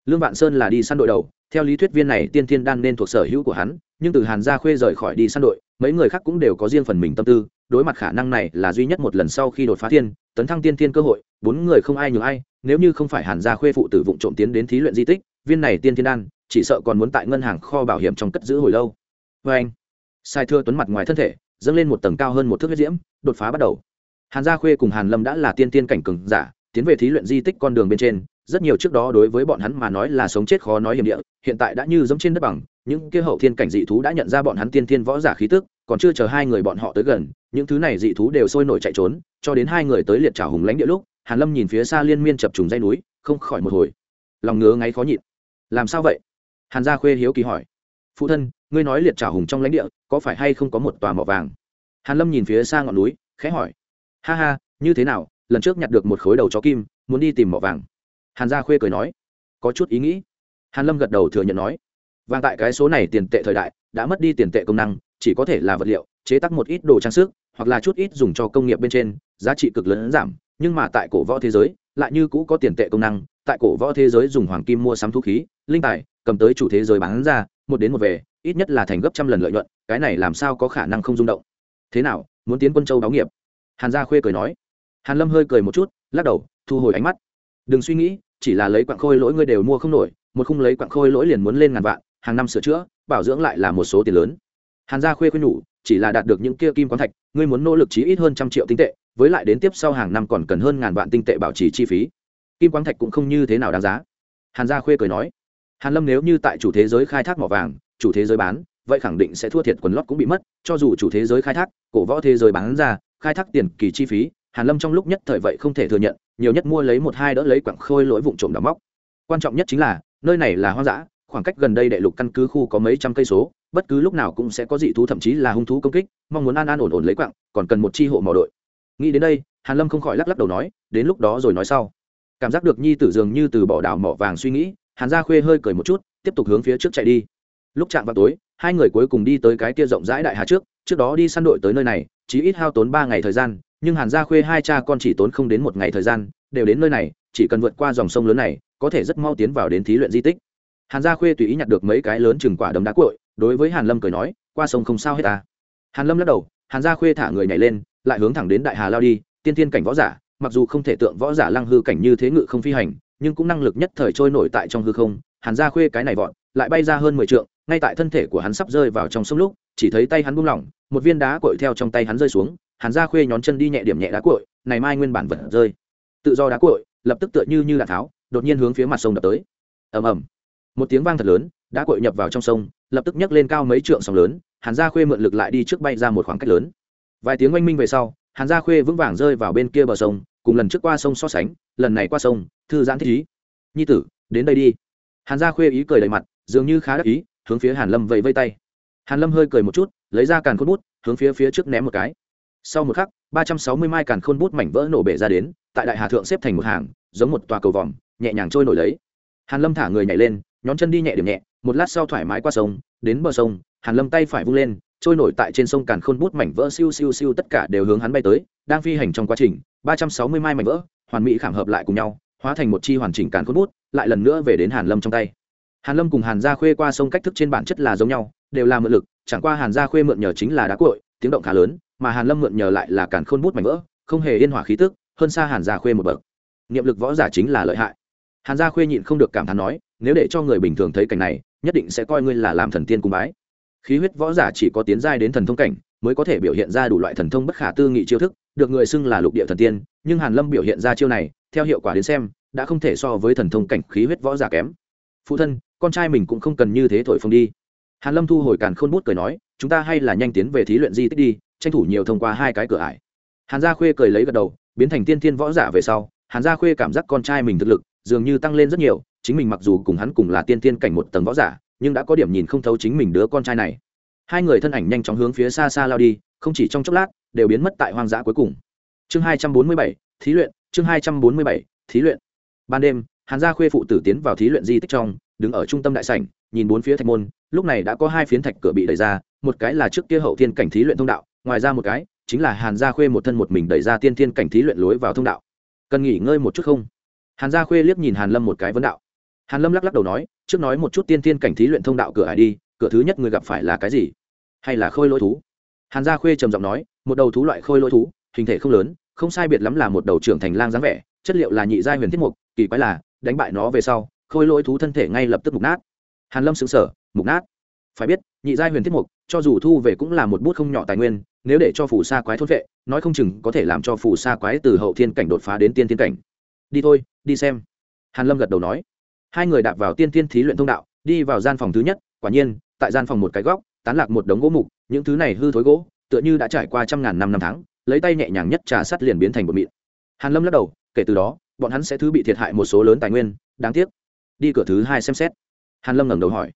Lương vạn sơn là đi săn đội đầu, theo lý thuyết viên này tiên thiên đan nên thuộc sở hữu của hắn, nhưng từ hàn gia khuê rời khỏi đi săn đội, mấy người khác cũng đều có riêng phần mình tâm tư, đối mặt khả năng này là duy nhất một lần sau khi đột phá thiên, tấn thăng tiên thiên cơ hội, bốn người không ai nhường ai, nếu như không phải hàn gia khuê phụ tử vụng trộm tiến đến thí luyện di tích, viên này tiên thiên đan, chỉ sợ còn muốn tại ngân hàng kho bảo hiểm trong cất giữ hồi lâu. Vê anh sai thưa tuấn mặt ngoài thân thể dâng lên một tầng cao hơn một thước huyết diễm, đột phá bắt đầu. Hàn gia khuê cùng hàn lâm đã là tiên tiên cảnh cường giả, tiến về thí luyện di tích con đường bên trên. Rất nhiều trước đó đối với bọn hắn mà nói là sống chết khó nói hiểm địa, hiện tại đã như giống trên đất bằng. Những kia hậu thiên cảnh dị thú đã nhận ra bọn hắn tiên thiên võ giả khí tức, còn chưa chờ hai người bọn họ tới gần, những thứ này dị thú đều sôi nổi chạy trốn, cho đến hai người tới liệt trào hùng lãnh địa lúc, hàn lâm nhìn phía xa liên miên chập trùng dây núi, không khỏi một hồi. Lòng ngứa ngáy khó nhịn. Làm sao vậy? Hàn gia khuê hiếu kỳ hỏi. Phụ thân ngươi nói liệt trảo hùng trong lãnh địa, có phải hay không có một tòa mỏ vàng? Hàn lâm nhìn phía xa ngọn núi, khẽ hỏi. Ha ha, như thế nào, lần trước nhặt được một khối đầu chó kim, muốn đi tìm mỏ vàng. Hàn gia khuê cười nói. Có chút ý nghĩ. Hàn lâm gật đầu thừa nhận nói. Vàng tại cái số này tiền tệ thời đại, đã mất đi tiền tệ công năng, chỉ có thể là vật liệu, chế tác một ít đồ trang sức, hoặc là chút ít dùng cho công nghiệp bên trên, giá trị cực lớn giảm. Nhưng mà tại cổ võ thế giới, lại như cũ có tiền tệ công năng, tại cổ võ thế giới dùng hoàng kim mua sắm vũ khí, linh tài, cầm tới chủ thế giới bán ra, một đến một về ít nhất là thành gấp trăm lần lợi nhuận, cái này làm sao có khả năng không rung động. Thế nào, muốn tiến quân châu báo nghiệp? Hàn gia khuê cười nói. Hàn lâm hơi cười một chút, lắc đầu, thu hồi ánh mắt. Đừng suy nghĩ, chỉ là lấy quặng khôi lỗi ngươi đều mua không nổi, một khung lấy quặng khôi lỗi liền muốn lên ngàn vạn, hàng năm sửa chữa, bảo dưỡng lại là một số tiền lớn. Hàn gia khuê khuyên nhủ, chỉ là đạt được những kia kim quán thạch, ngươi muốn nỗ lực chí ít hơn trăm triệu tinh tệ, với lại đến tiếp sau hàng năm còn cần hơn ngàn vạn tinh tệ bảo trì chi phí. Kim quán thạch cũng không như thế nào đáng giá. Hàn gia khuê cười nói. Hàn lâm nếu như tại chủ thế giới khai thác mỏ vàng chủ thế giới bán, vậy khẳng định sẽ thua thiệt quần lót cũng bị mất, cho dù chủ thế giới khai thác, cổ võ thế giới bán ra, khai thác tiền kỳ chi phí, hàn lâm trong lúc nhất thời vậy không thể thừa nhận, nhiều nhất mua lấy một hai đỡ lấy quặng khôi lỗi vụn trộm đào móc. Quan trọng nhất chính là, nơi này là hoang dã, khoảng cách gần đây đệ lục căn cứ khu có mấy trăm cây số, bất cứ lúc nào cũng sẽ có dị thú thậm chí là hung thú công kích, mong muốn an an ổn ổn lấy quặng còn cần một chi hộ mỏ đội. Nghĩ đến đây, hàn lâm không khỏi lắc lắc đầu nói, đến lúc đó rồi nói sau. Cảm giác được nhi tử dường như từ bỏ đảo mỏ vàng suy nghĩ, hàn gia khuê hơi cười một chút, tiếp tục hướng phía trước chạy đi lúc chạm vào tối, hai người cuối cùng đi tới cái kia rộng rãi đại hà trước trước đó đi săn đội tới nơi này chỉ ít hao tốn ba ngày thời gian, nhưng hàn gia khuê hai cha con chỉ tốn không đến một ngày thời gian, đều đến nơi này, chỉ cần vượt qua dòng sông lớn này, có thể rất mau tiến vào đến thí luyện di tích. Hàn gia khuê tùy ý nhặt được mấy cái lớn chừng quả đấm đá cội đối với hàn lâm cười nói, qua sông không sao hết ta. Hàn lâm lắc đầu, hàn gia khuê thả người nhảy lên, lại hướng thẳng đến đại hà lao đi, tiên tiên cảnh võ giả, mặc dù không thể tượng võ giả lăng hư cảnh như thế ngự không phi hành, nhưng cũng năng lực nhất thời trôi nổi tại trong hư không. Hàn gia khuê cái này vọt, lại bay ra hơn mười trượng ngay tại thân thể của hắn sắp rơi vào trong sông lúc, chỉ thấy tay hắn buông lỏng, một viên đá cội theo trong tay hắn rơi xuống hắn ra khuê nhón chân đi nhẹ điểm nhẹ đá cội này mai nguyên bản vật rơi. Tự do đá cội lập tức tựa như như đạn tháo, đột nhiên hướng phía mặt sông đập tới. Ầm ầm. Một tiếng vang thật lớn, đá cội nhập vào trong sông, lập tức nhấc lên cao mấy trượng sóng lớn, hàn gia khuê mượn lực lại đi trước bay ra một khoảng cách lớn. Vài tiếng oanh minh về sau, hàn gia khuê vững vàng rơi vào bên kia bờ sông, cùng lần trước qua sông so sánh, lần này qua sông, thư giãn thích ý. Nhi tử, đến đây đi. Hàn gia khuê ý cười đầy mặt, dường như khá đắc ý hướng phía hàn lâm vẫy vây tay. Hàn lâm hơi cười một chút, lấy ra càn khôn bút, hướng phía phía trước ném một cái. Sau một khắc, ba trăm sáu mươi mai càn khôn bút mảnh vỡ nổ bể ra đến, tại đại hà thượng xếp thành một hàng, giống một tòa cầu vòm, nhẹ nhàng trôi nổi lấy. Hàn lâm thả người nhảy lên, nhón chân đi nhẹ điểm nhẹ, một lát sau thoải mái qua sông, đến bờ sông, hàn lâm tay phải vung lên, trôi nổi tại trên sông càn khôn bút mảnh vỡ siêu siêu siêu tất cả đều hướng hắn bay tới, đang phi hành trong quá trình, ba trăm sáu mươi mai mảnh vỡ, hoàn mỹ khảm hợp lại cùng nhau, hóa thành một chi hoàn chỉnh càn khôn bút, lại lần nữa về đến hàn lâm trong tay hàn lâm cùng hàn gia khuê qua sông cách thức trên bản chất là giống nhau, đều là mượn lực, chẳng qua hàn gia khuê mượn nhờ chính là đá cội tiếng động khá lớn, mà hàn lâm mượn nhờ lại là càn khôn bút mảnh vỡ, không hề yên hỏa khí tức, hơn xa hàn gia khuê một bậc. Niệm lực võ giả chính là lợi hại. Hàn gia khuê nhịn không được cảm thán nói, nếu để cho người bình thường thấy cảnh này, nhất định sẽ coi ngươi là làm thần tiên cung bái. Khí huyết võ giả chỉ có tiến giai đến thần thông cảnh, mới có thể biểu hiện ra đủ loại thần thông bất khả tư nghị chiêu thức, được người xưng là lục địa thần tiên, nhưng hàn lâm biểu hiện ra chiêu này, theo hiệu quả đến xem, đã không thể so với thần thông cảnh khí huyết võ giả kém. Phụ thân con trai mình cũng không cần như thế thổi phồng đi. Hàn lâm thu hồi càn khôn bút cười nói, chúng ta hay là nhanh tiến về thí luyện di tích đi, tranh thủ nhiều thông qua hai cái cửa ải. Hàn gia khuê cười lấy gật đầu, biến thành tiên thiên võ giả về sau, hàn gia khuê cảm giác con trai mình thực lực dường như tăng lên rất nhiều, chính mình mặc dù cùng hắn cùng là tiên thiên cảnh một tầng võ giả, nhưng đã có điểm nhìn không thấu chính mình đứa con trai này. Hai người thân ảnh nhanh chóng hướng phía xa xa lao đi, không chỉ trong chốc lát, đều biến mất tại hoang dã cuối cùng. Chương hai trăm bốn mươi bảy, thí luyện, chương hai trăm bốn mươi bảy, thí luyện. Ban đêm, hàn gia khuê phụ tử tiến vào thí luyện di tích trong đứng ở trung tâm đại sảnh, nhìn bốn phía thạch môn, lúc này đã có hai phiến thạch cửa bị đẩy ra, một cái là trước kia hậu thiên cảnh thí luyện thông đạo, ngoài ra một cái chính là hàn gia khuê một thân một mình đẩy ra tiên thiên cảnh thí luyện lối vào thông đạo. Cần nghỉ ngơi một chút không? Hàn gia khuê liếc nhìn hàn lâm một cái vấn đạo. Hàn lâm lắc lắc đầu nói, trước nói một chút tiên thiên cảnh thí luyện thông đạo cửa ải đi, cửa thứ nhất người gặp phải là cái gì? Hay là khôi lỗi thú? Hàn gia khuê trầm giọng nói, một đầu thú loại khôi lỗi thú, hình thể không lớn, không sai biệt lắm là một đầu trưởng thành lang dáng vẻ, chất liệu là nhị giai huyền thiết mục, kỳ quái là, đánh bại nó về sau khôi lỗi thú thân thể ngay lập tức mục nát. Hàn lâm sững sờ, mục nát. Phải biết, nhị giai huyền thiết mục, cho dù thu về cũng là một bút không nhỏ tài nguyên, nếu để cho phù sa quái thốt vệ, nói không chừng có thể làm cho phù sa quái từ hậu thiên cảnh đột phá đến tiên thiên cảnh. Đi thôi, đi xem. Hàn lâm gật đầu nói. Hai người đạp vào tiên thiên thí luyện thông đạo, đi vào gian phòng thứ nhất, quả nhiên, tại gian phòng một cái góc, tán lạc một đống gỗ mục, những thứ này hư thối gỗ, tựa như đã trải qua trăm ngàn năm năm tháng, lấy tay nhẹ nhàng nhất trà sắt liền biến thành bột mịn. Hàn lâm lắc đầu, kể từ đó, bọn hắn sẽ thứ bị thiệt hại một số lớn tài nguyên, đáng tiếc đi cửa thứ hai xem xét. Hàn lâm ngẩng đầu hỏi.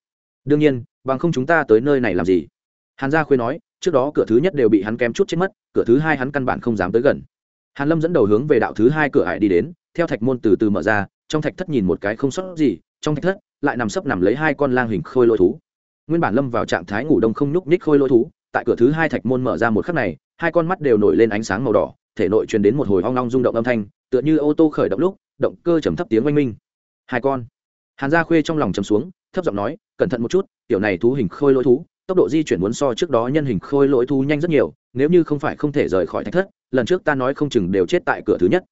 Đương nhiên, bằng không chúng ta tới nơi này làm gì? Hàn gia khuê nói, trước đó cửa thứ nhất đều bị hắn kém chút chết mất, cửa thứ hai hắn căn bản không dám tới gần. Hàn lâm dẫn đầu hướng về đạo thứ hai cửa hải đi đến, theo thạch môn từ từ mở ra, trong thạch thất nhìn một cái không sót gì, trong thạch thất lại nằm sấp nằm lấy hai con lang hình khôi lỗi thú. Nguyên bản lâm vào trạng thái ngủ đông không nhúc nhích khôi lỗi thú, tại cửa thứ hai thạch môn mở ra một khắc này, hai con mắt đều nổi lên ánh sáng màu đỏ, thể nội truyền đến một hồi hoang long rung động âm thanh, tựa như ô tô khởi động lúc, động cơ trầm thấp tiếng oanh minh. Hai con hàn gia khuê trong lòng trầm xuống, thấp giọng nói, cẩn thận một chút, tiểu này thú hình khôi lỗi thú, tốc độ di chuyển muốn so trước đó nhân hình khôi lỗi thú nhanh rất nhiều, nếu như không phải không thể rời khỏi thách thất, lần trước ta nói không chừng đều chết tại cửa thứ nhất.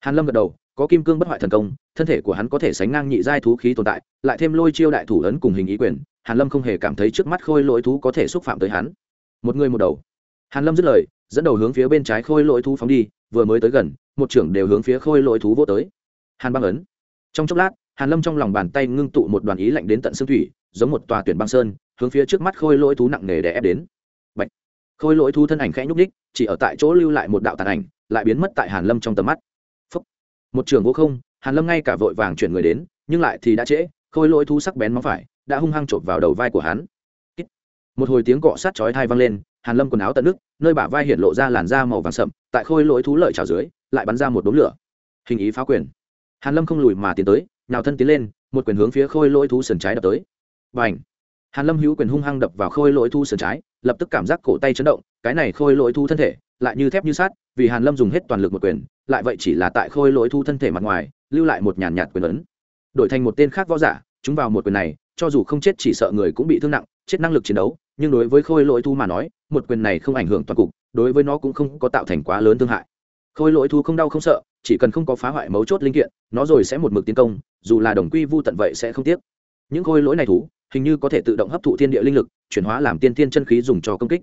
Hàn lâm gật đầu, có kim cương bất hoại thần công, thân thể của hắn có thể sánh ngang nhị giai thú khí tồn tại, lại thêm lôi chiêu đại thủ ấn cùng hình ý quyền, hàn lâm không hề cảm thấy trước mắt khôi lỗi thú có thể xúc phạm tới hắn. Một người một đầu. Hàn lâm dứt lời, dẫn đầu hướng phía bên trái khôi lỗi thú phóng đi, vừa mới tới gần, một trưởng đều hướng phía khôi lỗi thú vô tới. Hàn băng ấn. Trong chốc lát hàn lâm trong lòng bàn tay ngưng tụ một đoàn ý lạnh đến tận xương thủy, giống một tòa tuyển băng sơn, hướng phía trước mắt khôi lỗi thú nặng nề để ép đến. Bạch. khôi lỗi thú thân ảnh khẽ nhúc ních chỉ ở tại chỗ lưu lại một đạo tàn ảnh, lại biến mất tại hàn lâm trong tầm mắt. Phúc. một trường vô không, hàn lâm ngay cả vội vàng chuyển người đến, nhưng lại thì đã trễ, khôi lỗi thú sắc bén móng phải, đã hung hăng chộp vào đầu vai của hắn. Một hồi tiếng cọ sát chói thai vang lên, hàn lâm quần áo tận nước, nơi bả vai hiện lộ ra làn da màu vàng sậm, tại khôi lỗi thú lợi trào dưới, lại bắn ra một đốm lửa. Hình ý phá quyền. Hàn lâm không lùi mà tiến tới nào thân tiến lên, một quyền hướng phía khôi lỗi thú sườn trái đập tới. Bành! Hàn lâm hữu quyền hung hăng đập vào khôi lỗi thú sườn trái, lập tức cảm giác cổ tay chấn động, cái này khôi lỗi thú thân thể, lại như thép như sát vì hàn lâm dùng hết toàn lực một quyền, lại vậy chỉ là tại khôi lỗi thú thân thể mặt ngoài, lưu lại một nhàn nhạt quyền ấn. Đổi thành một tên khác võ giả, chúng vào một quyền này, cho dù không chết chỉ sợ người cũng bị thương nặng, chết năng lực chiến đấu, nhưng đối với khôi lỗi thú mà nói, một quyền này không ảnh hưởng toàn cục, đối với nó cũng không có tạo thành quá lớn thương hại khôi lỗi thú không đau không sợ, chỉ cần không có phá hoại mấu chốt linh kiện, nó rồi sẽ một mực tiến công, dù là đồng quy vu tận vậy sẽ không tiếc. Những khôi lỗi này thú, hình như có thể tự động hấp thụ thiên địa linh lực, chuyển hóa làm tiên tiên chân khí dùng cho công kích.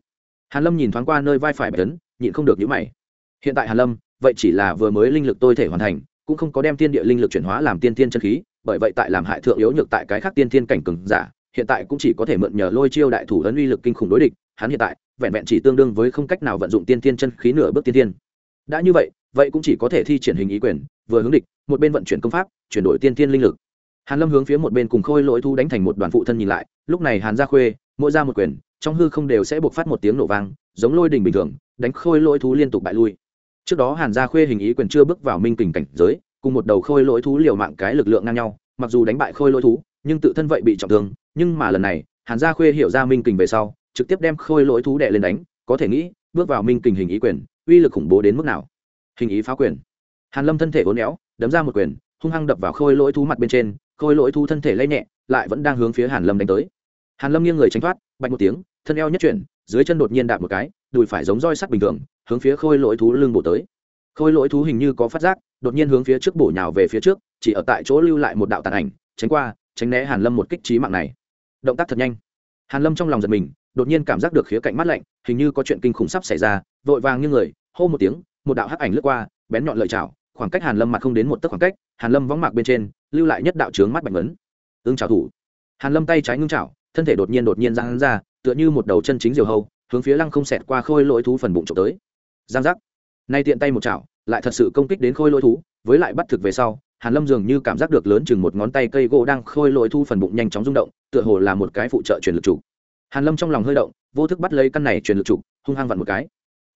Hàn lâm nhìn thoáng qua nơi vai phải bạch tấn nhịn không được nhíu mày. Hiện tại hàn lâm, vậy chỉ là vừa mới linh lực tôi thể hoàn thành, cũng không có đem thiên địa linh lực chuyển hóa làm tiên tiên chân khí, bởi vậy tại làm hại thượng yếu nhược tại cái khác tiên tiên cảnh cường giả, hiện tại cũng chỉ có thể mượn nhờ lôi chiêu đại thủ ấn uy lực kinh khủng đối địch, hắn hiện tại vẹn vẹn chỉ tương đương với không cách nào vận dụng tiên tiên chân khí nửa bước tiên tiên đã như vậy vậy cũng chỉ có thể thi triển hình ý quyền, vừa hướng địch, một bên vận chuyển công pháp, chuyển đổi tiên tiên linh lực. Hàn lâm hướng phía một bên cùng khôi lỗi thu đánh thành một đoàn phụ thân nhìn lại, lúc này hàn gia khuê, mỗi ra một quyền, trong hư không đều sẽ buộc phát một tiếng nổ vang, giống lôi đình bình thường, đánh khôi lỗi thú liên tục bại lui. Trước đó hàn gia khuê hình ý quyền chưa bước vào minh kình cảnh giới, cùng một đầu khôi lỗi thú liều mạng cái lực lượng ngang nhau, mặc dù đánh bại khôi lỗi thú nhưng tự thân vậy bị trọng thương, nhưng mà lần này, hàn gia khuê hiểu ra minh kình về sau, trực tiếp đem khôi lỗi thú đệ lên đánh, có thể nghĩ, bước vào minh kình hình ý quyền uy lực khủng bố đến mức nào? Hình ý phá quyền. Hàn lâm thân thể uốn éo, đấm ra một quyền, hung hăng đập vào khôi lỗi thú mặt bên trên, khôi lỗi thú thân thể lay nhẹ, lại vẫn đang hướng phía hàn lâm đánh tới. Hàn lâm nghiêng người tránh thoát, bạch một tiếng, thân eo nhất chuyển, dưới chân đột nhiên đạp một cái, đùi phải giống roi sắt bình thường, hướng phía khôi lỗi thú lưng bổ tới. Khôi lỗi thú hình như có phát giác, đột nhiên hướng phía trước bổ nhào về phía trước, chỉ ở tại chỗ lưu lại một đạo tàn ảnh, tránh qua, tránh né hàn lâm một kích trí mạng này. Động tác thật nhanh. Hàn lâm trong lòng giật mình đột nhiên cảm giác được khía cạnh mắt lạnh, hình như có chuyện kinh khủng sắp xảy ra, vội vàng như người, hô một tiếng, một đạo hắc ảnh lướt qua, bén nhọn lợi chảo, khoảng cách hàn lâm mặt không đến một tấc khoảng cách, hàn lâm vắng mạc bên trên, lưu lại nhất đạo trướng mắt bạch vấn ương chảo thủ. Hàn lâm tay trái ngưng chảo, thân thể đột nhiên đột nhiên giang ra, tựa như một đầu chân chính diều hâu, hướng phía lăng không xẹt qua khôi lỗi thú phần bụng trộm tới. Giang giác. Nay tiện tay một chảo, lại thật sự công kích đến khôi lỗi thú, với lại bắt thực về sau, hàn lâm dường như cảm giác được lớn chừng một ngón tay cây gỗ đang khôi lỗi thu phần bụng nhanh chóng rung động, tựa hồ là một cái phụ trợ truyền lực chủ hàn lâm trong lòng hơi động, vô thức bắt lấy căn này truyền lực chủ hung hăng vặn một cái.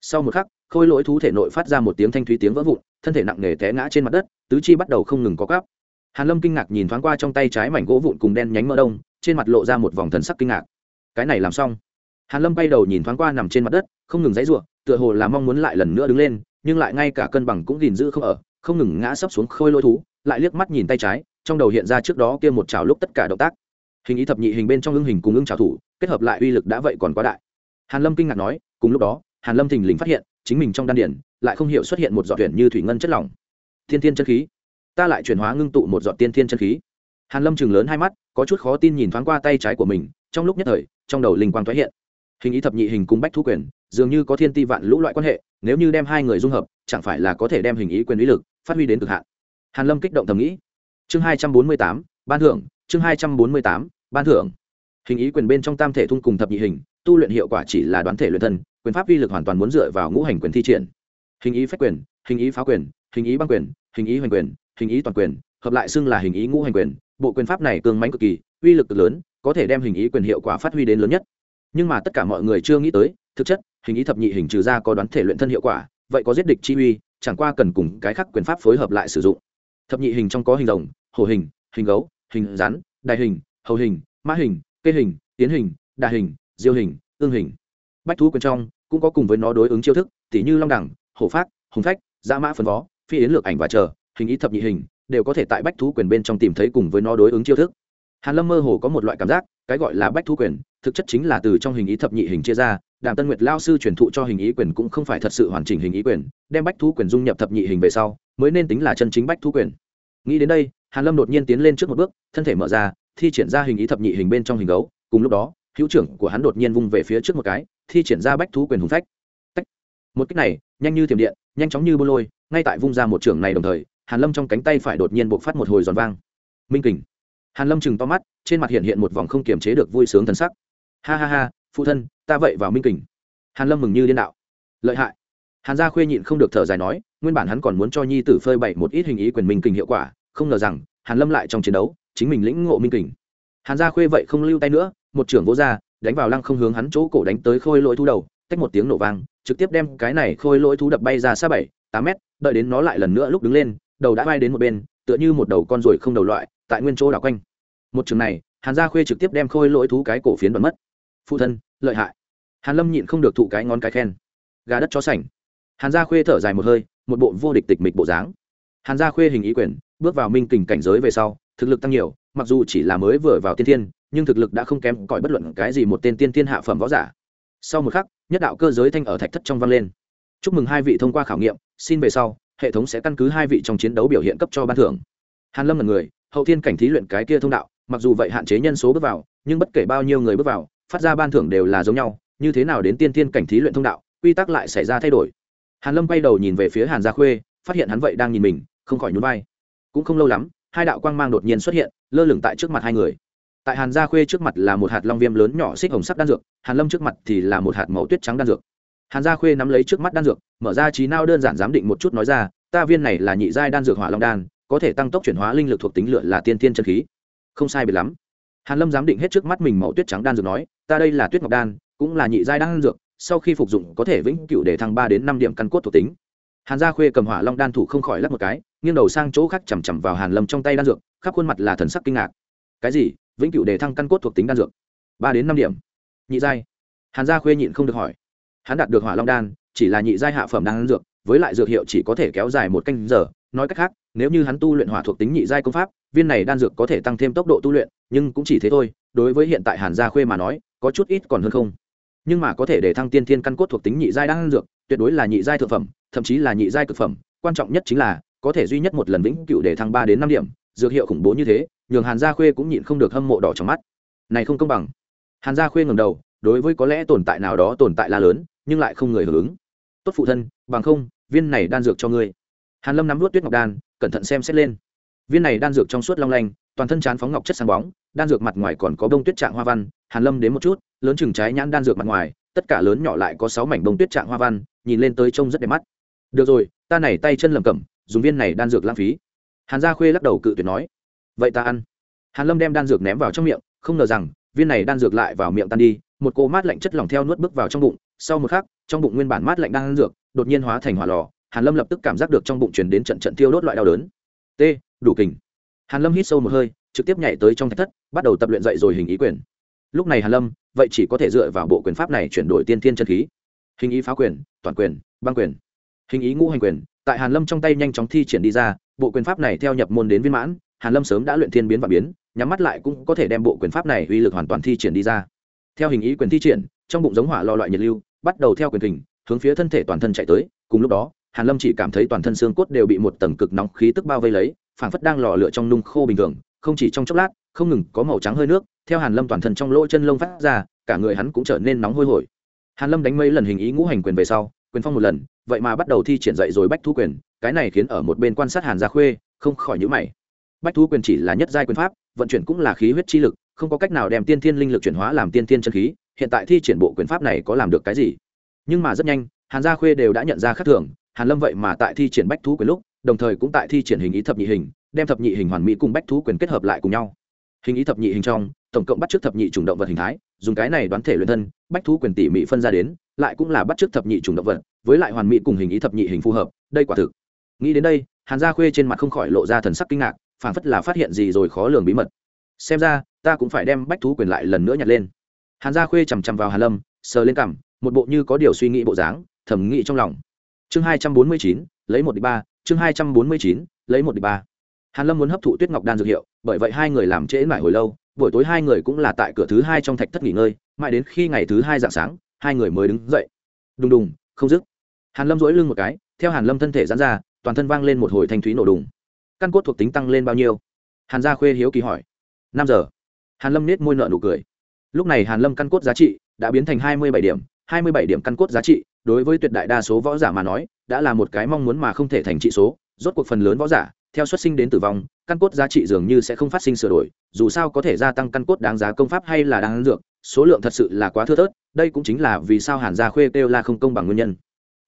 Sau một khắc, khôi lỗi thú thể nội phát ra một tiếng thanh thúy tiếng vỡ vụn, thân thể nặng nề té ngã trên mặt đất, tứ chi bắt đầu không ngừng có cắp hàn lâm kinh ngạc nhìn thoáng qua trong tay trái mảnh gỗ vụn cùng đen nhánh mỡ đông, trên mặt lộ ra một vòng thần sắc kinh ngạc. Cái này làm xong. Hàn lâm bay đầu nhìn thoáng qua nằm trên mặt đất, không ngừng dãy rủa tựa hồ là mong muốn lại lần nữa đứng lên, nhưng lại ngay cả cân bằng cũng gìn giữ không ở, không ngừng ngã sấp xuống khôi lỗi thú, lại liếc mắt nhìn tay trái, trong đầu hiện ra trước đó kia một chảo lúc tất cả động tác. Hình ý thập nhị hình bên trong ưng hình cùng ưng chảo thủ kết hợp lại uy lực đã vậy còn quá đại. Hàn lâm kinh ngạc nói, cùng lúc đó, hàn lâm thình lình phát hiện, chính mình trong đan điển lại không hiểu xuất hiện một giọt tuyển như thủy ngân chất lỏng. Thiên thiên chân khí. Ta lại chuyển hóa ngưng tụ một giọt tiên thiên chân khí. Hàn lâm chừng lớn hai mắt, có chút khó tin nhìn thoáng qua tay trái của mình, trong lúc nhất thời, trong đầu linh quang thoái hiện. Hình ý thập nhị hình cùng bách thu quyền, dường như có thiên ti vạn lũ loại quan hệ, nếu như đem hai người dung hợp, chẳng phải là có thể đem hình ý quyền ý lực, phát huy đến cực hạn. Hàn lâm kích động thầm nghĩ. Chương hai trăm bốn mươi tám, ban thưởng, chương hai trăm bốn mươi tám, ban thưởng hình ý quyền bên trong tam thể thung cùng thập nhị hình, tu luyện hiệu quả chỉ là đoán thể luyện thân, quyền pháp vi lực hoàn toàn muốn dựa vào ngũ hành quyền thi triển. Hình ý phách quyền, hình ý phá quyền, hình ý băng quyền, hình ý hoành quyền, hình ý toàn quyền, hợp lại xưng là hình ý ngũ hành quyền, bộ quyền pháp này cường mãnh cực kỳ, uy lực cực lớn, có thể đem hình ý quyền hiệu quả phát huy đến lớn nhất. Nhưng mà tất cả mọi người chưa nghĩ tới, thực chất, hình ý thập nhị hình trừ ra có đoán thể luyện thân hiệu quả, vậy có giết địch chi uy, chẳng qua cần cùng cái khác quyền pháp phối hợp lại sử dụng. Thập nhị hình trong có hình rồng, hổ hình hình gấu, hình rắn, đại hình, hầu hình mã hình kê hình, tiến hình, đà hình, diêu hình, ương hình. Bách thú quyền trong cũng có cùng với nó đối ứng chiêu thức tỷ như long đẳng, hổ phát hùng phách, dã mã phân vó, phi yến lược ảnh và chờ, hình ý thập nhị hình, đều có thể tại bách thú quyền bên trong tìm thấy cùng với nó đối ứng chiêu thức. Hàn lâm mơ hồ có một loại cảm giác, cái gọi là bách thú quyền, thực chất chính là từ trong hình ý thập nhị hình chia ra, đàm tân nguyệt lao sư truyền thụ cho hình ý quyền cũng không phải thật sự hoàn chỉnh hình ý quyền, đem bách thú quyền dung nhập thập nhị hình về sau, mới nên tính là chân chính bách thú quyền. Nghĩ đến đây, hàn lâm đột nhiên tiến lên trước một bước, thân thể mở ra thi triển ra hình ý thập nhị hình bên trong hình gấu, cùng lúc đó, hữu trưởng của hắn đột nhiên vung về phía trước một cái, thi triển ra bách thú quyền hùng phách. Tách. một cách này, nhanh như thiểm điện, nhanh chóng như bô lôi, ngay tại vung ra một trưởng này đồng thời, hàn lâm trong cánh tay phải đột nhiên bộc phát một hồi giòn vang. Minh kình. Hàn lâm chừng to mắt, trên mặt hiện hiện một vòng không kiềm chế được vui sướng thần sắc. Ha ha ha, phụ thân, ta vậy vào minh kình. Hàn lâm mừng như điên đạo. Lợi hại. Hàn gia khuê nhịn không được thở dài nói, nguyên bản hắn còn muốn cho nhi tử phơi bày một ít hình ý quyền minh kình hiệu quả, không ngờ rằng, hàn lâm lại trong chiến đấu chính mình lĩnh ngộ minh kình. Hàn gia khuê vậy không lưu tay nữa một trưởng vỗ ra đánh vào lăng không hướng hắn chỗ cổ đánh tới khôi lỗi thú đầu tách một tiếng nổ vang trực tiếp đem cái này khôi lỗi thú đập bay ra xa bảy tám mét đợi đến nó lại lần nữa lúc đứng lên đầu đã bay đến một bên tựa như một đầu con ruồi không đầu loại tại nguyên chỗ đảo quanh. Một trường này hàn gia khuê trực tiếp đem khôi lỗi thú cái cổ phiến bật mất. Phụ thân lợi hại. Hàn lâm nhịn không được thụ cái ngón cái khen. Gà đất chó sảnh, hàn gia khuê thở dài một hơi một bộ vô địch tịch mịch bộ dáng. Hàn gia khuê hình ý quyền bước vào minh kình cảnh giới về sau thực lực tăng nhiều, mặc dù chỉ là mới vừa vào tiên thiên, nhưng thực lực đã không kém cỏi bất luận cái gì một tên tiên thiên hạ phẩm võ giả. Sau một khắc, nhất đạo cơ giới thanh ở thạch thất trong vang lên. Chúc mừng hai vị thông qua khảo nghiệm, xin về sau, hệ thống sẽ căn cứ hai vị trong chiến đấu biểu hiện cấp cho ban thưởng. Hàn lâm là người, hậu thiên cảnh thí luyện cái kia thông đạo, mặc dù vậy hạn chế nhân số bước vào, nhưng bất kể bao nhiêu người bước vào, phát ra ban thưởng đều là giống nhau, như thế nào đến tiên thiên cảnh thí luyện thông đạo, quy tắc lại xảy ra thay đổi. Hàn lâm quay đầu nhìn về phía hàn gia khuê, phát hiện hắn vậy đang nhìn mình, không khỏi nhún vai. Cũng không lâu lắm hai đạo quang mang đột nhiên xuất hiện, lơ lửng tại trước mặt hai người. Tại hàn gia khuê trước mặt là một hạt long viêm lớn nhỏ xích hồng sắc đan dược, hàn lâm trước mặt thì là một hạt màu tuyết trắng đan dược. Hàn gia khuê nắm lấy trước mắt đan dược, mở ra trí nao đơn giản giám định một chút nói ra, ta viên này là nhị giai đan dược hỏa long đan, có thể tăng tốc chuyển hóa linh lực thuộc tính lửa là tiên tiên chân khí. Không sai biệt lắm. Hàn lâm giám định hết trước mắt mình màu tuyết trắng đan dược nói, ta đây là tuyết ngọc đan, cũng là nhị giai đan dược, sau khi phục dụng có thể vĩnh cửu để thăng ba đến năm điểm căn cốt thuộc tính. Hàn gia khuê cầm hỏa long đan thủ không khỏi lắc một cái nghiêng đầu sang chỗ khác chằm chằm vào hàn lâm trong tay đan dược, khắp khuôn mặt là thần sắc kinh ngạc. Cái gì? Vĩnh cửu đề thăng căn cốt thuộc tính đan dược? Ba đến năm điểm. Nhị giai. Hàn gia khuê nhịn không được hỏi. Hắn đạt được hỏa long đan, chỉ là nhị giai hạ phẩm đan dược, với lại dược hiệu chỉ có thể kéo dài một canh giờ. Nói cách khác, nếu như hắn tu luyện hỏa thuộc tính nhị giai công pháp, viên này đan dược có thể tăng thêm tốc độ tu luyện, nhưng cũng chỉ thế thôi. Đối với hiện tại hàn gia khuê mà nói, có chút ít còn hơn không. Nhưng mà có thể để thăng tiên thiên căn cốt thuộc tính nhị giai đan dược, tuyệt đối là nhị giai thượng phẩm, thậm chí là nhị giai cực phẩm. Quan trọng nhất chính là có thể duy nhất một lần vĩnh cựu để thăng ba đến năm điểm, dược hiệu khủng bố như thế, nhường hàn gia khuê cũng nhịn không được hâm mộ đỏ trong mắt. Này không công bằng. Hàn gia khuê ngầm đầu, đối với có lẽ tồn tại nào đó tồn tại la lớn, nhưng lại không người hưởng ứng. Tốt phụ thân, bằng không, viên này đan dược cho ngươi. Hàn lâm nắm nuốt tuyết ngọc đan, cẩn thận xem xét lên. Viên này đan dược trong suốt long lanh, toàn thân chán phóng ngọc chất sáng bóng, đan dược mặt ngoài còn có bông tuyết trạng hoa văn. Hàn lâm đến một chút, lớn chừng trái nhãn đan dược mặt ngoài, tất cả lớn nhỏ lại có sáu mảnh bông tuyết trạng hoa văn, nhìn lên tới trông rất đẹp mắt. Được rồi, ta này tay chân lầm cẩm dùng viên này đan dược lãng phí. Hàn gia khuê lắc đầu cự tuyệt nói, vậy ta ăn. Hàn lâm đem đan dược ném vào trong miệng, không ngờ rằng, viên này đan dược lại vào miệng tan đi, một cô mát lạnh chất lỏng theo nuốt bước vào trong bụng. Sau một khắc, trong bụng nguyên bản mát lạnh đan dược đột nhiên hóa thành hỏa lò, hàn lâm lập tức cảm giác được trong bụng truyền đến trận trận tiêu đốt loại đau đớn. T, đủ kình. Hàn lâm hít sâu một hơi, trực tiếp nhảy tới trong thạch thất, bắt đầu tập luyện dậy rồi hình ý quyền. Lúc này hàn lâm, vậy chỉ có thể dựa vào bộ quyền pháp này chuyển đổi tiên thiên chân khí. Hình ý phá quyền, toàn quyền, băng quyền. Hình ý ngũ hành quyền tại hàn lâm trong tay nhanh chóng thi triển đi ra, bộ quyền pháp này theo nhập môn đến viên mãn, hàn lâm sớm đã luyện thiên biến và biến, nhắm mắt lại cũng có thể đem bộ quyền pháp này uy lực hoàn toàn thi triển đi ra. Theo hình ý quyền thi triển, trong bụng giống hỏa lo loại nhiệt lưu, bắt đầu theo quyền kình, hướng phía thân thể toàn thân chạy tới, cùng lúc đó, hàn lâm chỉ cảm thấy toàn thân xương cốt đều bị một tầng cực nóng khí tức bao vây lấy, phảng phất đang lò lửa trong nung khô bình thường, không chỉ trong chốc lát, không ngừng có màu trắng hơi nước, theo hàn lâm toàn thân trong lỗ chân lông phát ra, cả người hắn cũng trở nên nóng hôi hổi. Hàn lâm đánh mấy lần hình ý ngũ hành quyền về sau quyền phong một lần, vậy mà bắt đầu thi triển dạy rồi bách thú quyền, cái này khiến ở một bên quan sát hàn gia khuê không khỏi nhữ mày. Bách thú quyền chỉ là nhất giai quyền pháp, vận chuyển cũng là khí huyết chi lực, không có cách nào đem tiên thiên linh lực chuyển hóa làm tiên thiên chân khí, hiện tại thi triển bộ quyền pháp này có làm được cái gì? Nhưng mà rất nhanh, hàn gia khuê đều đã nhận ra khác thường, hàn lâm vậy mà tại thi triển bách thú quyền lúc, đồng thời cũng tại thi triển hình ý thập nhị hình, đem thập nhị hình hoàn mỹ cùng bách thú quyền kết hợp lại cùng nhau. Hình ý thập nhị hình trong, tổng cộng bắt trước thập nhị chủng động vật hình thái, dùng cái này đoán thể luyện thân, bách thú quyền tỉ mỉ phân ra đến lại cũng là bắt chước thập nhị chủng động vật, với lại hoàn mỹ cùng hình ý thập nhị hình phù hợp, đây quả thực. Nghĩ đến đây, hàn gia khuê trên mặt không khỏi lộ ra thần sắc kinh ngạc, phảng phất là phát hiện gì rồi khó lường bí mật. Xem ra, ta cũng phải đem bách thú quyền lại lần nữa nhặt lên. Hàn gia khuê chằm chằm vào hàn lâm, sờ lên cằm, một bộ như có điều suy nghĩ bộ dáng thẩm nghĩ trong lòng. Chương hai trăm bốn mươi chín, lấy một đi ba, chương hai trăm bốn mươi chín, lấy một đi ba. Hàn lâm muốn hấp thụ tuyết ngọc đan dược hiệu, bởi vậy hai người làm trễ mãi hồi lâu, buổi tối hai người cũng là tại cửa thứ hai trong thạch thất nghỉ ngơi, mãi đến khi ngày thứ hai dạng sáng hai người mới đứng dậy. Đùng đùng, không dứt. Hàn lâm dỗi lưng một cái, theo hàn lâm thân thể giãn ra, toàn thân vang lên một hồi thanh thúy nổ đùng. Căn cốt thuộc tính tăng lên bao nhiêu? Hàn gia khuê hiếu kỳ hỏi. Năm giờ. Hàn lâm nết môi nợ nụ cười. Lúc này hàn lâm căn cốt giá trị đã biến thành hai mươi bảy điểm, hai mươi bảy điểm căn cốt giá trị, đối với tuyệt đại đa số võ giả mà nói, đã là một cái mong muốn mà không thể thành trị số, rốt cuộc phần lớn võ giả theo xuất sinh đến tử vong, căn cốt giá trị dường như sẽ không phát sinh sửa đổi, dù sao có thể gia tăng căn cốt đáng giá công pháp hay là đáng dược, số lượng thật sự là quá thưa thớt, đây cũng chính là vì sao hàn gia khuê kêu la không công bằng nguyên nhân.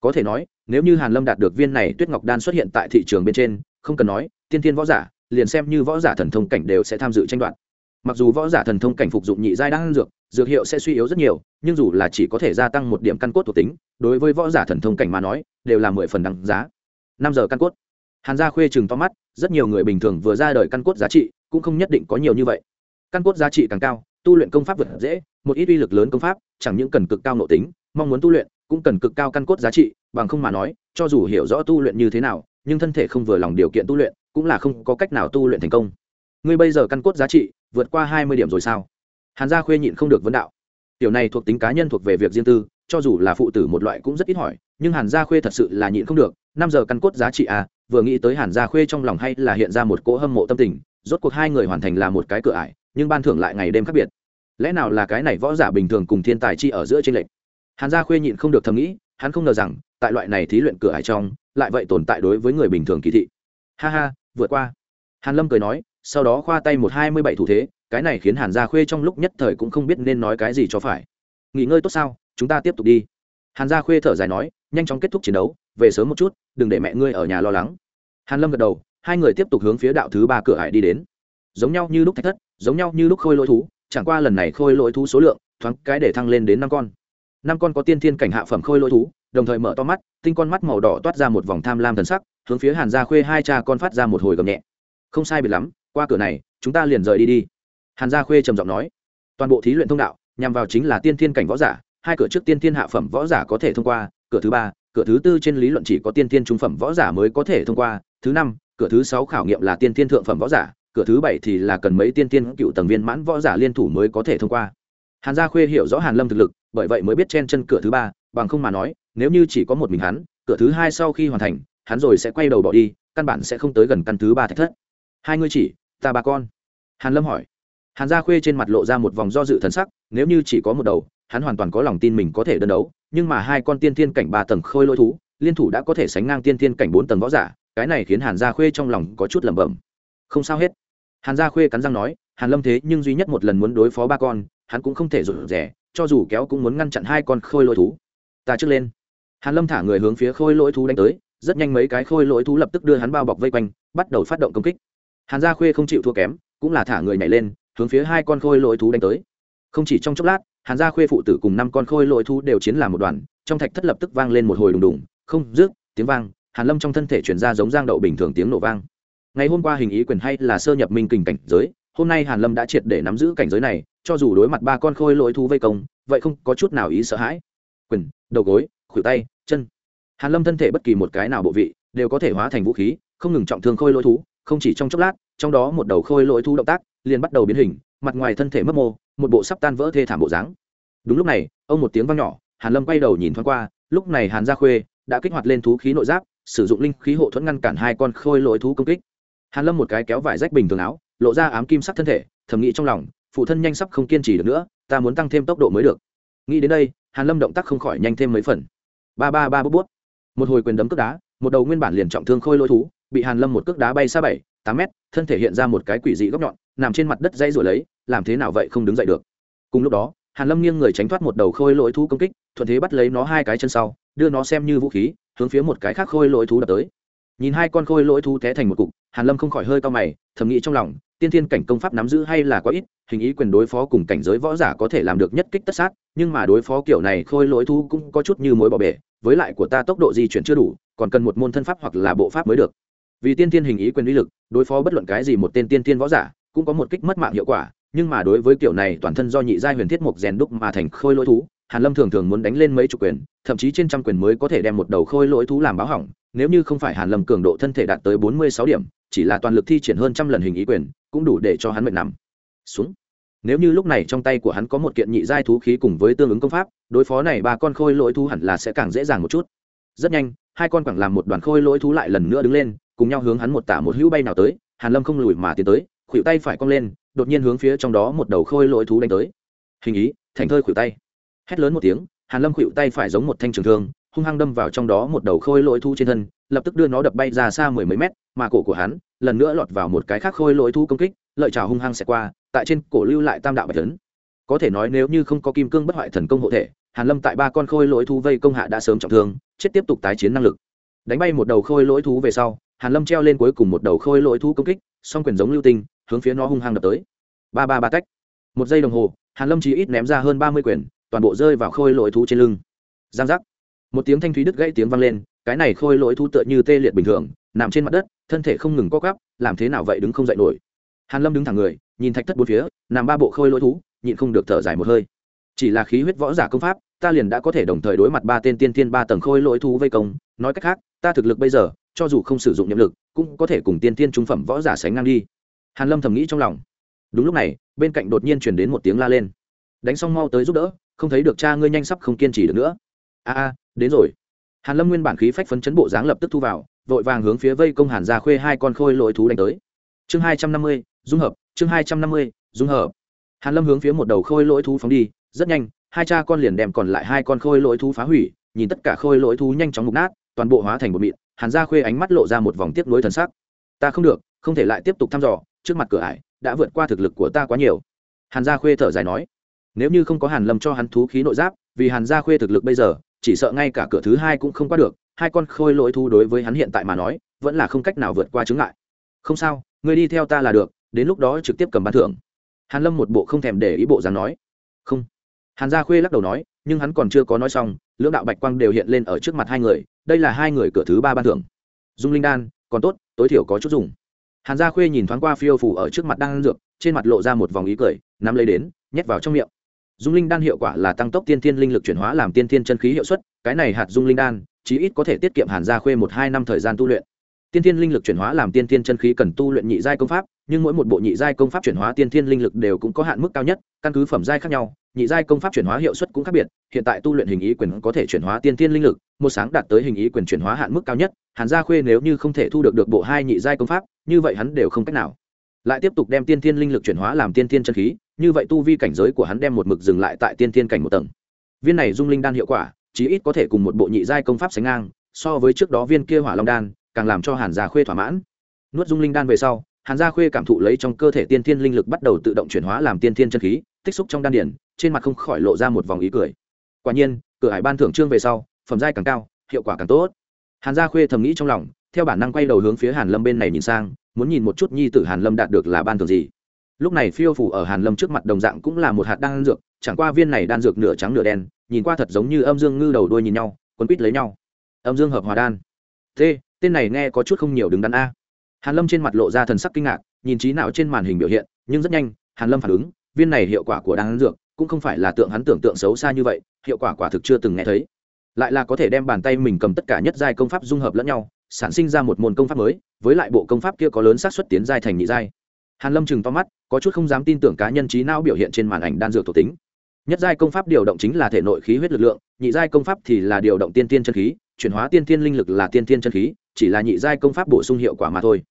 Có thể nói, nếu như hàn lâm đạt được viên này tuyết ngọc đan xuất hiện tại thị trường bên trên, không cần nói, tiên thiên võ giả, liền xem như võ giả thần thông cảnh đều sẽ tham dự tranh đoạt. Mặc dù võ giả thần thông cảnh phục dụng nhị giai đan dược dược hiệu sẽ suy yếu rất nhiều, nhưng dù là chỉ có thể gia tăng một điểm căn cốt thuộc tính, đối với võ giả thần thông cảnh mà nói, đều là mười phần đằng giá. Năm giờ căn cốt hàn gia khuê chừng to mắt, rất nhiều người bình thường vừa ra đời căn cốt giá trị cũng không nhất định có nhiều như vậy. Căn cốt giá trị càng cao, tu luyện công pháp vượt dễ, một ít uy lực lớn công pháp, chẳng những cần cực cao nội tính, mong muốn tu luyện, cũng cần cực cao căn cốt giá trị, bằng không mà nói, cho dù hiểu rõ tu luyện như thế nào, nhưng thân thể không vừa lòng điều kiện tu luyện, cũng là không có cách nào tu luyện thành công. Ngươi bây giờ căn cốt giá trị vượt qua hai mươi điểm rồi sao? Hàn gia khuê nhịn không được vấn đạo. Tiểu này thuộc tính cá nhân thuộc về việc riêng tư, cho dù là phụ tử một loại cũng rất ít hỏi, nhưng hàn gia khuê thật sự là nhịn không được, năm giờ căn cốt giá trị à vừa nghĩ tới hàn gia khuê trong lòng hay là hiện ra một cỗ hâm mộ tâm tình, rốt cuộc hai người hoàn thành là một cái cửa ải, nhưng ban thưởng lại ngày đêm khác biệt. Lẽ nào là cái này võ giả bình thường cùng thiên tài chi ở giữa trên lệch? hàn gia khuê nhịn không được thầm nghĩ, hắn không ngờ rằng, tại loại này thí luyện cửa ải trong, lại vậy tồn tại đối với người bình thường kỳ thị. Ha ha, vượt qua. Hàn lâm cười nói, sau đó khoa tay một hai mươi bảy thủ thế, cái này khiến hàn gia khuê trong lúc nhất thời cũng không biết nên nói cái gì cho phải. Nghỉ ngơi tốt sao, chúng ta tiếp tục đi. Hàn gia khuê thở dài nói, nhanh chóng kết thúc chiến đấu về sớm một chút, đừng để mẹ ngươi ở nhà lo lắng. Hàn lâm gật đầu, hai người tiếp tục hướng phía đạo thứ ba cửa hải đi đến. Giống nhau như lúc thách thất, giống nhau như lúc khôi lỗi thú, chẳng qua lần này khôi lỗi thú số lượng, thoáng cái để thăng lên đến năm con. Năm con có tiên thiên cảnh hạ phẩm khôi lỗi thú, đồng thời mở to mắt, tinh con mắt màu đỏ toát ra một vòng tham lam thần sắc, hướng phía hàn gia khuê hai cha con phát ra một hồi gầm nhẹ. Không sai biệt lắm, qua cửa này, chúng ta liền rời đi đi. Hàn gia khuê trầm giọng nói. Toàn bộ thí luyện thông đạo, nhằm vào chính là tiên thiên cảnh võ giả, hai cửa trước tiên thiên hạ phẩm võ giả có thể thông qua, cửa thứ ba cửa thứ tư trên lý luận chỉ có tiên thiên trung phẩm võ giả mới có thể thông qua. Thứ năm, cửa thứ sáu khảo nghiệm là tiên thiên thượng phẩm võ giả. Cửa thứ bảy thì là cần mấy tiên thiên cựu tầng viên mãn võ giả liên thủ mới có thể thông qua. Hàn gia khuê hiểu rõ hàn lâm thực lực, bởi vậy mới biết chen chân cửa thứ ba, bằng không mà nói, nếu như chỉ có một mình hắn, cửa thứ hai sau khi hoàn thành, hắn rồi sẽ quay đầu bỏ đi, căn bản sẽ không tới gần căn thứ ba thách thất. Hai ngươi chỉ, ta ba con. Hàn lâm hỏi. Hàn gia khuê trên mặt lộ ra một vòng do dự thần sắc, nếu như chỉ có một đầu, hắn hoàn toàn có lòng tin mình có thể đơn đấu nhưng mà hai con tiên thiên cảnh ba tầng khôi lỗi thú, liên thủ đã có thể sánh ngang tiên thiên cảnh bốn tầng võ giả, cái này khiến hàn gia khuê trong lòng có chút lẩm bẩm. Không sao hết. Hàn gia khuê cắn răng nói, hàn lâm thế nhưng duy nhất một lần muốn đối phó ba con, hắn cũng không thể rủ rẻ cho dù kéo cũng muốn ngăn chặn hai con khôi lỗi thú. Ta trước lên. Hàn lâm thả người hướng phía khôi lỗi thú đánh tới, rất nhanh mấy cái khôi lỗi thú lập tức đưa hắn bao bọc vây quanh, bắt đầu phát động công kích. Hàn gia khuê không chịu thua kém, cũng là thả người nhảy lên, hướng phía hai con khôi lỗi thú đánh tới. Không chỉ trong chốc lát hàn gia khuê phụ tử cùng năm con khôi lội thú đều chiến làm một đoàn, trong thạch thất lập tức vang lên một hồi đùng đùng, không rước tiếng vang, hàn lâm trong thân thể chuyển ra giống giang đậu bình thường tiếng nổ vang. Ngày hôm qua hình ý quyền hay là sơ nhập minh kình cảnh giới, hôm nay hàn lâm đã triệt để nắm giữ cảnh giới này, cho dù đối mặt ba con khôi lội thú vây công, vậy không có chút nào ý sợ hãi. Quyền, đầu gối, khuỷu tay, chân. Hàn lâm thân thể bất kỳ một cái nào bộ vị đều có thể hóa thành vũ khí, không ngừng trọng thương khôi lỗi thú, không chỉ trong chốc lát, trong đó một đầu khôi lỗi thú động tác liền bắt đầu biến hình, mặt ngoài thân thể mất mô một bộ sắp tan vỡ thê thảm bộ dáng. Đúng lúc này, ông một tiếng vang nhỏ, hàn lâm quay đầu nhìn thoáng qua, lúc này hàn gia khuê đã kích hoạt lên thú khí nội giáp, sử dụng linh khí hộ thuẫn ngăn cản hai con khôi lỗi thú công kích. Hàn lâm một cái kéo vải rách bình thường áo, lộ ra ám kim sắc thân thể, thầm nghĩ trong lòng, phụ thân nhanh sắp không kiên trì được nữa, ta muốn tăng thêm tốc độ mới được. Nghĩ đến đây, hàn lâm động tác không khỏi nhanh thêm mấy phần. Ba ba ba bút bút. Một hồi quyền đấm cước đá, một đầu nguyên bản liền trọng thương khôi lỗi thú, bị hàn lâm một cước đá bay xa bảy, tám mét, thân thể hiện ra một cái quỷ dị góc nhọn, nằm trên mặt đất dây rồi lấy làm thế nào vậy không đứng dậy được. Cùng lúc đó, hàn lâm nghiêng người tránh thoát một đầu khôi lỗi thú công kích, thuận thế bắt lấy nó hai cái chân sau, đưa nó xem như vũ khí, hướng phía một cái khác khôi lỗi thú đập tới. Nhìn hai con khôi lỗi thú té thành một cục, hàn lâm không khỏi hơi cao mày, thầm nghĩ trong lòng, tiên thiên cảnh công pháp nắm giữ hay là quá ít, hình ý quyền đối phó cùng cảnh giới võ giả có thể làm được nhất kích tất sát, nhưng mà đối phó kiểu này khôi lỗi thú cũng có chút như mối bỏ bể, với lại của ta tốc độ di chuyển chưa đủ, còn cần một môn thân pháp hoặc là bộ pháp mới được. Vì tiên thiên hình ý quyền uy lực, đối phó bất luận cái gì một tên tiên thiên võ giả, cũng có một kích mất mạng hiệu quả nhưng mà đối với kiểu này, toàn thân do nhị giai huyền thiết mục rèn đúc mà thành khôi lỗi thú, hàn lâm thường thường muốn đánh lên mấy chục quyền, thậm chí trên trăm quyền mới có thể đem một đầu khôi lỗi thú làm báo hỏng. Nếu như không phải hàn lâm cường độ thân thể đạt tới bốn mươi sáu điểm, chỉ là toàn lực thi triển hơn trăm lần hình ý quyền, cũng đủ để cho hắn mệt nằm. Xuống. Nếu như lúc này trong tay của hắn có một kiện nhị giai thú khí cùng với tương ứng công pháp, đối phó này ba con khôi lỗi thú hẳn là sẽ càng dễ dàng một chút. Rất nhanh, hai con quẳng làm một đoàn khôi lỗi thú lại lần nữa đứng lên, cùng nhau hướng hắn một tả một hữu bay nào tới. Hàn lâm không lùi mà tiến tới, khuỷu tay phải cong lên đột nhiên hướng phía trong đó một đầu khôi lỗi thú đánh tới. Hình ý, thành thơi khuỷu tay. Hét lớn một tiếng, hàn lâm khuỵu tay phải giống một thanh trường thương, hung hăng đâm vào trong đó một đầu khôi lỗi thú trên thân, lập tức đưa nó đập bay ra xa mười mấy mét, mà cổ của hắn lần nữa lọt vào một cái khác khôi lỗi thú công kích, lợi trào hung hăng sẽ qua, tại trên cổ lưu lại tam đạo bạch tấn có thể nói nếu như không có kim cương bất hoại thần công hộ thể, hàn lâm tại ba con khôi lỗi thú vây công hạ đã sớm trọng thương, chết tiếp tục tái chiến năng lực. Đánh bay một đầu khôi lỗi thú về sau, hàn lâm treo lên cuối cùng một đầu khôi lỗi thú công kích, song quyền giống lưu tinh hướng phía nó hung hăng đập tới. Ba ba ba tách. Một giây đồng hồ, hàn lâm chỉ ít ném ra hơn ba mươi quyền, toàn bộ rơi vào khôi lỗi thú trên lưng. Giang giác. Một tiếng thanh thúy đứt gãy tiếng vang lên, cái này khôi lỗi thú tựa như tê liệt bình thường, nằm trên mặt đất, thân thể không ngừng co gắp làm thế nào vậy đứng không dậy nổi. Hàn lâm đứng thẳng người, nhìn thạch thất bốn phía, nằm ba bộ khôi lỗi thú, nhịn không được thở dài một hơi. Chỉ là khí huyết võ giả công pháp, ta liền đã có thể đồng thời đối mặt ba tên tiên tiên ba tầng khôi lỗi thú vây công. Nói cách khác, ta thực lực bây giờ, cho dù không sử dụng nhiệm lực, cũng có thể cùng tiên tiên trung phẩm võ giả sánh ngang đi hàn lâm thầm nghĩ trong lòng. Đúng lúc này, bên cạnh đột nhiên truyền đến một tiếng la lên. Đánh xong mau tới giúp đỡ, không thấy được cha ngươi nhanh sắp không kiên trì được nữa. A a, đến rồi. Hàn lâm nguyên bản khí phách phấn chấn bộ dáng lập tức thu vào, vội vàng hướng phía vây công hàn ra khuê hai con khôi lội thú đánh tới. Chương hai trăm năm mươi, dung hợp, chương hai trăm năm mươi, dung hợp. Hàn lâm hướng phía một đầu khôi lỗi thú phóng đi, rất nhanh, hai cha con liền đem còn lại hai con khôi lỗi thú phá hủy, nhìn tất cả khôi lỗi thú nhanh chóng mục nát, toàn bộ hóa thành một mịn, hàn Gia khuê ánh mắt lộ ra một vòng tiếp nối thần sắc. Ta không được không thể lại tiếp tục thăm dò, trước mặt cửa ải đã vượt qua thực lực của ta quá nhiều. Hàn gia khuê thở dài nói, nếu như không có hàn lâm cho hắn thú khí nội giáp, vì hàn gia khuê thực lực bây giờ, chỉ sợ ngay cả cửa thứ hai cũng không qua được, hai con khôi lỗi thu đối với hắn hiện tại mà nói, vẫn là không cách nào vượt qua chứng ngại. Không sao ngươi đi theo ta là được, đến lúc đó trực tiếp cầm bán thưởng. Hàn lâm một bộ không thèm để ý bộ dáng nói, không. Hàn gia khuê lắc đầu nói, nhưng hắn còn chưa có nói xong, lưỡng đạo bạch quang đều hiện lên ở trước mặt hai người, đây là hai người cửa thứ ba ban thưởng. Dung linh đan, còn tốt, tối thiểu có chút dùng hàn gia khuê nhìn thoáng qua phiêu phủ ở trước mặt đang dược, trên mặt lộ ra một vòng ý cười, nắm lấy đến, nhét vào trong miệng. Dung linh đan hiệu quả là tăng tốc tiên thiên linh lực chuyển hóa làm tiên thiên chân khí hiệu suất, cái này hạt dung linh đan, chí ít có thể tiết kiệm hàn gia khuê một hai năm thời gian tu luyện. Tiên thiên linh lực chuyển hóa làm tiên thiên chân khí cần tu luyện nhị giai công pháp, nhưng mỗi một bộ nhị giai công pháp chuyển hóa tiên thiên linh lực đều cũng có hạn mức cao nhất, căn cứ phẩm giai khác nhau nhị giai công pháp chuyển hóa hiệu suất cũng khác biệt, hiện tại tu luyện hình ý quyền có thể chuyển hóa tiên thiên linh lực, một sáng đạt tới hình ý quyền chuyển hóa hạn mức cao nhất, hàn gia khuê nếu như không thể thu được được bộ hai nhị giai công pháp, như vậy hắn đều không cách nào. Lại tiếp tục đem tiên thiên linh lực chuyển hóa làm tiên thiên chân khí, như vậy tu vi cảnh giới của hắn đem một mực dừng lại tại tiên thiên cảnh một tầng. Viên này dung linh đan hiệu quả, chí ít có thể cùng một bộ nhị giai công pháp sánh ngang, so với trước đó viên kia hỏa long đan, càng làm cho hàn gia khuê thỏa mãn. Nuốt dung linh đan về sau hàn gia khuê cảm thụ lấy trong cơ thể tiên thiên linh lực bắt đầu tự động chuyển hóa làm tiên thiên chân khí, tích xúc trong đan điển trên mặt không khỏi lộ ra một vòng ý cười. Quả nhiên, cửa hải ban thưởng trương về sau, phẩm giai càng cao, hiệu quả càng tốt. Hàn gia khuê thầm nghĩ trong lòng, theo bản năng quay đầu hướng phía hàn lâm bên này nhìn sang, muốn nhìn một chút nhi tử hàn lâm đạt được là ban thưởng gì. Lúc này phiêu phủ ở hàn lâm trước mặt đồng dạng cũng là một hạt đan dược, chẳng qua viên này đan dược nửa trắng nửa đen, nhìn qua thật giống như âm dương ngư đầu đuôi nhìn nhau, quấn quýt lấy nhau. Âm dương hợp hòa đan. T tên này nghe có chút không nhiều đứng đắn a hàn lâm trên mặt lộ ra thần sắc kinh ngạc, nhìn trí não trên màn hình biểu hiện, nhưng rất nhanh, hàn lâm phản ứng, viên này hiệu quả của đan dược cũng không phải là tượng hắn tưởng tượng xấu xa như vậy, hiệu quả quả thực chưa từng nghe thấy. Lại là có thể đem bàn tay mình cầm tất cả nhất giai công pháp dung hợp lẫn nhau, sản sinh ra một môn công pháp mới, với lại bộ công pháp kia có lớn xác suất tiến giai thành nhị giai. Hàn lâm chừng to mắt, có chút không dám tin tưởng cá nhân trí não biểu hiện trên màn ảnh đan dược thuộc tính. Nhất giai công pháp điều động chính là thể nội khí huyết lực lượng, nhị giai công pháp thì là điều động tiên tiên chân khí, chuyển hóa tiên tiên linh lực là tiên tiên chân khí, chỉ là nhị giai công pháp bổ sung hiệu quả mà thôi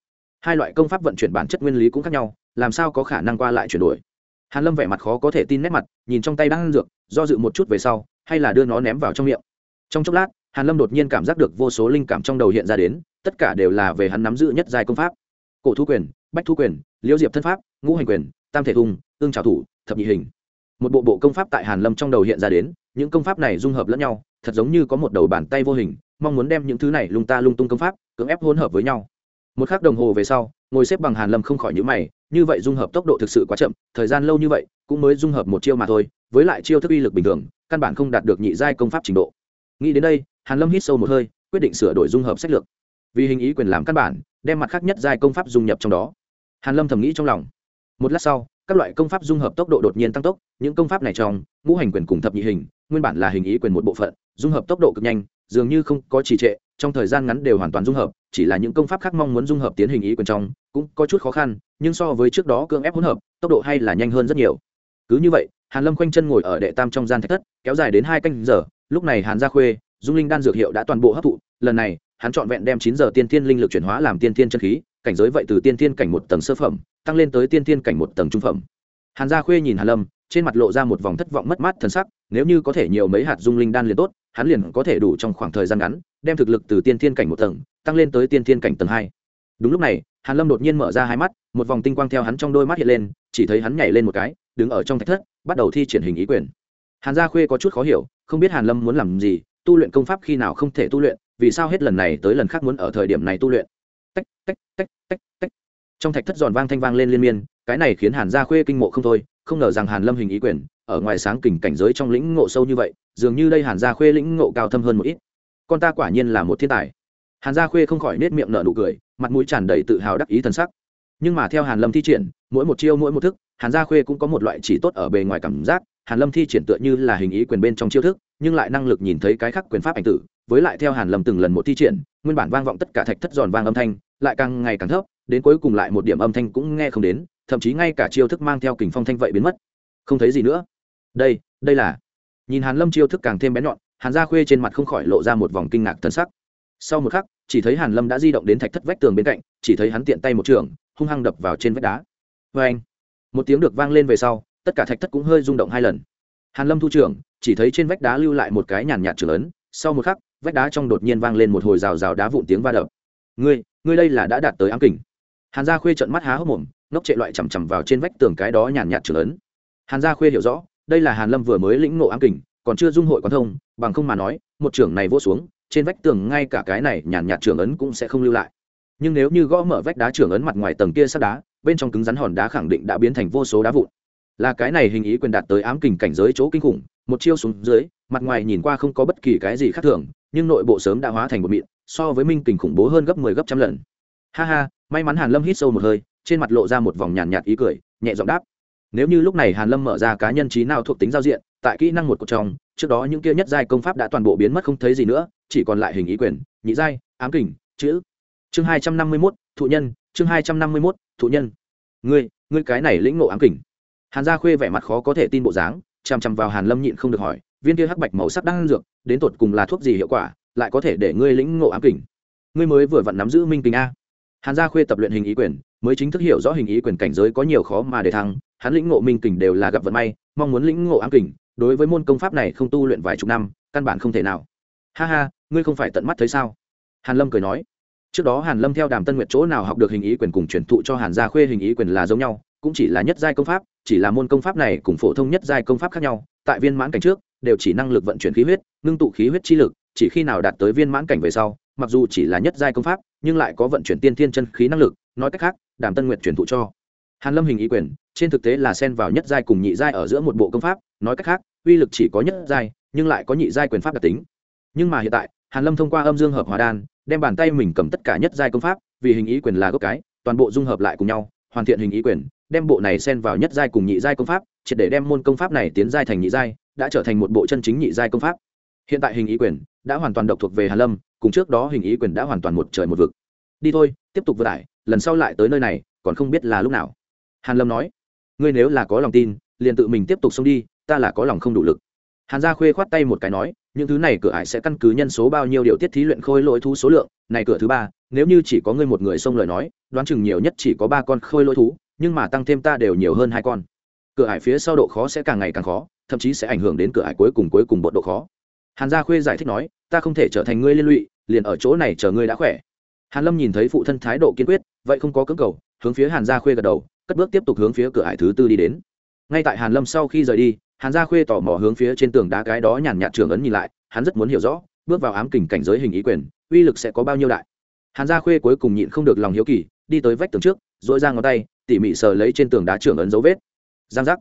hai loại công pháp vận chuyển bản chất nguyên lý cũng khác nhau, làm sao có khả năng qua lại chuyển đổi? Hàn lâm vẻ mặt khó có thể tin nét mặt, nhìn trong tay đang ăn dược, do dự một chút về sau, hay là đưa nó ném vào trong miệng. Trong chốc lát, hàn lâm đột nhiên cảm giác được vô số linh cảm trong đầu hiện ra đến, tất cả đều là về hắn nắm giữ nhất giai công pháp. Cổ thu quyền, bách thu quyền, liễu diệp thân pháp, ngũ hành quyền, tam thể hùng ương trào thủ, thập nhị hình. Một bộ bộ công pháp tại hàn lâm trong đầu hiện ra đến, những công pháp này dung hợp lẫn nhau, thật giống như có một đầu bàn tay vô hình, mong muốn đem những thứ này lung ta lung tung công pháp, cưỡng ép hỗn hợp với nhau một khắc đồng hồ về sau, ngồi xếp bằng hàn lâm không khỏi nhíu mày, như vậy dung hợp tốc độ thực sự quá chậm, thời gian lâu như vậy, cũng mới dung hợp một chiêu mà thôi, với lại chiêu thức uy lực bình thường, căn bản không đạt được nhị giai công pháp trình độ. Nghĩ đến đây, hàn lâm hít sâu một hơi, quyết định sửa đổi dung hợp sách lược. Vì hình ý quyền làm căn bản, đem mặt khác nhất giai công pháp dung nhập trong đó. Hàn lâm thầm nghĩ trong lòng. Một lát sau, các loại công pháp dung hợp tốc độ đột nhiên tăng tốc, những công pháp này trong, ngũ hành quyền cùng thập nhị hình, nguyên bản là hình ý quyền một bộ phận, dung hợp tốc độ cực nhanh, dường như không có trì trệ trong thời gian ngắn đều hoàn toàn dung hợp, chỉ là những công pháp khác mong muốn dung hợp tiến hình ý quyền trong, cũng có chút khó khăn, nhưng so với trước đó cưỡng ép hỗn hợp, tốc độ hay là nhanh hơn rất nhiều. Cứ như vậy, hàn lâm khoanh chân ngồi ở đệ tam trong gian thạch thất, kéo dài đến hai canh giờ, lúc này hàn gia khuê, dung linh đan dược hiệu đã toàn bộ hấp thụ, lần này, hắn chọn vẹn đem chín giờ tiên thiên linh lực chuyển hóa làm tiên thiên chân khí, cảnh giới vậy từ tiên thiên cảnh một tầng sơ phẩm, tăng lên tới tiên thiên cảnh một tầng trung phẩm. Hàn gia khuê nhìn hàn lâm, trên mặt lộ ra một vòng thất vọng mất mát thần sắc, nếu như có thể nhiều mấy hạt dung linh đan liền tốt, hắn liền có thể đủ trong khoảng thời gian ngắn đem thực lực từ tiên thiên cảnh một tầng, tăng lên tới tiên thiên cảnh tầng hai. Đúng lúc này, hàn lâm đột nhiên mở ra hai mắt, một vòng tinh quang theo hắn trong đôi mắt hiện lên, chỉ thấy hắn nhảy lên một cái, đứng ở trong thạch thất, bắt đầu thi triển hình ý quyền. Hàn gia khuê có chút khó hiểu, không biết hàn lâm muốn làm gì, tu luyện công pháp khi nào không thể tu luyện, vì sao hết lần này tới lần khác muốn ở thời điểm này tu luyện. Tách tách tách tách tách. Trong thạch thất giòn vang thanh vang lên liên miên, cái này khiến hàn gia khuê kinh mộ không thôi, không ngờ rằng hàn lâm hình ý quyền, ở ngoài sáng kình cảnh giới trong lĩnh ngộ sâu như vậy, dường như đây hàn gia khuê lĩnh ngộ cao thâm hơn một ít con ta quả nhiên là một thiên tài. Hàn gia khuê không khỏi nết miệng nở nụ cười, mặt mũi tràn đầy tự hào đắc ý thần sắc. Nhưng mà theo hàn lâm thi triển, mỗi một chiêu mỗi một thức, hàn gia khuê cũng có một loại chỉ tốt ở bề ngoài cảm giác. Hàn lâm thi triển tựa như là hình ý quyền bên trong chiêu thức, nhưng lại năng lực nhìn thấy cái khác quyền pháp ảnh tử. Với lại theo hàn lâm từng lần một thi triển, nguyên bản vang vọng tất cả thạch thất giòn vang âm thanh, lại càng ngày càng thấp, đến cuối cùng lại một điểm âm thanh cũng nghe không đến, thậm chí ngay cả chiêu thức mang theo kình phong thanh vậy biến mất. Không thấy gì nữa. Đây đây là. Nhìn hàn lâm chiêu thức càng thêm bén nhọn hàn gia khuê trên mặt không khỏi lộ ra một vòng kinh ngạc thân sắc. Sau một khắc, chỉ thấy hàn lâm đã di động đến thạch thất vách tường bên cạnh, chỉ thấy hắn tiện tay một trường, hung hăng đập vào trên vách đá. Vê anh một tiếng được vang lên về sau, tất cả thạch thất cũng hơi rung động hai lần. Hàn lâm thu trưởng chỉ thấy trên vách đá lưu lại một cái nhàn nhạt trưởng lớn. sau một khắc, vách đá trong đột nhiên vang lên một hồi rào rào đá vụn tiếng va đập. Ngươi ngươi đây là đã đạt tới ám kình. Hàn gia khuê trợn mắt há hốc mồm, ngốc trệ loại chằm chằm vào trên vách tường cái đó nhàn nhạt trưởng lớn. hàn gia khuê hiểu rõ, đây là hàn lâm vừa mới lĩnh ngộ ám kình còn chưa dung hội quán thông, bằng không mà nói, một trưởng này vô xuống, trên vách tường ngay cả cái này nhàn nhạt trưởng ấn cũng sẽ không lưu lại. Nhưng nếu như gõ mở vách đá trưởng ấn mặt ngoài tầng kia sắt đá, bên trong cứng rắn hòn đá khẳng định đã biến thành vô số đá vụn. Là cái này hình ý quyền đạt tới ám kình cảnh giới chỗ kinh khủng, một chiêu xuống dưới, mặt ngoài nhìn qua không có bất kỳ cái gì khác thường, nhưng nội bộ sớm đã hóa thành một mịn, so với minh kình khủng bố hơn gấp mười 10 gấp trăm lần. Ha ha, may mắn hàn lâm hít sâu một hơi, trên mặt lộ ra một vòng nhàn nhạt ý cười, nhẹ giọng đáp nếu như lúc này hàn lâm mở ra cá nhân trí nào thuộc tính giao diện tại kỹ năng một cột trong trước đó những kia nhất giai công pháp đã toàn bộ biến mất không thấy gì nữa chỉ còn lại hình ý quyền nhị giai ám kình chữ. Chương hai trăm năm mươi 251, thụ nhân chương hai trăm năm mươi 251, thụ nhân. Ngươi ngươi cái này lĩnh ngộ ám kình. Hàn gia khuê vẻ mặt khó có thể tin bộ dáng chằm chằm vào hàn lâm nhịn không được hỏi viên kia hắc bạch màu sắc đang dược đến tột cùng là thuốc gì hiệu quả lại có thể để ngươi lĩnh ngộ ám kình? Ngươi mới vừa vặn nắm giữ minh kình a hàn gia khuê tập luyện hình ý quyền, mới chính thức hiểu rõ hình ý quyền cảnh giới có nhiều khó mà để thăng. Hắn lĩnh ngộ minh kình đều là gặp vận may, mong muốn lĩnh ngộ ám kình. Đối với môn công pháp này không tu luyện vài chục năm, căn bản không thể nào. Ha ha, ngươi không phải tận mắt thấy sao? Hàn lâm cười nói. Trước đó hàn lâm theo đàm tân nguyệt chỗ nào học được hình ý quyền cùng truyền thụ cho hàn gia khuê hình ý quyền là giống nhau, cũng chỉ là nhất giai công pháp, chỉ là môn công pháp này cùng phổ thông nhất giai công pháp khác nhau. Tại viên mãn cảnh trước, đều chỉ năng lực vận chuyển khí huyết, ngưng tụ khí huyết chi lực, chỉ khi nào đạt tới viên mãn cảnh về sau, mặc dù chỉ là nhất giai công pháp nhưng lại có vận chuyển tiên thiên chân khí năng lực, nói cách khác, đàm tân nguyệt chuyển thụ cho. Hàn lâm hình ý quyền, trên thực tế là xen vào nhất giai cùng nhị giai ở giữa một bộ công pháp, nói cách khác, uy lực chỉ có nhất giai, nhưng lại có nhị giai quyền pháp đặc tính. Nhưng mà hiện tại, hàn lâm thông qua âm dương hợp hòa đan, đem bàn tay mình cầm tất cả nhất giai công pháp, vì hình ý quyền là gốc cái, toàn bộ dung hợp lại cùng nhau, hoàn thiện hình ý quyền, đem bộ này xen vào nhất giai cùng nhị giai công pháp, triệt để đem môn công pháp này tiến giai thành nhị giai, đã trở thành một bộ chân chính nhị giai công pháp. Hiện tại hình ý quyền đã hoàn toàn độc thuộc về hàn lâm, cùng trước đó hình ý quyền đã hoàn toàn một trời một vực. Đi thôi, tiếp tục vượt tải, lần sau lại tới nơi này, còn không biết là lúc nào. Hàn lâm nói, ngươi nếu là có lòng tin, liền tự mình tiếp tục xông đi, ta là có lòng không đủ lực. Hàn gia khuê khoát tay một cái nói, những thứ này cửa ải sẽ căn cứ nhân số bao nhiêu điều tiết thí luyện khôi lỗi thú số lượng, này cửa thứ ba, nếu như chỉ có ngươi một người xông lời nói, đoán chừng nhiều nhất chỉ có ba con khôi lỗi thú, nhưng mà tăng thêm ta đều nhiều hơn hai con. Cửa ải phía sau độ khó sẽ càng ngày càng khó, thậm chí sẽ ảnh hưởng đến cửa ải cuối cùng cuối cùng bộ độ khó hàn gia khuê giải thích nói, ta không thể trở thành ngươi liên lụy, liền ở chỗ này chờ ngươi đã khỏe. Hàn lâm nhìn thấy phụ thân thái độ kiên quyết, vậy không có cưỡng cầu. Hướng phía hàn gia khuê gật đầu, cất bước tiếp tục hướng phía cửa hải thứ tư đi đến. Ngay tại hàn lâm sau khi rời đi, hàn gia khuê tò mò hướng phía trên tường đá cái đó nhàn nhạt trường ấn nhìn lại, hắn rất muốn hiểu rõ, bước vào ám kình cảnh giới hình ý quyền, uy lực sẽ có bao nhiêu đại. Hàn gia khuê cuối cùng nhịn không được lòng hiếu kỳ, đi tới vách tường trước dội ra ngón tay, tỉ mỉ sờ lấy trên tường đá trường ấn dấu vết. Giang giác.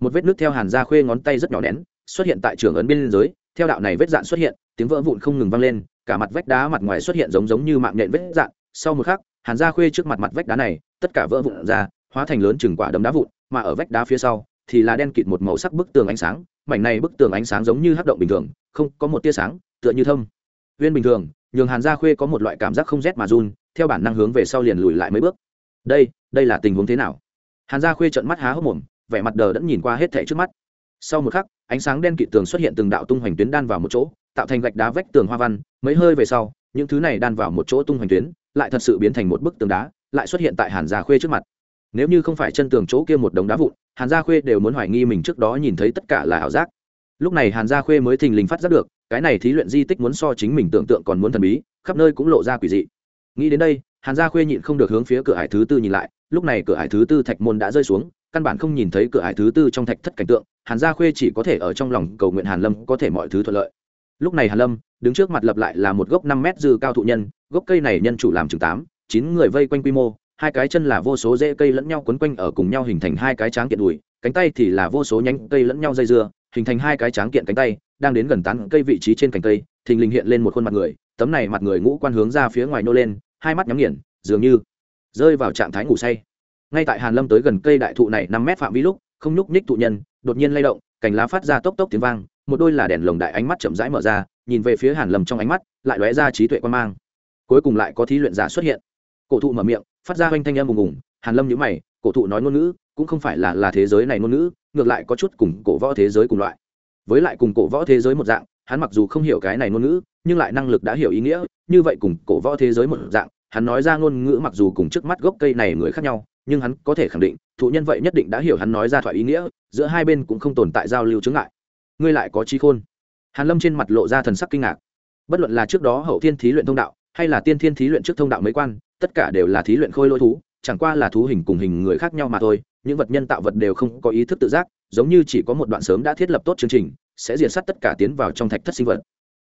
Một vết nước theo hàn gia khuê ngón tay rất nhỏ nén, xuất hiện tại trường ấn bên dưới theo đạo này vết dạn xuất hiện, tiếng vỡ vụn không ngừng vang lên, cả mặt vách đá mặt ngoài xuất hiện giống giống như mạng nhện vết dạn. Sau một khắc, hàn gia khuê trước mặt mặt vách đá này, tất cả vỡ vụn ra, hóa thành lớn chừng quả đấm đá vụn, mà ở vách đá phía sau thì là đen kịt một màu sắc bức tường ánh sáng. Mảnh này bức tường ánh sáng giống như hắc động bình thường, không có một tia sáng, tựa như thâm. Viên bình thường, nhường hàn gia khuê có một loại cảm giác không rét mà run, theo bản năng hướng về sau liền lùi lại mấy bước. Đây đây là tình huống thế nào? Hàn gia khuê trợn mắt há hốc mồm, vẻ mặt đờ đẫn nhìn qua hết thẻ trước mắt sau một khắc, ánh sáng đen kịt tường xuất hiện từng đạo tung hoành tuyến đan vào một chỗ, tạo thành gạch đá vách tường hoa văn. Mấy hơi về sau, những thứ này đan vào một chỗ tung hoành tuyến, lại thật sự biến thành một bức tường đá, lại xuất hiện tại hàn gia khuê trước mặt. Nếu như không phải chân tường chỗ kia một đống đá vụn, hàn gia khuê đều muốn hoài nghi mình trước đó nhìn thấy tất cả là ảo giác. Lúc này hàn gia khuê mới thình lình phát giác được, cái này thí luyện di tích muốn so chính mình tưởng tượng còn muốn thần bí, khắp nơi cũng lộ ra quỷ dị. Nghĩ đến đây, hàn gia khuê nhịn không được hướng phía cửa hải thứ tư nhìn lại, lúc này cửa hải thứ tư thạch môn đã rơi xuống căn bản không nhìn thấy cửa hải thứ tư trong thạch thất cảnh tượng, hàn gia khuê chỉ có thể ở trong lòng cầu nguyện hàn lâm có thể mọi thứ thuận lợi. Lúc này hàn lâm, đứng trước mặt lập lại là một gốc năm mét dư cao thụ nhân, gốc cây này nhân chủ làm chừng tám, chín người vây quanh quy mô, hai cái chân là vô số rễ cây lẫn nhau quấn quanh ở cùng nhau hình thành hai cái tráng kiện đùi, cánh tay thì là vô số nhánh cây lẫn nhau dây dưa, hình thành hai cái tráng kiện cánh tay, đang đến gần tán cây vị trí trên cành cây, thình lình hiện lên một khuôn mặt người, tấm này mặt người ngũ quan hướng ra phía ngoài nô lên, hai mắt nhắm nghiền, dường như rơi vào trạng thái ngủ say ngay tại hàn lâm tới gần cây đại thụ này năm mét phạm vi lúc, không nhúc nhích thụ nhân, đột nhiên lay động, cành lá phát ra tốc tốc tiếng vang, một đôi là đèn lồng đại ánh mắt chậm rãi mở ra, nhìn về phía hàn lâm trong ánh mắt, lại lóe ra trí tuệ quan mang. Cuối cùng lại có thí luyện giả xuất hiện. Cổ thụ mở miệng, phát ra hoanh thanh âm ùng ùng, hàn lâm nhíu mày, cổ thụ nói ngôn ngữ, cũng không phải là là thế giới này ngôn ngữ, ngược lại có chút cùng cổ võ thế giới cùng loại. Với lại cùng cổ võ thế giới một dạng, hắn mặc dù không hiểu cái này ngôn ngữ, nhưng lại năng lực đã hiểu ý nghĩa, như vậy cùng cổ võ thế giới một dạng, hắn nói ra ngôn ngữ mặc dù cùng trước mắt gốc cây này người khác nhau nhưng hắn có thể khẳng định, thụ nhân vậy nhất định đã hiểu hắn nói ra thoại ý nghĩa, giữa hai bên cũng không tồn tại giao lưu chướng ngại. Ngươi lại có trí khôn. Hàn lâm trên mặt lộ ra thần sắc kinh ngạc. Bất luận là trước đó hậu thiên thí luyện thông đạo, hay là tiên thiên thí luyện trước thông đạo mấy quan, tất cả đều là thí luyện khôi lỗi thú, chẳng qua là thú hình cùng hình người khác nhau mà thôi, những vật nhân tạo vật đều không có ý thức tự giác, giống như chỉ có một đoạn sớm đã thiết lập tốt chương trình, sẽ diệt sát tất cả tiến vào trong thạch thất sinh vật.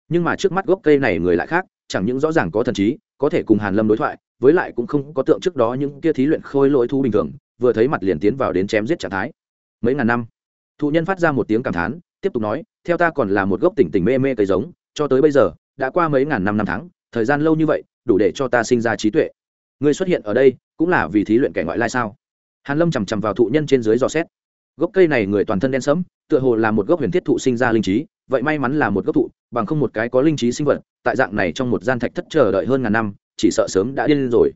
Nhưng mà trước mắt gốc cây này người lại khác, chẳng những rõ ràng có thần trí có thể cùng hàn lâm đối thoại, với lại cũng không có tượng trước đó những kia thí luyện khôi lỗi thú bình thường, vừa thấy mặt liền tiến vào đến chém giết trạng thái. Mấy ngàn năm, thụ nhân phát ra một tiếng cảm thán, tiếp tục nói, theo ta còn là một gốc tỉnh tỉnh mê mê cây giống, cho tới bây giờ, đã qua mấy ngàn năm năm tháng, thời gian lâu như vậy, đủ để cho ta sinh ra trí tuệ. Ngươi xuất hiện ở đây, cũng là vì thí luyện kẻ ngoại lai sao? Hàn lâm chằm chằm vào thụ nhân trên dưới dò xét. Gốc cây này người toàn thân đen sẫm, tựa hồ là một gốc huyền thiết thụ sinh ra linh trí vậy may mắn là một gốc thụ, bằng không một cái có linh trí sinh vật, tại dạng này trong một gian thạch thất chờ đợi hơn ngàn năm, chỉ sợ sớm đã điên rồi.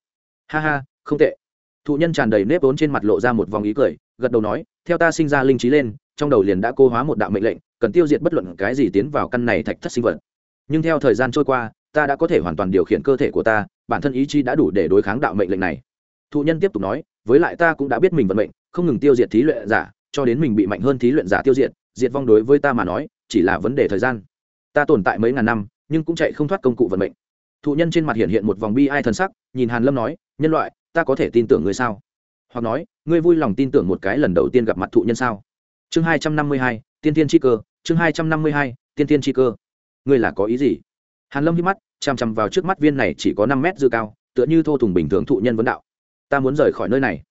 Ha ha, không tệ. Thụ nhân tràn đầy nếp vốn trên mặt lộ ra một vòng ý cười, gật đầu nói, theo ta sinh ra linh trí lên, trong đầu liền đã cô hóa một đạo mệnh lệnh, cần tiêu diệt bất luận cái gì tiến vào căn này thạch thất sinh vật. Nhưng theo thời gian trôi qua, ta đã có thể hoàn toàn điều khiển cơ thể của ta, bản thân ý chí đã đủ để đối kháng đạo mệnh lệnh này. Thụ nhân tiếp tục nói, với lại ta cũng đã biết mình vận mệnh, không ngừng tiêu diệt thí luyện giả, cho đến mình bị mạnh hơn thí luyện giả tiêu diệt diệt vong đối với ta mà nói chỉ là vấn đề thời gian. Ta tồn tại mấy ngàn năm, nhưng cũng chạy không thoát công cụ vận mệnh. Thụ nhân trên mặt hiện hiện một vòng bi ai thần sắc, nhìn hàn lâm nói, nhân loại, ta có thể tin tưởng ngươi sao? Hoặc nói, ngươi vui lòng tin tưởng một cái lần đầu tiên gặp mặt thụ nhân sao? Chương hai trăm năm mươi hai, tiên tiên chi cơ, chương hai trăm năm mươi hai, tiên tiên chi cơ. Ngươi là có ý gì? Hàn lâm hít mắt chằm chằm vào trước mắt viên này chỉ có năm mét dư cao, tựa như thô thùng bình thường thụ nhân vấn đạo. Ta muốn rời khỏi nơi này.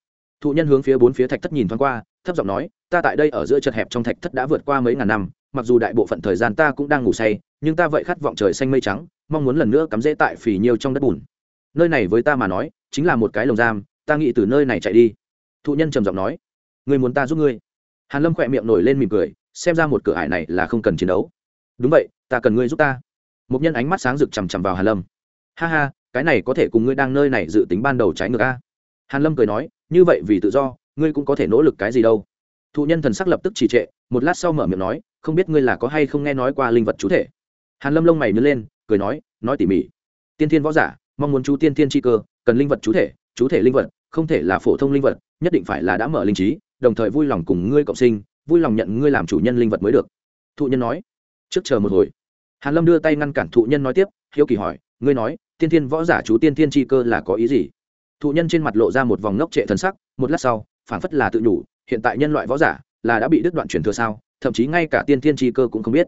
Thụ nhân hướng phía bốn phía thạch thất nhìn thoáng qua, thấp giọng nói, ta tại đây ở giữa chật hẹp trong thạch thất đã vượt qua mấy ngàn năm mặc dù đại bộ phận thời gian ta cũng đang ngủ say, nhưng ta vậy khát vọng trời xanh mây trắng, mong muốn lần nữa cắm rễ tại phì nhiêu trong đất bùn. Nơi này với ta mà nói, chính là một cái lồng giam, ta nghĩ từ nơi này chạy đi. Thụ nhân trầm giọng nói. Người muốn ta giúp ngươi? Hàn lâm khỏe miệng nổi lên mỉm cười, xem ra một cửa ải này là không cần chiến đấu. Đúng vậy, ta cần ngươi giúp ta. Một nhân ánh mắt sáng rực chằm chằm vào hàn lâm. Ha ha, cái này có thể cùng ngươi đang nơi này dự tính ban đầu trái ngược a. Hàn lâm cười nói, như vậy vì tự do, ngươi cũng có thể nỗ lực cái gì đâu. Thụ nhân thần sắc lập tức trì trệ, một lát sau mở miệng nói không biết ngươi là có hay không nghe nói qua linh vật chú thể. Hàn lâm lông mày nhớ lên, cười nói nói tỉ mỉ. Tiên thiên võ giả, mong muốn chú tiên thiên chi cơ, cần linh vật chú thể chú thể linh vật, không thể là phổ thông linh vật, nhất định phải là đã mở linh trí, đồng thời vui lòng cùng ngươi cộng sinh, vui lòng nhận ngươi làm chủ nhân linh vật mới được. Thụ nhân nói. Trước chờ một hồi. Hàn lâm đưa tay ngăn cản thụ nhân nói tiếp, hiếu kỳ hỏi, ngươi nói, tiên thiên võ giả chú tiên thiên chi cơ là có ý gì? Thụ nhân trên mặt lộ ra một vòng ngốc trệ thần sắc, một lát sau phản phất là tự nhủ, hiện tại nhân loại võ giả là đã bị đứt đoạn truyền thừa sao? Thậm chí ngay cả tiên thiên chi cơ cũng không biết.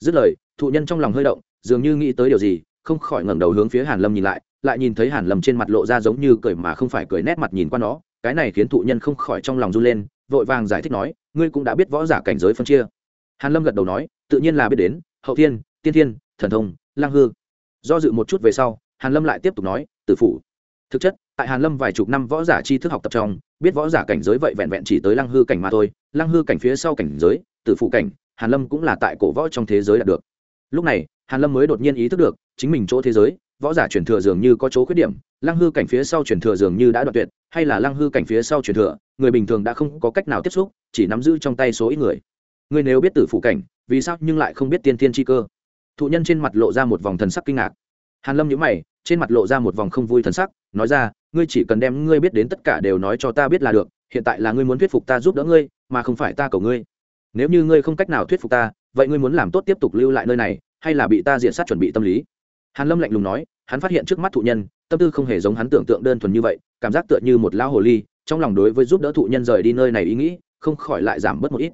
Dứt lời, thụ nhân trong lòng hơi động, dường như nghĩ tới điều gì, không khỏi ngẩng đầu hướng phía hàn lâm nhìn lại lại nhìn thấy hàn lâm trên mặt lộ ra giống như cười mà không phải cười nét mặt nhìn qua nó, cái này khiến thụ nhân không khỏi trong lòng run lên, vội vàng giải thích nói, ngươi cũng đã biết võ giả cảnh giới phân chia. Hàn lâm gật đầu nói, tự nhiên là biết đến, hậu thiên, tiên thiên, thần thông, lang hư. Do dự một chút về sau, hàn lâm lại tiếp tục nói, tử phụ thực chất, tại hàn lâm vài chục năm võ giả tri thức học tập trong, biết võ giả cảnh giới vậy vẹn vẹn chỉ tới lăng hư cảnh mà thôi lăng hư cảnh phía sau cảnh giới tử phụ cảnh, hàn lâm cũng là tại cổ võ trong thế giới đạt được. Lúc này, hàn lâm mới đột nhiên ý thức được, chính mình chỗ thế giới, võ giả truyền thừa dường như có chỗ khuyết điểm, lăng hư cảnh phía sau truyền thừa dường như đã đoạn tuyệt, hay là lăng hư cảnh phía sau truyền thừa, người bình thường đã không có cách nào tiếp xúc, chỉ nắm giữ trong tay số ít người. Người nếu biết tử phụ cảnh, vì sao nhưng lại không biết tiên tiên chi cơ? Thụ nhân trên mặt lộ ra một vòng thần sắc kinh ngạc. Hàn lâm nhíu mày, trên mặt lộ ra một vòng không vui thần sắc, nói ra, ngươi chỉ cần đem ngươi biết đến tất cả đều nói cho ta biết là được, hiện tại là ngươi muốn thuyết phục ta giúp đỡ ngươi, mà không phải ta cầu ngươi nếu như ngươi không cách nào thuyết phục ta, vậy ngươi muốn làm tốt tiếp tục lưu lại nơi này, hay là bị ta diện sát chuẩn bị tâm lý? Hàn lâm lạnh lùng nói, hắn phát hiện trước mắt thụ nhân, tâm tư không hề giống hắn tưởng tượng đơn thuần như vậy, cảm giác tựa như một lao hồ ly, trong lòng đối với giúp đỡ thụ nhân rời đi nơi này ý nghĩ, không khỏi lại giảm bớt một ít.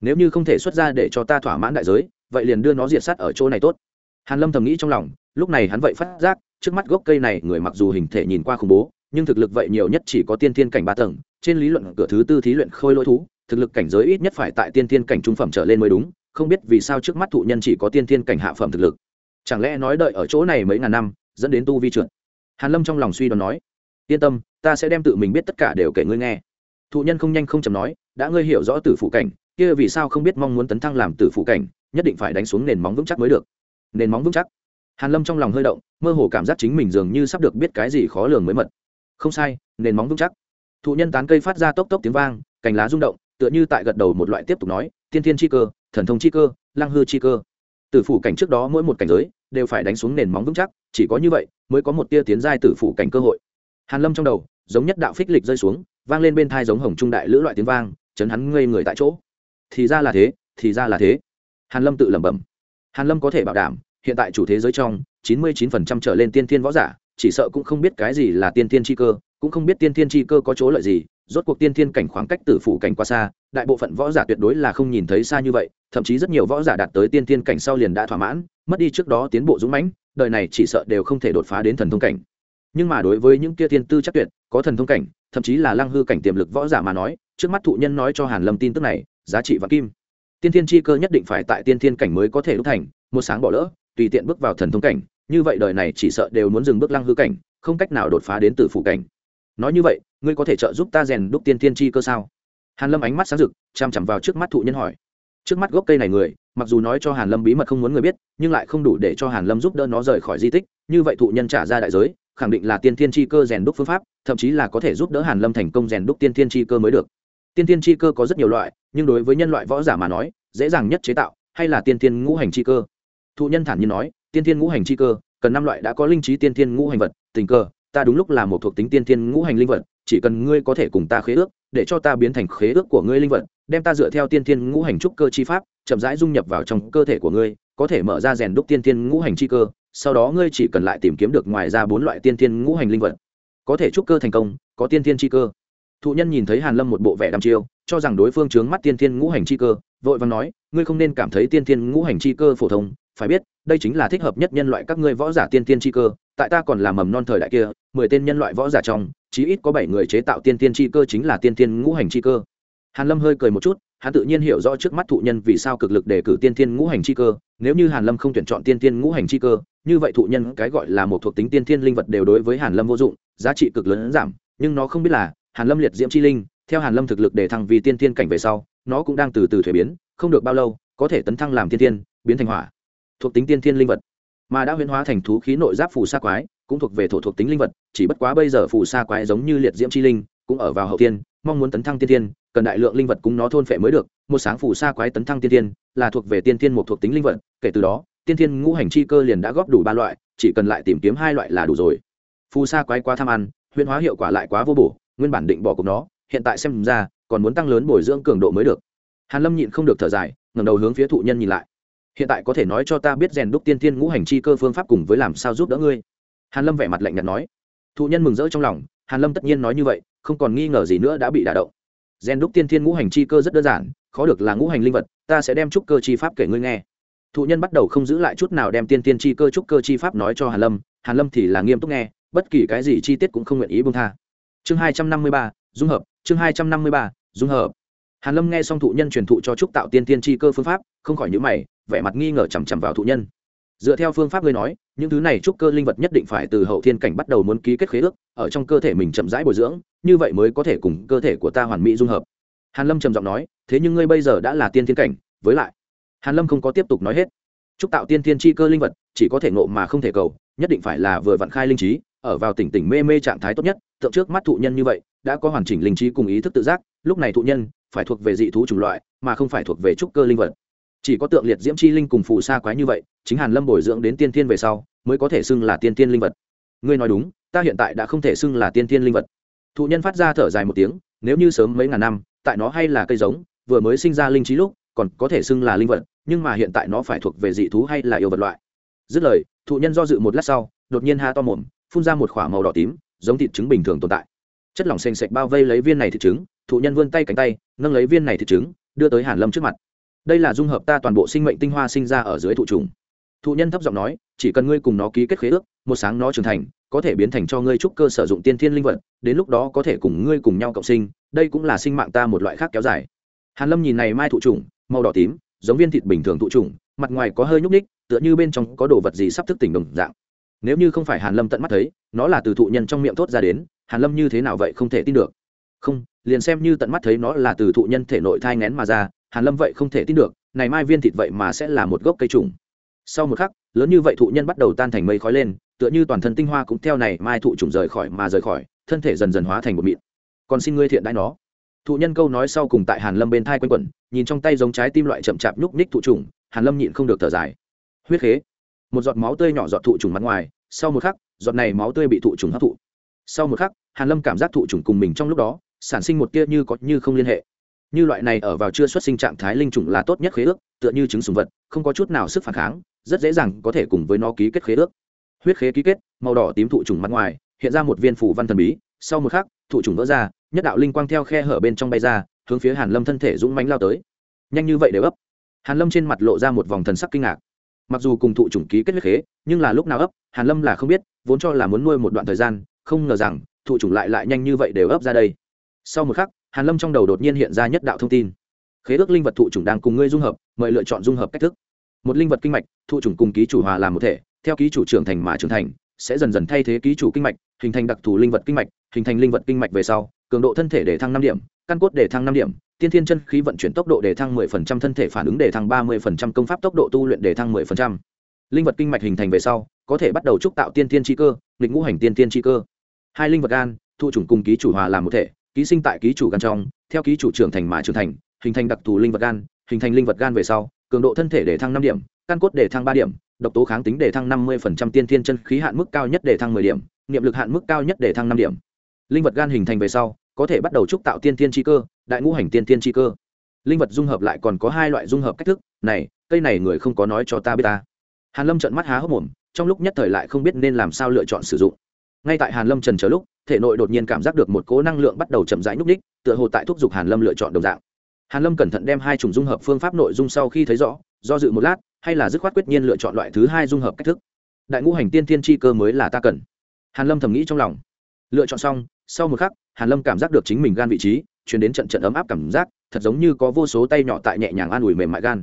Nếu như không thể xuất ra để cho ta thỏa mãn đại giới, vậy liền đưa nó diệt sát ở chỗ này tốt. Hàn lâm thầm nghĩ trong lòng, lúc này hắn vậy phát giác, trước mắt gốc cây này, người mặc dù hình thể nhìn qua khủng bố nhưng thực lực vậy nhiều nhất chỉ có tiên thiên cảnh ba tầng, trên lý luận cửa thứ tư thí luyện khôi lỗi thú, thực lực cảnh giới ít nhất phải tại tiên thiên cảnh trung phẩm trở lên mới đúng, không biết vì sao trước mắt thụ nhân chỉ có tiên thiên cảnh hạ phẩm thực lực. Chẳng lẽ nói đợi ở chỗ này mấy ngàn năm, dẫn đến tu vi trượt? Hàn lâm trong lòng suy đoán nói, yên tâm, ta sẽ đem tự mình biết tất cả đều kể ngươi nghe. Thụ nhân không nhanh không chậm nói, đã ngươi hiểu rõ tử phụ cảnh, kia vì sao không biết mong muốn tấn thăng làm tử phụ cảnh, nhất định phải đánh xuống nền móng vững chắc mới được. Nền móng vững chắc. Hàn lâm trong lòng hơi động, mơ hồ cảm giác chính mình dường như sắp được biết cái gì khó lường mới mật không sai, nền móng vững chắc. Thụ nhân tán cây phát ra tốc tốc tiếng vang, cành lá rung động, tựa như tại gật đầu một loại tiếp tục nói, tiên thiên chi cơ, thần thông chi cơ, lăng hư chi cơ. Tử phủ cảnh trước đó mỗi một cảnh giới đều phải đánh xuống nền móng vững chắc, chỉ có như vậy mới có một tia tiến giai tử phủ cảnh cơ hội. Hàn lâm trong đầu, giống nhất đạo phích lịch rơi xuống, vang lên bên thai giống hồng trung đại lữ loại tiếng vang, chấn hắn ngây người tại chỗ. Thì ra là thế, thì ra là thế. Hàn lâm tự lẩm bẩm. Hàn lâm có thể bảo đảm, hiện tại chủ thế giới trong 99% trở lên tiên thiên võ giả chỉ sợ cũng không biết cái gì là tiên thiên chi cơ, cũng không biết tiên thiên chi cơ có chỗ lợi gì, rốt cuộc tiên thiên cảnh khoảng cách tử phủ cảnh quá xa, đại bộ phận võ giả tuyệt đối là không nhìn thấy xa như vậy, thậm chí rất nhiều võ giả đạt tới tiên thiên cảnh sau liền đã thỏa mãn, mất đi trước đó tiến bộ dũng mãnh, đời này chỉ sợ đều không thể đột phá đến thần thông cảnh. Nhưng mà đối với những kia thiên tư chắc tuyệt, có thần thông cảnh, thậm chí là lăng hư cảnh tiềm lực võ giả mà nói, trước mắt thụ nhân nói cho hàn lâm tin tức này, giá trị và kim. Tiên thiên chi cơ nhất định phải tại tiên thiên cảnh mới có thể đúc thành, một sáng bỏ lỡ, tùy tiện bước vào thần thông cảnh như vậy đời này chỉ sợ đều muốn dừng bước lăng hư cảnh, không cách nào đột phá đến tử phủ cảnh. Nói như vậy, ngươi có thể trợ giúp ta rèn đúc tiên thiên chi cơ sao? Hàn lâm ánh mắt sáng rực, chăm chằm vào trước mắt thụ nhân hỏi. Trước mắt gốc cây này người, mặc dù nói cho hàn lâm bí mật không muốn người biết, nhưng lại không đủ để cho hàn lâm giúp đỡ nó rời khỏi di tích, như vậy thụ nhân trả ra đại giới, khẳng định là tiên thiên chi cơ rèn đúc phương pháp, thậm chí là có thể giúp đỡ hàn lâm thành công rèn đúc tiên thiên chi cơ mới được. Tiên thiên chi cơ có rất nhiều loại, nhưng đối với nhân loại võ giả mà nói, dễ dàng nhất chế tạo, hay là tiên thiên ngũ hành chi cơ? Thụ nhân thản nhiên nói tiên thiên ngũ hành chi cơ, cần năm loại đã có linh trí tiên thiên ngũ hành vật, tình cơ, ta đúng lúc là một thuộc tính tiên thiên ngũ hành linh vật, chỉ cần ngươi có thể cùng ta khế ước, để cho ta biến thành khế ước của ngươi linh vật, đem ta dựa theo tiên thiên ngũ hành trúc cơ chi pháp, chậm rãi dung nhập vào trong cơ thể của ngươi, có thể mở ra rèn đúc tiên thiên ngũ hành chi cơ, sau đó ngươi chỉ cần lại tìm kiếm được ngoài ra bốn loại tiên thiên ngũ hành linh vật. Có thể trúc cơ thành công, có tiên thiên chi cơ. Thụ nhân nhìn thấy hàn lâm một bộ vẻ đăm chiêu, cho rằng đối phương chướng mắt tiên thiên ngũ hành chi cơ, vội vàng nói, ngươi không nên cảm thấy tiên thiên ngũ hành chi cơ phổ thông phải biết đây chính là thích hợp nhất nhân loại các ngươi võ giả tiên tiên chi cơ tại ta còn là mầm non thời đại kia mười tên nhân loại võ giả trong chí ít có bảy người chế tạo tiên tiên chi cơ chính là tiên tiên ngũ hành chi cơ. Hàn lâm hơi cười một chút hắn tự nhiên hiểu rõ trước mắt thụ nhân vì sao cực lực đề cử tiên tiên ngũ hành chi cơ nếu như hàn lâm không tuyển chọn tiên tiên ngũ hành chi cơ như vậy thụ nhân cái gọi là một thuộc tính tiên tiên linh vật đều đối với hàn lâm vô dụng giá trị cực lớn giảm nhưng nó không biết là hàn lâm liệt diễm chi linh theo hàn lâm thực lực để thăng vì tiên tiên cảnh về sau nó cũng đang từ từ thuế biến không được bao lâu có thể tấn thăng làm tiên tiên, biến thành hỏa thuộc tính tiên thiên linh vật. Mà đã huyễn hóa thành thú khí nội giáp phù sa quái, cũng thuộc về thổ thuộc tính linh vật, chỉ bất quá bây giờ phù sa quái giống như liệt diễm chi linh, cũng ở vào hậu tiên mong muốn tấn thăng tiên thiên, cần đại lượng linh vật cúng nó thôn phệ mới được, một sáng phù sa quái tấn thăng tiên thiên, là thuộc về tiên thiên một thuộc tính linh vật, kể từ đó, tiên thiên ngũ hành chi cơ liền đã góp đủ ba loại, chỉ cần lại tìm kiếm hai loại là đủ rồi. Phù sa quái quá tham ăn, huyễn hóa hiệu quả lại quá vô bổ, nguyên bản định bỏ cùng nó, hiện tại xem ra, còn muốn tăng lớn bồi dưỡng cường độ mới được. Hàn lâm nhịn không được thở dài, ngẩng đầu hướng phía thụ nhân nhìn lại hiện tại có thể nói cho ta biết rèn đúc tiên tiên ngũ hành chi cơ phương pháp cùng với làm sao giúp đỡ ngươi? Hàn lâm vẻ mặt lạnh nhạt nói. Thụ nhân mừng rỡ trong lòng, hàn lâm tất nhiên nói như vậy, không còn nghi ngờ gì nữa đã bị đả động. Rèn đúc tiên thiên ngũ hành chi cơ rất đơn giản, khó được là ngũ hành linh vật, ta sẽ đem trúc cơ chi pháp kể ngươi nghe. Thụ nhân bắt đầu không giữ lại chút nào đem tiên tiên chi cơ trúc cơ chi pháp nói cho hàn lâm hàn lâm thì là nghiêm túc nghe, bất kỳ cái gì chi tiết cũng không nguyện ý buông tha. Chương hai trăm năm mươi ba, dung hợp, chương hai trăm năm mươi ba, dung hợp. Hàn lâm nghe xong thụ nhân truyền thụ cho trúc tạo tiên tiên chi cơ phương pháp, không khỏi nhíu mày vẻ mặt nghi ngờ chằm chằm vào thụ nhân. Dựa theo phương pháp ngươi nói, những thứ này trúc cơ linh vật nhất định phải từ hậu thiên cảnh bắt đầu muốn ký kết khế ước, ở trong cơ thể mình chậm rãi bồi dưỡng, như vậy mới có thể cùng cơ thể của ta hoàn mỹ dung hợp. Hàn lâm trầm giọng nói, thế nhưng ngươi bây giờ đã là tiên thiên cảnh, với lại, hàn lâm không có tiếp tục nói hết. Trúc tạo tiên thiên chi cơ linh vật, chỉ có thể ngộ mà không thể cầu, nhất định phải là vừa vặn khai linh trí, ở vào tỉnh tỉnh mê mê trạng thái tốt nhất, tượng trước mắt thụ nhân như vậy, đã có hoàn chỉnh linh trí cùng ý thức tự giác, lúc này thụ nhân phải thuộc về dị thú chủng loại, mà không phải thuộc về trúc cơ linh vật chỉ có tượng liệt diễm chi linh cùng phù sa quái như vậy, chính hàn lâm bồi dưỡng đến tiên thiên về sau, mới có thể xưng là tiên thiên linh vật. Ngươi nói đúng, ta hiện tại đã không thể xưng là tiên thiên linh vật. Thụ nhân phát ra thở dài một tiếng, nếu như sớm mấy ngàn năm, tại nó hay là cây giống, vừa mới sinh ra linh trí lúc, còn có thể xưng là linh vật, nhưng mà hiện tại nó phải thuộc về dị thú hay là yêu vật loại. Dứt lời, thụ nhân do dự một lát sau, đột nhiên ha to mồm, phun ra một k h ỏ a màu đỏ tím, giống thịt trứng bình thường tồn tại. Chất lỏng xanh sạch bao vây lấy viên này thịt trứng, thụ nhân vươn tay cánh tay, nâng lấy viên này thịt trứng, đưa tới hàn lâm trước mặt đây là dung hợp ta toàn bộ sinh mệnh tinh hoa sinh ra ở dưới thụ trùng. Thụ nhân thấp giọng nói, chỉ cần ngươi cùng nó ký kết khế ước, một sáng nó trưởng thành, có thể biến thành cho ngươi trúc cơ sử dụng tiên thiên linh vật, đến lúc đó có thể cùng ngươi cùng nhau cộng sinh, đây cũng là sinh mạng ta một loại khác kéo dài. Hàn lâm nhìn này mai thụ trùng, màu đỏ tím, giống viên thịt bình thường thụ trùng, mặt ngoài có hơi nhúc ních tựa như bên trong có đồ vật gì sắp thức tỉnh đồng dạng. Nếu như không phải hàn lâm tận mắt thấy, nó là từ thụ nhân trong miệng thốt ra đến, hàn lâm như thế nào vậy không thể tin được. Không, liền xem như tận mắt thấy nó là từ thụ nhân thể nội thai ngén mà ra hàn lâm vậy không thể tin được, này mai viên thịt vậy mà sẽ là một gốc cây trùng. Sau một khắc, lớn như vậy thụ nhân bắt đầu tan thành mây khói lên, tựa như toàn thân tinh hoa cũng theo này mai thụ trùng rời khỏi mà rời khỏi, thân thể dần dần hóa thành một mịn. Còn xin ngươi thiện đãi nó. Thụ nhân câu nói sau cùng tại hàn lâm bên thai quanh quẩn, nhìn trong tay giống trái tim loại chậm chạp nhúc nhích thụ trùng, hàn lâm nhịn không được thở dài. Huyết khế. Một giọt máu tươi nhỏ giọt thụ trùng mặt ngoài, sau một khắc, giọt này máu tươi bị thụ trùng hấp thụ. Sau một khắc, hàn lâm cảm giác thụ trùng cùng mình trong lúc đó, sản sinh một tia như có như không liên hệ như loại này ở vào chưa xuất sinh trạng thái linh trùng là tốt nhất khế ước, tựa như trứng sùng vật, không có chút nào sức phản kháng, rất dễ dàng có thể cùng với nó ký kết khế ước. Huyết khế ký kết, màu đỏ tím thụ trùng mặt ngoài, hiện ra một viên phủ văn thần bí, sau một khắc, thụ trùng vỡ ra, nhất đạo linh quang theo khe hở bên trong bay ra, hướng phía hàn lâm thân thể dũng mánh lao tới. Nhanh như vậy đều ấp. Hàn lâm trên mặt lộ ra một vòng thần sắc kinh ngạc. Mặc dù cùng thụ trùng ký kết huyết khế, nhưng là lúc nào ấp, hàn lâm là không biết, vốn cho là muốn nuôi một đoạn thời gian, không ngờ rằng, thụ trùng lại lại nhanh như vậy đều ấp ra đây. Sau một khắc hàn lâm trong đầu đột nhiên hiện ra nhất đạo thông tin. Khế ước linh vật thụ trùng đang cùng ngươi dung hợp mời lựa chọn dung hợp cách thức. Một linh vật kinh mạch thụ trùng cùng ký chủ hòa làm một thể theo ký chủ trưởng thành mà trưởng thành sẽ dần dần thay thế ký chủ kinh mạch hình thành đặc thù linh vật kinh mạch hình thành linh vật kinh mạch về sau cường độ thân thể để thăng năm điểm căn cốt để thăng năm điểm tiên thiên chân khí vận chuyển tốc độ để thăng 10%, thân thể phản ứng để thăng 30%, công pháp tốc độ tu luyện để thăng 10%. linh vật kinh mạch hình thành về sau có thể bắt đầu trúc tạo tiên thiên chi cơ nghịch ngũ hành tiên thiên chi cơ. Hai linh vật gan thụ trùng cùng ký chủ hòa làm một thể ký sinh tại ký chủ gan trong, theo ký chủ trưởng thành mà trưởng thành, hình thành đặc thù linh vật gan, hình thành linh vật gan về sau, cường độ thân thể để thăng năm điểm, căn cốt để thăng ba điểm, độc tố kháng tính để thăng năm mươi tiên thiên chân khí hạn mức cao nhất để thăng mười điểm, niệm lực hạn mức cao nhất để thăng năm điểm. Linh vật gan hình thành về sau, có thể bắt đầu trúc tạo tiên thiên chi cơ, đại ngũ hành tiên thiên chi cơ. Linh vật dung hợp lại còn có hai loại dung hợp cách thức, này, cây này người không có nói cho ta biết ta. Hàn lâm trợn mắt há hốc mồm, trong lúc nhất thời lại không biết nên làm sao lựa chọn sử dụng. Ngay tại hàn lâm trần chờ lúc thể nội đột nhiên cảm giác được một cố năng lượng bắt đầu chậm rãi nhúc ních, tựa hồ tại thúc giục hàn lâm lựa chọn đồng dạng. Hàn lâm cẩn thận đem hai chủng dung hợp phương pháp nội dung sau khi thấy rõ, do dự một lát, hay là dứt khoát quyết nhiên lựa chọn loại thứ hai dung hợp cách thức. Đại ngũ hành tiên thiên chi cơ mới là ta cần. Hàn lâm thầm nghĩ trong lòng. Lựa chọn xong, sau một khắc, hàn lâm cảm giác được chính mình gan vị trí chuyển đến trận trận ấm áp cảm giác, thật giống như có vô số tay nhỏ tại nhẹ nhàng an ủi mềm mại gan.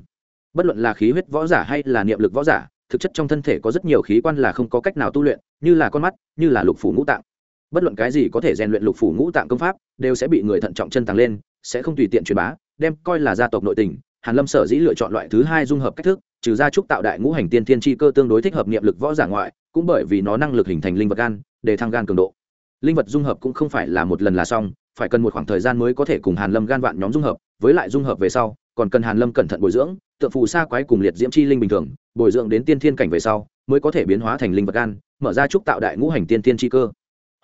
Bất luận là khí huyết võ giả hay là niệm lực võ giả, thực chất trong thân thể có rất nhiều khí quan là không có cách nào tu luyện, như là con mắt, như là lục phủ ngũ tạng bất luận cái gì có thể rèn luyện lục phủ ngũ tạng công pháp, đều sẽ bị người thận trọng chân tàng lên, sẽ không tùy tiện truyền bá, đem coi là gia tộc nội tình. Hàn lâm sở dĩ lựa chọn loại thứ hai dung hợp cách thức, trừ ra trúc tạo đại ngũ hành tiên thiên chi cơ tương đối thích hợp niệm lực võ giả ngoại, cũng bởi vì nó năng lực hình thành linh vật gan, để thăng gan cường độ. Linh vật dung hợp cũng không phải là một lần là xong, phải cần một khoảng thời gian mới có thể cùng hàn lâm gan vạn nhóm dung hợp, với lại dung hợp về sau, còn cần hàn lâm cẩn thận bồi dưỡng tượng phù sa quái cùng liệt diễm chi linh bình thường, bồi dưỡng đến tiên thiên cảnh về sau, mới có thể biến hóa thành linh vật gan, mở ra trúc tạo đại ngũ hành tiên thiên chi cơ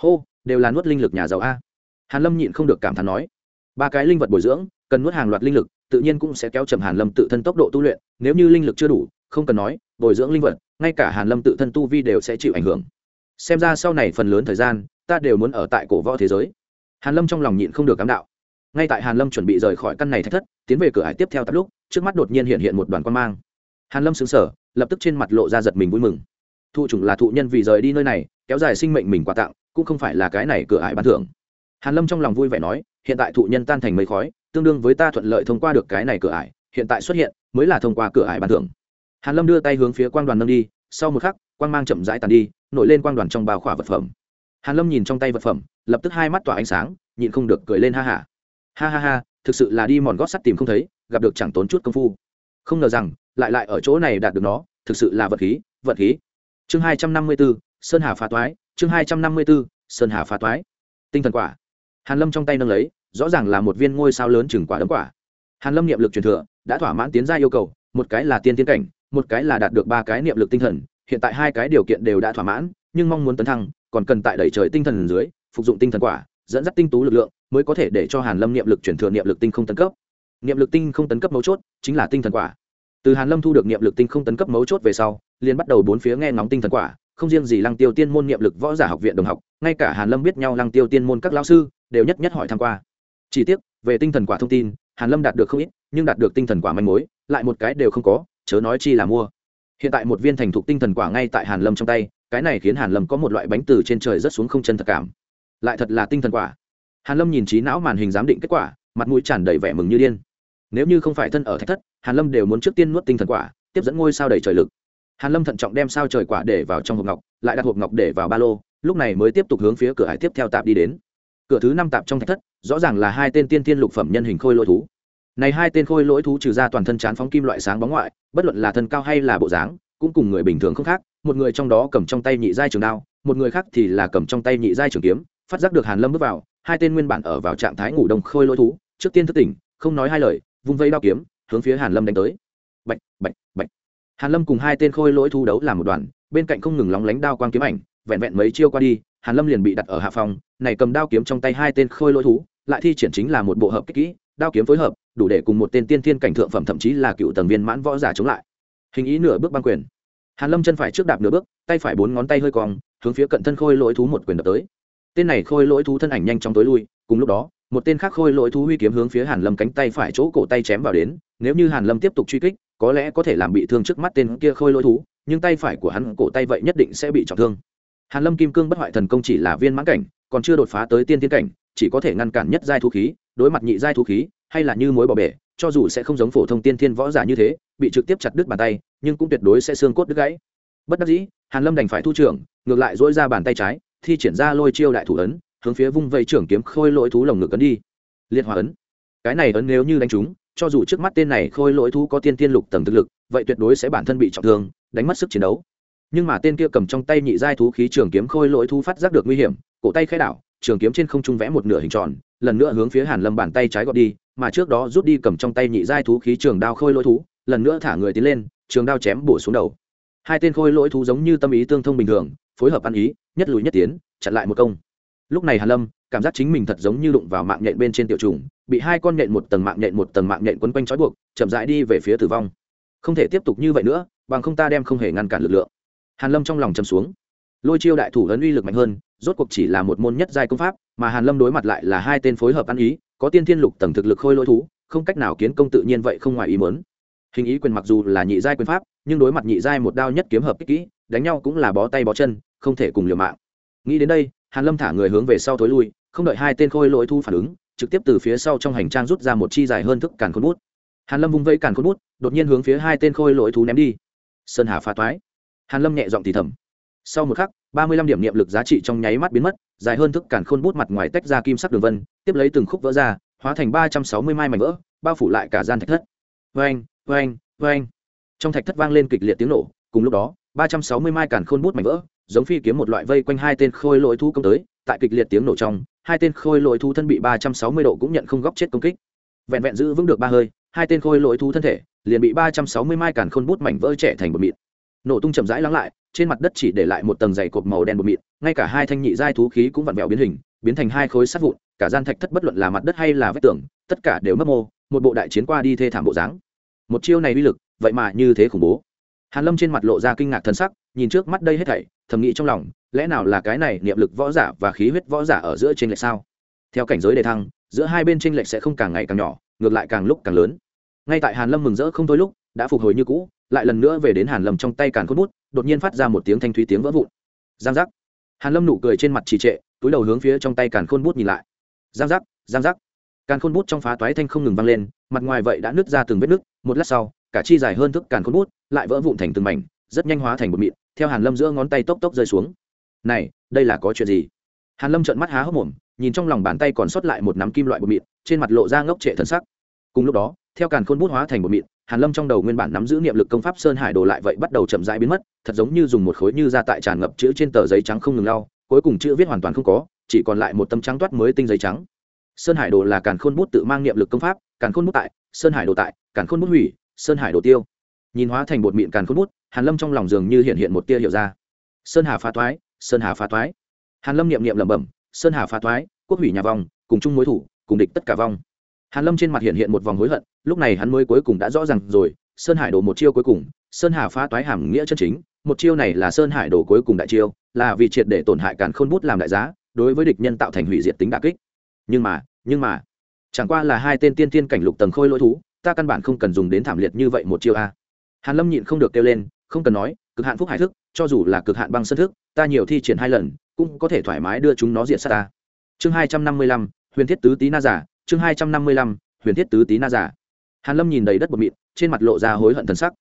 hô, đều là nuốt linh lực nhà giàu a. Hàn lâm nhịn không được cảm thán nói, ba cái linh vật bồi dưỡng, cần nuốt hàng loạt linh lực, tự nhiên cũng sẽ kéo chậm hàn lâm tự thân tốc độ tu luyện, nếu như linh lực chưa đủ, không cần nói, bồi dưỡng linh vật, ngay cả hàn lâm tự thân tu vi đều sẽ chịu ảnh hưởng. Xem ra sau này phần lớn thời gian, ta đều muốn ở tại cổ võ thế giới. Hàn lâm trong lòng nhịn không được cám đạo. Ngay tại hàn lâm chuẩn bị rời khỏi căn này thách thất, tiến về cửa hải tiếp theo tập lúc, trước mắt đột nhiên hiện hiện một đoàn quan mang. Hàn lâm sững sờ, lập tức trên mặt lộ ra giật mình vui mừng. Thụ chủng là thụ nhân vì rời đi nơi này, kéo dài sinh mệnh mình quà tặng cũng không phải là cái này cửa ải ban thưởng. Hàn lâm trong lòng vui vẻ nói hiện tại thụ nhân tan thành mây khói tương đương với ta thuận lợi thông qua được cái này cửa ải hiện tại xuất hiện mới là thông qua cửa ải ban thưởng. Hàn lâm đưa tay hướng phía quang đoàn nâng đi sau một khắc quang mang chậm rãi tàn đi nổi lên quang đoàn trong bao khỏa vật phẩm. Hàn lâm nhìn trong tay vật phẩm lập tức hai mắt tỏa ánh sáng nhịn không được cười lên ha ha. Ha ha ha thực sự là đi mòn gót sắt tìm không thấy gặp được chẳng tốn chút công phu. Không ngờ rằng lại lại ở chỗ này đạt được nó thực sự là vật khí vật khí. Chương hai trăm năm mươi 254, sơn hà phá toái chương hai trăm năm mươi bốn, sơn hà phá toái. Tinh thần quả. Hàn lâm trong tay nâng lấy, rõ ràng là một viên ngôi sao lớn chừng quả đấm quả. Hàn lâm niệm lực truyền thừa, đã thỏa mãn tiến ra yêu cầu, một cái là tiên tiến cảnh, một cái là đạt được ba cái niệm lực tinh thần, hiện tại hai cái điều kiện đều đã thỏa mãn, nhưng mong muốn tấn thăng, còn cần tại đẩy trời tinh thần dưới, phục dụng tinh thần quả, dẫn dắt tinh tú lực lượng, mới có thể để cho hàn lâm niệm lực chuyển thừa niệm lực tinh không tấn cấp. Niệm lực tinh không tấn cấp mấu chốt chính là tinh thần quả. Từ hàn lâm thu được niệm lực tinh không tấn cấp mấu chốt về sau, liền bắt đầu bốn phía nghe ngóng tinh thần quả không riêng gì lăng tiêu tiên môn niệm lực võ giả học viện đồng học, ngay cả hàn lâm biết nhau lăng tiêu tiên môn các lão sư, đều nhất nhất hỏi tham qua. Chỉ tiếc, về tinh thần quả thông tin, hàn lâm đạt được không ít, nhưng đạt được tinh thần quả manh mối, lại một cái đều không có, chớ nói chi là mua. Hiện tại một viên thành thục tinh thần quả ngay tại hàn lâm trong tay, cái này khiến hàn lâm có một loại bánh từ trên trời rất xuống không chân thật cảm. Lại thật là tinh thần quả. Hàn lâm nhìn trí não màn hình giám định kết quả, mặt mũi tràn đầy vẻ mừng như điên. Nếu như không phải thân ở thạch thất, hàn lâm đều muốn trước tiên nuốt tinh thần quả, tiếp dẫn ngôi sao đầy trời lực hàn lâm thận trọng đem sao trời quả để vào trong hộp ngọc, lại đặt hộp ngọc để vào ba lô, lúc này mới tiếp tục hướng phía cửa hải tiếp theo tạp đi đến. Cửa thứ năm tạp trong thạch thất, rõ ràng là hai tên tiên tiên lục phẩm nhân hình khôi lỗi thú. Này hai tên khôi lỗi thú trừ ra toàn thân chán phóng kim loại sáng bóng ngoại, bất luận là thân cao hay là bộ dáng, cũng cùng người bình thường không khác, một người trong đó cầm trong tay nhị giai trường đao, một người khác thì là cầm trong tay nhị giai trường kiếm, phát giác được hàn lâm bước vào, hai tên nguyên bản ở vào trạng thái ngủ đông khôi lỗi thú, trước tiên thức tỉnh, không nói hai lời, vung vây đao kiếm, hướng phía hàn lâm đánh tới. Bạch bạch bạch hàn lâm cùng hai tên khôi lỗi thú đấu làm một đoàn, bên cạnh không ngừng lóng lánh đao quang kiếm ảnh, vẹn vẹn mấy chiêu qua đi, hàn lâm liền bị đặt ở hạ phòng, này cầm đao kiếm trong tay hai tên khôi lỗi thú, lại thi triển chính là một bộ hợp kích kỹ, đao kiếm phối hợp, đủ để cùng một tên tiên thiên cảnh thượng phẩm thậm chí là cựu tầng viên mãn võ giả chống lại. Hình ý nửa bước băng quyền. Hàn lâm chân phải trước đạp nửa bước, tay phải bốn ngón tay hơi cong, hướng phía cận thân khôi lỗi thú một quyền đập tới. Tên này khôi lỗi thú thân ảnh nhanh chóng tối lui, cùng lúc đó, một tên khác khôi lỗi thú huy kiếm hướng phía hàn lâm cánh tay phải chỗ cổ tay chém vào đến, nếu như hàn lâm tiếp tục truy kích có lẽ có thể làm bị thương trước mắt tên kia khôi lỗi thú, nhưng tay phải của hắn cổ tay vậy nhất định sẽ bị trọng thương. Hàn lâm kim cương bất hoại thần công chỉ là viên mãn cảnh, còn chưa đột phá tới tiên tiên cảnh, chỉ có thể ngăn cản nhất giai thú khí, đối mặt nhị giai thú khí, hay là như mối bỏ bể, cho dù sẽ không giống phổ thông tiên thiên võ giả như thế, bị trực tiếp chặt đứt bàn tay, nhưng cũng tuyệt đối sẽ xương cốt đứt gãy. Bất đắc dĩ, hàn lâm đành phải thu trưởng, ngược lại dỗi ra bàn tay trái, thi triển ra lôi chiêu đại thủ ấn, hướng phía vung vây trưởng kiếm khôi lỗi thú lồng ngực ấn đi. Liệt hòa ấn. Cái này ấn nếu như đánh trúng cho dù trước mắt tên này khôi lỗi thú có tiên tiên lục tầng thực lực, vậy tuyệt đối sẽ bản thân bị trọng thương, đánh mất sức chiến đấu. Nhưng mà tên kia cầm trong tay nhị giai thú khí trường kiếm khôi lỗi thú phát giác được nguy hiểm, cổ tay khai đảo, trường kiếm trên không trung vẽ một nửa hình tròn, lần nữa hướng phía hàn lâm bàn tay trái gọt đi, mà trước đó rút đi cầm trong tay nhị giai thú khí trường đao khôi lỗi thú, lần nữa thả người tiến lên, trường đao chém bổ xuống đầu. Hai tên khôi lỗi thú giống như tâm ý tương thông bình thường, phối hợp ăn ý, nhất lùi nhất tiến, chặn lại một công. Lúc này hàn lâm cảm giác chính mình thật giống như đụng vào mạng nhện bên trên tiểu trùng, bị hai con nhện một tầng mạng nhện một tầng mạng nhện quấn quanh trói buộc, chậm rãi đi về phía tử vong. Không thể tiếp tục như vậy nữa, bằng không ta đem không hề ngăn cản lực lượng. Hàn lâm trong lòng chầm xuống. Lôi chiêu đại thủ ấn uy lực mạnh hơn, rốt cuộc chỉ là một môn nhất giai công pháp, mà hàn lâm đối mặt lại là hai tên phối hợp ăn ý, có tiên thiên lục tầng thực lực khôi lôi thú, không cách nào kiến công tự nhiên vậy không ngoài ý muốn. Hình ý quyền mặc dù là nhị giai quyền pháp, nhưng đối mặt nhị giai một đao nhất kiếm hợp kích kỹ, đánh nhau cũng là bó tay bó chân, không thể cùng liều mạng. Nghĩ đến đây, hàn lâm thả người hướng về sau thối lui không đợi hai tên khôi lỗi thu phản ứng, trực tiếp từ phía sau trong hành trang rút ra một chi dài hơn thức càn khôn bút. Hàn lâm vung vây càn khôn bút, đột nhiên hướng phía hai tên khôi lỗi thú ném đi. Sơn hà phá toái. Hàn lâm nhẹ giọng thì thầm. Sau một khắc, ba mươi lăm điểm niệm lực giá trị trong nháy mắt biến mất, dài hơn thức càn khôn bút mặt ngoài tách ra kim sắc đường vân, tiếp lấy từng khúc vỡ ra, hóa thành ba trăm sáu mươi mai mảnh vỡ, bao phủ lại cả gian thạch thất. Vang vang vang trong thạch thất vang lên kịch liệt tiếng nổ, cùng lúc đó, ba trăm sáu mươi mai càn khôn bút mảnh vỡ, giống phi kiếm một loại vây quanh hai tên khôi lỗi thú công tới, tại kịch liệt tiếng nổ trong hai tên khôi lỗi thú thân bị ba trăm sáu mươi độ cũng nhận không góc chết công kích. Vẹn vẹn giữ vững được ba hơi, hai tên khôi lỗi thú thân thể liền bị ba trăm sáu mươi mai càn khôn bút mảnh vỡ trẻ thành bột mịn. Nổ tung chậm rãi lắng lại, trên mặt đất chỉ để lại một tầng dày cột màu đen bột mịn, ngay cả hai thanh nhị giai thú khí cũng vặn vẹo biến hình, biến thành hai khối sắt vụn, cả gian thạch thất bất luận là mặt đất hay là vách tường, tất cả đều mất mô, một bộ đại chiến qua đi thê thảm bộ dáng. Một chiêu này uy lực, vậy mà như thế khủng bố. Hàn lâm trên mặt lộ ra kinh ngạc thân sắc, nhìn trước mắt đây hết thảy, thầm nghĩ trong lòng lẽ nào là cái này niệm lực võ giả và khí huyết võ giả ở giữa trên lệch sao? Theo cảnh giới đề thăng, giữa hai bên trên lệch sẽ không càng ngày càng nhỏ, ngược lại càng lúc càng lớn. Ngay tại hàn lâm mừng rỡ không thôi lúc, đã phục hồi như cũ, lại lần nữa về đến hàn lâm trong tay càn khôn bút, đột nhiên phát ra một tiếng thanh thúy tiếng vỡ vụn. Giang giác. Hàn lâm nụ cười trên mặt trì trệ, túi đầu hướng phía trong tay càn khôn bút nhìn lại. Giang giác giang giác. Càn khôn bút trong phá toái thanh không ngừng vang lên, mặt ngoài vậy đã nứt ra từng vết nứt, một lát sau, cả chi dài hơn thức càn khôn bút lại vỡ vụn thành từng mảnh, rất nhanh hóa thành một mịn, theo hàn lâm giữa ngón tay tốc tốc rơi xuống này, đây là có chuyện gì? Hàn lâm trợn mắt há hốc mồm, nhìn trong lòng bàn tay còn sót lại một nắm kim loại bột mịn, trên mặt lộ ra ngốc trệ thần sắc. Cùng lúc đó, theo càn khôn bút hóa thành bột mịn, hàn lâm trong đầu nguyên bản nắm giữ niệm lực công pháp sơn hải đồ lại vậy bắt đầu chậm rãi biến mất, thật giống như dùng một khối như ra tại tràn ngập chữ trên tờ giấy trắng không ngừng lau, cuối cùng chữ viết hoàn toàn không có, chỉ còn lại một tấm trắng toát mới tinh giấy trắng. Sơn hải đồ là càn khôn bút tự mang niệm lực công pháp, càn khôn bút tại, sơn hải đồ tại, càn khôn bút hủy, sơn hải đồ tiêu. Nhìn hóa thành bột mịn càn khôn bút, hàn lâm trong lòng dường như hiện hiện một tia hiểu ra. Sơn hà phá thoái sơn hà phá Toái, hàn lâm niệm niệm lẩm bẩm sơn hà phá Toái, quốc hủy nhà vong cùng chung mối thủ cùng địch tất cả vong. Hàn lâm trên mặt hiện hiện một vòng hối hận lúc này hắn mới cuối cùng đã rõ ràng rồi sơn hải đổ một chiêu cuối cùng sơn hà phá toái hàm nghĩa chân chính một chiêu này là sơn hải đổ cuối cùng đại chiêu là vì triệt để tổn hại càn khôn bút làm đại giá đối với địch nhân tạo thành hủy diệt tính đả kích. Nhưng mà nhưng mà chẳng qua là hai tên tiên tiên cảnh lục tầng khôi lỗi thú ta căn bản không cần dùng đến thảm liệt như vậy một chiêu a. Hàn lâm nhịn không được kêu lên không cần nói cực hạn phúc hải thức, cho dù là cực hạn băng sân thức, ta nhiều thi triển hai lần, cũng có thể thoải mái đưa chúng nó diện sát ta. Chương hai trăm năm mươi lăm, huyền thiết tứ tí na giả, chương hai trăm năm mươi lăm, huyền thiết tứ tí na giả. Hàn lâm nhìn đầy đất bột mịn, trên mặt lộ ra hối hận thần sắc.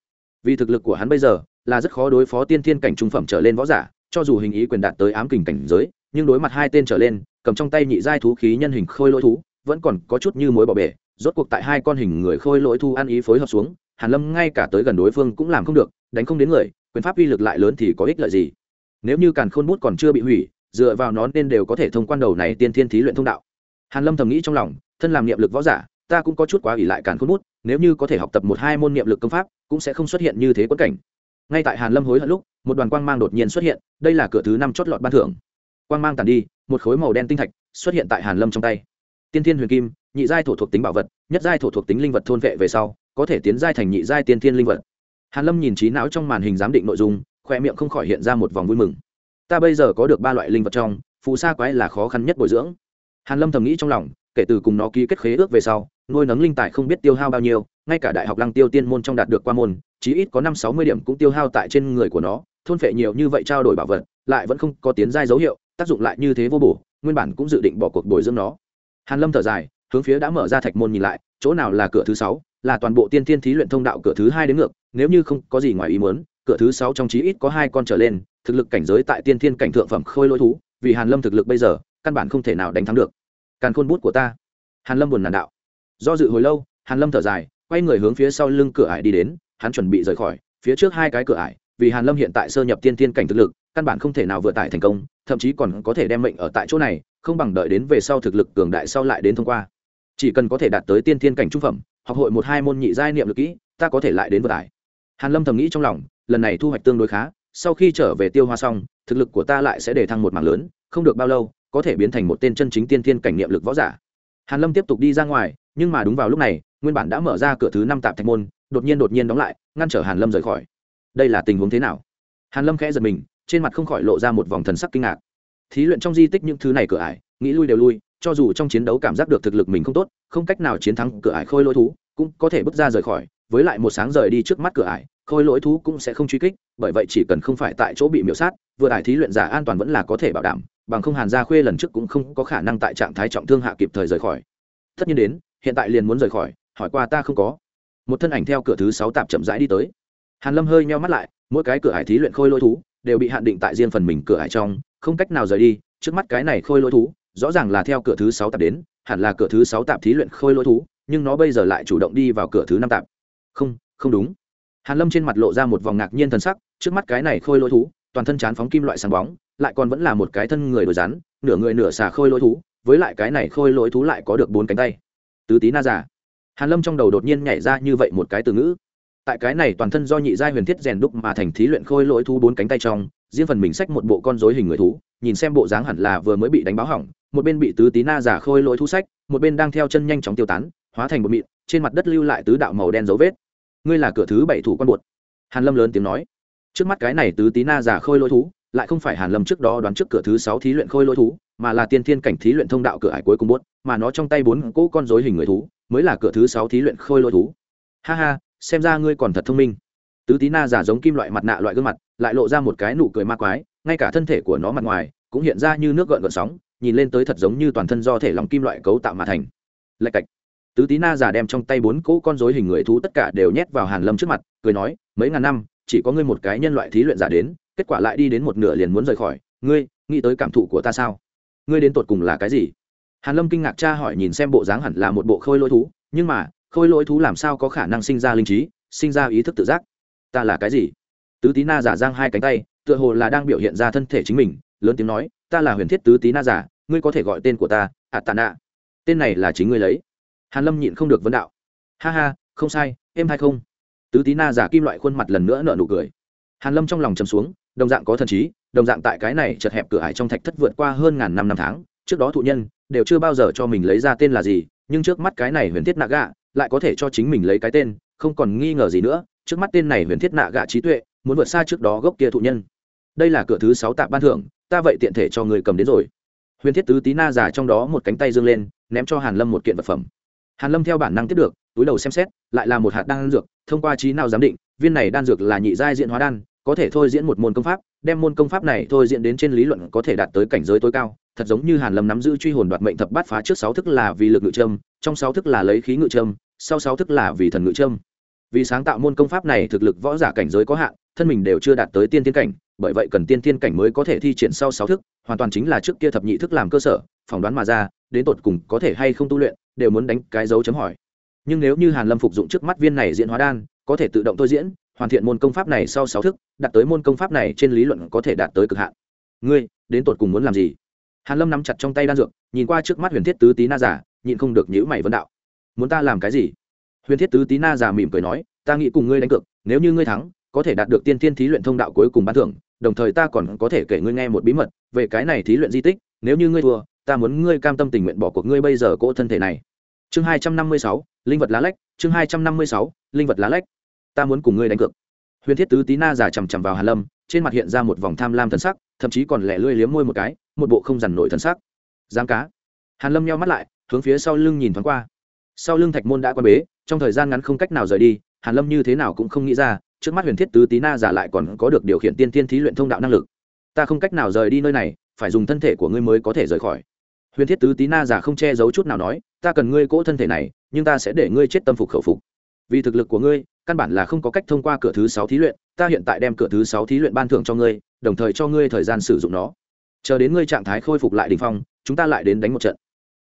Vì thực lực của hắn bây giờ, là rất khó đối phó tiên thiên cảnh trung phẩm trở lên võ giả, cho dù hình ý quyền đạt tới ám kình cảnh giới, nhưng đối mặt hai tên trở lên, cầm trong tay nhị giai thú khí nhân hình khôi lỗi thú, vẫn còn có chút như mối bỏ bể, rốt cuộc tại hai con hình người khôi lỗi thu ăn ý phối hợp xuống, hàn lâm ngay cả tới gần đối phương cũng làm không được, đánh không đến người quyền pháp uy lực lại lớn thì có ích lợi gì? Nếu như càn khôn bút còn chưa bị hủy, dựa vào nó nên đều có thể thông quan đầu này tiên thiên thí luyện thông đạo. Hàn lâm thầm nghĩ trong lòng, thân làm niệm lực võ giả, ta cũng có chút quá ỷ lại càn khôn bút, nếu như có thể học tập một hai môn niệm lực công pháp, cũng sẽ không xuất hiện như thế quẫn cảnh. Ngay tại hàn lâm hối hận lúc, một đoàn quang mang đột nhiên xuất hiện, đây là cửa thứ năm chót lọt ban thưởng. Quang mang tàn đi, một khối màu đen tinh thạch xuất hiện tại hàn lâm trong tay. Tiên thiên huyền kim, nhị giai thổ thuộc tính bảo vật, nhất giai thổ thuộc tính linh vật thôn vệ về sau, có thể tiến giai thành nhị giai tiên thiên linh vật hàn lâm nhìn trí não trong màn hình giám định nội dung, khoe miệng không khỏi hiện ra một vòng vui mừng. Ta bây giờ có được ba loại linh vật trong, phù sa quái là khó khăn nhất bồi dưỡng. Hàn lâm thầm nghĩ trong lòng, kể từ cùng nó ký kết khế ước về sau, nuôi nấng linh tài không biết tiêu hao bao nhiêu, ngay cả đại học lăng tiêu tiên môn trong đạt được qua môn, chí ít có năm sáu mươi điểm cũng tiêu hao tại trên người của nó, thôn phệ nhiều như vậy trao đổi bảo vật, lại vẫn không có tiến giai dấu hiệu, tác dụng lại như thế vô bổ, nguyên bản cũng dự định bỏ cuộc bồi dưỡng nó. Hàn lâm thở dài, hướng phía đã mở ra thạch môn nhìn lại, chỗ nào là cửa thứ sáu? Là toàn bộ tiên thiên thí luyện thông đạo cửa thứ hai đến ngược, nếu như không có gì ngoài ý muốn, cửa thứ sáu trong chí ít có hai con trở lên, thực lực cảnh giới tại tiên thiên cảnh thượng phẩm khôi lỗi thú, vì hàn lâm thực lực bây giờ, căn bản không thể nào đánh thắng được. Càn khôn bút của ta. Hàn lâm buồn nản đạo. Do dự hồi lâu, hàn lâm thở dài, quay người hướng phía sau lưng cửa ải đi đến, hắn chuẩn bị rời khỏi, phía trước hai cái cửa ải, vì hàn lâm hiện tại sơ nhập tiên thiên cảnh thực lực, căn bản không thể nào vừa tải thành công, thậm chí còn có thể đem mệnh ở tại chỗ này, không bằng đợi đến về sau thực lực cường đại sau lại đến thông qua. Chỉ cần có thể đạt tới tiên thiên cảnh trung phẩm học hội một hai môn nhị giai niệm lực kỹ, ta có thể lại đến vừa tải hàn lâm thầm nghĩ trong lòng, lần này thu hoạch tương đối khá, sau khi trở về tiêu hoa xong, thực lực của ta lại sẽ để thăng một mảng lớn, không được bao lâu, có thể biến thành một tên chân chính tiên thiên cảnh niệm lực võ giả. Hàn lâm tiếp tục đi ra ngoài, nhưng mà đúng vào lúc này, nguyên bản đã mở ra cửa thứ năm tạp thạch môn, đột nhiên đột nhiên đóng lại, ngăn trở hàn lâm rời khỏi. Đây là tình huống thế nào? Hàn lâm khẽ giật mình, trên mặt không khỏi lộ ra một vòng thần sắc kinh ngạc. Thí luyện trong di tích những thứ này cửa ải, nghĩ lui đều lui cho dù trong chiến đấu cảm giác được thực lực mình không tốt, không cách nào chiến thắng cửa ải khôi lỗi thú, cũng có thể bước ra rời khỏi. Với lại một sáng rời đi trước mắt cửa ải, khôi lỗi thú cũng sẽ không truy kích, bởi vậy chỉ cần không phải tại chỗ bị miễu sát, vừa ải thí luyện giả an toàn vẫn là có thể bảo đảm, bằng không hàn gia khuê lần trước cũng không có khả năng tại trạng thái trọng thương hạ kịp thời rời khỏi. Tất nhiên đến, hiện tại liền muốn rời khỏi, hỏi qua ta không có. Một thân ảnh theo cửa thứ sáu tạp chậm rãi đi tới. Hàn lâm hơi nheo mắt lại, mỗi cái cửa hải thí luyện khôi lỗi thú đều bị hạn định tại riêng phần mình cửa hải trong, không cách nào rời đi, trước mắt cái này khôi lỗi thú rõ ràng là theo cửa thứ sáu tạp đến, hẳn là cửa thứ sáu tạp thí luyện khôi lỗi thú, nhưng nó bây giờ lại chủ động đi vào cửa thứ năm tạp. Không không đúng. Hàn lâm trên mặt lộ ra một vòng ngạc nhiên thần sắc, trước mắt cái này khôi lỗi thú, toàn thân chán phóng kim loại sáng bóng, lại còn vẫn là một cái thân người đồi rắn, nửa người nửa xà khôi lỗi thú, với lại cái này khôi lỗi thú lại có được bốn cánh tay. Tứ tí na giả hàn lâm trong đầu đột nhiên nhảy ra như vậy một cái từ ngữ. Tại cái này toàn thân do nhị giai huyền thiết rèn đúc mà thành thí luyện khôi lỗi thú bốn cánh tay trong, riêng phần mình xách một bộ con rối hình người thú, nhìn xem bộ dáng hẳn là vừa mới bị đánh báo hỏng một bên bị tứ tí na giả khôi lỗi thú sách, một bên đang theo chân nhanh chóng tiêu tán, hóa thành một mịn, trên mặt đất lưu lại tứ đạo màu đen dấu vết. Ngươi là cửa thứ bảy thủ quan bột hàn lâm lớn tiếng nói. Trước mắt cái này tứ tí na giả khôi lỗi thú, lại không phải hàn lâm trước đó đoán trước cửa thứ sáu thí luyện khôi lỗi thú, mà là tiên thiên cảnh thí luyện thông đạo cửa ải cuối cùng bốt mà nó trong tay bốn cỗ con rối hình người thú, mới là cửa thứ sáu thí luyện khôi lỗi thú. Ha ha, xem ra ngươi còn thật thông minh. Tứ tí na giả giống kim loại mặt nạ loại gương mặt, lại lộ ra một cái nụ cười ma quái, ngay cả thân thể của nó mặt ngoài cũng hiện ra như nước gợn gợn sóng nhìn lên tới thật giống như toàn thân do thể lòng kim loại cấu tạo mà thành. Lạch cạch. Tứ tí na giả đem trong tay bốn cỗ con rối hình người thú tất cả đều nhét vào hàn lâm trước mặt, cười nói, mấy ngàn năm, chỉ có ngươi một cái nhân loại thí luyện giả đến, kết quả lại đi đến một nửa liền muốn rời khỏi. Ngươi, nghĩ tới cảm thụ của ta sao? Ngươi đến tột cùng là cái gì? Hàn lâm kinh ngạc tra hỏi nhìn xem bộ dáng hẳn là một bộ khôi lỗi thú, nhưng mà, khôi lỗi thú làm sao có khả năng sinh ra linh trí, sinh ra ý thức tự giác? Ta là cái gì? Tứ tí na giả giang hai cánh tay, tựa hồ là đang biểu hiện ra thân thể chính mình lớn tiếng nói, ta là huyền thiết tứ tí na giả, ngươi có thể gọi tên của ta ạ tà nạ tên này là chính ngươi lấy. Hàn lâm nhịn không được vấn đạo. Ha ha, không sai, em hay không? Tứ tí na giả kim loại khuôn mặt lần nữa nở nụ cười. Hàn lâm trong lòng trầm xuống, đồng dạng có thần trí, đồng dạng tại cái này chật hẹp cửa ải trong thạch thất vượt qua hơn ngàn năm năm tháng, trước đó thụ nhân đều chưa bao giờ cho mình lấy ra tên là gì, nhưng trước mắt cái này huyền thiết nạ gạ lại có thể cho chính mình lấy cái tên, không còn nghi ngờ gì nữa, trước mắt tên này huyền thiết nạ gạ trí tuệ, muốn vượt xa trước đó gốc kia thụ nhân. Đây là cửa thứ sáu tạm ban thưởng ta vậy tiện thể cho người cầm đến rồi. Huyền thiết tứ tí na giả trong đó một cánh tay dương lên, ném cho hàn lâm một kiện vật phẩm. Hàn lâm theo bản năng tiếp được, túi đầu xem xét, lại là một hạt đan dược, thông qua trí nào giám định, viên này đan dược là nhị giai diễn hóa đan, có thể thôi diễn một môn công pháp, đem môn công pháp này thôi diễn đến trên lý luận có thể đạt tới cảnh giới tối cao. Thật giống như hàn lâm nắm giữ truy hồn đoạt mệnh thập bát phá trước sáu thức là vì lực ngự trâm, trong sáu thức là lấy khí ngự trâm, sau sáu thức là vì thần ngự trâm. Vì sáng tạo môn công pháp này thực lực võ giả cảnh giới có hạn, thân mình đều chưa đạt tới tiên tiên cảnh bởi vậy cần tiên tiên cảnh mới có thể thi triển sau sáu thức, hoàn toàn chính là trước kia thập nhị thức làm cơ sở, phỏng đoán mà ra, đến tột cùng có thể hay không tu luyện, đều muốn đánh cái dấu chấm hỏi. Nhưng nếu như hàn lâm phục dụng trước mắt viên này diễn hóa đan, có thể tự động tôi diễn, hoàn thiện môn công pháp này sau sáu thức, đạt tới môn công pháp này trên lý luận có thể đạt tới cực hạn. Ngươi, đến tột cùng muốn làm gì? Hàn lâm nắm chặt trong tay đan dược, nhìn qua trước mắt huyền thiết tứ tí na giả, nhịn không được nhữ mày vấn đạo. Muốn ta làm cái gì? Huyền thiết tứ tí na giả mỉm cười nói, ta nghĩ cùng ngươi đánh cược, nếu như ngươi thắng, có thể đạt được tiên tiên thí luyện thông đạo cuối cùng bán thưởng đồng thời ta còn có thể kể ngươi nghe một bí mật về cái này thí luyện di tích, nếu như ngươi thua, ta muốn ngươi cam tâm tình nguyện bỏ cuộc ngươi bây giờ cỗ thân thể này. Chương hai trăm năm mươi sáu, linh vật lá lách, chương hai trăm năm mươi sáu, linh vật lá lách. Ta muốn cùng ngươi đánh cược. Huyền thiết tứ tí na giả chằm chằm vào hàn lâm, trên mặt hiện ra một vòng tham lam thần sắc, thậm chí còn lẻ lươi liếm môi một cái, một bộ không dằn nổi thần sắc. Giang cá. Hàn lâm nheo mắt lại, hướng phía sau lưng nhìn thoáng qua. Sau lưng thạch môn đã quan bế, trong thời gian ngắn không cách nào rời đi, hàn lâm như thế nào cũng không nghĩ ra trước mắt huyền thiết tứ tí na giả lại còn có được điều khiển tiên tiên thí luyện thông đạo năng lực. Ta không cách nào rời đi nơi này, phải dùng thân thể của ngươi mới có thể rời khỏi. Huyền thiết tứ tí na giả không che giấu chút nào nói, ta cần ngươi cỗ thân thể này, nhưng ta sẽ để ngươi chết tâm phục khẩu phục. Vì thực lực của ngươi, căn bản là không có cách thông qua cửa thứ sáu thí luyện, ta hiện tại đem cửa thứ sáu thí luyện ban thưởng cho ngươi, đồng thời cho ngươi thời gian sử dụng nó. Chờ đến ngươi trạng thái khôi phục lại đ ỉ n h phong, chúng ta lại đến đánh một trận.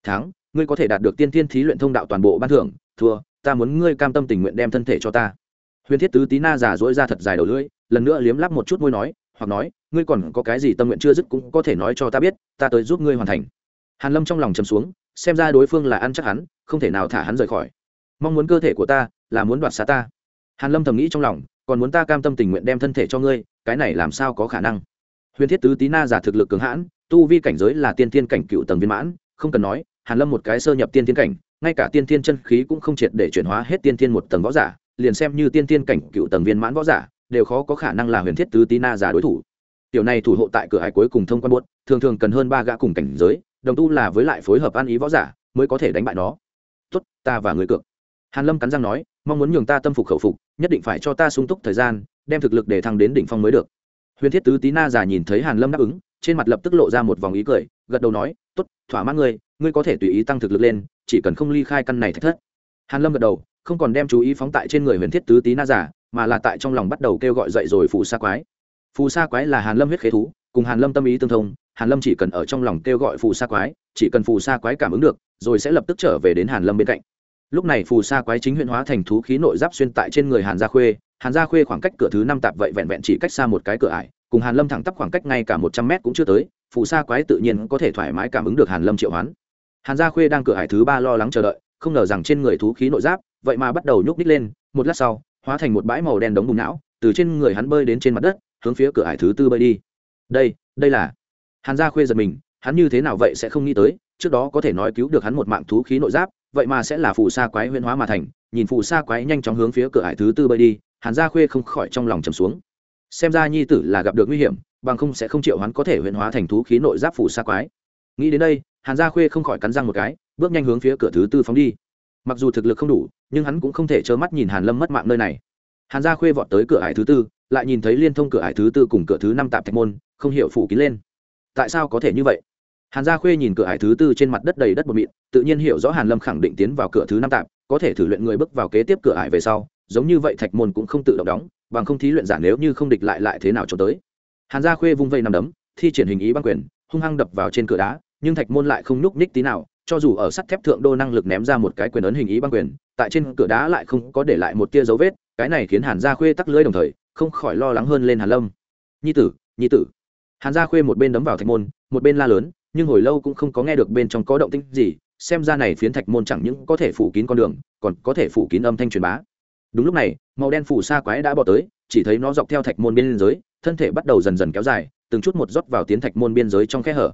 Tháng ngươi có thể đạt được tiên tiên thí luyện thông đạo toàn bộ ban thưởng. Thua, ta muốn ngươi cam tâm tình nguyện đem thân thể cho ta huyền thiết tứ tí na giả dỗi ra thật dài đầu lưỡi, lần nữa liếm lắp một chút môi nói, hoặc nói, ngươi còn có cái gì tâm nguyện chưa dứt cũng có thể nói cho ta biết, ta tới giúp ngươi hoàn thành. Hàn lâm trong lòng chầm xuống, xem ra đối phương là ăn chắc hắn, không thể nào thả hắn rời khỏi. Mong muốn cơ thể của ta là muốn đoạt xá ta. Hàn lâm thầm nghĩ trong lòng, còn muốn ta cam tâm tình nguyện đem thân thể cho ngươi, cái này làm sao có khả năng? Huyền thiết tứ tí na giả thực lực cường hãn, tu vi cảnh giới là tiên tiên cảnh cựu tầng viên mãn, không cần nói, hàn lâm một cái sơ nhập tiên tiên cảnh, ngay cả tiên tiên chân khí cũng không triệt để chuyển hóa hết tiên tiên một tầng võ giả liền xem như tiên tiên cảnh cựu tầng viên mãn võ giả, đều khó có khả năng là huyền thiết tứ tí na giả đối thủ. Tiểu này thủ hộ tại cửa hải cuối cùng thông quan buốt, thường thường cần hơn ba gã cùng cảnh giới, đồng tu là với lại phối hợp ăn ý võ giả, mới có thể đánh bại nó. Tốt, ta và người cược. Hàn lâm cắn răng nói, mong muốn nhường ta tâm phục khẩu phục, nhất định phải cho ta sung túc thời gian, đem thực lực để thăng đến đỉnh phong mới được. Huyền thiết tứ tí na già nhìn thấy hàn lâm đáp ứng, trên mặt lập tức lộ ra một vòng ý cười, gật đầu nói, tốt, thỏa mãn ngươi ngươi có thể tùy ý tăng thực lực lên, chỉ cần không ly khai căn này thách thất. Hàn lâm gật đầu không còn đem chú ý phóng tại trên người huyền thiết tứ tí na giả, mà là tại trong lòng bắt đầu kêu gọi dậy rồi phù sa quái. Phù sa quái là hàn lâm huyết khế thú, cùng hàn lâm tâm ý tương thông, hàn lâm chỉ cần ở trong lòng kêu gọi phù sa quái, chỉ cần phù sa quái cảm ứng được, rồi sẽ lập tức trở về đến hàn lâm bên cạnh. Lúc này phù sa quái chính huyện hóa thành thú khí nội giáp xuyên tại trên người hàn gia khuê, hàn gia khuê khoảng cách cửa thứ năm tạp vậy vẹn vẹn chỉ cách xa một cái cửa ải, cùng hàn lâm thẳng tắp khoảng cách ngay cả một trăm mét cũng chưa tới, phù sa quái tự nhiên có thể thoải mái cảm ứng được hàn lâm triệu hoán. Hàn gia khuê đang cửa ải thứ ba lo lắng chờ đợi không ngờ rằng trên người thú khí nội giáp, vậy mà bắt đầu nhúc ních lên, một lát sau, hóa thành một bãi màu đen đống bùng não, từ trên người hắn bơi đến trên mặt đất, hướng phía cửa ải thứ tư bơi đi. Đây đây là. Hàn gia khuê giật mình, hắn như thế nào vậy sẽ không nghĩ tới, trước đó có thể nói cứu được hắn một mạng thú khí nội giáp, vậy mà sẽ là phù sa quái huyễn hóa mà thành, nhìn phù sa quái nhanh chóng hướng phía cửa hải thứ tư bơi đi, hàn gia khuê không khỏi trong lòng trầm xuống. Xem ra nhi tử là gặp được nguy hiểm, bằng không sẽ không chịu hắn có thể huyễn hóa thành thú khí nội giáp phù sa quái. Nghĩ đến đây, hàn gia khuê không khỏi cắn răng một cái bước nhanh hướng phía cửa thứ tư phóng đi. Mặc dù thực lực không đủ, nhưng hắn cũng không thể trơ mắt nhìn hàn lâm mất mạng nơi này. Hàn gia khuê vọt tới cửa hải thứ tư, lại nhìn thấy liên thông cửa hải thứ tư cùng cửa thứ năm tạp thạch môn, không hiểu phủ kín lên. Tại sao có thể như vậy? Hàn gia khuê nhìn cửa hải thứ tư trên mặt đất đầy đất bột mịn, tự nhiên hiểu rõ hàn lâm khẳng định tiến vào cửa thứ năm tạp, có thể thử luyện người bước vào kế tiếp cửa hải về sau, giống như vậy thạch môn cũng không tự động đóng, bằng không thí luyện giả nếu như không địch lại lại thế nào cho tới. Hàn gia khuê vung vây nằm đấm, thi triển hình ý băng quyền, hung hăng đập vào trên cửa đá, nhưng thạch môn lại không nhúc nhích tí nào cho dù ở sắt thép thượng đô năng lực ném ra một cái quyền ấn hình ý băng quyền, tại trên cửa đá lại không có để lại một tia dấu vết, cái này khiến hàn gia khuê tắc lưới đồng thời, không khỏi lo lắng hơn lên hàn lâm. Nhi tử nhi tử. Hàn gia khuê một bên đấm vào thạch môn, một bên la lớn, nhưng hồi lâu cũng không có nghe được bên trong có động tĩnh gì, xem ra này phiến thạch môn chẳng những có thể phủ kín con đường, còn có thể phủ kín âm thanh truyền bá. Đúng lúc này, màu đen phủ xa quái đã bỏ tới, chỉ thấy nó dọc theo thạch môn biên giới, thân thể bắt đầu dần dần kéo dài, từng chút một rót vào tiến thạch môn biên giới trong khe hở.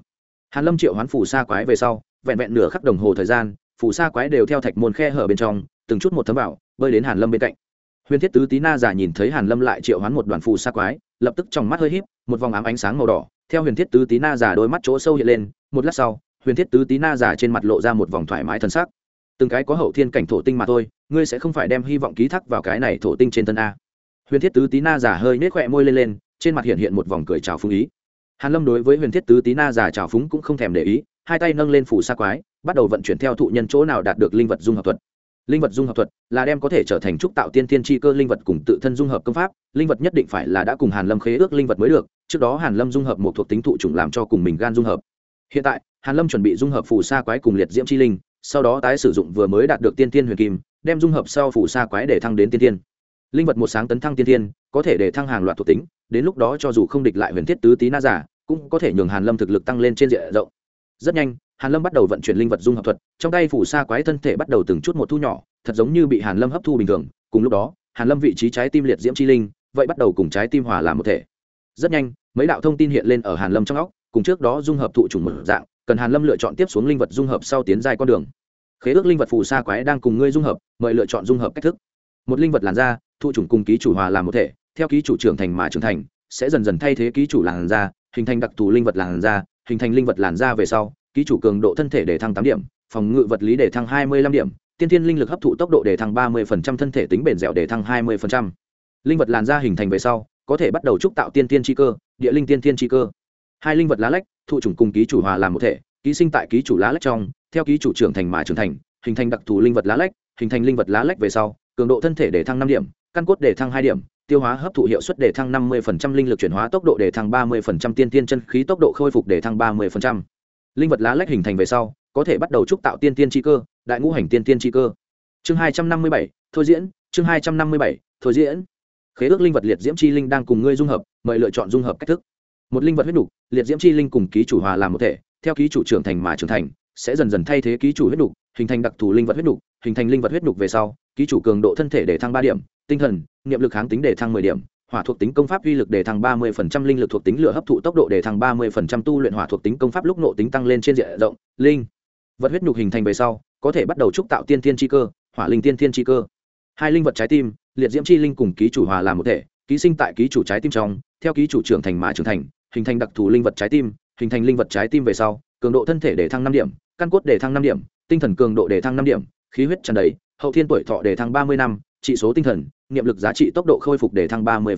Hàn lâm triệu hoán phủ xa quái về sau vẹn vẹn nửa khắc đồng hồ thời gian, phù sa quái đều theo thạch môn khe hở bên trong, từng chút một thấm vào, bơi đến hàn lâm bên cạnh. Huyền thiết tứ tí na giả nhìn thấy hàn lâm lại triệu hoán một đoàn phù sa quái, lập tức trong mắt hơi híp, một vòng ám ánh sáng màu đỏ, theo huyền thiết tứ tí na giả đôi mắt chỗ sâu hiện lên, một lát sau, huyền thiết tứ tí na giả trên mặt lộ ra một vòng thoải mái thân sắc. Từng cái có hậu thiên cảnh thổ tinh mà thôi, ngươi sẽ không phải đem hy vọng ký thác vào cái này thổ tinh trên thân a. Huyền thiết tứ tí na giả hơi nết khỏe môi lên lên, trên mặt hiện hiện một vòng cười chào phúng ý. Hàn lâm đối với huyền thiết tứ tí na giả chào phúng cũng không thèm để ý hai tay nâng lên phủ sa quái, bắt đầu vận chuyển theo thụ nhân chỗ nào đạt được linh vật dung hợp thuật. Linh vật dung hợp thuật là đem có thể trở thành trúc tạo tiên tiên tri cơ linh vật cùng tự thân dung hợp công pháp, linh vật nhất định phải là đã cùng hàn lâm khế ước linh vật mới được, trước đó hàn lâm dung hợp một thuộc tính thụ chủng làm cho cùng mình gan dung hợp. Hiện tại, hàn lâm chuẩn bị dung hợp phù sa quái cùng liệt diễm chi linh, sau đó tái sử dụng vừa mới đạt được tiên tiên huyền kim, đem dung hợp sau phù sa quái để thăng đến tiên tiên linh vật một sáng tấn thăng tiên tiên có thể để thăng hàng loạt thuộc tính, đến lúc đó cho dù không địch lại huyền thiết tứ tí na giả, cũng có thể nhường hàn lâm thực lực tăng lên trên diện rộng rất nhanh, hàn lâm bắt đầu vận chuyển linh vật dung hợp thuật, trong tay phủ sa quái thân thể bắt đầu từng chút một thu nhỏ, thật giống như bị hàn lâm hấp thu bình thường. Cùng lúc đó, hàn lâm vị trí trái tim liệt diễm chi linh, vậy bắt đầu cùng trái tim hòa làm một thể. Rất nhanh, mấy đạo thông tin hiện lên ở hàn lâm trong óc, cùng trước đó dung hợp thụ trùng một dạng, cần hàn lâm lựa chọn tiếp xuống linh vật dung hợp sau tiến dài con đường. Khế ước linh vật phù sa quái đang cùng ngươi dung hợp, mời lựa chọn dung hợp cách thức. Một linh vật làn da, thụ trùng cùng ký chủ hòa làm một thể, theo ký chủ trưởng thành mà trưởng thành, sẽ dần dần thay thế ký chủ làn da, hình thành đặc thù linh vật làn da hình thành linh vật làn ra về sau, ký chủ cường độ thân thể để thăng tám điểm, phòng ngự vật lý để thăng hai mươi lăm điểm, tiên thiên linh lực hấp thụ tốc độ để thăng ba mươi phần trăm, thân thể tính bền dẻo để thăng hai mươi phần trăm. Linh vật làn ra hình thành về sau, có thể bắt đầu trúc tạo tiên tiên chi cơ, địa linh tiên tiên chi cơ. Hai linh vật lá lách, thụ chủng cùng ký chủ hòa làm một thể, ký sinh tại ký chủ lá lách trong, theo ký chủ trưởng thành mà trưởng thành, hình thành đặc thù linh vật lá lách, hình thành linh vật lá lách về sau, cường độ thân thể để thăng năm điểm, căn cốt để thăng hai điểm tiêu hóa hấp thụ hiệu suất để thăng 50% linh lực chuyển hóa tốc độ để thăng 30% tiên tiên chân khí tốc độ khôi phục để thăng 30%. Linh vật lá lách hình thành về sau, có thể bắt đầu trúc tạo tiên tiên chi cơ, đại ngũ hành tiên tiên chi cơ. Chương 257, thôi diễn, chương 257, thôi diễn. Khế ước linh vật liệt diễm chi linh đang cùng ngươi dung hợp, mời lựa chọn dung hợp cách thức. Một linh vật huyết nục, liệt diễm chi linh cùng ký chủ hòa làm một thể, theo ký chủ trưởng thành mà trưởng thành, sẽ dần dần thay thế ký chủ huyết nục, hình thành đặc thù linh vật huyết nục, hình thành linh vật huyết nục về sau, ký chủ cường độ thân thể để thăng 3 điểm, tinh thần niệm lực kháng tính để thăng 10 điểm hỏa thuộc tính công pháp uy lực để thăng 30%, linh lực thuộc tính lửa hấp thụ tốc độ để thăng 30%, tu luyện hỏa thuộc tính công pháp lúc nộ tính tăng lên trên diện rộng linh. Vật huyết nhục hình thành về sau có thể bắt đầu trúc tạo tiên thiên chi cơ hỏa linh tiên thiên chi cơ. Hai linh vật trái tim liệt diễm chi linh cùng ký chủ hòa làm một thể ký sinh tại ký chủ trái tim trong theo ký chủ trưởng thành mà trưởng thành hình thành đặc thù linh vật trái tim hình thành linh vật trái tim về sau cường độ thân thể để thăng năm điểm căn cốt để thăng năm điểm tinh thần cường độ để thăng năm điểm khí huyết tràn đầy hậu thiên tuổi thọ để thăng ba mươi năm, trị số tinh thần, niệm lực giá trị tốc độ khôi phục để thăng ba mươi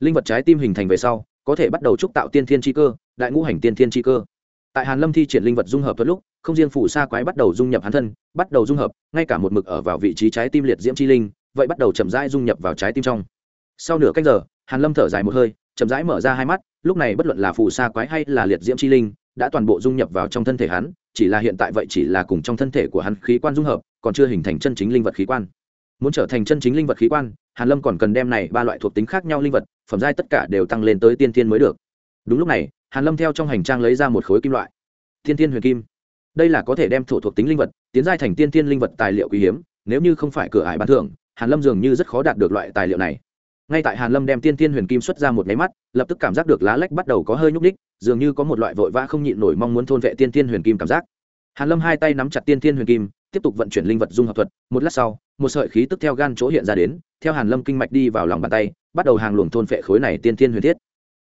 linh vật trái tim hình thành về sau, có thể bắt đầu trúc tạo tiên thiên chi cơ, đại ngũ hành tiên thiên chi cơ. Tại hàn lâm thi triển linh vật dung hợp thuật lúc, không riêng phủ sa quái bắt đầu dung nhập hắn thân, bắt đầu dung hợp, ngay cả một mực ở vào vị trí trái tim liệt diễm chi linh, vậy bắt đầu chậm rãi dung nhập vào trái tim trong. Sau nửa cách giờ, hàn lâm thở dài một hơi, chậm rãi mở ra hai mắt, lúc này bất luận là phù sa quái hay là liệt diễm chi linh, đã toàn bộ dung nhập vào trong thân thể hắn, chỉ là hiện tại vậy chỉ là cùng trong thân thể của hắn khí quan dung hợp còn chưa hình thành chân chính linh vật khí quan. Muốn trở thành chân chính linh vật khí quan, hàn lâm còn cần đem này ba loại thuộc tính khác nhau linh vật, phẩm giai tất cả đều tăng lên tới tiên tiên mới được. Đúng lúc này, hàn lâm theo trong hành trang lấy ra một khối kim loại. Tiên tiên huyền kim. Đây là có thể đem thổ thuộc tính linh vật, tiến giai thành tiên tiên linh vật tài liệu quý hiếm, nếu như không phải cửa ải bán thưởng, hàn lâm dường như rất khó đạt được loại tài liệu này. Ngay tại hàn lâm đem tiên tiên huyền kim xuất ra một máy mắt, lập tức cảm giác được lá lách bắt đầu có hơi nhúc ních dường như có một loại vội vã không nhịn nổi mong muốn thôn vệ tiên tiên huyền kim cảm giác. Hàn lâm hai tay nắm chặt tiên tiên huyền kim tiếp tục vận chuyển linh vật dung hợp thuật. Một lát sau, một sợi khí tức theo gan chỗ hiện ra đến, theo hàn lâm kinh mạch đi vào lòng bàn tay, bắt đầu hàng luồng thôn phệ khối này tiên thiên huyền thiết.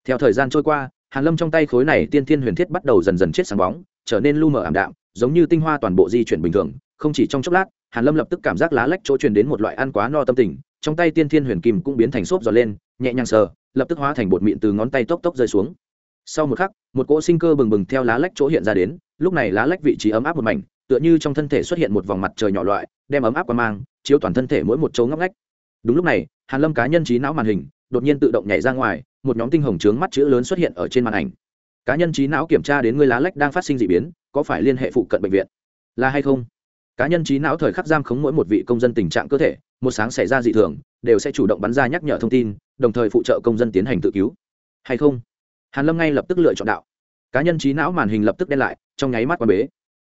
Theo thời gian trôi qua, hàn lâm trong tay khối này tiên thiên huyền thiết bắt đầu dần dần chết sáng bóng, trở nên lu mờ ảm đạm, giống như tinh hoa toàn bộ di chuyển bình thường. Không chỉ trong chốc lát, hàn lâm lập tức cảm giác lá lách chỗ truyền đến một loại ăn quá no tâm tình, trong tay tiên thiên huyền kim cũng biến thành xốp giò lên, nhẹ nhàng sờ, lập tức hóa thành bột mịn từ ngón tay tốc tốc rơi xuống. Sau một khắc, một cỗ sinh cơ bừng bừng theo lá lách chỗ hiện ra đến, lúc này lá lách vị trí ấm áp một mảnh tựa như trong thân thể xuất hiện một vòng mặt trời nhỏ loại, đem ấm áp qua mang, chiếu toàn thân thể mỗi một chỗ ngóc ngách. Đúng lúc này, hàn lâm cá nhân trí não màn hình đột nhiên tự động nhảy ra ngoài, một nhóm tinh hồng trướng mắt chữ lớn xuất hiện ở trên màn ảnh. Cá nhân trí não kiểm tra đến người lá lách đang phát sinh d ị biến, có phải liên hệ phụ cận bệnh viện? Là hay không? Cá nhân trí não thời khắc giam khống mỗi một vị công dân tình trạng cơ thể, một sáng xảy ra dị thường, đều sẽ chủ động bắn ra nhắc nhở thông tin, đồng thời phụ trợ công dân tiến hành tự cứu. Hay không? Hàn lâm ngay lập tức lựa chọn đạo. Cá nhân trí não màn hình lập tức đen lại, trong nháy mắt quan bế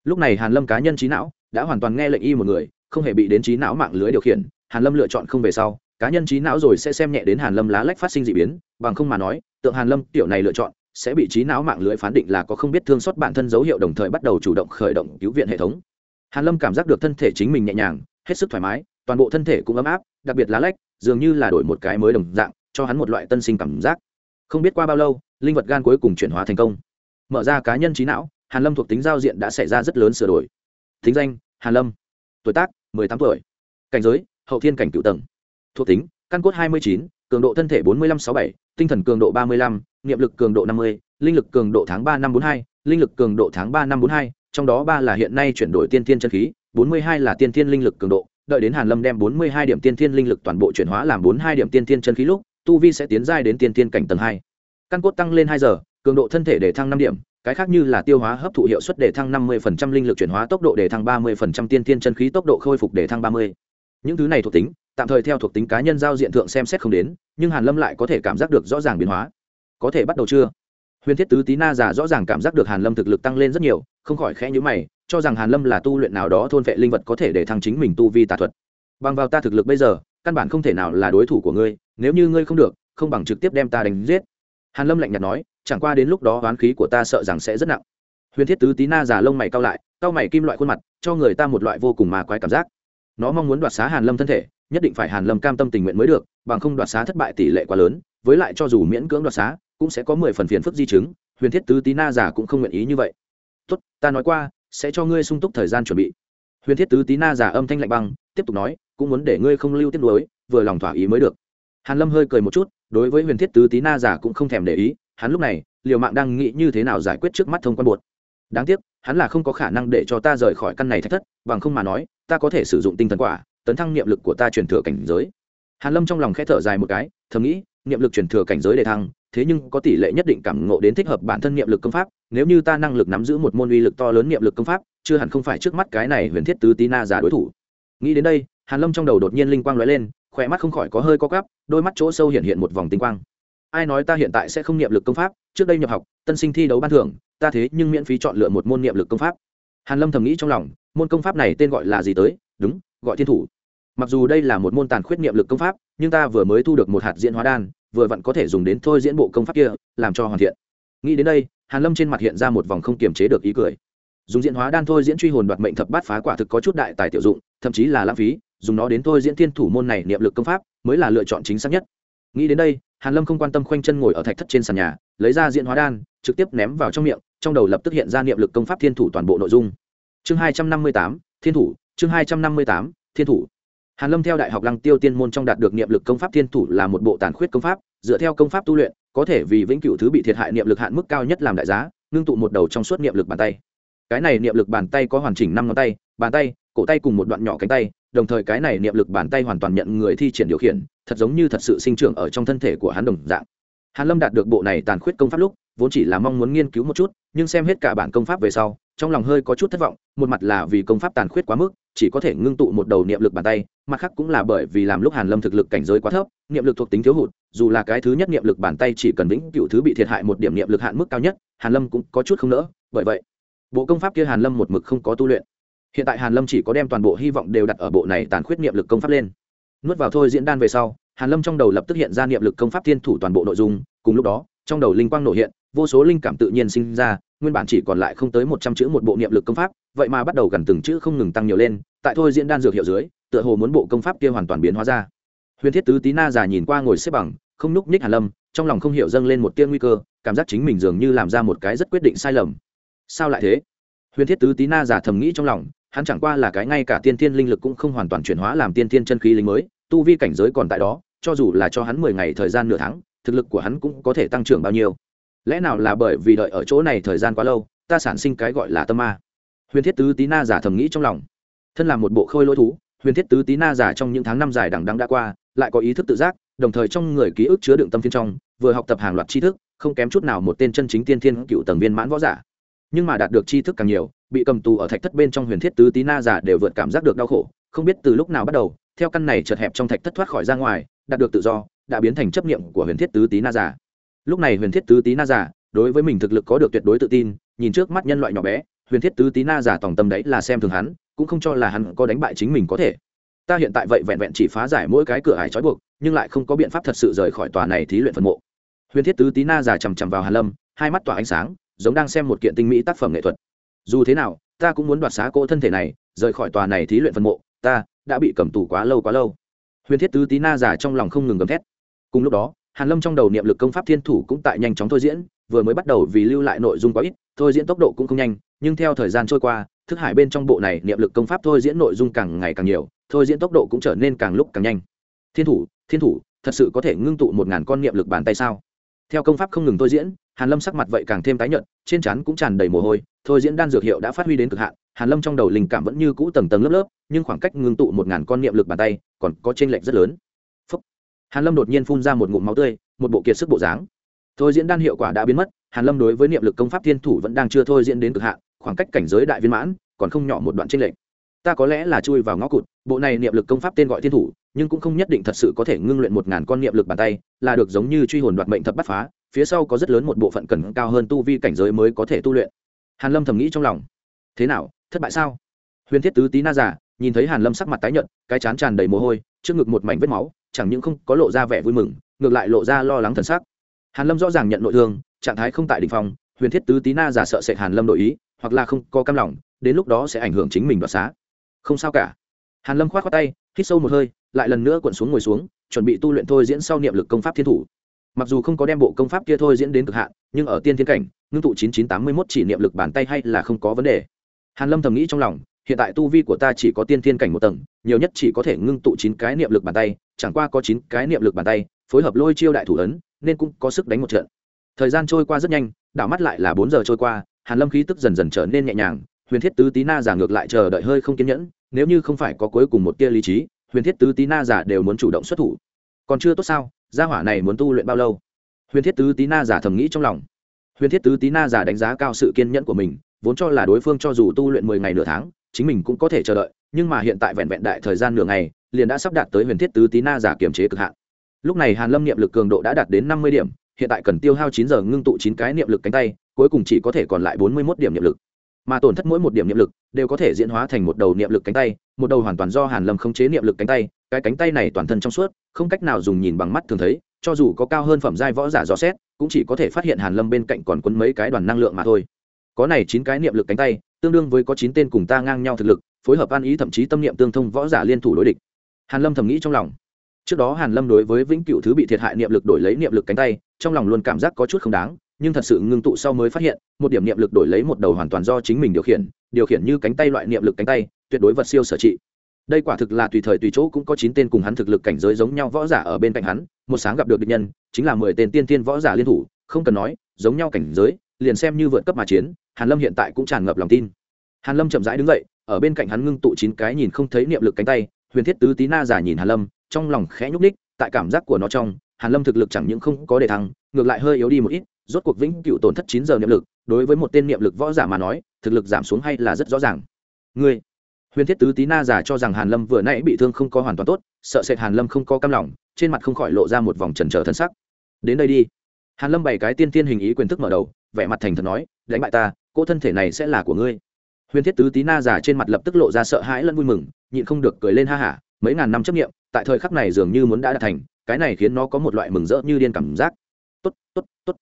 lúc này hàn lâm cá nhân trí não đã hoàn toàn nghe lệnh y một người, không hề bị đến trí não mạng lưới điều khiển. Hàn lâm lựa chọn không về sau, cá nhân trí não rồi sẽ xem nhẹ đến hàn lâm lá lách phát sinh dị biến, bằng không mà nói, tượng hàn lâm tiểu này lựa chọn sẽ bị trí não mạng lưới phán định là có không biết thương xót bản thân dấu hiệu đồng thời bắt đầu chủ động khởi động cứu viện hệ thống. Hàn lâm cảm giác được thân thể chính mình nhẹ nhàng, hết sức thoải mái, toàn bộ thân thể cũng ấm áp, đặc biệt lá lách dường như là đổi một cái mới đồng dạng, cho hắn một loại tân sinh cảm giác. Không biết qua bao lâu, linh vật gan cuối cùng chuyển hóa thành công. Mở ra cá nhân trí não hàn lâm thuộc tính giao diện đã xảy ra rất lớn sửa đổi. Thính danh hàn lâm. Tuổi tác 18 tuổi. Cảnh giới hậu thiên cảnh cựu tầng. Thuộc tính căn cốt 29, cường độ thân thể 4567, tinh thần cường độ 35, niệm lực cường độ 50, linh lực cường độ tháng 3 năm 42, linh lực cường độ tháng 3 năm 42, trong đó ba là hiện nay chuyển đổi tiên thiên chân khí, 42 là tiên thiên linh lực cường độ, đợi đến Hàn Lâm đem 42 điểm tiên thiên linh lực toàn bộ chuyển hóa làm 42 điểm tiên thiên chân khí lúc, tu vi sẽ tiến giai đến tiên thiên cảnh tầng 2. Căn cốt tăng lên 2 giờ, cường độ thân thể để thăng 5 điểm, cái khác như là tiêu hóa hấp thụ hiệu suất để thăng 50% linh lực chuyển hóa tốc độ để thăng 30% tiên tiên chân khí tốc độ khôi phục để thăng 30. Những thứ này thuộc tính, tạm thời theo thuộc tính cá nhân giao diện thượng xem xét không đến, nhưng Hàn Lâm lại có thể cảm giác được rõ ràng biến hóa. Có thể bắt đầu chưa? Huyền Thiết Tứ Tí Na giả rõ ràng cảm giác được Hàn Lâm thực lực tăng lên rất nhiều, không khỏi khẽ nhíu mày, cho rằng Hàn Lâm là tu luyện nào đó thôn vệ linh vật có thể để thăng chính mình tu vi tà thuật. Bằng vào ta thực lực bây giờ, căn bản không thể nào là đối thủ của ngươi, nếu như ngươi không được, không bằng trực tiếp đem ta đánh giết. Hàn Lâm lạnh nhạt nói, chẳng qua đến lúc đó oán khí của ta sợ rằng sẽ rất nặng. Huyền thiết tứ tí na già lông mày cao lại cao mày kim loại khuôn mặt, cho người ta một loại vô cùng mà quái cảm giác. Nó mong muốn đoạt xá hàn lâm thân thể, nhất định phải hàn lâm cam tâm tình nguyện mới được, bằng không đoạt xá thất bại tỷ lệ quá lớn, với lại cho dù miễn cưỡng đoạt xá, cũng sẽ có mười phần phiền phức di chứng, huyền thiết tứ tí na già cũng không nguyện ý như vậy. Tốt, ta nói qua, sẽ cho ngươi sung túc thời gian chuẩn bị. Huyền thiết tứ tí na già âm thanh lạnh băng, tiếp tục nói, cũng muốn để ngươi không lưu tiết đối vừa lòng thỏa ý mới được. Hàn lâm hơi cười một chút, đối với huyền thiết tứ tí na già cũng không thèm để ý hắn lúc này, liều mạng đang nghĩ như thế nào giải quyết trước mắt thông quan buột đáng tiếc, hắn là không có khả năng để cho ta rời khỏi căn này thách thất, bằng không mà nói, ta có thể sử dụng tinh thần quả, tấn thăng niệm lực của ta truyền thừa cảnh giới. Hàn lâm trong lòng khẽ thở dài một cái, thầm nghĩ, niệm lực truyền thừa cảnh giới để thăng, thế nhưng có tỷ lệ nhất định cảm ngộ đến thích hợp bản thân niệm lực công pháp, nếu như ta năng lực nắm giữ một môn uy lực to lớn niệm lực công pháp, chưa hẳn không phải trước mắt cái này huyền thiết tứ tí na giả đối thủ. Nghĩ đến đây, hàn lâm trong đầu đột nhiên linh quang lóe lên khỏe mắt không khỏi có hơi co quắp, đôi mắt chỗ sâu hiện hiện một vòng tinh quang ai nói ta hiện tại sẽ không niệm lực công pháp, trước đây nhập học, tân sinh thi đấu ban thưởng, ta thế nhưng miễn phí chọn lựa một môn niệm lực công pháp. Hàn lâm thầm nghĩ trong lòng, môn công pháp này tên gọi là gì tới? Đúng, gọi thiên thủ. Mặc dù đây là một môn tàn khuyết niệm lực công pháp, nhưng ta vừa mới thu được một hạt diễn hóa đan, vừa vặn có thể dùng đến thôi diễn bộ công pháp kia, làm cho hoàn thiện. Nghĩ đến đây, hàn lâm trên mặt hiện ra một vòng không kiềm chế được ý cười. Dùng diễn hóa đan thôi diễn truy hồn đoạt mệnh thập bát phá quả thực có chút đại tài tiểu dụng, thậm chí là lãng phí, dùng nó đến thôi diễn thiên thủ môn này niệm lực công pháp, mới là lựa chọn chính xác nhất. Nghĩ đến đây hàn lâm không quan tâm khoanh chân ngồi ở thạch thất trên sàn nhà, lấy ra diện hóa đan, trực tiếp ném vào trong miệng, trong đầu lập tức hiện ra niệm lực công pháp thiên thủ toàn bộ nội dung. Chương hai trăm năm mươi tám, thiên thủ, chương hai trăm năm mươi tám, thiên thủ. Hàn lâm theo đại học lăng tiêu tiên môn trong đạt được niệm lực công pháp thiên thủ là một bộ tàn khuyết công pháp, dựa theo công pháp tu luyện, có thể vì vĩnh cửu thứ bị thiệt hại niệm lực hạn mức cao nhất làm đại giá nương tụ một đầu trong suốt niệm lực bàn tay. Cái này niệm lực bàn tay có hoàn chỉnh năm ngón tay, bàn tay cổ tay cùng một đoạn nhỏ cánh tay, đồng thời cái này niệm lực bàn tay hoàn toàn nhận người thi triển điều khiển, thật giống như thật sự sinh trưởng ở trong thân thể của hắn đồng dạng. Hàn lâm đạt được bộ này tàn khuyết công pháp lúc, vốn chỉ là mong muốn nghiên cứu một chút, nhưng xem hết cả bản công pháp về sau, trong lòng hơi có chút thất vọng, một mặt là vì công pháp tàn khuyết quá mức, chỉ có thể ngưng tụ một đầu niệm lực bàn tay, mặt khác cũng là bởi vì làm lúc hàn lâm thực lực cảnh giới quá thấp, niệm lực thuộc tính thiếu hụt, dù là cái thứ nhất niệm lực bàn tay chỉ cần vĩnh cựu thứ bị thiệt hại một điểm niệm lực hạn mức cao nhất, hàn lâm cũng có chút không nỡ, bởi vậy, bộ công pháp kia hàn lâm một mực không có tu luyện hiện tại hàn lâm chỉ có đem toàn bộ hy vọng đều đặt ở bộ này tàn khuyết niệm lực công pháp lên. Nuốt vào thôi diễn đan về sau, hàn lâm trong đầu lập tức hiện ra niệm lực công pháp thiên thủ toàn bộ nội dung. Cùng lúc đó, trong đầu linh quang nổ hiện, vô số linh cảm tự nhiên sinh ra, nguyên bản chỉ còn lại không tới một trăm chữ một bộ niệm lực công pháp, vậy mà bắt đầu gần từng chữ không ngừng tăng nhiều lên. Tại thôi diễn đan dược hiệu dưới, tựa hồ muốn bộ công pháp kia hoàn toàn biến hóa ra. Huyền thiết tứ tí na già nhìn qua ngồi xếp bằng, không núc ních hàn lâm, trong lòng không hiểu dâng lên một tia nguy cơ, cảm giác chính mình dường như làm ra một cái rất quyết định sai lầm. Sao lại thế? Huyền thiết tứ tí na già thầm nghĩ trong lòng hắn chẳng qua là cái ngay cả tiên thiên linh lực cũng không hoàn toàn chuyển hóa làm tiên thiên chân khí linh mới, tu vi cảnh giới còn tại đó, cho dù là cho hắn mười ngày thời gian nửa tháng, thực lực của hắn cũng có thể tăng trưởng bao nhiêu. Lẽ nào là bởi vì đợi ở chỗ này thời gian quá lâu, ta sản sinh cái gọi là tâm ma? Huyền thiết tứ tí na giả thầm nghĩ trong lòng. Thân là một bộ khôi lỗi thú, huyền thiết tứ tí na giả trong những tháng năm dài đằng đẵng đã qua, lại có ý thức tự giác, đồng thời trong người ký ức chứa đựng tâm phiên trong, vừa học tập hàng loạt tri thức, không kém chút nào một tên chân chính tiên thiên cựu tầng viên mãn võ giả nhưng mà đạt được tri thức càng nhiều, bị cầm tù ở thạch thất bên trong huyền thiết tứ tí na giả đều vượt cảm giác được đau khổ, không biết từ lúc nào bắt đầu, theo căn này chật hẹp trong thạch thất thoát khỏi ra ngoài, đạt được tự do, đã biến thành chấp niệm của huyền thiết tứ tí na giả. Lúc này huyền thiết tứ tí na giả, đối với mình thực lực có được tuyệt đối tự tin, nhìn trước mắt nhân loại nhỏ bé, huyền thiết tứ tí na giả tòng tâm đấy là xem thường hắn, cũng không cho là hắn có đánh bại chính mình có thể. Ta hiện tại vậy vẹn vẹn chỉ phá giải mỗi cái cửa hải trói buộc, nhưng lại không có biện pháp thật sự rời khỏi tòa này thí luyện phần mộ. Huyền thiết tứ tí na giả chằm chằm vào hàn lâm, hai mắt tỏa ánh sáng giống đang xem một kiện tinh mỹ tác phẩm nghệ thuật. Dù thế nào, ta cũng muốn đoạt xá cỗ thân thể này, rời khỏi tòa này thí luyện phân mộ, ta đã bị cầm tù quá lâu quá lâu. Huyền thiết tứ tí na giả trong lòng không ngừng gầm thét. Cùng lúc đó, hàn lâm trong đầu niệm lực công pháp thiên thủ cũng tại nhanh chóng thôi diễn, vừa mới bắt đầu vì lưu lại nội dung quá ít, thôi diễn tốc độ cũng không nhanh, nhưng theo thời gian trôi qua, thức hải bên trong bộ này niệm lực công pháp thôi diễn nội dung càng ngày càng nhiều, thôi diễn tốc độ cũng trở nên càng lúc càng nhanh. Thiên thủ thiên thủ, thật sự có thể ngưng tụ một ngàn con niệm lực bàn tay sao? Theo công pháp không ngừng thôi diễn, hàn lâm sắc mặt vậy càng thêm tái nhợt, trên trán cũng tràn đầy mồ hôi, thôi diễn đan dược hiệu đã phát huy đến cực hạn, hàn lâm trong đầu linh cảm vẫn như cũ tầng tầng lớp lớp, nhưng khoảng cách ngưng tụ một ngàn con niệm lực bàn tay còn có trên lệch rất lớn. Phúc. hàn lâm đột nhiên phun ra một ngụm máu tươi, một bộ kiệt sức bộ dáng. Thôi diễn đan hiệu quả đã biến mất, hàn lâm đối với niệm lực công pháp thiên thủ vẫn đang chưa thôi diễn đến cực hạn, khoảng cách cảnh giới đại viên mãn còn không nhỏ một đoạn trên lệch. Ta có lẽ là chui vào ngõ cụt, bộ này niệm lực công pháp tên gọi thiên thủ nhưng cũng không nhất định thật sự có thể ngưng luyện một ngàn con niệm lực bàn tay, là được giống như truy hồn đoạt mệnh thập bắt phá, phía sau có rất lớn một bộ phận cần cao hơn tu vi cảnh giới mới có thể tu luyện. Hàn lâm thầm nghĩ trong lòng. Thế nào, thất bại sao? Huyền thiết tứ tí na giả nhìn thấy hàn lâm sắc mặt tái nhợt, cái chán tràn đầy mồ hôi, trước ngực một mảnh vết máu, chẳng những không có lộ ra vẻ vui mừng, ngược lại lộ ra lo lắng thần sắc. Hàn lâm rõ ràng nhận nội thương, trạng thái không tại đỉnh phong, huyền thiết tứ tí na giả sợ sệt hàn lâm đổi ý, hoặc là không có cam lòng, đến lúc đó sẽ ảnh hưởng chính mình đoạt xá. Không sao cả. Hàn lâm khoát khoát tay, hít sâu một hơi lại lần nữa cuộn xuống ngồi xuống, chuẩn bị tu luyện thôi diễn sau niệm lực công pháp thiên thủ. Mặc dù không có đem bộ công pháp kia thôi diễn đến cực hạn, nhưng ở tiên thiên cảnh, ngưng tụ chín chín tám mươi mốt chỉ niệm lực bàn tay hay là không có vấn đề. Hàn lâm thầm nghĩ trong lòng, hiện tại tu vi của ta chỉ có tiên thiên cảnh một tầng, nhiều nhất chỉ có thể ngưng tụ chín cái niệm lực bàn tay, chẳng qua có chín cái niệm lực bàn tay, phối hợp lôi chiêu đại thủ ấn, nên cũng có sức đánh một trận. Thời gian trôi qua rất nhanh, đảo mắt lại là bốn giờ trôi qua, hàn lâm khí tức dần dần trở nên nhẹ nhàng, huyền thiết tứ tí na giả ngược lại chờ đợi hơi không kiên nhẫn, nếu như không phải có cuối cùng một tia lý trí huyền thiết tứ tí na giả đều muốn chủ động xuất thủ. Còn chưa tốt sao? Gia hỏa này muốn tu luyện bao lâu? Huyền thiết tứ tí na giả thầm nghĩ trong lòng. Huyền thiết tứ tí na giả đánh giá cao sự kiên nhẫn của mình, vốn cho là đối phương cho dù tu luyện mười ngày nửa tháng, chính mình cũng có thể chờ đợi, nhưng mà hiện tại vẹn vẹn đại thời gian nửa ngày, liền đã sắp đạt tới huyền thiết tứ tí na giả kiềm chế cực hạn. Lúc này hàn lâm niệm lực cường độ đã đạt đến năm mươi điểm, hiện tại cần tiêu hao chín giờ ngưng tụ chín cái niệm lực cánh tay, cuối cùng chỉ có thể còn lại bốn mươi mốt điểm niệm lực mà tổn thất mỗi một điểm niệm lực đều có thể diễn hóa thành một đầu niệm lực cánh tay, một đầu hoàn toàn do hàn lâm khống chế niệm lực cánh tay. Cái cánh tay này toàn thân trong suốt, không cách nào dùng nhìn bằng mắt thường thấy, cho dù có cao hơn phẩm giai võ giả dò xét, cũng chỉ có thể phát hiện hàn lâm bên cạnh còn quấn mấy cái đoàn năng lượng mà thôi. Có này chín cái niệm lực cánh tay, tương đương với có chín tên cùng ta ngang nhau thực lực, phối hợp an ý thậm chí tâm niệm tương thông võ giả liên thủ đối địch. Hàn lâm thầm nghĩ trong lòng. Trước đó hàn lâm đối với vĩnh cửu thứ bị thiệt hại niệm lực đổi lấy niệm lực cánh tay, trong lòng luôn cảm giác có chút không đáng nhưng thật sự ngưng tụ sau mới phát hiện, một điểm niệm lực đổi lấy một đầu hoàn toàn do chính mình điều khiển điều khiển như cánh tay loại niệm lực cánh tay, tuyệt đối vật siêu sở trị. Đây quả thực là tùy thời tùy chỗ cũng có chín tên cùng hắn thực lực cảnh giới giống nhau võ giả ở bên cạnh hắn, một sáng gặp được địch nhân, chính là mười tên tiên tiên võ giả liên thủ, không cần nói, giống nhau cảnh giới, liền xem như vượt cấp mà chiến, hàn lâm hiện tại cũng tràn ngập lòng tin. Hàn lâm chậm rãi đứng dậy, ở bên cạnh hắn ngưng tụ chín cái nhìn không thấy niệm lực cánh tay, huyền thiết tứ tí na giả nhìn hàn lâm, trong lòng khẽ nhúc ních tại cảm giác của nó trong, hàn lâm thực lực chẳng những không có đề thăng, ngược lại hơi yếu đi một ít rốt cuộc vĩnh cựu tổn thất chín giờ niệm lực, đối với một tên niệm lực võ giả mà nói, thực lực giảm xuống hay là rất rõ ràng. Ngươi, huyền thiết tứ tí na giả cho rằng hàn lâm vừa nãy bị thương không có hoàn toàn tốt, sợ sệt hàn lâm không có cam lòng, trên mặt không khỏi lộ ra một vòng trần trở thân sắc. Đến đây đi. Hàn lâm bày cái tiên tiên hình ý quyền thức mở đầu, vẻ mặt thành thật nói, đánh bại ta, cỗ thân thể này sẽ là của ngươi. Huyền thiết tứ tí na giả trên mặt lập tức lộ ra sợ hãi lẫn vui mừng, nhịn không được cười lên ha hả, mấy ngàn năm chấp nghiệm tại thời khắc này dường như muốn đã đạt thành, cái này khiến nó có một loại mừng rỡ như điên cảm giác. Tốt tốt tốt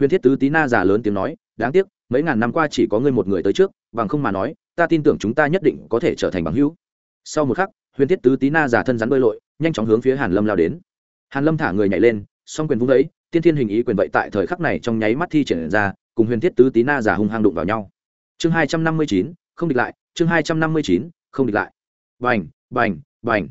huyền thiết tứ tí na giả lớn tiếng nói đáng tiếc mấy ngàn năm qua chỉ có ngươi một người tới trước bằng không mà nói ta tin tưởng chúng ta nhất định có thể trở thành bằng hữu. Sau một khắc huyền thiết tứ tí na giả thân rắn bơi lội nhanh chóng hướng phía hàn lâm lao đến. Hàn lâm thả người nhảy lên song quyền vung đấy, tiên thiên hình ý quyền vậy tại thời khắc này trong nháy mắt thi triển ra cùng huyền thiết tứ tí na giả hung hăng đụng vào nhau. Chương hai trăm năm mươi chín không địch lại chương hai trăm năm mươi chín không địch lại. Bành bành bành.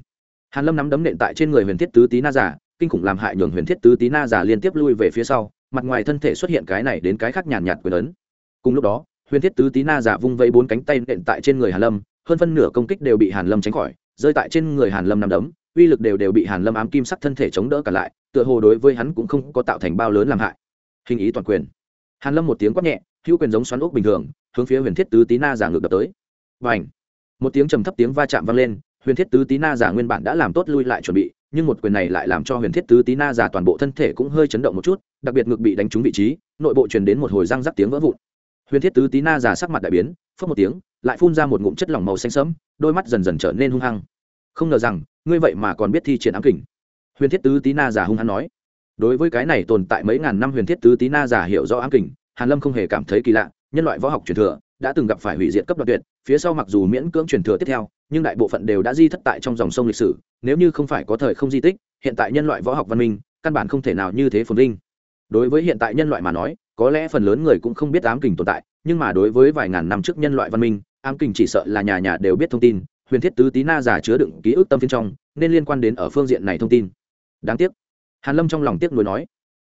Hàn lâm nắm đấm nện tại trên người huyền thiết tứ tí na giả kinh khủng làm hại nhường huyền thiết tứ tí na giả liên tiếp lui về phía sau mặt ngoài thân thể xuất hiện cái này đến cái khác nhàn nhạt, quyền ấn. Cùng lúc đó huyền thiết tứ tí na giả vung vẫy bốn cánh tay nện tại trên người hàn lâm hơn phân nửa công kích đều bị hàn lâm tránh khỏi rơi tại trên người hàn lâm nằm đấm uy lực đều đều bị hàn lâm ám kim sắc thân thể chống đỡ cả lại tựa hồ đối với hắn cũng không có tạo thành bao lớn làm hại. Hình ý toàn quyền. Hàn lâm một tiếng quát nhẹ hữu quyền giống xoắn ốc bình thường hướng phía huyền thiết tứ tí na giả ngược đập tới. Và ảnh một tiếng trầm thấp tiếng va chạm vang lên huyền thiết tứ tí na giả nguyên bản đã làm tốt lui lại chuẩn bị nhưng một quyền này lại làm cho huyền thiết tứ tí na già toàn bộ thân thể cũng hơi chấn động một chút, đặc biệt ngực bị đánh trúng vị trí, nội bộ truyền đến một hồi răng rắc tiếng vỡ vụn. Huyền thiết tứ tí na già sắc mặt đại biến phớt một tiếng, lại phun ra một ngụm chất lỏng màu xanh sẫm, đôi mắt dần dần trở nên hung hăng. Không ngờ rằng, ngươi vậy mà còn biết thi triển ám kình. Huyền thiết tứ tí na già hung hăng nói. Đối với cái này tồn tại mấy ngàn năm huyền thiết tứ tí na già hiểu rõ ám kình, hàn lâm không hề cảm thấy kỳ lạ, nhân loại võ học truyền thừa đã từng gặp phải hủy diệt cấp đoạn tuyệt, phía sau mặc dù miễn cưỡng truyền thừa tiếp theo, nhưng đại bộ phận đều đã di thất tại trong dòng sông lịch sử nếu như không phải có thời không di tích, hiện tại nhân loại võ học văn minh, căn bản không thể nào như thế phồn vinh. Đối với hiện tại nhân loại mà nói, có lẽ phần lớn người cũng không biết ám kình tồn tại, nhưng mà đối với vài ngàn năm trước nhân loại văn minh, ám kình chỉ sợ là nhà nhà đều biết thông tin, huyền thiết tứ tí na giả chứa đựng ký ức tâm phiên trong, nên liên quan đến ở phương diện này thông tin. Đáng tiếc, hàn lâm trong lòng tiếc nuối nói,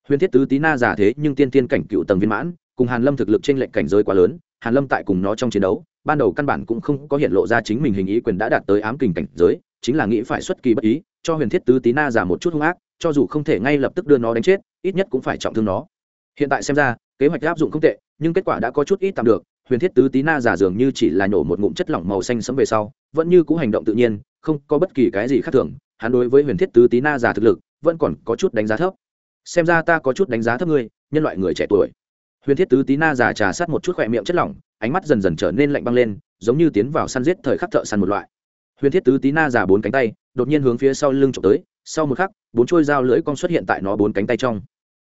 huyền thiết tứ tí na giả thế nhưng tiên tiên cảnh cựu tầng viên mãn, cùng hàn lâm thực lực trên lệnh cảnh giới quá lớn hàn lâm tại cùng nó trong chiến đấu, ban đầu căn bản cũng không có hiện lộ ra chính mình hình ý quyền đã đạt tới ám kình cảnh giới, chính là nghĩ phải xuất kỳ bất ý, cho huyền thiết tứ tí na giả một chút hung ác, cho dù không thể ngay lập tức đưa nó đánh chết, ít nhất cũng phải trọng thương nó. Hiện tại xem ra, kế hoạch áp dụng không tệ, nhưng kết quả đã có chút ít tạm được, huyền thiết tứ tí na giả dường như chỉ là nhổ một ngụm chất lỏng màu xanh sẫm về sau, vẫn như cũ hành động tự nhiên, không có bất kỳ cái gì khác thường, hắn đối với huyền thiết tứ tí na giả thực lực, vẫn còn có chút đánh giá thấp. Xem ra ta có chút đánh giá thấp ngươi, nhân loại người trẻ tuổi huyền thiết tứ tí na giả trà sát một chút khỏe miệng chất lỏng, ánh mắt dần dần trở nên lạnh băng lên, giống như tiến vào săn giết thời khắc thợ săn một loại. Huyền thiết tứ tí na giả bốn cánh tay, đột nhiên hướng phía sau lưng trộm tới, sau một khắc, bốn trôi dao lưỡi cong xuất hiện tại nó bốn cánh tay trong.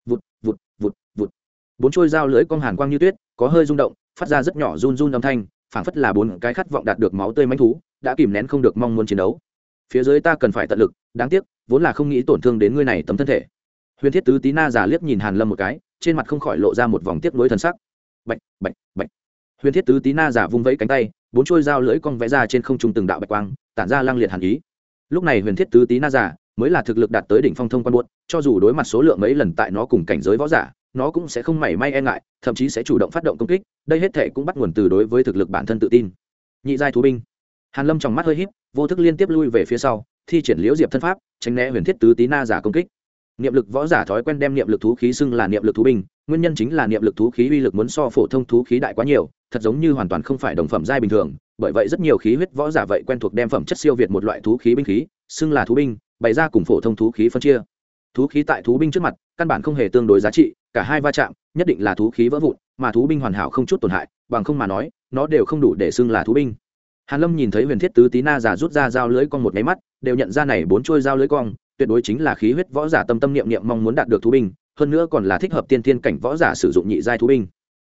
Vụt vụt vụt vụt. Bốn trôi dao lưỡi cong hàn quang như tuyết, có hơi rung động, phát ra rất nhỏ run run âm thanh, phảng phất là bốn cái khát vọng đạt được máu tươi manh thú, đã kìm nén không được mong muốn chiến đấu. Phía dưới ta cần phải tận lực, đáng tiếc, vốn là không nghĩ tổn thương đến ngươi này tấm thân thể. Huyền thiết tứ tí na giả liếc nhìn hàn lâm một cái trên mặt không khỏi lộ ra một vòng tiếc nuối thần sắc. Bạch bạch bạch. Huyền thiết tứ tí na giả vung vẫy cánh tay, bốn chuôi dao lưỡi cong vẽ ra trên không trung từng đạo bạch quang, tản ra lang liệt hàn ý. Lúc này huyền thiết tứ tí na giả mới là thực lực đạt tới đỉnh phong thông quan buốt, cho dù đối mặt số lượng mấy lần tại nó cùng cảnh giới võ giả, nó cũng sẽ không mảy may e ngại, thậm chí sẽ chủ động phát động công kích, đây hết thể cũng bắt nguồn từ đối với thực lực bản thân tự tin. Nhị giai thú binh. Hàn lâm trong mắt hơi híp, vô thức liên tiếp lui về phía sau, thi triển liễu diệp thân pháp, tránh né huyền thiết tứ tí na giả công kích niệm lực võ giả thói quen đem niệm lực thú khí xưng là niệm lực thú binh, nguyên nhân chính là niệm lực thú khí uy lực muốn so phổ thông thú khí đại quá nhiều, thật giống như hoàn toàn không phải đồng phẩm giai bình thường, bởi vậy rất nhiều khí huyết võ giả vậy quen thuộc đem phẩm chất siêu việt một loại thú khí binh khí, xưng là thú binh, bày ra cùng phổ thông thú khí phân chia. Thú khí tại thú binh trước mặt, căn bản không hề tương đối giá trị, cả hai va chạm, nhất định là thú khí vỡ vụn, mà thú binh hoàn hảo không chút tổn hại, bằng không mà nói, nó đều không đủ để xưng là thú binh. Hàn lâm nhìn thấy huyền thiết tứ tí na giả rút ra dao lưới cong một máy mắt, đều nhận ra này bốn chuôi dao lưới cong tuyệt đối chính là khí huyết võ giả tâm tâm niệm niệm mong muốn đạt được thú binh, hơn nữa còn là thích hợp tiên tiên cảnh võ giả sử dụng nhị giai thú binh.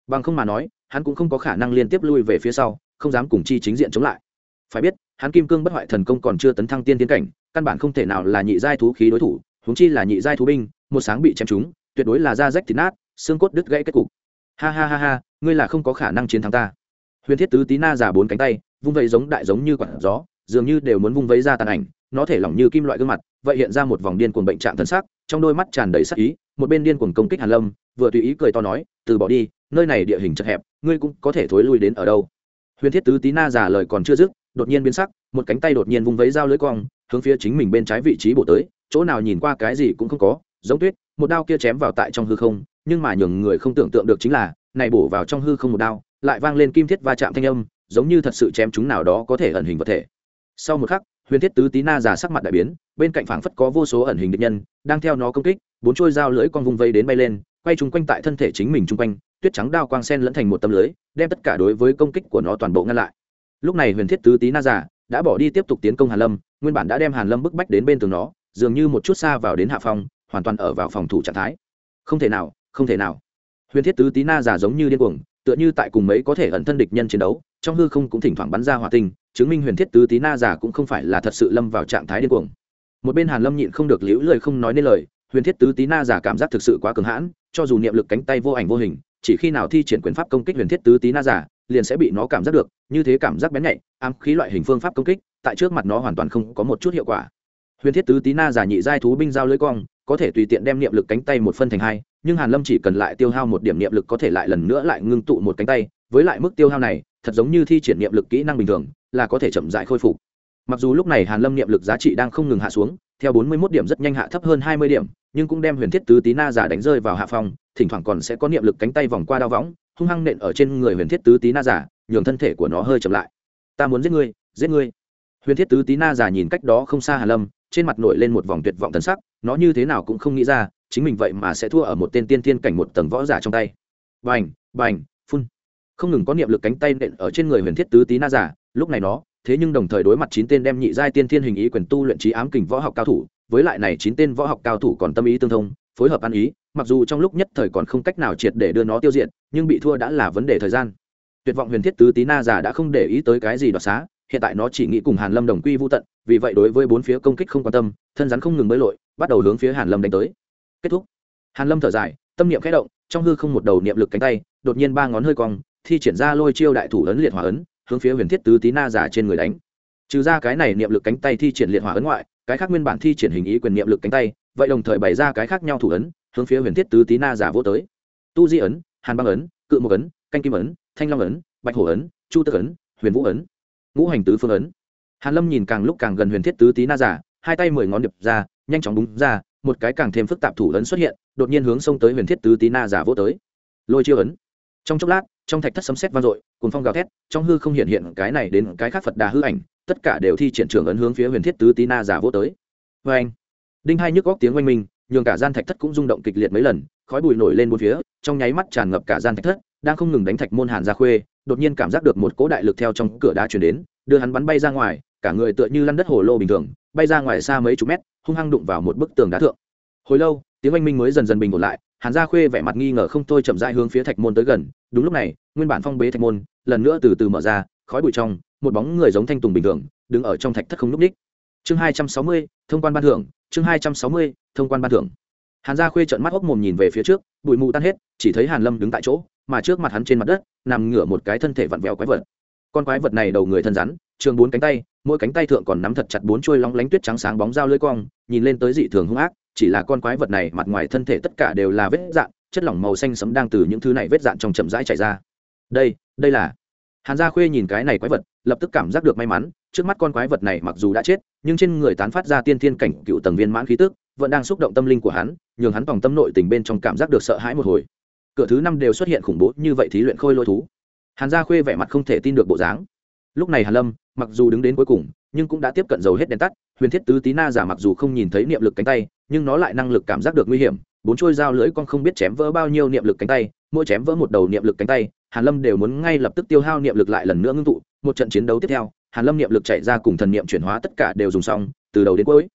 Bằng không mà nói, hắn cũng không có khả năng liên tiếp lui về phía sau, không dám cùng chi chính diện chống lại. Phải biết, hắn kim cương bất hoại thần công còn chưa tấn thăng tiên tiến cảnh, căn bản không thể nào là nhị giai thú khí đối thủ, huống chi là nhị giai thú binh, một sáng bị chém trúng, tuyệt đối là da rách thịt nát, xương cốt đứt gãy kết cục. Ha ha ha ha, ngươi là không có khả năng chiến thắng ta. Huyền thiết tứ tí na giả bốn cánh tay, vung vẫy giống đại giống như quạt gió, dường như đều muốn vung vẫy ra tàn ảnh nó thể lỏng như kim loại gương mặt, vậy hiện ra một vòng điên cuồng bệnh trạng thân xác trong đôi mắt tràn đầy sắc ý, một bên điên cuồng công kích hàn lâm, vừa tùy ý cười to nói, từ bỏ đi, nơi này địa hình chật hẹp, ngươi cũng có thể thối lui đến ở đâu. Huyền thiết tứ tí na giả lời còn chưa dứt, đột nhiên biến sắc, một cánh tay đột nhiên vung vẫy dao lưới cong, hướng phía chính mình bên trái vị trí bổ tới, chỗ nào nhìn qua cái gì cũng không có, giống tuyết, một đao kia chém vào tại trong hư không, nhưng mà nhường người không tưởng tượng được chính là, này bổ vào trong hư không một đao, lại vang lên kim thiết va chạm thanh âm, giống như thật sự chém chúng nào đó có thể ẩn hình vật thể. Sau một khắc huyền thiết tứ tí na giả sắc mặt đại biến, bên cạnh phảng phất có vô số ẩn hình địch nhân, đang theo nó công kích, bốn trôi dao lưỡi con vùng vây đến bay lên, quay chung quanh tại thân thể chính mình chung quanh, tuyết trắng đao quang sen lẫn thành một tấm lưới, đem tất cả đối với công kích của nó toàn bộ ngăn lại. Lúc này huyền thiết tứ tí na giả đã bỏ đi tiếp tục tiến công hàn lâm, nguyên bản đã đem hàn lâm bức bách đến bên tường nó, dường như một chút xa vào đến hạ phòng, hoàn toàn ở vào phòng thủ trạng thái. Không thể nào, không thể nào. Huyền thiết tứ tí na giả giống như điên cuồng tựa như tại cùng mấy có thể ẩn thân địch nhân chiến đấu, trong hư không cũng thỉnh thoảng bắn ra hỏa tinh, chứng minh huyền thiết tứ tí na giả cũng không phải là thật sự lâm vào trạng thái điên cuồng. Một bên hàn lâm nhịn không được liễu lời không nói nên lời, huyền thiết tứ tí na giả cảm giác thực sự quá cường hãn, cho dù niệm lực cánh tay vô ảnh vô hình, chỉ khi nào thi triển quyền pháp công kích huyền thiết tứ tí na giả liền sẽ bị nó cảm giác được, như thế cảm giác bén nhạy, ám khí loại hình phương pháp công kích, tại trước mặt nó hoàn toàn không có một chút hiệu quả. Huyền thiết tứ tí na giả nhị giai thú binh giao lưới cong có thể tùy tiện đem niệm lực cánh tay một phân thành hai, nhưng hàn lâm chỉ cần lại tiêu hao một điểm niệm lực có thể lại lần nữa lại ngưng tụ một cánh tay, với lại mức tiêu hao này, thật giống như thi triển niệm lực kỹ năng bình thường, là có thể chậm rãi khôi phục. Mặc dù lúc này hàn lâm niệm lực giá trị đang không ngừng hạ xuống, theo bốn mươi 41 điểm rất nhanh hạ thấp hơn hai mươi điểm, nhưng cũng đem huyền thiết tứ tí na giả đánh rơi vào hạ phòng thỉnh thoảng còn sẽ có niệm lực cánh tay vòng qua đao võng, hung hăng nện ở trên người huyền thiết tứ tí na giả, nhường thân thể của nó hơi chậm lại. Ta muốn giết ngươi giết ngươi. Huyền thiết tứ tí na giả nhìn cách đó không xa hàn lâm, trên mặt nổi lên một vòng tuyệt vọng thần sắc nó như thế nào cũng không nghĩ ra, chính mình vậy mà sẽ thua ở một tên tiên tiên cảnh một tầng võ giả trong tay. Bành bành, phun. Không ngừng có niệm lực cánh tay nện ở trên người huyền thiết tứ tí na giả, lúc này nó, thế nhưng đồng thời đối mặt chín tên đem nhị giai tiên thiên hình ý quyền tu luyện trí ám kình võ học cao thủ, với lại này chín tên võ học cao thủ còn tâm ý tương thông, phối hợp ăn ý, mặc dù trong lúc nhất thời còn không cách nào triệt để đưa nó tiêu diệt, nhưng bị thua đã là vấn đề thời gian. Tuyệt vọng huyền thiết tứ tí na giả đã không để ý tới cái gì đoạt xá, hiện tại nó chỉ nghĩ cùng hàn lâm đồng quy vô tận, vì vậy đối với bốn phía công kích không quan tâm, thân rắn không ngừng bơi lội bắt đầu hướng phía hàn lâm đánh tới. Kết thúc. Hàn lâm thở dài, tâm niệm khẽ động, trong hư không một đầu niệm lực cánh tay, đột nhiên ba ngón hơi cong, thi triển ra lôi chiêu đại thủ ấn liệt hỏa ấn, hướng phía huyền thiết tứ tí na giả trên người đánh. Trừ ra cái này niệm lực cánh tay thi triển liệt hỏa ấn ngoại, cái khác nguyên bản thi triển hình ý quyền niệm lực cánh tay, vậy đồng thời bày ra cái khác nhau thủ ấn, hướng phía huyền thiết tứ tí na giả vô tới. Tu di ấn, hàn băng ấn, cự mộc ấn, canh kim ấn, thanh long ấn, bạch hổ ấn, chu tức ấn, huyền vũ ấn, ngũ hành tứ phương ấn. Hàn lâm nhìn càng lúc càng gần huyền thiết tứ tí na giả, hai tay mười ngón điệp ra nhanh chóng đúng ra, một cái càng thêm phức tạp thủ ấn xuất hiện, đột nhiên hướng xông tới huyền thiết tứ tí na giả vô tới. Lôi chiêu ấn. Trong chốc lát, trong thạch thất sấm xét vang dội cùng phong gào thét, trong hư không hiện hiện cái này đến cái khác phật đà hư ảnh, tất cả đều thi triển trưởng ấn hướng phía huyền thiết tứ tí na giả vô tới. Vê anh, đinh hai nhức góc tiếng oanh minh, nhường cả gian thạch thất cũng rung động kịch liệt mấy lần, khói bụi nổi lên bốn phía, trong nháy mắt tràn ngập cả gian thạch thất, đang không ngừng đánh thạch môn hàn ra khuê, đột nhiên cảm giác được một cỗ đại lực theo trong cửa đá chuyển đến, đưa hắn bắn bay ra ngoài, cả người tựa như lăn đất hồ lô bình thường, bay ra ngoài xa mấy chục mét hung hăng đụng vào một bức tường đá thượng. Hồi lâu, tiếng oanh minh mới dần dần bình ổn lại, hàn gia khuê vẻ mặt nghi ngờ không thôi chậm rãi hướng phía thạch môn tới gần. Đúng lúc này, nguyên bản phong bế thạch môn, lần nữa từ từ mở ra, khói bụi trong, một bóng người giống thanh tùng bình thường, đứng ở trong thạch thất không núp ních. Chương hai trăm sáu mươi, thông quan ban thưởng, chương hai trăm sáu mươi, thông quan ban thưởng. Hàn gia khuê trợn mắt hốc mồm nhìn về phía trước, bụi mù tan hết, chỉ thấy hàn lâm đứng tại chỗ, mà trước mặt hắn trên mặt đất, nằm ngửa một cái thân thể vặn vẹo quái vật. Con quái vật này đầu người thân rắn trường bốn cánh tay, mỗi cánh tay thượng còn nắm thật chặt bốn chuôi long lánh tuyết trắng sáng bóng dao lưỡi cong, nhìn lên tới dị thường hung ác, chỉ là con quái vật này mặt ngoài thân thể tất cả đều là vết dạn, chất lỏng màu xanh sẫm đang từ những thứ này vết dạn trong chậm rãi chảy ra. Đây đây là hàn gia khuê nhìn cái này quái vật, lập tức cảm giác được may mắn, trước mắt con quái vật này mặc dù đã chết, nhưng trên người tán phát ra tiên thiên cảnh cựu tầng viên mãn khí tức, vẫn đang xúc động tâm linh của hắn, nhường hắn vòng tâm nội tình bên trong cảm giác được sợ hãi một hồi. Cửa thứ năm đều xuất hiện khủng bố như vậy thí luyện khôi lôi thú. Hàn gia khuê vẻ mặt không thể tin được bộ dáng lúc này hàn lâm, mặc dù đứng đến cuối cùng, nhưng cũng đã tiếp cận dầu hết đèn tắt. Huyền thiết tứ tí na giả mặc dù không nhìn thấy niệm lực cánh tay, nhưng nó lại năng lực cảm giác được nguy hiểm. Bốn trôi dao lưỡi con không biết chém vỡ bao nhiêu niệm lực cánh tay, mỗi chém vỡ một đầu niệm lực cánh tay, hàn lâm đều muốn ngay lập tức tiêu hao niệm lực lại lần nữa ngưng tụ. Một trận chiến đấu tiếp theo, hàn lâm niệm lực chạy ra cùng thần niệm chuyển hóa tất cả đều dùng xong, từ đầu đến cuối,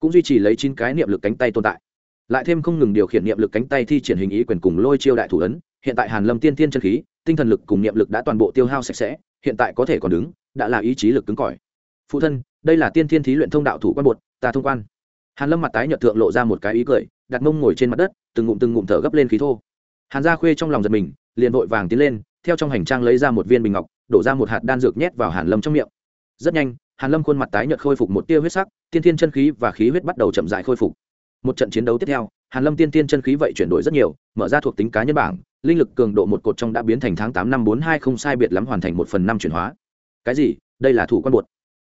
cũng duy trì lấy chín cái niệm lực cánh tay tồn tại. Lại thêm không ngừng điều khiển niệm lực cánh tay thi triển hình ý quyền cùng lôi chiêu đại thủ ấn, hiện tại hàn lâm tiên tiên chân khí tinh thần lực cùng niệm lực đã toàn bộ tiêu hao sạch sẽ, hiện tại có thể còn đứng, đã là ý chí lực cứng cỏi. Phụ thân, đây là tiên thiên thí luyện thông đạo thủ quan bột, ta thông quan. Hàn lâm mặt tái nhợt thượng lộ ra một cái ý cười, đặt mông ngồi trên mặt đất, từng ngụm từng ngụm thở gấp lên khí thô. Hàn gia khuê trong lòng giật mình, liền vội vàng tiến lên, theo trong hành trang lấy ra một viên bình ngọc, đổ ra một hạt đan dược nhét vào hàn lâm trong miệng. Rất nhanh, hàn lâm khuôn mặt tái nhợt khôi phục một tia huyết sắc, tiên thiên chân khí và khí huyết bắt đầu chậm rãi khôi phục. Một trận chiến đấu tiếp theo hàn lâm tiên thiên chân khí vậy chuyển đổi rất nhiều, mở ra thuộc tính cá nhân bảng, linh lực cường độ một cột trong đã biến thành tháng tám năm bốn hai không sai biệt lắm hoàn thành một phần năm chuyển hóa. Cái gì? Đây là thủ quan bột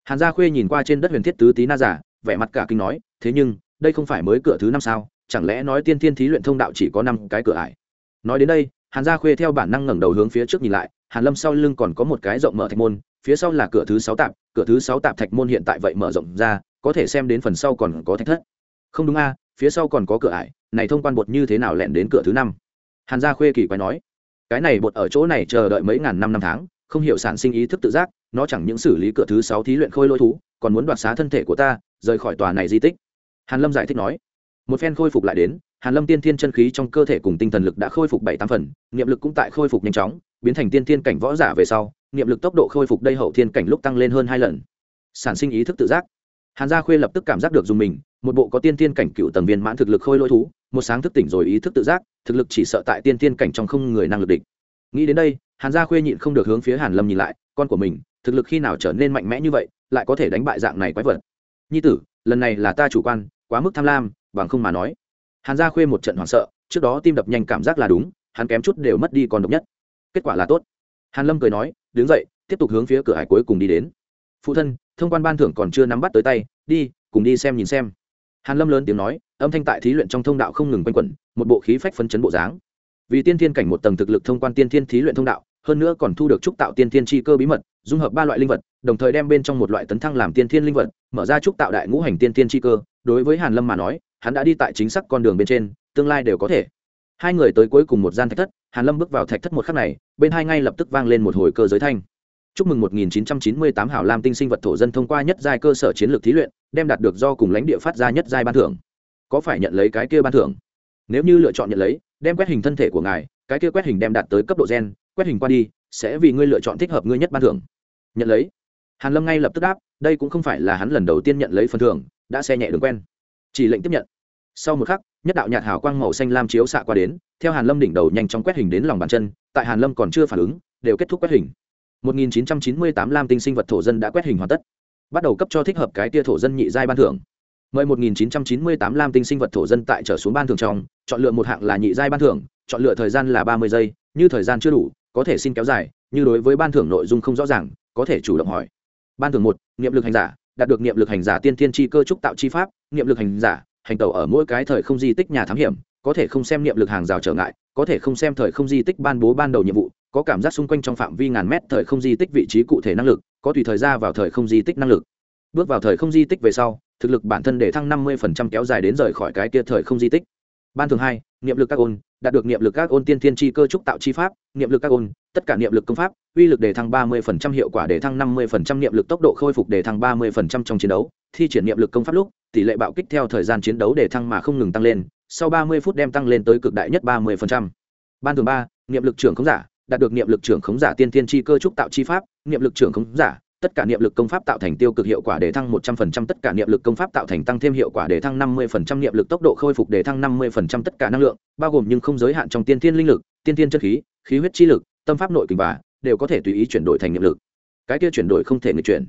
hàn gia khuê nhìn qua trên đất huyền thiết tứ tí na giả, vẻ mặt cả kinh nói, thế nhưng, đây không phải mới cửa thứ năm sao? Chẳng lẽ nói tiên thiên thí luyện thông đạo chỉ có năm cái cửa ải? Nói đến đây, hàn gia khuê theo bản năng ngẩng đầu hướng phía trước nhìn lại, hàn lâm sau lưng còn có một cái rộng mở thạch môn, phía sau là cửa thứ sáu tạp, cửa thứ sáu tạp thạch môn hiện tại vậy mở rộng ra, có thể xem đến phần sau còn có thạch thất. Không đúng a phía sau còn có cửa ải, này thông quan bột như thế nào lẻn đến cửa thứ năm? Hàn gia khuê kỳ quái nói, cái này bột ở chỗ này chờ đợi mấy ngàn năm năm tháng, không hiểu sản sinh ý thức tự giác, nó chẳng những xử lý cửa thứ sáu thí luyện khôi lôi thú, còn muốn đoạt xá thân thể của ta, rời khỏi tòa này di tích. Hàn lâm giải thích nói, một phen khôi phục lại đến, hàn lâm tiên thiên chân khí trong cơ thể cùng tinh thần lực đã khôi phục bảy tám phần, niệm lực cũng tại khôi phục nhanh chóng, biến thành tiên thiên cảnh võ giả về sau, niệm lực tốc độ khôi phục đây hậu thiên cảnh lúc tăng lên hơn hai lần. Sản sinh ý thức tự giác hàn gia khuê lập tức cảm giác được dùng mình, một bộ có tiên tiên cảnh cựu tầng viên mãn thực lực khôi lỗi thú, một sáng thức tỉnh rồi ý thức tự giác, thực lực chỉ sợ tại tiên tiên cảnh trong không người năng lực địch. Nghĩ đến đây, hàn gia khuê nhịn không được hướng phía hàn lâm nhìn lại, con của mình, thực lực khi nào trở nên mạnh mẽ như vậy, lại có thể đánh bại dạng này quái vật? Nhi tử, lần này là ta chủ quan, quá mức tham lam, bằng không mà nói. Hàn gia khuê một trận hoảng sợ, trước đó tim đập nhanh cảm giác là đúng, hắn kém chút đều mất đi còn độc nhất. Kết quả là tốt. Hàn lâm cười nói, đứng dậy, tiếp tục hướng phía cửa hải cuối cùng đi đến. Phụ thân thông quan ban thưởng còn chưa nắm bắt tới tay, đi, cùng đi xem nhìn xem. Hàn lâm lớn tiếng nói, âm thanh tại thí luyện trong thông đạo không ngừng quanh quẩn, một bộ khí phách phấn chấn bộ dáng. Vì tiên thiên cảnh một tầng thực lực thông quan tiên thiên thí luyện thông đạo, hơn nữa còn thu được trúc tạo tiên thiên chi cơ bí mật, dung hợp ba loại linh vật, đồng thời đem bên trong một loại tấn thăng làm tiên thiên linh vật, mở ra trúc tạo đại ngũ hành tiên thiên chi cơ. Đối với hàn lâm mà nói, hắn đã đi tại chính xác con đường bên trên, tương lai đều có thể. Hai người tới cuối cùng một gian thạch thất, hàn lâm bước vào thạch thất một khắc này, bên hai ngay lập tức vang lên một hồi cơ giới thanh chúc mừng 1998 hảo lam tinh sinh vật thổ dân thông qua nhất giai cơ sở chiến lược thí luyện, đem đạt được do cùng lãnh địa phát ra nhất giai ban thưởng. Có phải nhận lấy cái kia ban thưởng? Nếu như lựa chọn nhận lấy, đem quét hình thân thể của ngài, cái kia quét hình đem đạt tới cấp độ gen, quét hình qua đi, sẽ vì ngươi lựa chọn thích hợp ngươi nhất ban thưởng. Nhận lấy. Hàn lâm ngay lập tức đáp, đây cũng không phải là hắn lần đầu tiên nhận lấy phần thưởng, đã xe nhẹ đường quen. Chỉ lệnh tiếp nhận. Sau một khắc, nhất đạo nhạt hào quang màu xanh lam chiếu xạ qua đến, theo hàn lâm đỉnh đầu nhanh chóng quét hình đến lòng bàn chân, tại hàn lâm còn chưa phản ứng, đều kết thúc quét hình. 1998 lam tinh sinh vật thổ dân đã quét hình hoàn tất, bắt đầu cấp cho thích hợp cái tia thổ dân nhị giai ban thưởng. Mời 1998 lam tinh sinh vật thổ dân tại trở xuống ban thưởng trong, chọn lựa một hạng là nhị giai ban thưởng, chọn lựa thời gian là 30 giây, như thời gian chưa đủ, có thể xin kéo dài, như đối với ban thưởng nội dung không rõ ràng, có thể chủ động hỏi. Ban thưởng một, niệm lực hành giả, đạt được niệm lực hành giả tiên thiên chi cơ trúc tạo chi pháp, niệm lực hành giả, hành tẩu ở mỗi cái thời không di tích nhà thám hiểm, có thể không xem niệm lực hàng rào trở ngại, có thể không xem thời không di tích ban bố ban đầu nhiệm vụ có cảm giác xung quanh trong phạm vi ngàn mét thời không di tích vị trí cụ thể năng lực, có tùy thời ra vào thời không di tích năng lực. Bước vào thời không di tích về sau, thực lực bản thân để thăng năm mươi kéo dài đến rời khỏi cái kia thời không di tích. Ban thường hai, niệm lực các ôn, đạt được niệm lực các ôn tiên thiên chi cơ trúc tạo chi pháp, niệm lực các ôn, tất cả niệm lực công pháp, uy lực để thăng ba mươi hiệu quả để thăng năm mươi niệm lực tốc độ khôi phục để thăng ba mươi trong chiến đấu, thi triển niệm lực công pháp lúc, tỷ lệ bạo kích theo thời gian chiến đấu để thăng mà không ngừng tăng lên, sau ba mươi phút đem tăng lên tới cực đại nhất ba mươi ban thường ba, niệm lực trưởng không giả đạt được niệm lực trưởng khống giả tiên thiên chi cơ trúc tạo chi pháp, niệm lực trưởng khống giả, tất cả niệm lực công pháp tạo thành tiêu cực hiệu quả để thăng một trăm phần trăm, tất cả niệm lực công pháp tạo thành tăng thêm hiệu quả để thăng năm mươi phần trăm, niệm lực tốc độ khôi phục để thăng năm mươi phần trăm, tất cả năng lượng, bao gồm nhưng không giới hạn trong tiên thiên linh lực, tiên thiên chất khí khí huyết chi lực, tâm pháp nội kình và đều có thể tùy ý chuyển đổi thành niệm lực. Cái kia chuyển đổi không thể người chuyển.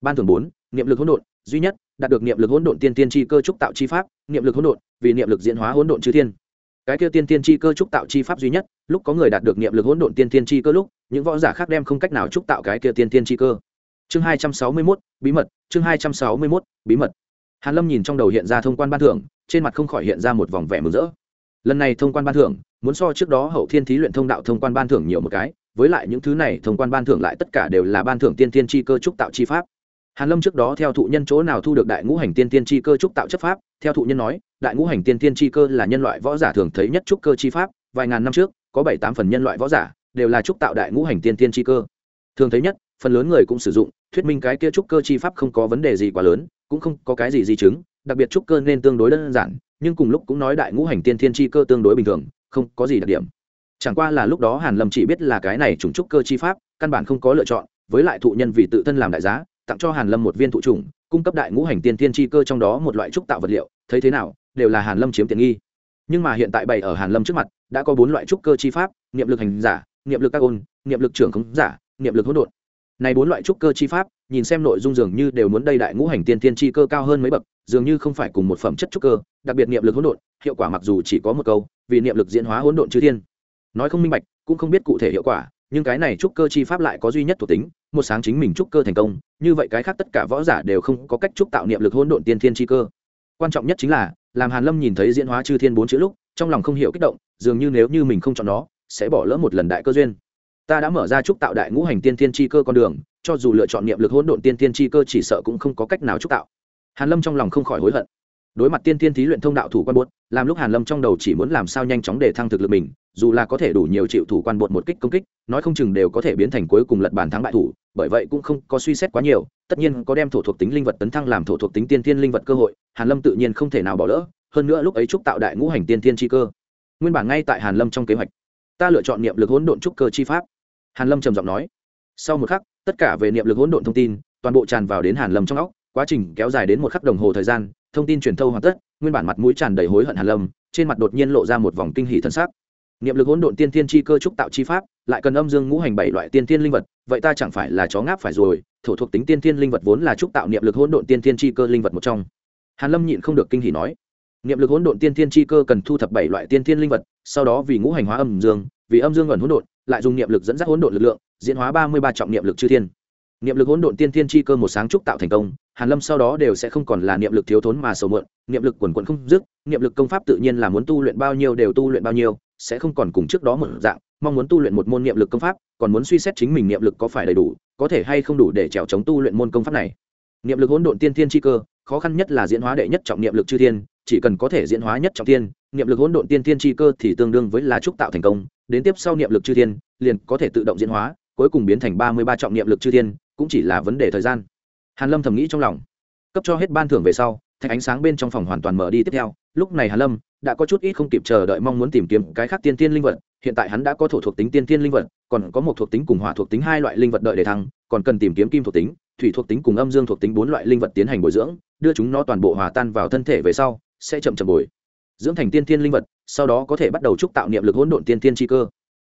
Ban thường bốn, niệm lực hỗn độn, duy nhất, đạt được niệm lực hỗn độn tiên tiên chi cơ trúc tạo chi pháp, niệm lực hỗn độn, vì niệm lực diễn hóa hỗn độn chư thiên cái kia tiên tiên chi cơ trúc tạo chi pháp duy nhất, lúc có người đạt được niệm lực hỗn độn tiên tiên chi cơ lúc, những võ giả khác đem không cách nào trúc tạo cái kia tiên tiên chi cơ. Chương hai trăm sáu mươi mốt, bí mật, chương hai trăm sáu mươi mốt, bí mật. Hàn lâm nhìn trong đầu hiện ra thông quan ban thưởng, trên mặt không khỏi hiện ra một vòng vẻ mừng rỡ. Lần này thông quan ban thưởng, muốn so trước đó hậu thiên thí luyện thông đạo thông quan ban thưởng nhiều một cái, với lại những thứ này thông quan ban thưởng lại tất cả đều là ban thưởng tiên tiên chi cơ trúc tạo chi pháp hàn lâm trước đó theo thụ nhân chỗ nào thu được đại ngũ hành tiên tiên chi cơ trúc tạo chấp pháp? Theo thụ nhân nói, đại ngũ hành tiên tiên chi cơ là nhân loại võ giả thường thấy nhất trúc cơ chi pháp. Vài ngàn năm trước, có bảy tám phần nhân loại võ giả đều là trúc tạo đại ngũ hành tiên tiên chi cơ. Thường thấy nhất, phần lớn người cũng sử dụng, thuyết minh cái kia trúc cơ chi pháp không có vấn đề gì quá lớn, cũng không có cái gì di chứng, đặc biệt trúc cơ nên tương đối đơn giản, nhưng cùng lúc cũng nói đại ngũ hành tiên thiên chi cơ tương đối bình thường, không có gì đặc điểm. Chẳng qua là lúc đó hàn lâm chỉ biết là cái này trùng trúc cơ chi pháp, căn bản không có lựa chọn, với lại thụ nhân vì tự thân làm đại giá tặng cho hàn lâm một viên thụ trùng, cung cấp đại ngũ hành tiên tiên chi cơ trong đó một loại trúc tạo vật liệu, thấy thế nào, đều là hàn lâm chiếm tiện nghi. Nhưng mà hiện tại bày ở hàn lâm trước mặt, đã có bốn loại trúc cơ chi pháp, niệm lực hành giả, niệm lực các ôn, niệm lực trưởng khống giả, niệm lực hỗn độn. Này bốn loại trúc cơ chi pháp, nhìn xem nội dung dường như đều muốn đây đại ngũ hành tiên tiên chi cơ cao hơn mấy bậc, dường như không phải cùng một phẩm chất trúc cơ, đặc biệt niệm lực hỗn độn, hiệu quả mặc dù chỉ có một câu, vì niệm lực diễn hóa hỗn độn chư thiên. Nói không minh bạch, cũng không biết cụ thể hiệu quả nhưng cái này trúc cơ chi pháp lại có duy nhất thuộc tính, một sáng chính mình trúc cơ thành công, như vậy cái khác tất cả võ giả đều không có cách trúc tạo niệm lực hôn độn tiên thiên chi cơ. Quan trọng nhất chính là, làm hàn lâm nhìn thấy diễn hóa chư thiên bốn chữ lúc, trong lòng không hiểu kích động, dường như nếu như mình không chọn nó, sẽ bỏ lỡ một lần đại cơ duyên. Ta đã mở ra trúc tạo đại ngũ hành tiên thiên chi cơ con đường, cho dù lựa chọn niệm lực hôn độn tiên thiên chi cơ chỉ sợ cũng không có cách nào trúc tạo. Hàn lâm trong lòng không khỏi hối hận đối mặt tiên thiên thí luyện thông đạo thủ quan bột làm lúc hàn lâm trong đầu chỉ muốn làm sao nhanh chóng để thăng thực lực mình, dù là có thể đủ nhiều chịu thủ quan bột một kích công kích, nói không chừng đều có thể biến thành cuối cùng lật bàn thắng bại thủ, bởi vậy cũng không có suy xét quá nhiều, tất nhiên có đem thổ thuộc tính linh vật tấn thăng làm thổ thuộc tính tiên thiên linh vật cơ hội, hàn lâm tự nhiên không thể nào bỏ lỡ, hơn nữa lúc ấy trúc tạo đại ngũ hành tiên thiên chi cơ. Nguyên bản ngay tại hàn lâm trong kế hoạch, ta lựa chọn niệm lực hỗn độn trúc cơ chi pháp. Hàn lâm trầm giọng nói. Sau một khắc, tất cả về niệm lực hỗn độn thông tin, toàn bộ tràn vào đến hàn lâm trong óc, quá trình kéo dài đến một khắc đồng hồ thời gian thông tin truyền thâu hoàn tất, nguyên bản mặt mũi tràn đầy hối hận hàn lâm, trên mặt đột nhiên lộ ra một vòng kinh hỉ thân sắc. Niệm lực hỗn độn tiên thiên chi cơ trúc tạo chi pháp, lại cần âm dương ngũ hành bảy loại tiên thiên linh vật, vậy ta chẳng phải là chó ngáp phải rồi, thổ thuộc tính tiên thiên linh vật vốn là trúc tạo niệm lực hỗn độn tiên thiên chi cơ linh vật một trong. Hàn lâm nhịn không được kinh hỉ nói, niệm lực hỗn độn tiên thiên chi cơ cần thu thập bảy loại tiên thiên linh vật, sau đó vì ngũ hành hóa âm dương, vì âm dương ẩn hỗn độn, lại dùng niệm lực dẫn dắt hỗn độn lực lượng, diễn hóa ba mươi ba trọng niệm lực chư thiên niệm lực hỗn độn tiên thiên chi cơ một sáng trúc tạo thành công, hàn lâm sau đó đều sẽ không còn là niệm lực thiếu thốn mà sầu mượn niệm lực quần quận không dứt, niệm lực công pháp tự nhiên là muốn tu luyện bao nhiêu đều tu luyện bao nhiêu, sẽ không còn cùng trước đó một dạng, mong muốn tu luyện một môn niệm lực công pháp, còn muốn suy xét chính mình niệm lực có phải đầy đủ, có thể hay không đủ để trèo chống tu luyện môn công pháp này. Niệm lực hỗn độn tiên thiên chi cơ, khó khăn nhất là diễn hóa đệ nhất trọng niệm lực chư thiên, chỉ cần có thể diễn hóa nhất trọng thiên, niệm lực hỗn độn tiên thiên chi cơ thì tương đương với là trúc tạo thành công, đến tiếp sau niệm lực chư thiên, liền có thể tự động diễn hóa, cuối cùng biến thành ba mươi ba trọng niệm lực chư thiên cũng chỉ là vấn đề thời gian. Hàn lâm thầm nghĩ trong lòng. Cấp cho hết ban thưởng về sau, thạch ánh sáng bên trong phòng hoàn toàn mở đi tiếp theo. Lúc này hàn lâm đã có chút ít không kịp chờ đợi mong muốn tìm kiếm cái khác tiên tiên linh vật. Hiện tại hắn đã có thổ thuộc tính tiên tiên linh vật, còn có một thuộc tính cùng hỏa thuộc tính hai loại linh vật đợi để thăng, còn cần tìm kiếm kim thuộc tính, thủy thuộc tính cùng âm dương thuộc tính bốn loại linh vật tiến hành bồi dưỡng, đưa chúng nó toàn bộ hòa tan vào thân thể về sau, sẽ chậm chậm bồi. Dưỡng thành tiên tiên linh vật, sau đó có thể bắt đầu trúc tạo niệm lực hỗn độn tiên tiên chi cơ.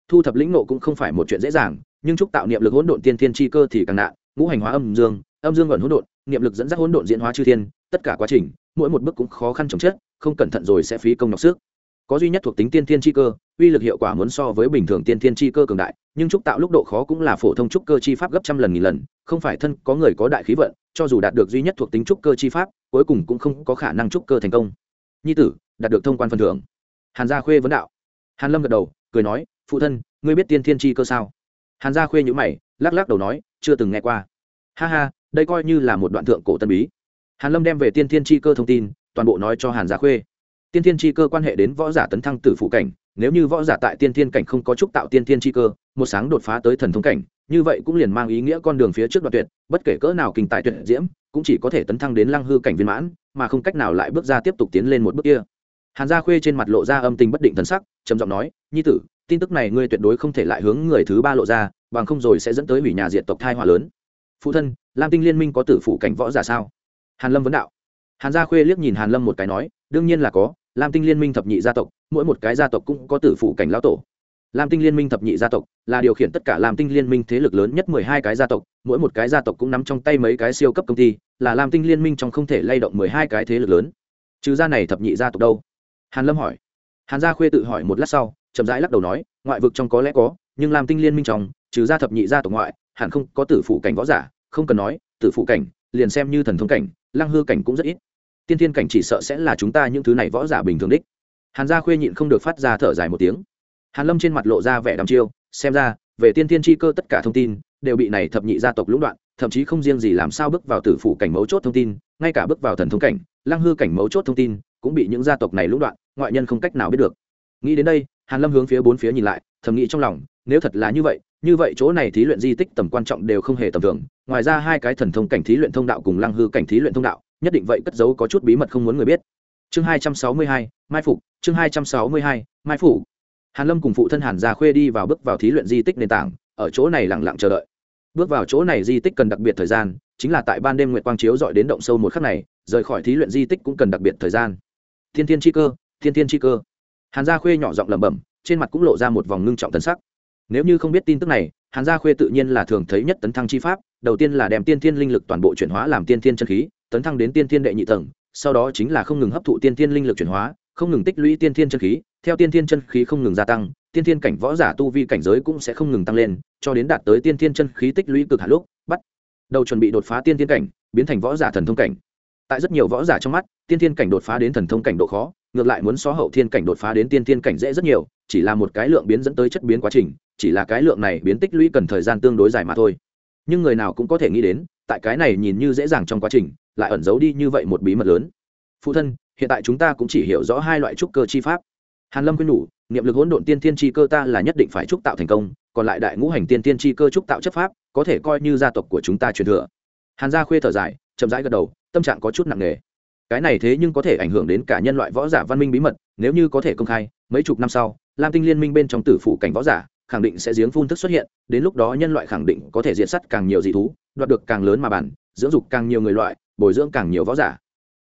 Thu thập lĩnh nộ cũng không phải một chuyện dễ dàng, nhưng trúc tạo niệm lực hỗn độn tiên tiên chi cơ thì càng nạn ngũ hành hóa âm dương âm dương ẩn hỗn độn, niệm lực dẫn dắt hỗn độn diễn hóa chư thiên, tất cả quá trình, mỗi một bước cũng khó khăn chồng chết không cẩn thận rồi sẽ phí công nhọc sức. Có duy nhất thuộc tính tiên thiên chi cơ, uy lực hiệu quả muốn so với bình thường tiên thiên chi cơ cường đại, nhưng trúc tạo lúc độ khó cũng là phổ thông trúc cơ chi pháp gấp trăm lần nghìn lần, không phải thân, có người có đại khí vận, cho dù đạt được duy nhất thuộc tính trúc cơ chi pháp, cuối cùng cũng không có khả năng trúc cơ thành công. Nhi tử, đạt được thông quan phần thưởng. Hàn gia khuê vấn đạo. Hàn lâm gật đầu, cười nói, phụ thân, ngươi biết tiên thiên chi cơ sao? Hàn gia khuê nhữ mày lắc lắc đầu nói, chưa từng nghe qua. Ha ha, đây coi như là một đoạn thượng cổ tân bí. Hàn lâm đem về tiên thiên chi cơ thông tin, toàn bộ nói cho hàn gia khuê. Tiên thiên chi cơ quan hệ đến võ giả tấn thăng tử phụ cảnh, nếu như võ giả tại tiên thiên cảnh không có trúc tạo tiên thiên chi cơ, một sáng đột phá tới thần thông cảnh, như vậy cũng liền mang ý nghĩa con đường phía trước đoạn tuyệt, bất kể cỡ nào kinh tài tuyệt diễm, cũng chỉ có thể tấn thăng đến lăng hư cảnh viên mãn, mà không cách nào lại bước ra tiếp tục tiến lên một bước kia. Hàn gia khuê trên mặt lộ ra âm tình bất định thần sắc, trầm giọng nói, nhi tử, tin tức này ngươi tuyệt đối không thể lại hướng người thứ ba lộ ra bằng không rồi sẽ dẫn tới hủy nhà diệt tộc thai họa lớn. Phụ thân, lam tinh liên minh có tử phụ cảnh võ giả sao? Hàn lâm vấn đạo. Hàn gia khuê liếc nhìn hàn lâm một cái nói, đương nhiên là có, lam tinh liên minh thập nhị gia tộc, mỗi một cái gia tộc cũng có tử phụ cảnh lão tổ. Lam tinh liên minh thập nhị gia tộc là điều khiển tất cả lam tinh liên minh thế lực lớn nhất mười hai cái gia tộc, mỗi một cái gia tộc cũng nắm trong tay mấy cái siêu cấp công ty, là lam tinh liên minh trong không thể lay động mười hai cái thế lực lớn. Trừ gia này thập nhị gia tộc đâu? Hàn lâm hỏi. Hàn gia khuê tự hỏi một lát sau, chậm rãi lắc đầu nói, ngoại vực trong có lẽ có, nhưng lam tinh liên minh trong trừ gia thập nhị gia tộc ngoại, hẳn không có tử phụ cảnh võ giả, không cần nói, tử phụ cảnh, liền xem như thần thông cảnh, lăng hư cảnh cũng rất ít. Tiên thiên cảnh chỉ sợ sẽ là chúng ta những thứ này võ giả bình thường đích. Hàn gia khuê nhịn không được phát ra thở dài một tiếng. Hàn lâm trên mặt lộ ra vẻ đăm chiêu, xem ra, về tiên thiên chi cơ tất cả thông tin, đều bị này thập nhị gia tộc lũng đoạn, thậm chí không riêng gì làm sao bước vào tử phụ cảnh mấu chốt thông tin, ngay cả bước vào thần thông cảnh, lăng hư cảnh mấu chốt thông tin, cũng bị những gia tộc này lũng đoạn, ngoại nhân không cách nào biết được. Nghĩ đến đây, hàn lâm hướng phía bốn phía nhìn lại, thầm nghĩ trong lòng, nếu thật là như vậy như vậy chỗ này thí luyện di tích tầm quan trọng đều không hề tầm thường. Ngoài ra hai cái thần thông cảnh thí luyện thông đạo cùng lăng hư cảnh thí luyện thông đạo, nhất định vậy cất giấu có chút bí mật không muốn người biết. Chương hai trăm sáu mươi hai, mai phục, chương hai trăm sáu mươi hai, mai phủ hàn lâm cùng phụ thân hàn gia khuê đi vào bước vào thí luyện di tích nền tảng, ở chỗ này lặng lặng chờ đợi. Bước vào chỗ này di tích cần đặc biệt thời gian, chính là tại ban đêm nguyệt quang chiếu dọi đến động sâu một khắc này, rời khỏi thí luyện di tích cũng cần đặc biệt thời gian. Thiên thiên chi cơ, thiên thiên chi cơ. Hàn gia khuê nhỏ giọng lẩm bẩm, trên mặt cũng lộ ra một vòng ngưng trọng tân sắc nếu như không biết tin tức này hàn gia khuê tự nhiên là thường thấy nhất tấn thăng chi pháp đầu tiên là đem tiên thiên linh lực toàn bộ chuyển hóa làm tiên thiên chân khí tấn thăng đến tiên thiên đệ nhị tầng sau đó chính là không ngừng hấp thụ tiên thiên linh lực chuyển hóa không ngừng tích lũy tiên thiên chân khí theo tiên thiên chân khí không ngừng gia tăng tiên thiên cảnh võ giả tu vi cảnh giới cũng sẽ không ngừng tăng lên cho đến đạt tới tiên thiên chân khí tích lũy cực hạn lúc bắt đầu chuẩn bị đột phá tiên thiên cảnh biến thành võ giả thần thông cảnh tại rất nhiều võ giả trong mắt tiên thiên cảnh đột phá đến thần thông cảnh độ khó ngược lại muốn so hậu thiên cảnh đột phá đến tiên thiên cảnh dễ rất nhiều chỉ là một cái lượng biến dẫn tới chất biến quá trình chỉ là cái lượng này biến tích lũy cần thời gian tương đối dài mà thôi. Nhưng người nào cũng có thể nghĩ đến, tại cái này nhìn như dễ dàng trong quá trình, lại ẩn giấu đi như vậy một bí mật lớn. Phụ thân, hiện tại chúng ta cũng chỉ hiểu rõ hai loại trúc cơ chi pháp. Hàn lâm khuyên nhủ, niệm lực hỗn độn tiên thiên chi cơ ta là nhất định phải trúc tạo thành công, còn lại đại ngũ hành tiên thiên chi cơ trúc tạo chấp pháp, có thể coi như gia tộc của chúng ta truyền thừa. Hàn gia khuê thở dài, chậm rãi gật đầu, tâm trạng có chút nặng nề. Cái này thế nhưng có thể ảnh hưởng đến cả nhân loại võ giả văn minh bí mật, nếu như có thể công khai, mấy chục năm sau, lam tinh liên minh bên trong tử phủ cảnh võ giả khẳng định sẽ giếng phun thức xuất hiện, đến lúc đó nhân loại khẳng định có thể diện sắt càng nhiều dị thú, đoạt được càng lớn mà bản, dưỡng dục càng nhiều người loại, bồi dưỡng càng nhiều võ giả.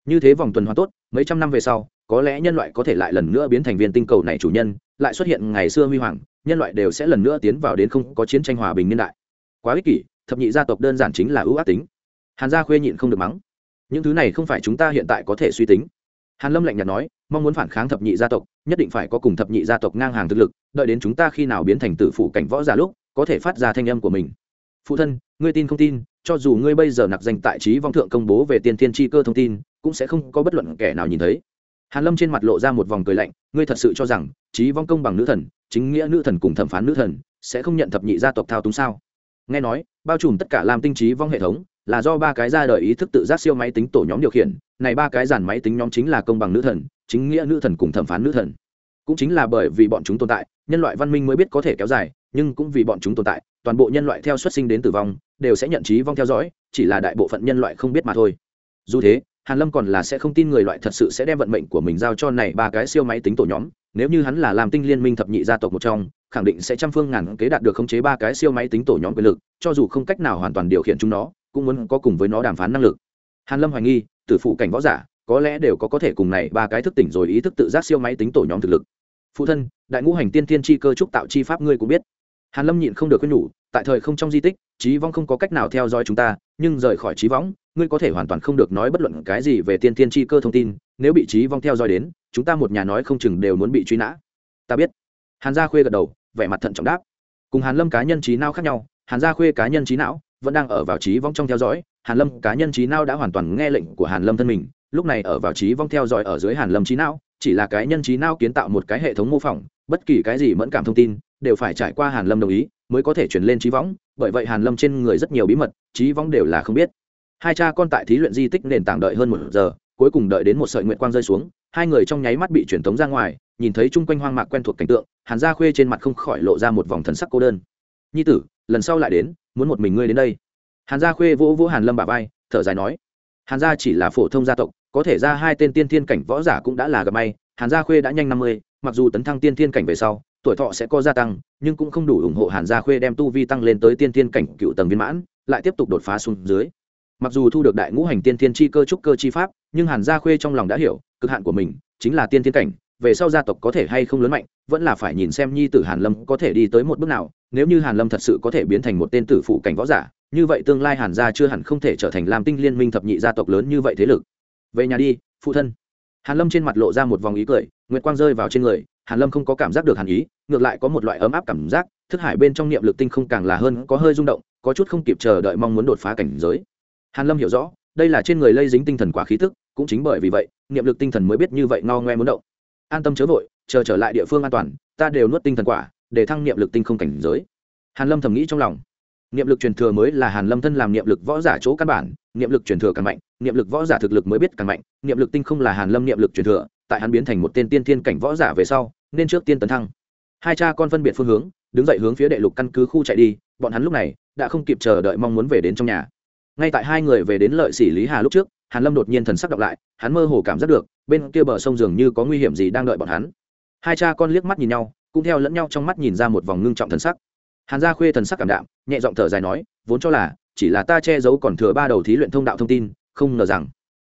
Như thế vòng tuần hoàn tốt, mấy trăm năm về sau, có lẽ nhân loại có thể lại lần nữa biến thành viên tinh cầu này chủ nhân, lại xuất hiện ngày xưa huy hoàng, nhân loại đều sẽ lần nữa tiến vào đến không có chiến tranh hòa bình niên đại. Quá ích kỷ, thập nhị gia tộc đơn giản chính là ưu ác tính. Hàn gia khuê nhịn không được mắng. Những thứ này không phải chúng ta hiện tại có thể suy tính. Hàn lâm lạnh nhạt nói, mong muốn phản kháng thập nhị gia tộc nhất định phải có cùng thập nhị gia tộc ngang hàng thực lực, đợi đến chúng ta khi nào biến thành tử phụ cảnh võ giả lúc, có thể phát ra thanh âm của mình. Phụ thân, ngươi tin không tin, cho dù ngươi bây giờ nặc danh tại trí vong thượng công bố về tiên thiên tri cơ thông tin, cũng sẽ không có bất luận kẻ nào nhìn thấy. Hàn lâm trên mặt lộ ra một vòng cười lạnh, ngươi thật sự cho rằng trí vong công bằng nữ thần, chính nghĩa nữ thần cùng thẩm phán nữ thần sẽ không nhận thập nhị gia tộc thao túng sao? Nghe nói, bao trùm tất cả làm tinh trí vong hệ thống là do ba cái ra đời ý thức tự giác siêu máy tính tổ nhóm điều khiển này ba cái giàn máy tính nhóm chính là công bằng nữ thần, chính nghĩa nữ thần cùng thẩm phán nữ thần. Cũng chính là bởi vì bọn chúng tồn tại, nhân loại văn minh mới biết có thể kéo dài, nhưng cũng vì bọn chúng tồn tại, toàn bộ nhân loại theo xuất sinh đến tử vong, đều sẽ nhận trí vong theo dõi, chỉ là đại bộ phận nhân loại không biết mà thôi. Dù thế, hàn lâm còn là sẽ không tin người loại thật sự sẽ đem vận mệnh của mình giao cho này ba cái siêu máy tính tổ nhóm, nếu như hắn là làm tinh liên minh thập nhị gia tộc một trong, khẳng định sẽ trăm phương ngàn kế đạt được khống chế ba cái siêu máy tính tổ nhóm quyền lực, cho dù không cách nào hoàn toàn điều khiển chúng nó, cũng muốn có cùng với nó đàm phán năng lực. Hàn lâm hoài nghi tử phụ cảnh võ giả, có lẽ đều có có thể cùng này ba cái thức tỉnh rồi ý thức tự giác siêu máy tính tổ nhóm thực lực. Phụ thân, đại ngũ hành tiên thiên chi cơ trúc tạo chi pháp ngươi cũng biết. Hàn lâm nhịn không được khuyên nhủ, tại thời không trong di tích trí vong không có cách nào theo dõi chúng ta, nhưng rời khỏi trí vong, ngươi có thể hoàn toàn không được nói bất luận cái gì về tiên thiên chi cơ thông tin, nếu bị trí vong theo dõi đến, chúng ta một nhà nói không chừng đều muốn bị truy nã. Ta biết. Hàn gia khuê gật đầu, vẻ mặt thận trọng đáp. Cùng hàn lâm cá nhân trí não khác nhau, hàn gia khuê cá nhân trí não vẫn đang ở vào trí vong trong theo dõi, hàn lâm cá nhân trí não đã hoàn toàn nghe lệnh của hàn lâm thân mình, lúc này ở vào trí vong theo dõi ở dưới hàn lâm trí não, chỉ là cái nhân trí não kiến tạo một cái hệ thống mô phỏng, bất kỳ cái gì mẫn cảm thông tin, đều phải trải qua hàn lâm đồng ý, mới có thể chuyển lên trí võng bởi vậy hàn lâm trên người rất nhiều bí mật, trí võng đều là không biết. Hai cha con tại thí luyện di tích nền tảng đợi hơn một giờ, cuối cùng đợi đến một sợi nguyện quang rơi xuống, hai người trong nháy mắt bị truyền tống ra ngoài, nhìn thấy chung quanh hoang mạc quen thuộc cảnh tượng, hàn gia khuê trên mặt không khỏi lộ ra một vòng thần sắc cô đơn. Nhi tử, lần sau lại đến muốn một mình ngươi đến đây. Hàn gia khuê vỗ vỗ hàn lâm bà vai, thở dài nói, hàn gia chỉ là phổ thông gia tộc, có thể ra hai tên tiên thiên cảnh võ giả cũng đã là gặp may. Hàn gia khuê đã nhanh năm mươi, mặc dù tấn thăng tiên thiên cảnh về sau, tuổi thọ sẽ có gia tăng, nhưng cũng không đủ ủng hộ hàn gia khuê đem tu vi tăng lên tới tiên thiên cảnh cựu tầng viên mãn, lại tiếp tục đột phá xuống dưới. Mặc dù thu được đại ngũ hành tiên thiên chi cơ trúc cơ chi pháp, nhưng hàn gia khuê trong lòng đã hiểu, cực hạn của mình chính là tiên thiên cảnh về sau gia tộc có thể hay không lớn mạnh, vẫn là phải nhìn xem nhi tử hàn lâm có thể đi tới một bước nào, nếu như hàn lâm thật sự có thể biến thành một tên tử phụ cảnh võ giả, như vậy tương lai hàn gia chưa hẳn không thể trở thành Lam tinh liên minh thập nhị gia tộc lớn như vậy thế lực. Về nhà đi, phụ thân. Hàn lâm trên mặt lộ ra một vòng ý cười, nguyệt quang rơi vào trên người, hàn lâm không có cảm giác được hàn ý, ngược lại có một loại ấm áp cảm giác, thức hải bên trong niệm lực tinh không càng là hơn, có hơi rung động, có chút không kịp chờ đợi mong muốn đột phá cảnh giới. Hàn lâm hiểu rõ, đây là trên người lây dính tinh thần quả khí tức, cũng chính bởi vì vậy, niệm lực tinh thần mới biết như vậy ngao ngoe muốn động an tâm chớ vội, chờ trở lại địa phương an toàn, ta đều nuốt tinh thần quả, để thăng niệm lực tinh không cảnh giới. Hàn lâm thầm nghĩ trong lòng. Niệm lực truyền thừa mới là hàn lâm thân làm niệm lực võ giả chỗ căn bản, niệm lực truyền thừa càng mạnh, niệm lực võ giả thực lực mới biết càng mạnh, niệm lực tinh không là hàn lâm niệm lực truyền thừa, tại hắn biến thành một tên tiên thiên cảnh võ giả về sau, nên trước tiên tấn thăng. Hai cha con phân biệt phương hướng, đứng dậy hướng phía đệ lục căn cứ khu chạy đi, bọn hắn lúc này đã không kịp chờ đợi mong muốn về đến trong nhà. Ngay tại hai người về đến lợi sĩ lý hà lúc trước hàn lâm đột nhiên thần sắc đọc lại, hắn mơ hồ cảm giác được, bên kia bờ sông dường như có nguy hiểm gì đang đợi bọn hắn. Hai cha con liếc mắt nhìn nhau, cũng theo lẫn nhau trong mắt nhìn ra một vòng ngưng trọng thần sắc. Hàn gia khuê thần sắc cảm đạm, nhẹ giọng thở dài nói, vốn cho là, chỉ là ta che giấu còn thừa ba đầu thí luyện thông đạo thông tin, không ngờ rằng,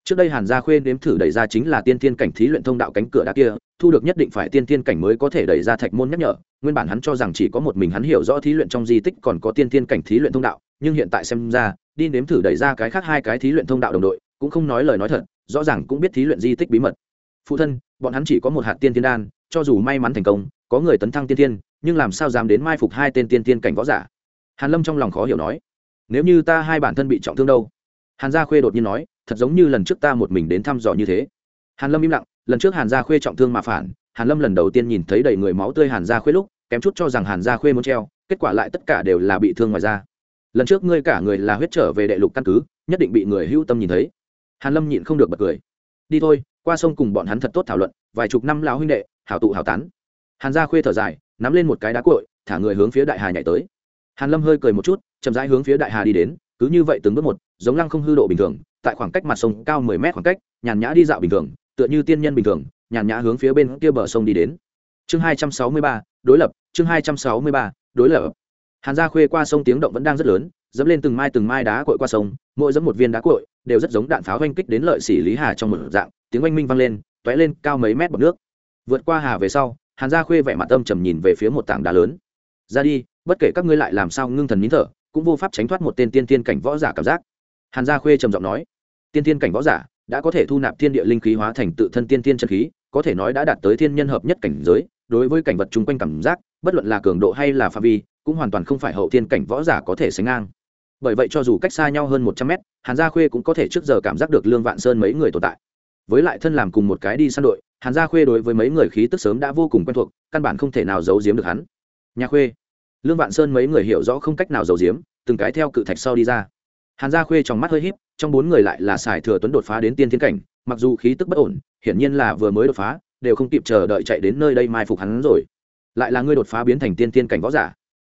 trước đây hàn gia khuê nếm thử đẩy ra chính là tiên tiên cảnh thí luyện thông đạo cánh cửa đã kia, thu được nhất định phải tiên tiên cảnh mới có thể đẩy ra thạch môn nhắc nhở, nguyên bản hắn cho rằng chỉ có một mình hắn hiểu rõ thí luyện trong di tích còn có tiên tiên cảnh thí luyện thông đạo, nhưng hiện tại xem ra, đi nếm thử đẩy ra cái khác hai cái thí luyện thông đạo đồng đội cũng không nói lời nói thật, rõ ràng cũng biết thí luyện di tích bí mật. Phụ thân, bọn hắn chỉ có một hạt tiên tiên đan, cho dù may mắn thành công, có người tấn thăng tiên tiên nhưng làm sao dám đến mai phục hai tên tiên tiên cảnh võ giả? Hàn lâm trong lòng khó hiểu nói, nếu như ta hai bản thân bị trọng thương đâu? Hàn gia khuê đột nhiên nói, thật giống như lần trước ta một mình đến thăm dò như thế. Hàn lâm im lặng, lần trước hàn gia khuê trọng thương mà phản, hàn lâm lần đầu tiên nhìn thấy đầy người máu tươi hàn gia khuê lúc, kém chút cho rằng hàn gia khuê muốn treo, kết quả lại tất cả đều là bị thương ngoài da. Lần trước ngươi cả người là huyết trở về đệ lục căn cứ, nhất định bị người hữu tâm nhìn thấy hàn lâm nhịn không được bật cười. Đi thôi, qua sông cùng bọn hắn thật tốt thảo luận, vài chục năm lão huynh đệ, hảo tụ hảo tán. Hàn gia khuê thở dài, nắm lên một cái đá cội thả người hướng phía đại hà nhảy tới. Hàn lâm hơi cười một chút, chậm rãi hướng phía đại hà đi đến, cứ như vậy từng bước một, giống lăng không hư độ bình thường, tại khoảng cách mặt sông cao mười mét khoảng cách, nhàn nhã đi dạo bình thường, tựa như tiên nhân bình thường, nhàn nhã hướng phía bên kia bờ sông đi đến. Chương hai trăm sáu mươi ba, đối lập, chương hai trăm sáu mươi ba, đối lập. Hàn gia khuê qua sông tiếng động vẫn đang rất lớn dẫm lên từng mai từng mai đá cội qua sông, mỗi dẫm một viên đá cội đều rất giống đạn pháo oanh kích đến lợi xỉ lý hà trong một dạng, tiếng oanh minh vang lên t ó é lên cao mấy mét bọc nước. Vượt qua hà về sau, hàn gia khuê vẻ mặt âm trầm nhìn về phía một tảng đá lớn. Ra đi, bất kể các ngươi lại làm sao ngưng thần nín thở, cũng vô pháp tránh thoát một tên tiên tiên cảnh võ giả cảm giác. Hàn gia khuê trầm giọng nói. Tiên tiên cảnh võ giả đã có thể thu nạp thiên địa linh khí hóa thành tự thân tiên tiên chân khí, có thể nói đã đạt tới thiên nhân hợp nhất cảnh giới, đối với cảnh vật chung quanh cảm giác, bất luận là cường độ hay là phạm vi, cũng hoàn toàn không phải hậu tiên cảnh võ giả có thể sánh ngang bởi vậy cho dù cách xa nhau hơn một trăm mét, hàn gia khuê cũng có thể trước giờ cảm giác được lương vạn sơn mấy người tồn tại. Với lại thân làm cùng một cái đi săn đội, hàn gia khuê đối với mấy người khí tức sớm đã vô cùng quen thuộc, căn bản không thể nào giấu giếm được hắn. Nhà khuê. Lương vạn sơn mấy người hiểu rõ không cách nào giấu giếm, từng cái theo cự thạch sau đi ra. Hàn gia khuê trong mắt hơi híp, trong bốn người lại là sài thừa tuấn đột phá đến tiên thiên cảnh, mặc dù khí tức bất ổn, hiển nhiên là vừa mới đột phá, đều không kịp chờ đợi chạy đến nơi đây mai phục hắn rồi. Lại là ngươi đột phá biến thành tiên thiên cảnh võ giả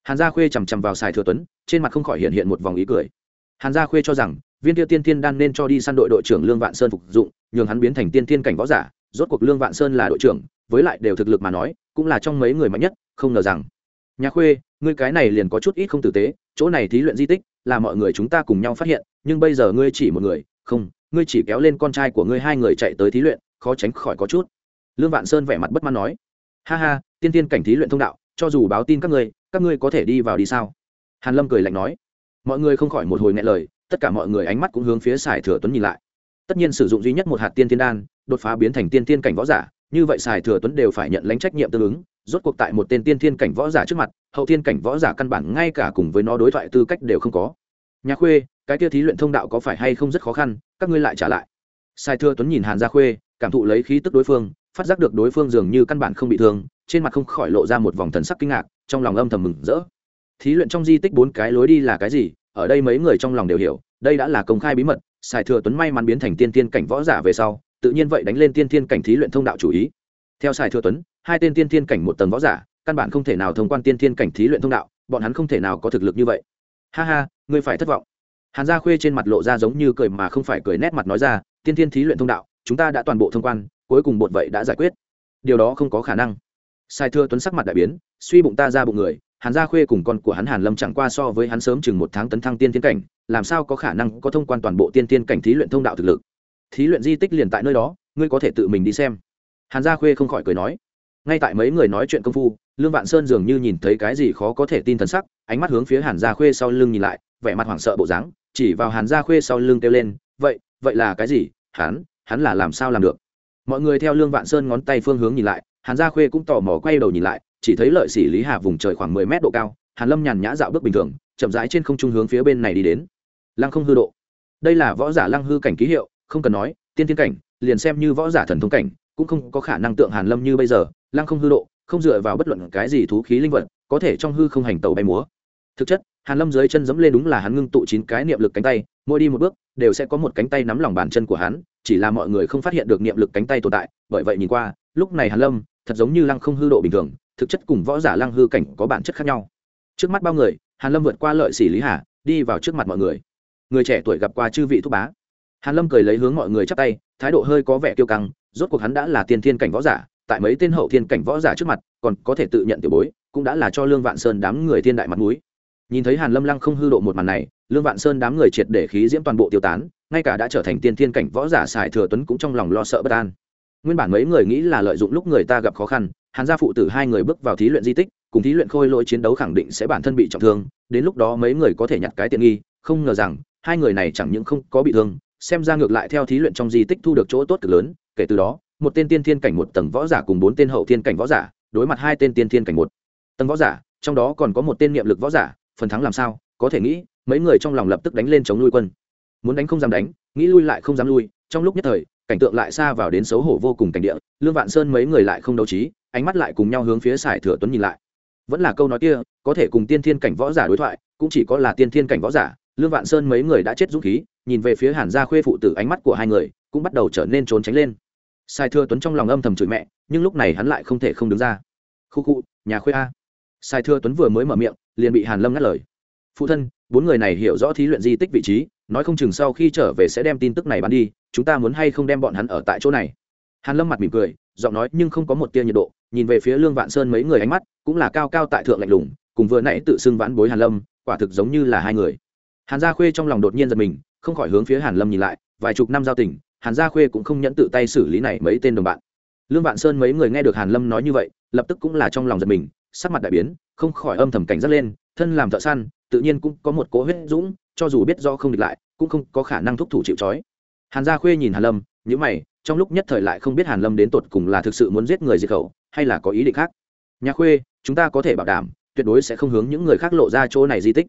hàn gia khuê chằm chằm vào sài thừa tuấn, trên mặt không khỏi hiện hiện một vòng ý cười. Hàn gia khuê cho rằng, viên tiêu tiên thiên đan nên cho đi săn đội đội trưởng lương vạn sơn phục dụng, nhường hắn biến thành tiên thiên cảnh võ giả, rốt cuộc lương vạn sơn là đội trưởng, với lại đều thực lực mà nói, cũng là trong mấy người mạnh nhất, không ngờ rằng. Nhà khuê, ngươi cái này liền có chút ít không tử tế, chỗ này thí luyện di tích, là mọi người chúng ta cùng nhau phát hiện, nhưng bây giờ ngươi chỉ một người, không, ngươi chỉ kéo lên con trai của ngươi hai người chạy tới thí luyện, khó tránh khỏi có chút. Lương vạn sơn vẻ mặt bất mãn nói, ha ha, tiên tiên cảnh thí luyện thông đạo, cho dù báo tin các ngươi các ngươi có thể đi vào đi sao? Hàn lâm cười lạnh nói. Mọi người không khỏi một hồi nghẹn lời, tất cả mọi người ánh mắt cũng hướng phía sài thừa tuấn nhìn lại. Tất nhiên sử dụng duy nhất một hạt tiên Thiên đan, đột phá biến thành tiên Thiên cảnh võ giả, như vậy sài thừa tuấn đều phải nhận lãnh trách nhiệm tương ứng, rốt cuộc tại một tên tiên thiên cảnh võ giả trước mặt, hậu thiên cảnh võ giả căn bản ngay cả cùng với nó đối thoại tư cách đều không có. Nhà khuê, cái kia thí luyện thông đạo có phải hay không rất khó khăn, các ngươi lại trả lại. Sai thừa tuấn nhìn hàn gia khuê, cảm thụ lấy khí tức đối phương, phát giác được đối phương dường như căn bản không bị thương trên mặt không khỏi lộ ra một vòng thần sắc kinh ngạc, trong lòng âm thầm mừng rỡ. Thí luyện trong di tích bốn cái lối đi là cái gì? Ở đây mấy người trong lòng đều hiểu, đây đã là công khai bí mật sài thừa tuấn may mắn biến thành tiên tiên cảnh võ giả về sau, tự nhiên vậy đánh lên tiên tiên cảnh thí luyện thông đạo chủ ý. Theo sài thừa tuấn, hai tên tiên tiên cảnh một tầng võ giả, căn bản không thể nào thông quan tiên tiên cảnh thí luyện thông đạo, bọn hắn không thể nào có thực lực như vậy. Ha ha, ngươi phải thất vọng. Hàn gia khuê trên mặt lộ ra giống như cười mà không phải cười nét mặt nói ra, tiên tiên thí luyện thông đạo, chúng ta đã toàn bộ thông quan, cuối cùng bột vậy đã giải quyết. Điều đó không có khả năng sai thưa tuấn sắc mặt đại biến, suy bụng ta ra bụng người, hàn gia khuê cùng con của hắn hàn lâm chẳng qua so với hắn sớm chừng một tháng tấn thăng tiên tiên cảnh, làm sao có khả năng có thông quan toàn bộ tiên tiên cảnh thí luyện thông đạo thực lực? Thí luyện di tích liền tại nơi đó, ngươi có thể tự mình đi xem. Hàn gia khuê không khỏi cười nói. Ngay tại mấy người nói chuyện công phu, lương vạn sơn dường như nhìn thấy cái gì khó có thể tin thần sắc, ánh mắt hướng phía hàn gia khuê sau lưng nhìn lại, vẻ mặt hoảng sợ bộ dáng, chỉ vào hàn gia khuê sau lưng kêu lên, vậy vậy là cái gì? Hắn hắn là làm sao làm được? Mọi người theo lương vạn sơn ngón tay phương hướng nhìn lại hàn gia khuê cũng tò mò quay đầu nhìn lại, chỉ thấy lợi sĩ lý hà vùng trời khoảng mười mét độ cao, hàn lâm nhàn nhã dạo bước bình thường, chậm rãi trên không trung hướng phía bên này đi đến. Lăng không hư độ. Đây là võ giả lăng hư cảnh ký hiệu, không cần nói, tiên tiên cảnh, liền xem như võ giả thần thông cảnh, cũng không có khả năng tượng hàn lâm như bây giờ. Lăng không hư độ, không dựa vào bất luận cái gì thú khí linh vật, có thể trong hư không hành tàu bay múa. Thực chất, hàn lâm dưới chân dẫm lên đúng là hắn ngưng tụ chín cái niệm lực cánh tay, mỗi đi một bước, đều sẽ có một cánh tay nắm lòng bàn chân của hắn, chỉ là mọi người không phát hiện được niệm lực cánh tay tồn tại, bởi vậy nhìn qua, lúc này hàn lâm thật giống như lăng không hư độ bình thường, thực chất cùng võ giả lăng hư cảnh có bản chất khác nhau. Trước mắt bao người, hàn lâm vượt qua lợi xỉ lý hà, đi vào trước mặt mọi người. Người trẻ tuổi gặp qua chư vị thúc bá. Hàn lâm cười lấy hướng mọi người chắp tay, thái độ hơi có vẻ kiêu căng, rốt cuộc hắn đã là tiên thiên cảnh võ giả, tại mấy tên hậu thiên cảnh võ giả trước mặt, còn có thể tự nhận tiểu bối, cũng đã là cho lương vạn sơn đám người thiên đại mặt mũi. Nhìn thấy hàn lâm lăng không hư độ một màn này, lương vạn sơn đám người triệt để khí diễm toàn bộ tiêu tán, ngay cả đã trở thành tiên thiên cảnh võ giả xài thừa tuấn cũng trong lòng lo sợ bất an nguyên bản mấy người nghĩ là lợi dụng lúc người ta gặp khó khăn, hàn gia phụ tử hai người bước vào thí luyện di tích, cùng thí luyện khôi lỗi chiến đấu khẳng định sẽ bản thân bị trọng thương, đến lúc đó mấy người có thể nhặt cái tiện nghi, không ngờ rằng, hai người này chẳng những không có bị thương, xem ra ngược lại theo thí luyện trong di tích thu được chỗ tốt cực lớn, kể từ đó, một tên tiên thiên cảnh một tầng võ giả cùng bốn tên hậu thiên cảnh võ giả, đối mặt hai tên tiên thiên cảnh một tầng võ giả, trong đó còn có một tên niệm lực võ giả, phần thắng làm sao, có thể nghĩ, mấy người trong lòng lập tức đánh lên chống lui quân. Muốn đánh không dám đánh, nghĩ lui lại không dám lui, trong lúc nhất thời cảnh tượng lại xa vào đến xấu hổ vô cùng cảnh địa, lương vạn sơn mấy người lại không đấu trí, ánh mắt lại cùng nhau hướng phía sải thừa tuấn nhìn lại. Vẫn là câu nói kia, có thể cùng tiên thiên cảnh võ giả đối thoại, cũng chỉ có là tiên thiên cảnh võ giả, lương vạn sơn mấy người đã chết dũng khí, nhìn về phía hàn gia khuê phụ tử ánh mắt của hai người, cũng bắt đầu trở nên trốn tránh lên. Sai thừa tuấn trong lòng âm thầm chửi mẹ, nhưng lúc này hắn lại không thể không đứng ra. Khu khu, nhà khuê a. Sai thừa tuấn vừa mới mở miệng, liền bị hàn lâm ngắt lời. Phụ thân, bốn người này hiểu rõ thí luyện di tích vị trí nói không chừng sau khi trở về sẽ đem tin tức này bán đi, chúng ta muốn hay không đem bọn hắn ở tại chỗ này? Hàn lâm mặt mỉm cười, giọng nói nhưng không có một tia nhiệt độ, nhìn về phía lương vạn sơn mấy người ánh mắt cũng là cao cao tại thượng lạnh lùng, cùng vừa nãy tự xưng vãn bối hàn lâm, quả thực giống như là hai người. Hàn gia khuê trong lòng đột nhiên giật mình, không khỏi hướng phía hàn lâm nhìn lại, vài chục năm giao tình, hàn gia khuê cũng không nhẫn tự tay xử lý này mấy tên đồng bạn. Lương vạn sơn mấy người nghe được hàn lâm nói như vậy, lập tức cũng là trong lòng giật mình, sắc mặt đại biến, không khỏi âm thầm cảnh giác lên, thân làm thợ săn tự nhiên cũng có một cố huyết dũng, cho dù biết do không địch lại, cũng không có khả năng thúc thủ chịu trói. Hàn gia khuê nhìn hàn lâm nhữ mày, trong lúc nhất thời lại không biết hàn lâm đến tột cùng là thực sự muốn giết người diệt khẩu, hay là có ý định khác. Nhà khuê, chúng ta có thể bảo đảm, tuyệt đối sẽ không hướng những người khác lộ ra chỗ này di tích.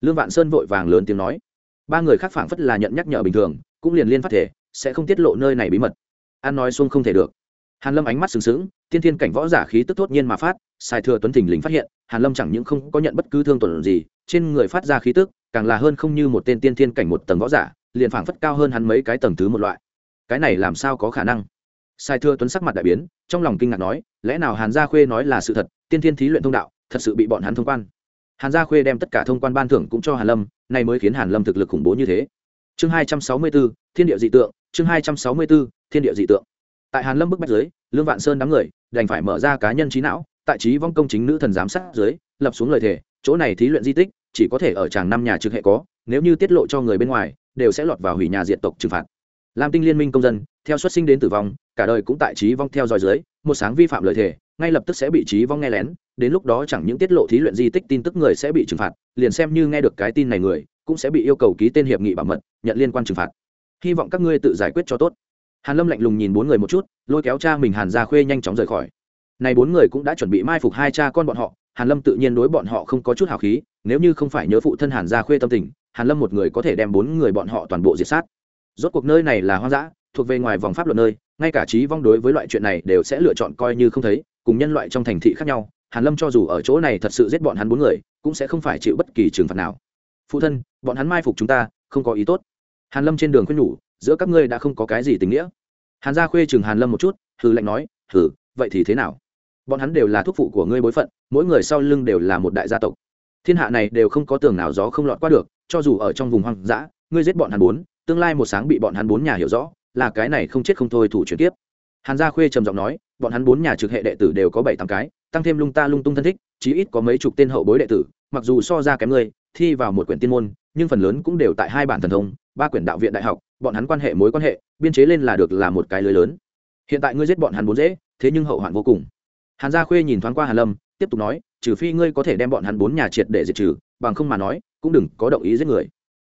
Lương vạn sơn vội vàng lớn tiếng nói. Ba người khác phảng phất là nhận nhắc nhở bình thường, cũng liền liên phát thể, sẽ không tiết lộ nơi này bí mật. An nói xuông không thể được hàn lâm ánh mắt sừng sững tiên thiên cảnh võ giả khí tức tốt nhiên mà phát sai thừa tuấn thình lình phát hiện hàn lâm chẳng những không có nhận bất cứ thương tổn gì trên người phát ra khí tức càng là hơn không như một tên tiên thiên cảnh một tầng võ giả liền phảng phất cao hơn hắn mấy cái tầng thứ một loại. Cái này làm sao có khả năng? Sai thừa tuấn sắc mặt đại biến trong lòng kinh ngạc nói lẽ nào hàn gia khuê nói là sự thật tiên thiên thí luyện thông đạo thật sự bị bọn hắn thông quan. Hàn gia khuê đem tất cả thông quan ban thưởng cũng cho hàn lâm này mới khiến hàn lâm thực lực khủng bố như thế. Chương hai trăm sáu mươi 264, thiên địa dị tượng chương hai trăm sáu mươi 264, thiên địa dị tượng tại hàn lâm bức bách dưới, lương vạn sơn đám người đành phải mở ra cá nhân trí não, tại trí vong công chính nữ thần giám sát dưới, lập xuống lời thề, chỗ này thí luyện di tích, chỉ có thể ở tràng năm nhà trực hệ có, nếu như tiết lộ cho người bên ngoài, đều sẽ lọt vào hủy nhà diện tộc trừng phạt. Lam tinh liên minh công dân, theo xuất sinh đến tử vong, cả đời cũng tại trí vong theo dõi dưới, một sáng vi phạm lời thề, ngay lập tức sẽ bị trí vong nghe lén, đến lúc đó chẳng những tiết lộ thí luyện di tích tin tức người sẽ bị trừng phạt, liền xem như nghe được cái tin này người, cũng sẽ bị yêu cầu ký tên hiệp nghị bảo mật, nhận liên quan trừng phạt. Hy vọng các ngươi tự giải quyết cho tốt hàn lâm lạnh lùng nhìn bốn người một chút, lôi kéo cha mình hàn ra khuê nhanh chóng rời khỏi. Này bốn người cũng đã chuẩn bị mai phục hai cha con bọn họ, hàn lâm tự nhiên đối bọn họ không có chút hào khí, nếu như không phải nhớ phụ thân hàn gia khuê tâm tình, hàn lâm một người có thể đem bốn người bọn họ toàn bộ diệt sát. Rốt cuộc nơi này là hoang dã, thuộc về ngoài vòng pháp luật nơi, ngay cả trí vong đối với loại chuyện này đều sẽ lựa chọn coi như không thấy, cùng nhân loại trong thành thị khác nhau, hàn lâm cho dù ở chỗ này thật sự giết bọn hắn bốn người, cũng sẽ không phải chịu bất kỳ trừng phạt nào. Phụ thân, bọn hắn mai phục chúng ta, không có ý tốt. Hàn lâm trên đường khuyên nhủ giữa các ngươi đã không có cái gì tình nghĩa. Hàn gia khuê chừng hàn lâm một chút, hừ lạnh nói, hừ, vậy thì thế nào? Bọn hắn đều là thuốc phụ của ngươi bối phận, mỗi người sau lưng đều là một đại gia tộc. Thiên hạ này đều không có tường nào gió không lọt qua được, cho dù ở trong vùng hoang dã, ngươi giết bọn hắn bốn, tương lai một sáng bị bọn hắn bốn nhà hiểu rõ, là cái này không chết không thôi thủ chuyển tiếp. Hàn gia khuê trầm giọng nói, bọn hắn bốn nhà trực hệ đệ tử đều có bảy tám cái, tăng thêm lung ta lung tung thân thích, chí ít có mấy chục tên hậu bối đệ tử, mặc dù so ra kém ngươi, thi vào một quyển tiên môn, nhưng phần lớn cũng đều tại hai bản thần thông ba quyển đạo viện đại học, bọn hắn quan hệ mối quan hệ, biên chế lên là được là một cái lưới lớn. Hiện tại ngươi giết bọn hắn bốn dễ, thế nhưng hậu hoạn vô cùng. Hàn gia khuê nhìn thoáng qua hàn lâm, tiếp tục nói, trừ phi ngươi có thể đem bọn hắn bốn nhà triệt để diệt trừ, bằng không mà nói, cũng đừng có động ý giết người.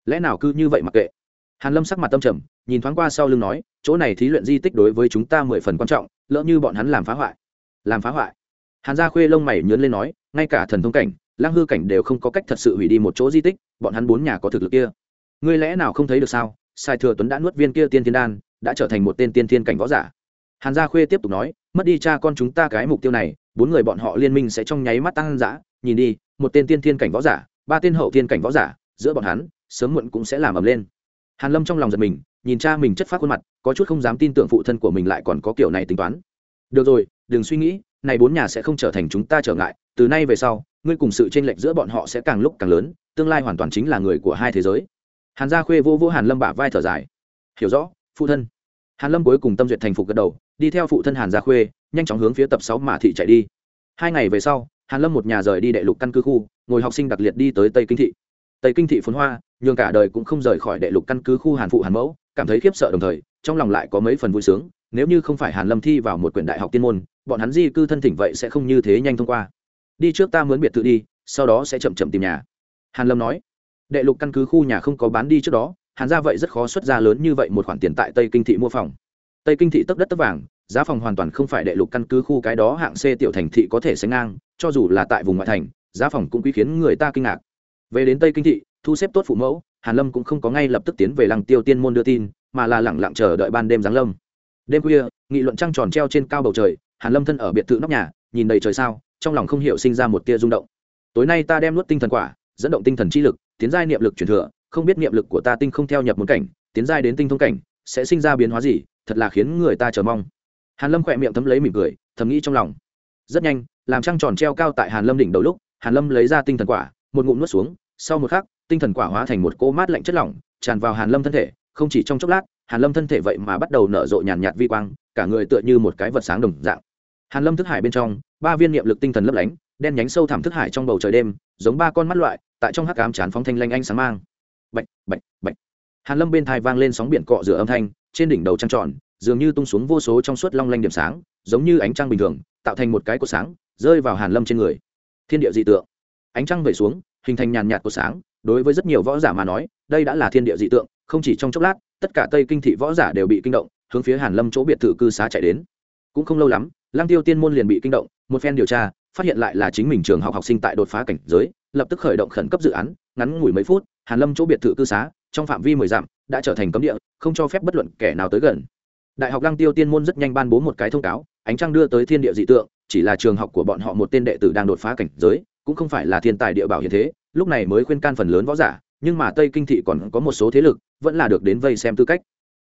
Lẽ nào cứ như vậy mặc kệ? Hàn lâm sắc mặt tâm trầm, nhìn thoáng qua sau lưng nói, chỗ này thí luyện di tích đối với chúng ta mười phần quan trọng, lỡ như bọn hắn làm phá hoại. Làm phá hoại? Hàn gia khuê lông mày nhớn lên nói, ngay cả thần thông cảnh lang hư cảnh đều không có cách thật sự hủy đi một chỗ di tích, bọn hắn bốn nhà có thực lực kia ngươi lẽ nào không thấy được sao? Sai thừa tuấn đã nuốt viên kia tiên thiên đan, đã trở thành một tên tiên thiên cảnh võ giả. Hàn gia khuê tiếp tục nói, mất đi cha con chúng ta cái mục tiêu này, bốn người bọn họ liên minh sẽ trong nháy mắt tăng dã nhìn đi, một tên tiên thiên cảnh võ giả, ba tên hậu thiên cảnh võ giả, giữa bọn hắn, sớm muộn cũng sẽ làm ầm lên. Hàn lâm trong lòng giật mình, nhìn cha mình chất phát khuôn mặt, có chút không dám tin tưởng phụ thân của mình lại còn có kiểu này tính toán. Được rồi, đừng suy nghĩ, này bốn nhà sẽ không trở thành chúng ta trở ngại. Từ nay về sau, ngươi cùng sự chênh lệch giữa bọn họ sẽ càng lúc càng lớn, tương lai hoàn toàn chính là người của hai thế giới hàn gia khuê vô vô hàn lâm bả vai thở dài. Hiểu rõ, phụ thân. Hàn lâm cuối cùng tâm duyệt thành phục gật đầu, đi theo phụ thân hàn gia khuê, nhanh chóng hướng phía tập sáu mã thị chạy đi. Hai ngày về sau, hàn lâm một nhà rời đi đệ lục căn cứ khu, ngồi học sinh đặc liệt đi tới tây kinh thị. Tây kinh thị phồn hoa, nhường cả đời cũng không rời khỏi đệ lục căn cứ khu hàn phụ hàn mẫu, cảm thấy khiếp sợ đồng thời, trong lòng lại có mấy phần vui sướng, nếu như không phải hàn lâm thi vào một quyển đại học tiên môn, bọn hắn di cư thân thỉnh vậy sẽ không như thế nhanh thông qua. Đi trước ta mướn biệt thự đi, sau đó sẽ chậm chậm tìm nhà. Hàn lâm nói đệ lục căn cứ khu nhà không có bán đi trước đó, hàn ra vậy rất khó xuất ra lớn như vậy một khoản tiền tại tây kinh thị mua phòng. Tây kinh thị tấp đất tấp vàng, giá phòng hoàn toàn không phải đệ lục căn cứ khu cái đó hạng c tiểu thành thị có thể sánh ngang, cho dù là tại vùng ngoại thành, giá phòng cũng quý khiến người ta kinh ngạc. Về đến tây kinh thị, thu xếp tốt phụ mẫu, hàn lâm cũng không có ngay lập tức tiến về lăng tiêu tiên môn đưa tin, mà là lẳng lặng chờ đợi ban đêm giáng lâm. Đêm khuya, nghị luận trăng tròn treo trên cao bầu trời, hàn lâm thân ở biệt thự nóc nhà, nhìn đầy trời sao, trong lòng không hiểu sinh ra một tia rung động. Tối nay ta đem nuốt tinh thần quả, dẫn động tinh thần chi lực tiến giai niệm lực truyền thừa, không biết niệm lực của ta tinh không theo nhập một cảnh, tiến giai đến tinh thông cảnh, sẽ sinh ra biến hóa gì, thật là khiến người ta chờ mong. Hàn lâm khỏe miệng thấm lấy mỉm cười, thầm nghĩ trong lòng. Rất nhanh, làm trăng tròn treo cao tại hàn lâm đỉnh đầu lúc, hàn lâm lấy ra tinh thần quả, một ngụm nuốt xuống, sau một khắc, tinh thần quả hóa thành một cỗ mát lạnh chất lỏng, tràn vào hàn lâm thân thể, không chỉ trong chốc lát, hàn lâm thân thể vậy mà bắt đầu nở rộ nhàn nhạt vi quang, cả người tựa như một cái vật sáng đồng dạng. Hàn lâm thức hải bên trong, ba viên niệm lực tinh thần lấp lánh, đen nhánh sâu thẳm thức hải trong bầu trời đêm, giống ba con mắt loại tại trong hắc ám chán phóng thanh lanh anh sáng mang. Bạch bạch bạch. Hàn lâm bên thai vang lên sóng biển cọ rửa âm thanh, trên đỉnh đầu trăng tròn, dường như tung xuống vô số trong suốt long lanh điểm sáng, giống như ánh trăng bình thường, tạo thành một cái cột sáng, rơi vào hàn lâm trên người. Thiên địa dị tượng. Ánh trăng về xuống, hình thành nhàn nhạt cột sáng, đối với rất nhiều võ giả mà nói, đây đã là thiên địa dị tượng, không chỉ trong chốc lát, tất cả tây kinh thị võ giả đều bị kinh động, hướng phía hàn lâm chỗ biệt thự cư xá chạy đến. Cũng không lâu lắm lang tiêu tiên môn liền bị kinh động, một phen điều tra, phát hiện lại là chính mình trường học học sinh tại đột phá cảnh giới lập tức khởi động khẩn cấp dự án, ngắn ngủi mấy phút, hàn lâm chỗ biệt thự cư xá, trong phạm vi mười dặm, đã trở thành cấm địa, không cho phép bất luận kẻ nào tới gần. Đại học lăng tiêu tiên môn rất nhanh ban bố một cái thông cáo, ánh trăng đưa tới thiên địa dị tượng, chỉ là trường học của bọn họ một tên đệ tử đang đột phá cảnh giới, cũng không phải là thiên tài địa bảo hiện thế, lúc này mới khuyên can phần lớn võ giả, nhưng mà tây kinh thị còn có một số thế lực, vẫn là được đến vây xem tư cách.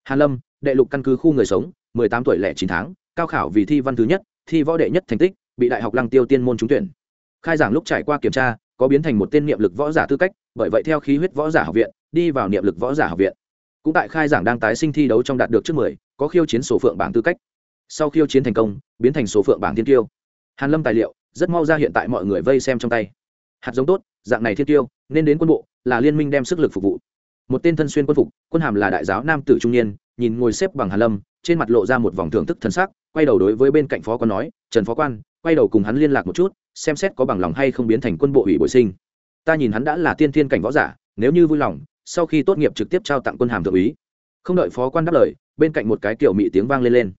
Hàn lâm, đệ lục căn cứ khu người sống, mười tám tuổi lẻ chín tháng, cao khảo vì thi văn thứ nhất, thi võ đệ nhất thành tích, bị đại học lăng tiêu tiên môn trúng tuyển. Khai giảng lúc trải qua kiểm tra có biến thành một tên niệm lực võ giả tư cách, bởi vậy theo khí huyết võ giả học viện, đi vào niệm lực võ giả học viện. Cũng tại khai giảng đang tái sinh thi đấu trong đạt được trước mười, có khiêu chiến số phượng bảng tư cách. Sau khiêu chiến thành công, biến thành số phượng bảng thiên tiêu. Hàn lâm tài liệu, rất mau ra hiện tại mọi người vây xem trong tay. Hạt giống tốt, dạng này thiên tiêu, nên đến quân bộ, là liên minh đem sức lực phục vụ. Một tên thân xuyên quân phục, quân hàm là đại giáo nam tử trung niên nhìn ngồi xếp bằng hàn lâm, trên mặt lộ ra một vòng thưởng thức thần sắc, quay đầu đối với bên cạnh phó quan nói, trần phó quan, quay đầu cùng hắn liên lạc một chút, xem xét có bằng lòng hay không biến thành quân bộ ủy bồi sinh. Ta nhìn hắn đã là tiên thiên cảnh võ giả, nếu như vui lòng, sau khi tốt nghiệp trực tiếp trao tặng quân hàm thượng úy. Không đợi phó quan đáp lời, bên cạnh một cái kiểu mị tiếng vang lên lên.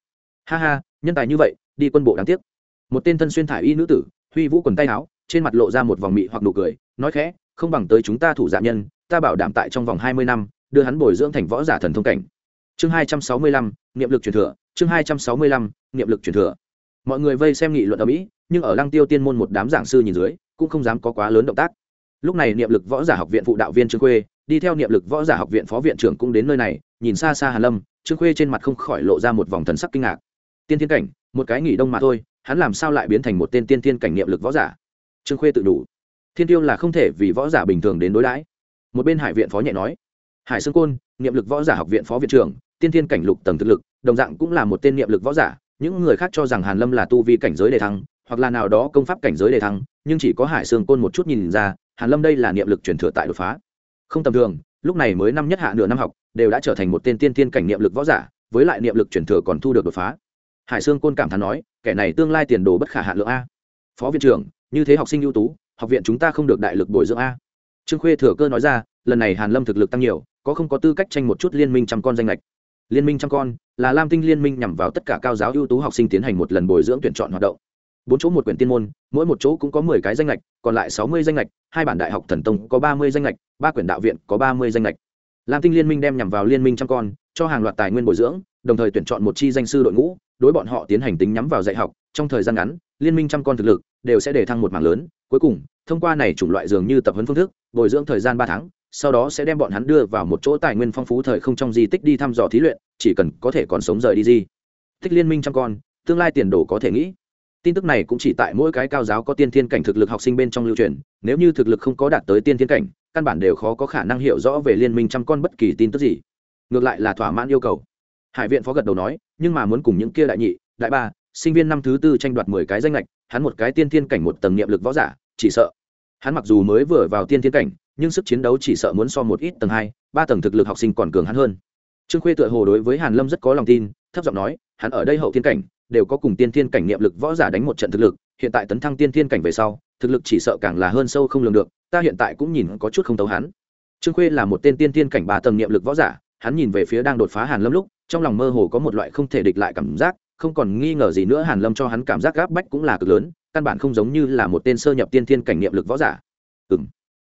Ha ha, nhân tài như vậy, đi quân bộ đáng tiếc. Một tên thân xuyên thải y nữ tử, huy vũ quần tay áo, trên mặt lộ ra một vòng mị hoặc nụ cười, nói khẽ, không bằng tới chúng ta thủ dạ nhân, ta bảo đảm tại trong vòng hai mươi năm, đưa hắn bồi dưỡng thành võ giả thần thông cảnh chương hai trăm sáu mươi lăm, niệm lực truyền thừa, chương hai trăm sáu mươi lăm, niệm lực truyền thừa. Mọi người vây xem nghị luận ở mỹ, nhưng ở lăng tiêu tiên môn một đám giảng sư nhìn dưới, cũng không dám có quá lớn động tác. Lúc này niệm lực võ giả học viện phụ đạo viên trương khuê, đi theo niệm lực võ giả học viện phó viện trưởng cũng đến nơi này, nhìn xa xa hàn lâm, trương khuê trên mặt không khỏi lộ ra một vòng thần sắc kinh ngạc. Tiên thiên cảnh, một cái nghỉ đông mà thôi, hắn làm sao lại biến thành một tên tiên thiên cảnh niệm lực võ giả? Trương khuê tự đủ. Thiên tiêu là không thể vì võ giả bình thường đến đối đãi. Một bên hải viện phó nhẹ nói, hải sương côn, niệm lực võ giả học viện phó viện trưởng tiên thiên cảnh lục tầng thực lực, đồng dạng cũng là một tên niệm lực võ giả, những người khác cho rằng hàn lâm là tu vi cảnh giới đề thăng, hoặc là nào đó công pháp cảnh giới đề thăng, nhưng chỉ có hải sương côn một chút nhìn ra, hàn lâm đây là niệm lực truyền thừa tại đột phá. Không tầm thường, lúc này mới năm nhất hạ nửa năm học, đều đã trở thành một tên tiên thiên cảnh niệm lực võ giả, với lại niệm lực truyền thừa còn thu được đột phá. Hải sương côn cảm thán nói, kẻ này tương lai tiền đồ bất khả hạ lượng a. Phó viện trưởng, như thế học sinh ưu tú, học viện chúng ta không được đại lực bồi dưỡng a. Trương khuê thừa cơ nói ra, lần này hàn lâm thực lực tăng nhiều, có không có tư cách tranh một chút liên minh trăm con danh lệch liên minh trăm con, là lam tinh liên minh nhằm vào tất cả cao giáo ưu tú học sinh tiến hành một lần bồi dưỡng tuyển chọn hoạt động. Bốn chỗ một quyển tiên môn, mỗi một chỗ cũng có mười cái danh lệch còn lại sáu mươi danh lệch hai bản đại học thần tông có ba mươi danh lệch ba quyển đạo viện có ba mươi danh lệch lam tinh liên minh đem nhằm vào liên minh trăm con, cho hàng loạt tài nguyên bồi dưỡng, đồng thời tuyển chọn một chi danh sư đội ngũ, đối bọn họ tiến hành tính nhắm vào dạy học. Trong thời gian ngắn, liên minh trăm con thực lực đều sẽ để thăng một mảng lớn. Cuối cùng, thông qua này chủng loại dường như tập huấn phương thức, bồi dưỡng thời gian ba tháng sau đó sẽ đem bọn hắn đưa vào một chỗ tài nguyên phong phú thời không trong di tích đi thăm dò thí luyện, chỉ cần có thể còn sống rời đi di tích liên minh trăm con, tương lai tiền đồ có thể nghĩ. Tin tức này cũng chỉ tại mỗi cái cao giáo có tiên thiên cảnh thực lực học sinh bên trong lưu truyền, nếu như thực lực không có đạt tới tiên thiên cảnh, căn bản đều khó có khả năng hiểu rõ về liên minh trăm con bất kỳ tin tức gì. Ngược lại là thỏa mãn yêu cầu. Hải viện phó gật đầu nói, nhưng mà muốn cùng những kia đại nhị, đại ba, sinh viên năm thứ tư tranh đoạt mười cái danh lệch hắn một cái tiên thiên cảnh một tầng niệm lực võ giả, chỉ sợ. Hắn mặc dù mới vừa vào tiên thiên cảnh nhưng sức chiến đấu chỉ sợ muốn so một ít tầng hai, ba tầng thực lực học sinh còn cường hắn hơn. Trương khuê tựa hồ đối với hàn lâm rất có lòng tin, thấp giọng nói, hắn ở đây hậu thiên cảnh, đều có cùng tiên thiên cảnh niệm lực võ giả đánh một trận thực lực, hiện tại tấn thăng tiên thiên cảnh về sau, thực lực chỉ sợ càng là hơn sâu không lường được, ta hiện tại cũng nhìn có chút không tấu hắn. Trương khuê là một tên tiên thiên cảnh ba tầng niệm lực võ giả, hắn nhìn về phía đang đột phá hàn lâm lúc, trong lòng mơ hồ có một loại không thể địch lại cảm giác, không còn nghi ngờ gì nữa hàn lâm cho hắn cảm giác gáp bách cũng là cực lớn, căn bản không giống như là một tên sơ nhập tiên thiên cảnh niệm lực võ giả. Ừm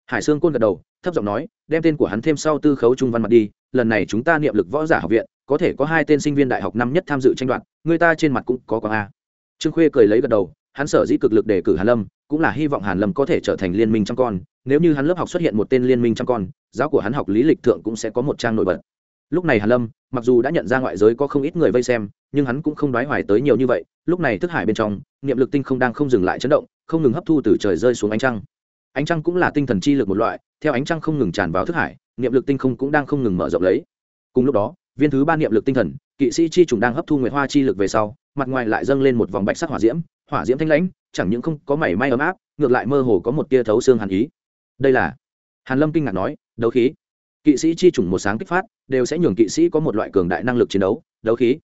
hải sương côn gật đầu, thấp giọng nói, đem tên của hắn thêm sau tư khấu trung văn mặt đi, lần này chúng ta niệm lực võ giả học viện, có thể có hai tên sinh viên đại học năm nhất tham dự tranh đoạt, người ta trên mặt cũng có quang a. Trương khuê cười lấy gật đầu, hắn sở dĩ cực lực đề cử hàn lâm, cũng là hy vọng hàn lâm có thể trở thành liên minh trăm con, nếu như hắn lớp học xuất hiện một tên liên minh trăm con, giáo của hắn học lý lịch thượng cũng sẽ có một trang nổi bật. Lúc này hàn lâm, mặc dù đã nhận ra ngoại giới có không ít người vây xem, nhưng hắn cũng không đoái hoài tới nhiều như vậy, lúc này thức hải bên trong, niệm lực tinh không đang không dừng lại chấn động, không ngừng hấp thu từ trời rơi xuống ánh trăng ánh trăng cũng là tinh thần chi lực một loại, theo ánh trăng không ngừng tràn vào thức hải, niệm lực tinh không cũng đang không ngừng mở rộng lấy. Cùng lúc đó, viên thứ ba niệm lực tinh thần, kỵ sĩ chi trùng đang hấp thu nguyệt hoa chi lực về sau, mặt ngoài lại dâng lên một vòng bạch sắc hỏa diễm hỏa diễm thanh lãnh, chẳng những không có mảy may ấm áp, ngược lại mơ hồ có một tia thấu xương hàn ý. Đây là hàn lâm kinh ngạc nói, đấu khí. Kỵ sĩ chi trùng một sáng kích phát, đều sẽ nhường kỵ sĩ có một loại cường đại năng lực chiến đấu đấu khí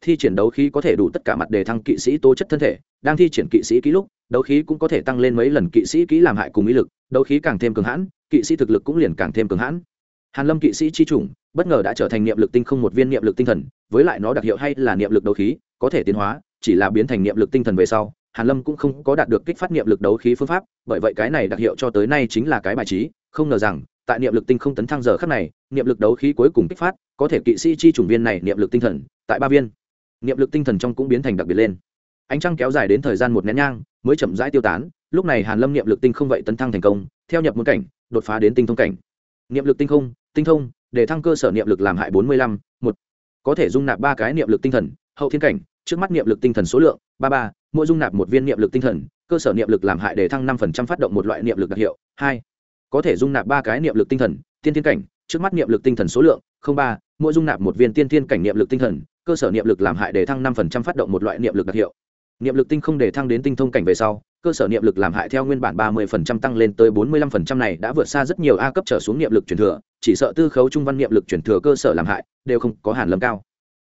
thi triển đấu khí có thể đủ tất cả mặt đề thăng kỵ sĩ tố chất thân thể, đang thi triển kỵ sĩ kỹ lúc, đấu khí cũng có thể tăng lên mấy lần kỵ sĩ kỹ làm hại cùng ý lực, đấu khí càng thêm cường hãn, kỵ sĩ thực lực cũng liền càng thêm cường hãn. Hàn lâm kỵ sĩ chi chủng, bất ngờ đã trở thành niệm lực tinh không một viên niệm lực tinh thần, với lại nó đặc hiệu hay là niệm lực đấu khí, có thể tiến hóa, chỉ là biến thành niệm lực tinh thần về sau, hàn lâm cũng không có đạt được kích phát niệm lực đấu khí phương pháp, bởi vậy cái này đặc hiệu cho tới nay chính là cái bài trí, không ngờ rằng, tại niệm lực tinh không tấn thăng giờ khắc này, niệm lực đấu khí cuối cùng kích phát, có thể kỵ sĩ chi chủng viên này niệm lực tinh thần, tại ba viên niệm lực tinh thần trong cũng biến thành đặc biệt lên ánh trăng kéo dài đến thời gian một nén nhang mới chậm rãi tiêu tán lúc này hàn lâm niệm lực tinh không vậy tấn thăng thành công theo nhập môn cảnh đột phá đến tinh thông cảnh niệm lực tinh không tinh thông để thăng cơ sở niệm lực làm hại bốn mươi lăm một có thể dung nạp ba cái niệm lực tinh thần hậu thiên cảnh trước mắt niệm lực tinh thần số lượng ba ba mỗi dung nạp một viên niệm lực tinh thần cơ sở niệm lực làm hại để thăng năm phần trăm phát động một loại niệm lực đặc hiệu hai có thể dung nạp ba cái niệm lực tinh thần tiên thiên cảnh trước mắt niệm lực tinh thần số lượng ba mỗi dung nạp một viên tiên thiên cảnh niệm lực tinh thần cơ sở niệm lực làm hại để thăng năm phần trăm phát động một loại niệm lực đặc hiệu niệm lực tinh không để thăng đến tinh thông cảnh về sau cơ sở niệm lực làm hại theo nguyên bản ba mươi phần trăm tăng lên tới bốn mươi lăm phần trăm này đã vượt xa rất nhiều a cấp trở xuống niệm lực truyền thừa chỉ sợ tư khấu trung văn niệm lực truyền thừa cơ sở làm hại đều không có hàn lâm cao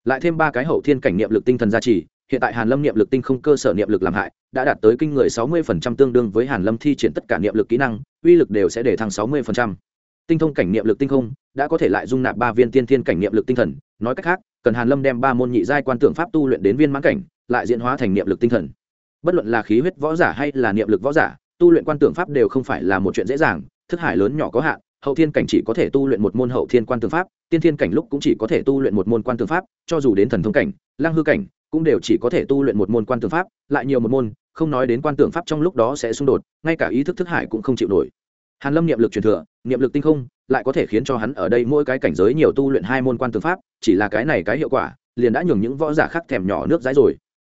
lại thêm ba cái hậu thiên cảnh niệm lực tinh thần gia trì hiện tại hàn lâm niệm lực tinh không cơ sở niệm lực làm hại đã đạt tới kinh người sáu mươi phần trăm tương đương với hàn lâm thi triển tất cả niệm lực kỹ năng uy lực đều sẽ để thăng sáu mươi phần trăm tinh thông cảnh niệm lực tinh không đã có thể lại dung nạp ba viên tiên thiên cảnh niệm lực tinh thần nói cách khác cần hàn lâm đem ba môn nhị giai quan tưởng pháp tu luyện đến viên mãn cảnh, lại diễn hóa thành niệm lực tinh thần. Bất luận là khí huyết võ giả hay là niệm lực võ giả, tu luyện quan tưởng pháp đều không phải là một chuyện dễ dàng, thức hải lớn nhỏ có hạn, hậu thiên cảnh chỉ có thể tu luyện một môn hậu thiên quan tưởng pháp, tiên thiên cảnh lúc cũng chỉ có thể tu luyện một môn quan tưởng pháp, cho dù đến thần thông cảnh lang hư cảnh, cũng đều chỉ có thể tu luyện một môn quan tưởng pháp, lại nhiều một môn, không nói đến quan tưởng pháp trong lúc đó sẽ xung đột, ngay cả ý thức thức hải cũng không chịu nổi hàn lâm niệm lực truyền thừa, niệm lực tinh không, lại có thể khiến cho hắn ở đây mỗi cái cảnh giới nhiều tu luyện hai môn quan tưởng pháp, chỉ là cái này cái hiệu quả, liền đã nhường những võ giả khác thèm nhỏ nước dãi rồi.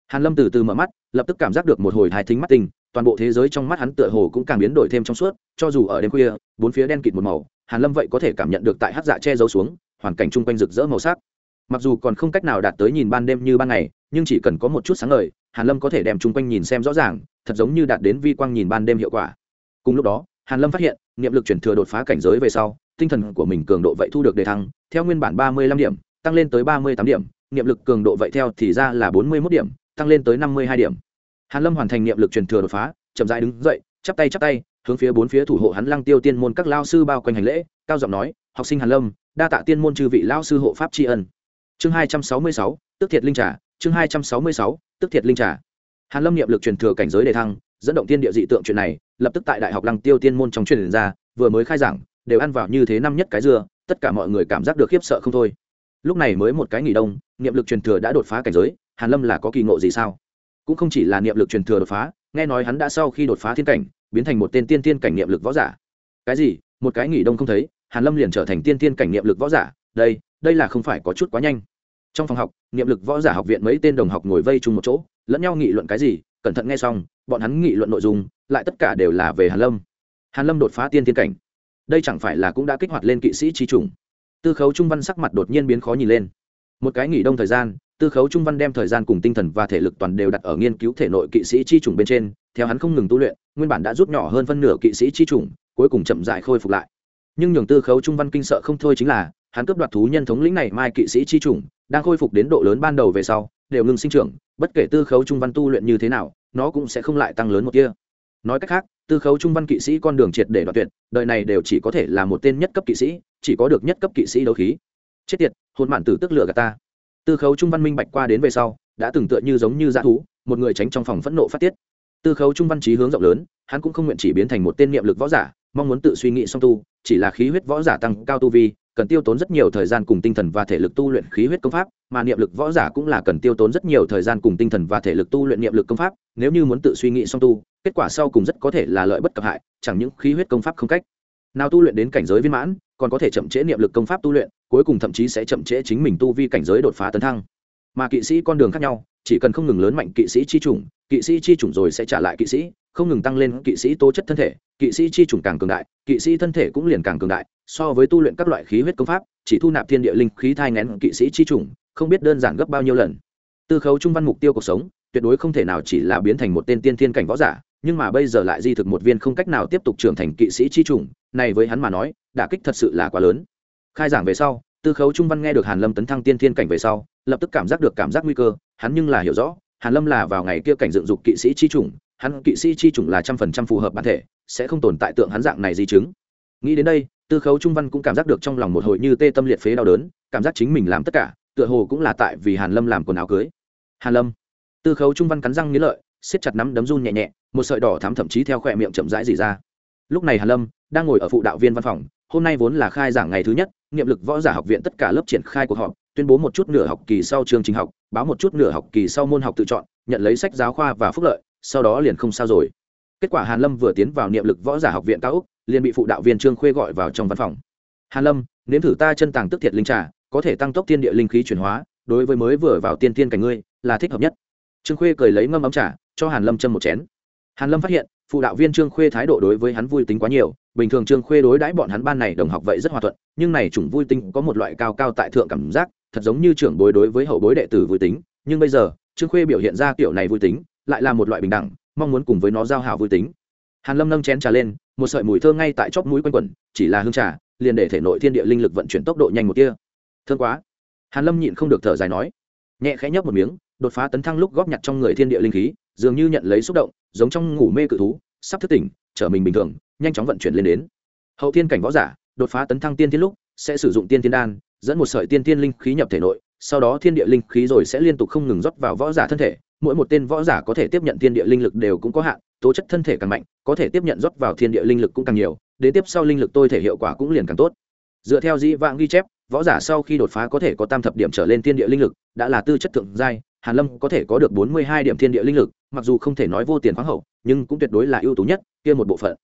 Hàn lâm từ từ mở mắt, lập tức cảm giác được một hồi hài thính mắt tình, toàn bộ thế giới trong mắt hắn tựa hồ cũng càng biến đổi thêm trong suốt, cho dù ở đêm khuya, bốn phía đen kịt một màu, hàn lâm vậy có thể cảm nhận được tại hát dạ che giấu xuống, hoàn cảnh chung quanh rực rỡ màu sắc. Mặc dù còn không cách nào đạt tới nhìn ban đêm như ban ngày, nhưng chỉ cần có một chút sáng ngời, hàn lâm có thể đem chung quanh nhìn xem rõ ràng, thật giống như đạt đến vi quang nhìn ban đêm hiệu quả. Cùng lúc đó hàn lâm phát hiện, niệm lực chuyển thừa đột phá cảnh giới về sau, tinh thần của mình cường độ vậy thu được đề thăng, theo nguyên bản ba mươi lăm điểm, tăng lên tới ba mươi tám điểm, niệm lực cường độ vậy theo thì ra là bốn mươi 41 điểm, tăng lên tới năm mươi hai điểm. Hàn lâm hoàn thành niệm lực truyền thừa đột phá, chậm rãi đứng dậy, chắp tay chắp tay, hướng phía bốn phía thủ hộ hắn lăng tiêu tiên môn các lao sư bao quanh hành lễ, cao giọng nói, học sinh hàn lâm, đa tạ tiên môn chư vị lao sư hộ pháp tri ân. Chương hai trăm sáu mươi sáu, tức thiệt linh trà, chương hai trăm sáu mươi sáu, tức thiệt linh trà. Hàn lâm niệm lực truyền thừa cảnh giới đề thăng, dẫn động tiên địa dị tượng chuyện này lập tức tại đại học lăng tiêu tiên môn trong truyền ra, vừa mới khai giảng, đều ăn vào như thế năm nhất cái dưa, tất cả mọi người cảm giác được khiếp sợ không thôi. Lúc này mới một cái nghỉ đông, niệm lực truyền thừa đã đột phá cảnh giới, hàn lâm là có kỳ ngộ gì sao? Cũng không chỉ là niệm lực truyền thừa đột phá, nghe nói hắn đã sau khi đột phá thiên cảnh, biến thành một tên tiên tiên cảnh niệm lực võ giả. Cái gì? Một cái nghỉ đông không thấy, hàn lâm liền trở thành tiên tiên cảnh niệm lực võ giả. Đây đây là không phải có chút quá nhanh. Trong phòng học, niệm lực võ giả học viện mấy tên đồng học ngồi vây chung một chỗ, lẫn nhau nghị luận cái gì? Cẩn thận nghe xong, bọn hắn nghị luận nội dung, lại tất cả đều là về hàn lâm. Hàn lâm đột phá tiên tiên cảnh. Đây chẳng phải là cũng đã kích hoạt lên kỵ sĩ Chi trùng tư khấu trung văn sắc mặt đột nhiên biến khó nhìn lên. Một cái nghỉ đông thời gian, tư khấu trung văn đem thời gian cùng tinh thần và thể lực toàn đều đặt ở nghiên cứu thể nội kỵ sĩ chi trùng bên trên, theo hắn không ngừng tu luyện, nguyên bản đã rút nhỏ hơn phân nửa kỵ sĩ chi trùng cuối cùng chậm dại khôi phục lại. Nhưng nhường tư khấu trung văn kinh sợ không thôi chính là, hắn cướp đoạt thú nhân thống lĩnh này mai kỵ sĩ chi trùng đang khôi phục đến độ lớn ban đầu về sau đều ngừng sinh trưởng, bất kể tư khấu trung văn tu luyện như thế nào, nó cũng sẽ không lại tăng lớn một kia nói cách khác, tư khấu trung văn kỵ sĩ con đường triệt để đoạt tuyệt, đời này đều chỉ có thể là một tên nhất cấp kỵ sĩ, chỉ có được nhất cấp kỵ sĩ đấu khí. Chết tiệt hôn mạn tử tức lửa gạt ta. Tư khấu trung văn minh bạch qua đến về sau, đã từng tựa như giống như dã thú, một người tránh trong phòng phẫn nộ phát tiết. Tư khấu trung văn trí hướng rộng lớn, hắn cũng không nguyện chỉ biến thành một tên niệm lực võ giả, mong muốn tự suy nghĩ song tu, chỉ là khí huyết võ giả tăng cao tu vi cần tiêu tốn rất nhiều thời gian cùng tinh thần và thể lực tu luyện khí huyết công pháp, mà niệm lực võ giả cũng là cần tiêu tốn rất nhiều thời gian cùng tinh thần và thể lực tu luyện niệm lực công pháp, nếu như muốn tự suy nghĩ song tu, kết quả sau cùng rất có thể là lợi bất cập hại, chẳng những khí huyết công pháp không cách nào tu luyện đến cảnh giới viên mãn, còn có thể chậm trễ niệm lực công pháp tu luyện, cuối cùng thậm chí sẽ chậm trễ chính mình tu vi cảnh giới đột phá tấn thăng. Mà kỵ sĩ con đường khác nhau, chỉ cần không ngừng lớn mạnh kỵ sĩ chi chủng, kỵ sĩ chi chủng rồi sẽ trả lại kỵ sĩ không ngừng tăng lên kỵ sĩ tố chất thân thể, kỵ sĩ chi trùng càng cường đại, kỵ sĩ thân thể cũng liền càng cường đại, so với tu luyện các loại khí huyết công pháp, chỉ thu nạp thiên địa linh khí thai ngén kỵ sĩ chi trùng không biết đơn giản gấp bao nhiêu lần. Tư khấu trung văn mục tiêu cuộc sống, tuyệt đối không thể nào chỉ là biến thành một tên tiên thiên cảnh võ giả, nhưng mà bây giờ lại di thực một viên không cách nào tiếp tục trưởng thành kỵ sĩ chi trùng này với hắn mà nói, đả kích thật sự là quá lớn. Khai giảng về sau, tư khấu trung văn nghe được hàn lâm tấn thăng tiên thiên cảnh về sau, lập tức cảm giác được cảm giác nguy cơ, hắn nhưng là hiểu rõ, hàn lâm là vào ngày kia cảnh dựng dục kỵ sĩ chi trùng hắn kỵ sĩ chi trùng là trăm phần trăm phù hợp bản thể, sẽ không tồn tại tượng hắn dạng này di chứng. Nghĩ đến đây, tư khấu trung văn cũng cảm giác được trong lòng một hồi như tê tâm liệt phế đau đớn, cảm giác chính mình làm tất cả, tựa hồ cũng là tại vì hàn lâm làm quần áo cưới. Hàn lâm. Tư khấu trung văn cắn răng nghĩ lợi, siết chặt nắm đấm run nhẹ nhẹ, một sợi đỏ thắm thậm chí theo khỏe miệng chậm rãi dỉ ra. Lúc này hàn lâm đang ngồi ở phụ đạo viên văn phòng, hôm nay vốn là khai giảng ngày thứ nhất, niệm lực võ giả học viện tất cả lớp triển khai cuộc họp, tuyên bố một chút nửa học kỳ sau chương trình học, báo một chút nửa học kỳ sau môn học tự chọn, nhận lấy sách giáo khoa và phúc lợi sau đó liền không sao rồi. Kết quả hàn lâm vừa tiến vào niệm lực võ giả học viện cao úc liền bị phụ đạo viên trương khuê gọi vào trong văn phòng. Hàn lâm, nếm thử ta chân tàng tức thiệt linh trà, có thể tăng tốc thiên địa linh khí chuyển hóa, đối với mới vừa vào tiên tiên cảnh ngươi, là thích hợp nhất. Trương khuê cười lấy ngâm ấm trà, cho hàn lâm châm một chén. Hàn lâm phát hiện, phụ đạo viên trương khuê thái độ đối với hắn vui tính quá nhiều, bình thường trương khuê đối đãi bọn hắn ban này đồng học vậy rất hòa thuận, nhưng này chủng vui tính có một loại cao cao tại thượng cảm giác, thật giống như trưởng bối đối với hậu bối đệ tử vui tính, nhưng bây giờ, trương khuê biểu hiện ra kiểu này vui tính lại là một loại bình đẳng, mong muốn cùng với nó giao hảo vui tính. Hàn lâm nâng chén trà lên, một sợi mùi thơm ngay tại chóp mũi quanh quẩn, chỉ là hương trà, liền để thể nội thiên địa linh lực vận chuyển tốc độ nhanh một tia. Thương quá. Hàn lâm nhịn không được thở dài nói. Nhẹ khẽ nhấp một miếng, đột phá tấn thăng lúc góp nhặt trong người thiên địa linh khí, dường như nhận lấy xúc động, giống trong ngủ mê cự thú, sắp thức tỉnh, trở mình bình thường, nhanh chóng vận chuyển lên đến. Hậu thiên cảnh võ giả, đột phá tấn thăng tiên thiên lúc, sẽ sử dụng tiên thiên đan, dẫn một sợi tiên thiên linh khí nhập thể nội, sau đó thiên địa linh khí rồi sẽ liên tục không ngừng rót vào võ giả thân thể mỗi một tên võ giả có thể tiếp nhận thiên địa linh lực đều cũng có hạn, tố chất thân thể càng mạnh, có thể tiếp nhận rót vào thiên địa linh lực cũng càng nhiều, đến tiếp sau linh lực tôi thể hiệu quả cũng liền càng tốt. Dựa theo dĩ vãng ghi chép, võ giả sau khi đột phá có thể có tam thập điểm trở lên thiên địa linh lực, đã là tư chất thượng giai, hàn lâm có thể có được bốn mươi hai điểm thiên địa linh lực, mặc dù không thể nói vô tiền khoáng hậu, nhưng cũng tuyệt đối là ưu tú nhất, kia một bộ phận.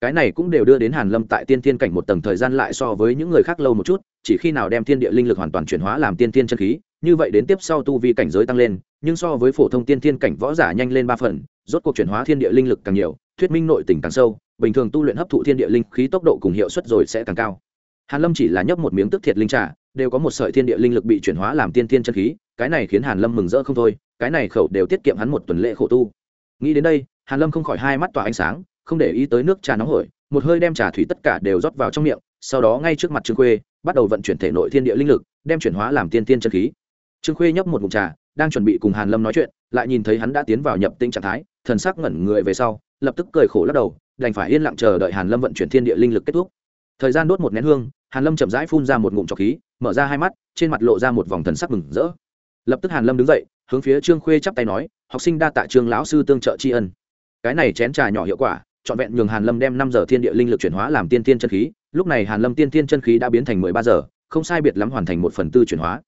Cái này cũng đều đưa đến hàn lâm tại tiên thiên cảnh một tầng thời gian lại so với những người khác lâu một chút, chỉ khi nào đem thiên địa linh lực hoàn toàn chuyển hóa làm tiên thiên chân khí như vậy đến tiếp sau tu vi cảnh giới tăng lên, nhưng so với phổ thông tiên thiên cảnh võ giả nhanh lên ba phần, rốt cuộc chuyển hóa thiên địa linh lực càng nhiều, thuyết minh nội tình càng sâu, bình thường tu luyện hấp thụ thiên địa linh khí tốc độ cùng hiệu suất rồi sẽ càng cao. Hàn lâm chỉ là nhấp một miếng tức thiệt linh trà, đều có một sợi thiên địa linh lực bị chuyển hóa làm tiên thiên chân khí, cái này khiến hàn lâm mừng rỡ không thôi, cái này khẩu đều tiết kiệm hắn một tuần lễ khổ tu. Nghĩ đến đây, hàn lâm không khỏi hai mắt tỏa ánh sáng, không để ý tới nước trà nóng hổi, một hơi đem trà thủy tất cả đều rót vào trong miệng, sau đó ngay trước mặt trương khuê, bắt đầu vận chuyển thể nội thiên địa linh lực, đem chuyển hóa làm tiên tiên chân khí trương khuê nhấp một ngụm trà, đang chuẩn bị cùng hàn lâm nói chuyện, lại nhìn thấy hắn đã tiến vào nhập tinh trạng thái, thần sắc ngẩn người về sau, lập tức cười khổ lắc đầu, đành phải yên lặng chờ đợi hàn lâm vận chuyển thiên địa linh lực kết thúc. Thời gian đốt một nén hương, hàn lâm chậm rãi phun ra một ngụm trọc khí, mở ra hai mắt, trên mặt lộ ra một vòng thần sắc mừng rỡ. Lập tức hàn lâm đứng dậy, hướng phía trương khuê chắp tay nói, học sinh đa tạ trương lão sư tương trợ tri ân. Cái này chén trà nhỏ hiệu quả, trọn vẹn nhường hàn lâm đem năm giờ thiên địa linh lực chuyển hóa làm tiên tiên chân khí, lúc này hàn lâm tiên tiên chân khí đã biến thành mười ba giờ, không sai biệt lắm hoàn thành một phần tư chuyển hóa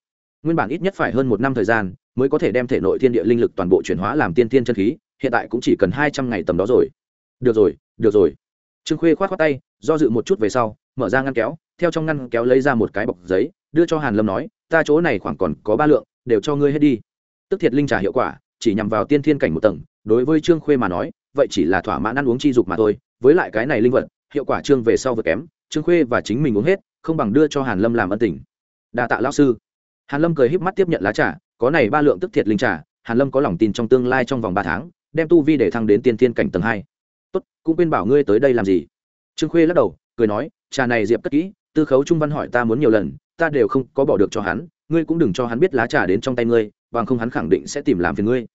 nguyên bản ít nhất phải hơn một năm thời gian mới có thể đem thể nội thiên địa linh lực toàn bộ chuyển hóa làm tiên tiên chân khí, hiện tại cũng chỉ cần hai trăm ngày tầm đó rồi. Được rồi được rồi. Trương khuê khoát khoát tay, do dự một chút về sau, mở ra ngăn kéo, theo trong ngăn kéo lấy ra một cái bọc giấy, đưa cho hàn lâm nói, ta chỗ này khoảng còn có ba lượng, đều cho ngươi hết đi. Tức thiệt linh trà hiệu quả, chỉ nhằm vào tiên thiên cảnh một tầng, đối với trương khuê mà nói, vậy chỉ là thỏa mãn ăn uống chi dục mà thôi, với lại cái này linh vật, hiệu quả trương về sau vừa kém, trương khuê và chính mình uống hết, không bằng đưa cho hàn lâm làm ân tình. Đa tạ lão sư hàn lâm cười híp mắt tiếp nhận lá trà, có này ba lượng tức thiệt linh trà, hàn lâm có lòng tin trong tương lai trong vòng ba tháng, đem tu vi để thăng đến tiên thiên cảnh tầng hai. Tốt, cũng quên bảo ngươi tới đây làm gì. Trương khuê lắc đầu, cười nói, trà này diệp cất kỹ, tư khấu trung văn hỏi ta muốn nhiều lần, ta đều không có bỏ được cho hắn, ngươi cũng đừng cho hắn biết lá trà đến trong tay ngươi, bằng không hắn khẳng định sẽ tìm làm phiền ngươi.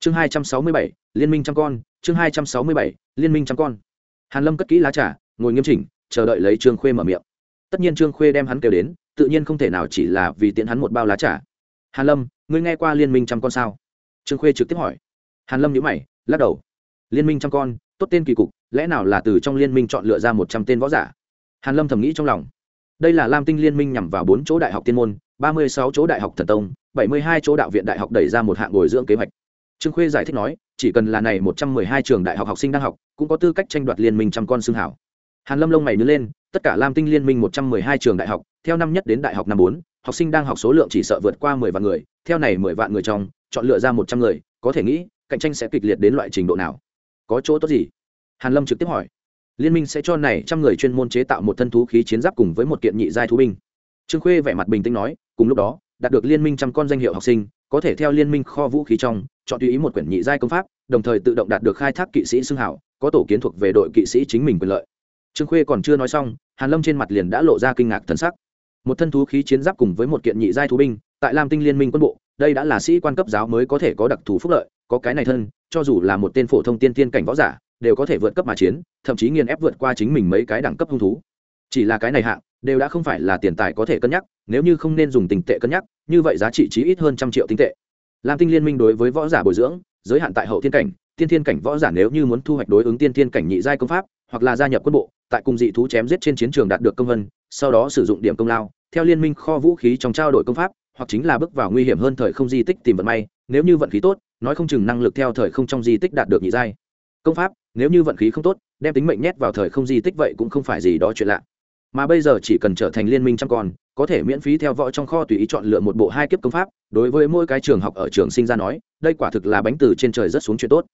Chương hai trăm sáu mươi bảy, liên minh trăm con, chương hai trăm sáu mươi bảy, liên minh trăm con. Hàn lâm cất kỹ lá trà, ngồi nghiêm chỉnh, chờ đợi lấy trương khuê mở miệng. Tất nhiên trương khuê đem hắn kêu đến tự nhiên không thể nào chỉ là vì tiện hắn một bao lá trà. Hàn lâm, ngươi nghe qua liên minh trăm con sao? Trương khuê trực tiếp hỏi. Hàn lâm nhíu mày, lắc đầu. Liên minh trăm con, tốt tên kỳ cục, lẽ nào là từ trong liên minh chọn lựa ra một trăm tên võ giả? Hàn lâm thầm nghĩ trong lòng. Đây là lam tinh liên minh nhằm vào bốn chỗ đại học tiên môn, ba mươi sáu chỗ đại học thần tông, bảy mươi hai chỗ đạo viện đại học đẩy ra một hạng bồi dưỡng kế hoạch. Trương khuê giải thích nói, chỉ cần là này một trăm mười hai trường đại học học sinh đang học, cũng có tư cách tranh đoạt liên minh trăm con xương hảo. Hàn lâm lông mày nhớ lên, tất cả lam tinh liên minh một trăm mười hai trường đại học theo năm nhất đến đại học năm bốn, học sinh đang học số lượng chỉ sợ vượt qua mười vạn người, theo này mười vạn người trong, chọn lựa ra một trăm người, có thể nghĩ, cạnh tranh sẽ kịch liệt đến loại trình độ nào? Có chỗ tốt gì? Hàn lâm trực tiếp hỏi. Liên minh sẽ cho này trăm người chuyên môn chế tạo một thân thú khí chiến giáp cùng với một kiện nhị giai thú binh. Trương khuê vẻ mặt bình tĩnh nói, cùng lúc đó, đạt được liên minh trăm con danh hiệu học sinh, có thể theo liên minh kho vũ khí trong, chọn tùy ý một quyển nhị giai công pháp, đồng thời tự động đạt được khai thác kỵ sĩ xưng hảo, có tổ kiến thuộc về đội kỵ sĩ chính mình quyền lợi. Trương khuê còn chưa nói xong, hàn lâm trên mặt liền đã lộ ra kinh ngạc thần sắc một thân thú khí chiến giáp cùng với một kiện nhị giai thú binh, tại lam tinh liên minh quân bộ, đây đã là sĩ quan cấp giáo mới có thể có đặc thù phúc lợi, có cái này thân, cho dù là một tên phổ thông tiên tiên cảnh võ giả, đều có thể vượt cấp mà chiến, thậm chí nghiền ép vượt qua chính mình mấy cái đẳng cấp hung thú. Chỉ là cái này hạng, đều đã không phải là tiền tài có thể cân nhắc, nếu như không nên dùng tình tệ cân nhắc, như vậy giá trị chí ít hơn trăm triệu tinh tệ. Lam tinh liên minh đối với võ giả bồi dưỡng, giới hạn tại hậu thiên cảnh, tiên thiên cảnh võ giả nếu như muốn thu hoạch đối ứng tiên thiên cảnh nhị giai công pháp, hoặc là gia nhập quân bộ tại cùng dị thú chém giết trên chiến trường đạt được công vân, sau đó sử dụng điểm công lao, theo liên minh kho vũ khí trong trao đổi công pháp, hoặc chính là bước vào nguy hiểm hơn thời không di tích tìm vận may, nếu như vận khí tốt, nói không chừng năng lực theo thời không trong di tích đạt được nhị giai. Công pháp, nếu như vận khí không tốt, đem tính mệnh nhét vào thời không di tích vậy cũng không phải gì đó chuyện lạ. Mà bây giờ chỉ cần trở thành liên minh trăm con, có thể miễn phí theo võ trong kho tùy ý chọn lựa một bộ hai kiếp công pháp, đối với mỗi cái trường học ở trường sinh ra nói, đây quả thực là bánh từ trên trời rất xuống chuyện tốt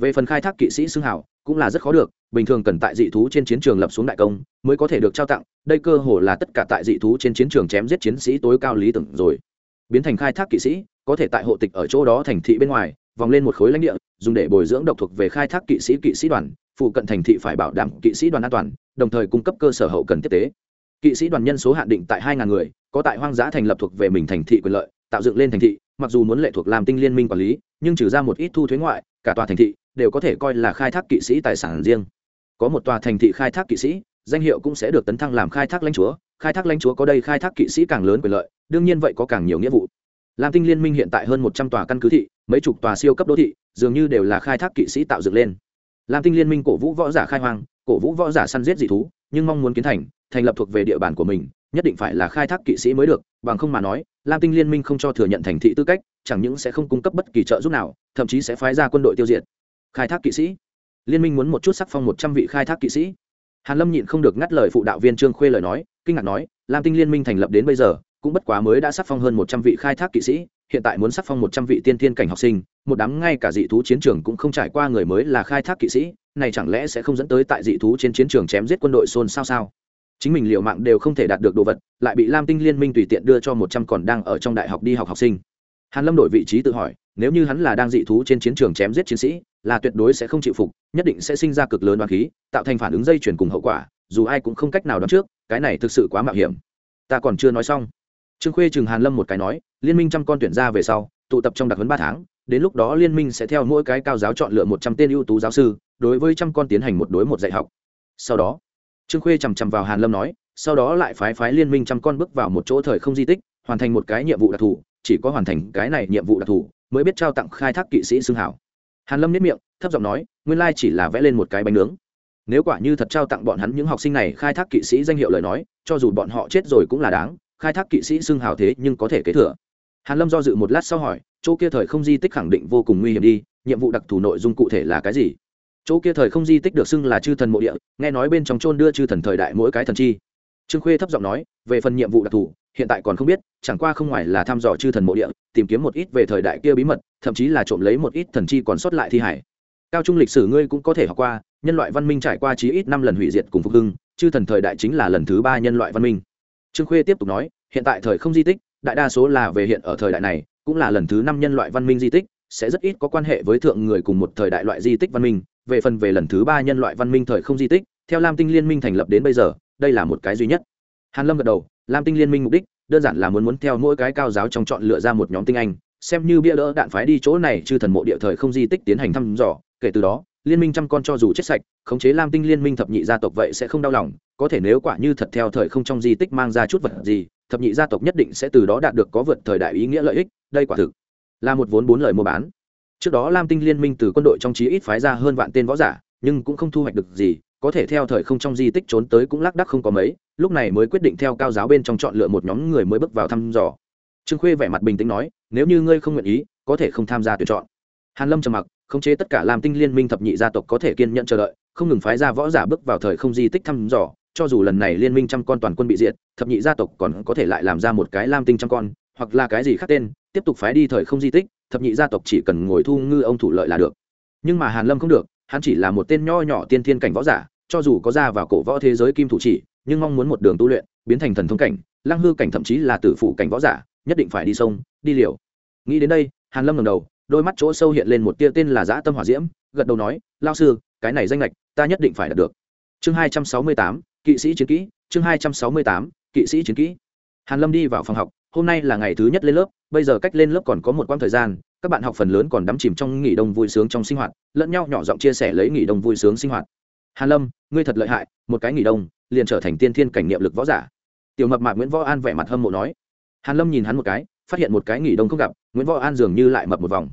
về phần khai thác kỵ sĩ xưng hảo cũng là rất khó được, bình thường cần tại dị thú trên chiến trường lập xuống đại công, mới có thể được trao tặng, đây cơ hồ là tất cả tại dị thú trên chiến trường chém giết chiến sĩ tối cao lý tưởng rồi. Biến thành khai thác kỵ sĩ, có thể tại hộ tịch ở chỗ đó thành thị bên ngoài, vòng lên một khối lãnh địa, dùng để bồi dưỡng độc thuộc về khai thác kỵ sĩ kỵ sĩ đoàn, phụ cận thành thị phải bảo đảm kỵ sĩ đoàn an toàn, đồng thời cung cấp cơ sở hậu cần tiếp tế. Kỵ sĩ đoàn nhân số hạn định tại hai ngàn người, có tại hoang dã thành lập thuộc về mình thành thị quyền lợi, tạo dựng lên thành thị, mặc dù muốn lệ thuộc làm tinh liên minh quản lý, nhưng trừ ra một ít thu thuế ngoại, cả tòa thành thị đều có thể coi là khai thác kỵ sĩ tài sản riêng. Có một tòa thành thị khai thác kỵ sĩ, danh hiệu cũng sẽ được tấn thăng làm khai thác lãnh chúa. Khai thác lãnh chúa có đây khai thác kỵ sĩ càng lớn quyền lợi, đương nhiên vậy có càng nhiều nghĩa vụ. Lam tinh liên minh hiện tại hơn một trăm tòa căn cứ thị, mấy chục tòa siêu cấp đô thị, dường như đều là khai thác kỵ sĩ tạo dựng lên. Lam tinh liên minh cổ vũ võ giả khai hoang, cổ vũ võ giả săn giết dị thú, nhưng mong muốn kiến thành thành lập thuộc về địa bàn của mình, nhất định phải là khai thác kỵ sĩ mới được, bằng không mà nói, lam tinh liên minh không cho thừa nhận thành thị tư cách, chẳng những sẽ không cung cấp bất kỳ trợ giúp nào, thậm chí sẽ phái ra quân đội tiêu diệt khai thác kỵ sĩ. Liên minh muốn một chút sắc phong một trăm vị khai thác kỵ sĩ. Hàn lâm nhịn không được ngắt lời phụ đạo viên trương khuê lời nói, kinh ngạc nói, lam tinh liên minh thành lập đến bây giờ, cũng bất quá mới đã sắc phong hơn một trăm vị khai thác kỵ sĩ, hiện tại muốn sắc phong một trăm vị tiên thiên cảnh học sinh, một đám ngay cả dị thú chiến trường cũng không trải qua người mới là khai thác kỵ sĩ, này chẳng lẽ sẽ không dẫn tới tại dị thú trên chiến trường chém giết quân đội xôn xao sao? Chính mình liệu mạng đều không thể đạt được đồ vật, lại bị lam tinh liên minh tùy tiện đưa cho một trăm còn đang ở trong đại học đi học học sinh. Hàn lâm đổi vị trí tự hỏi, nếu như hắn là đang dị thú trên chiến trường chém giết chiến sĩ là tuyệt đối sẽ không chịu phục, nhất định sẽ sinh ra cực lớn đoán khí, tạo thành phản ứng dây chuyển cùng hậu quả, dù ai cũng không cách nào đoán trước, cái này thực sự quá mạo hiểm. Ta còn chưa nói xong. Trương khuê chừng hàn lâm một cái nói, liên minh trăm con tuyển ra về sau, tụ tập trong đặc huấn ba tháng, đến lúc đó liên minh sẽ theo mỗi cái cao giáo chọn lựa một trăm tên ưu tú giáo sư, đối với trăm con tiến hành một đối một dạy học. Sau đó, trương khuê chằm chằm vào hàn lâm nói, sau đó lại phái phái liên minh trăm con bước vào một chỗ thời không di tích, hoàn thành một cái nhiệm vụ đặc thù, chỉ có hoàn thành cái này nhiệm vụ đặc thù, mới biết trao tặng khai thác kỵ sĩ xương hảo hàn lâm nếp miệng, thấp giọng nói, nguyên lai chỉ là vẽ lên một cái bánh nướng. Nếu quả như thật trao tặng bọn hắn những học sinh này, khai thác kỵ sĩ danh hiệu lời nói, cho dù bọn họ chết rồi cũng là đáng, khai thác kỵ sĩ xưng hào thế nhưng có thể kế thừa. Hàn lâm do dự một lát sau hỏi, chỗ kia thời không di tích khẳng định vô cùng nguy hiểm đi, nhiệm vụ đặc thù nội dung cụ thể là cái gì? Chỗ kia thời không di tích được xưng là chư thần mộ địa, nghe nói bên trong chôn đưa chư thần thời đại mỗi cái thần chi. Trương khuê thấp giọng nói, về phần nhiệm vụ đặc thù hiện tại còn không biết, chẳng qua không ngoài là thăm dò chư thần mộ địa, tìm kiếm một ít về thời đại kia bí mật, thậm chí là trộm lấy một ít thần chi còn sót lại thi hải. Cao trung lịch sử ngươi cũng có thể học qua, nhân loại văn minh trải qua chí ít năm lần hủy diệt cùng phục hưng, chư thần thời đại chính là lần thứ ba nhân loại văn minh. Trương khuê tiếp tục nói, hiện tại thời không di tích, đại đa số là về hiện ở thời đại này, cũng là lần thứ năm nhân loại văn minh di tích, sẽ rất ít có quan hệ với thượng người cùng một thời đại loại di tích văn minh. Về phần về lần thứ ba nhân loại văn minh thời không di tích, theo lam tinh liên minh thành lập đến bây giờ, đây là một cái duy nhất. Hàn lâm gật đầu lam tinh liên minh mục đích, đơn giản là muốn muốn theo mỗi cái cao giáo trong chọn lựa ra một nhóm tinh anh, xem như bia đỡ đạn phái đi chỗ này chư thần mộ địa thời không di tích tiến hành thăm dò. Kể từ đó, liên minh trăm con cho dù chết sạch, khống chế lam tinh liên minh thập nhị gia tộc vậy sẽ không đau lòng, có thể nếu quả như thật theo thời không trong di tích mang ra chút vật gì, thập nhị gia tộc nhất định sẽ từ đó đạt được có vượt thời đại ý nghĩa lợi ích, đây quả thực là một vốn bốn lời mua bán. Trước đó lam tinh liên minh từ quân đội trong trí ít phái ra hơn vạn tên võ giả, nhưng cũng không thu hoạch được gì có thể theo thời không trong di tích trốn tới cũng lác đắc không có mấy, lúc này mới quyết định theo cao giáo bên trong chọn lựa một nhóm người mới bước vào thăm dò. Trương khuê vẻ mặt bình tĩnh nói, nếu như ngươi không nguyện ý, có thể không tham gia tuyển chọn. Hàn lâm trầm mặc, khống chế tất cả lam tinh liên minh thập nhị gia tộc có thể kiên nhận chờ đợi, không ngừng phái ra võ giả bước vào thời không di tích thăm dò, cho dù lần này liên minh trăm con toàn quân bị diệt, thập nhị gia tộc còn có thể lại làm ra một cái lam tinh trăm con, hoặc là cái gì khác tên, tiếp tục phái đi thời không di tích, thập nhị gia tộc chỉ cần ngồi thu ngư ông thủ lợi là được. Nhưng mà hàn lâm không được hắn chỉ là một tên nho nhỏ tiên thiên cảnh võ giả, cho dù có ra vào cổ võ thế giới kim thủ chỉ, nhưng mong muốn một đường tu luyện, biến thành thần thông cảnh, lăng hư cảnh thậm chí là tử phụ cảnh võ giả, nhất định phải đi sông, đi liều. Nghĩ đến đây, hàn lâm ngẩng đầu, đôi mắt chỗ sâu hiện lên một tia tên là dã tâm hỏa diễm, gật đầu nói lao sư, cái này danh lệch, ta nhất định phải đạt được. Chương hai trăm sáu mươi tám, kỵ sĩ chiến kỹ, chương hai trăm sáu mươi tám, kỵ sĩ chiến kỹ. Hàn lâm đi vào phòng học, hôm nay là ngày thứ nhất lên lớp, bây giờ cách lên lớp còn có một quãng thời gian các bạn học phần lớn còn đắm chìm trong nghỉ đông vui sướng trong sinh hoạt, lẫn nhau nhỏ giọng chia sẻ lấy nghỉ đông vui sướng sinh hoạt. Hàn lâm, ngươi thật lợi hại, một cái nghỉ đông, liền trở thành tiên thiên cảnh niệm lực võ giả. Tiểu mập mạp nguyễn võ an vẻ mặt hâm mộ nói. Hàn lâm nhìn hắn một cái, phát hiện một cái nghỉ đông không gặp, nguyễn võ an dường như lại mập một vòng.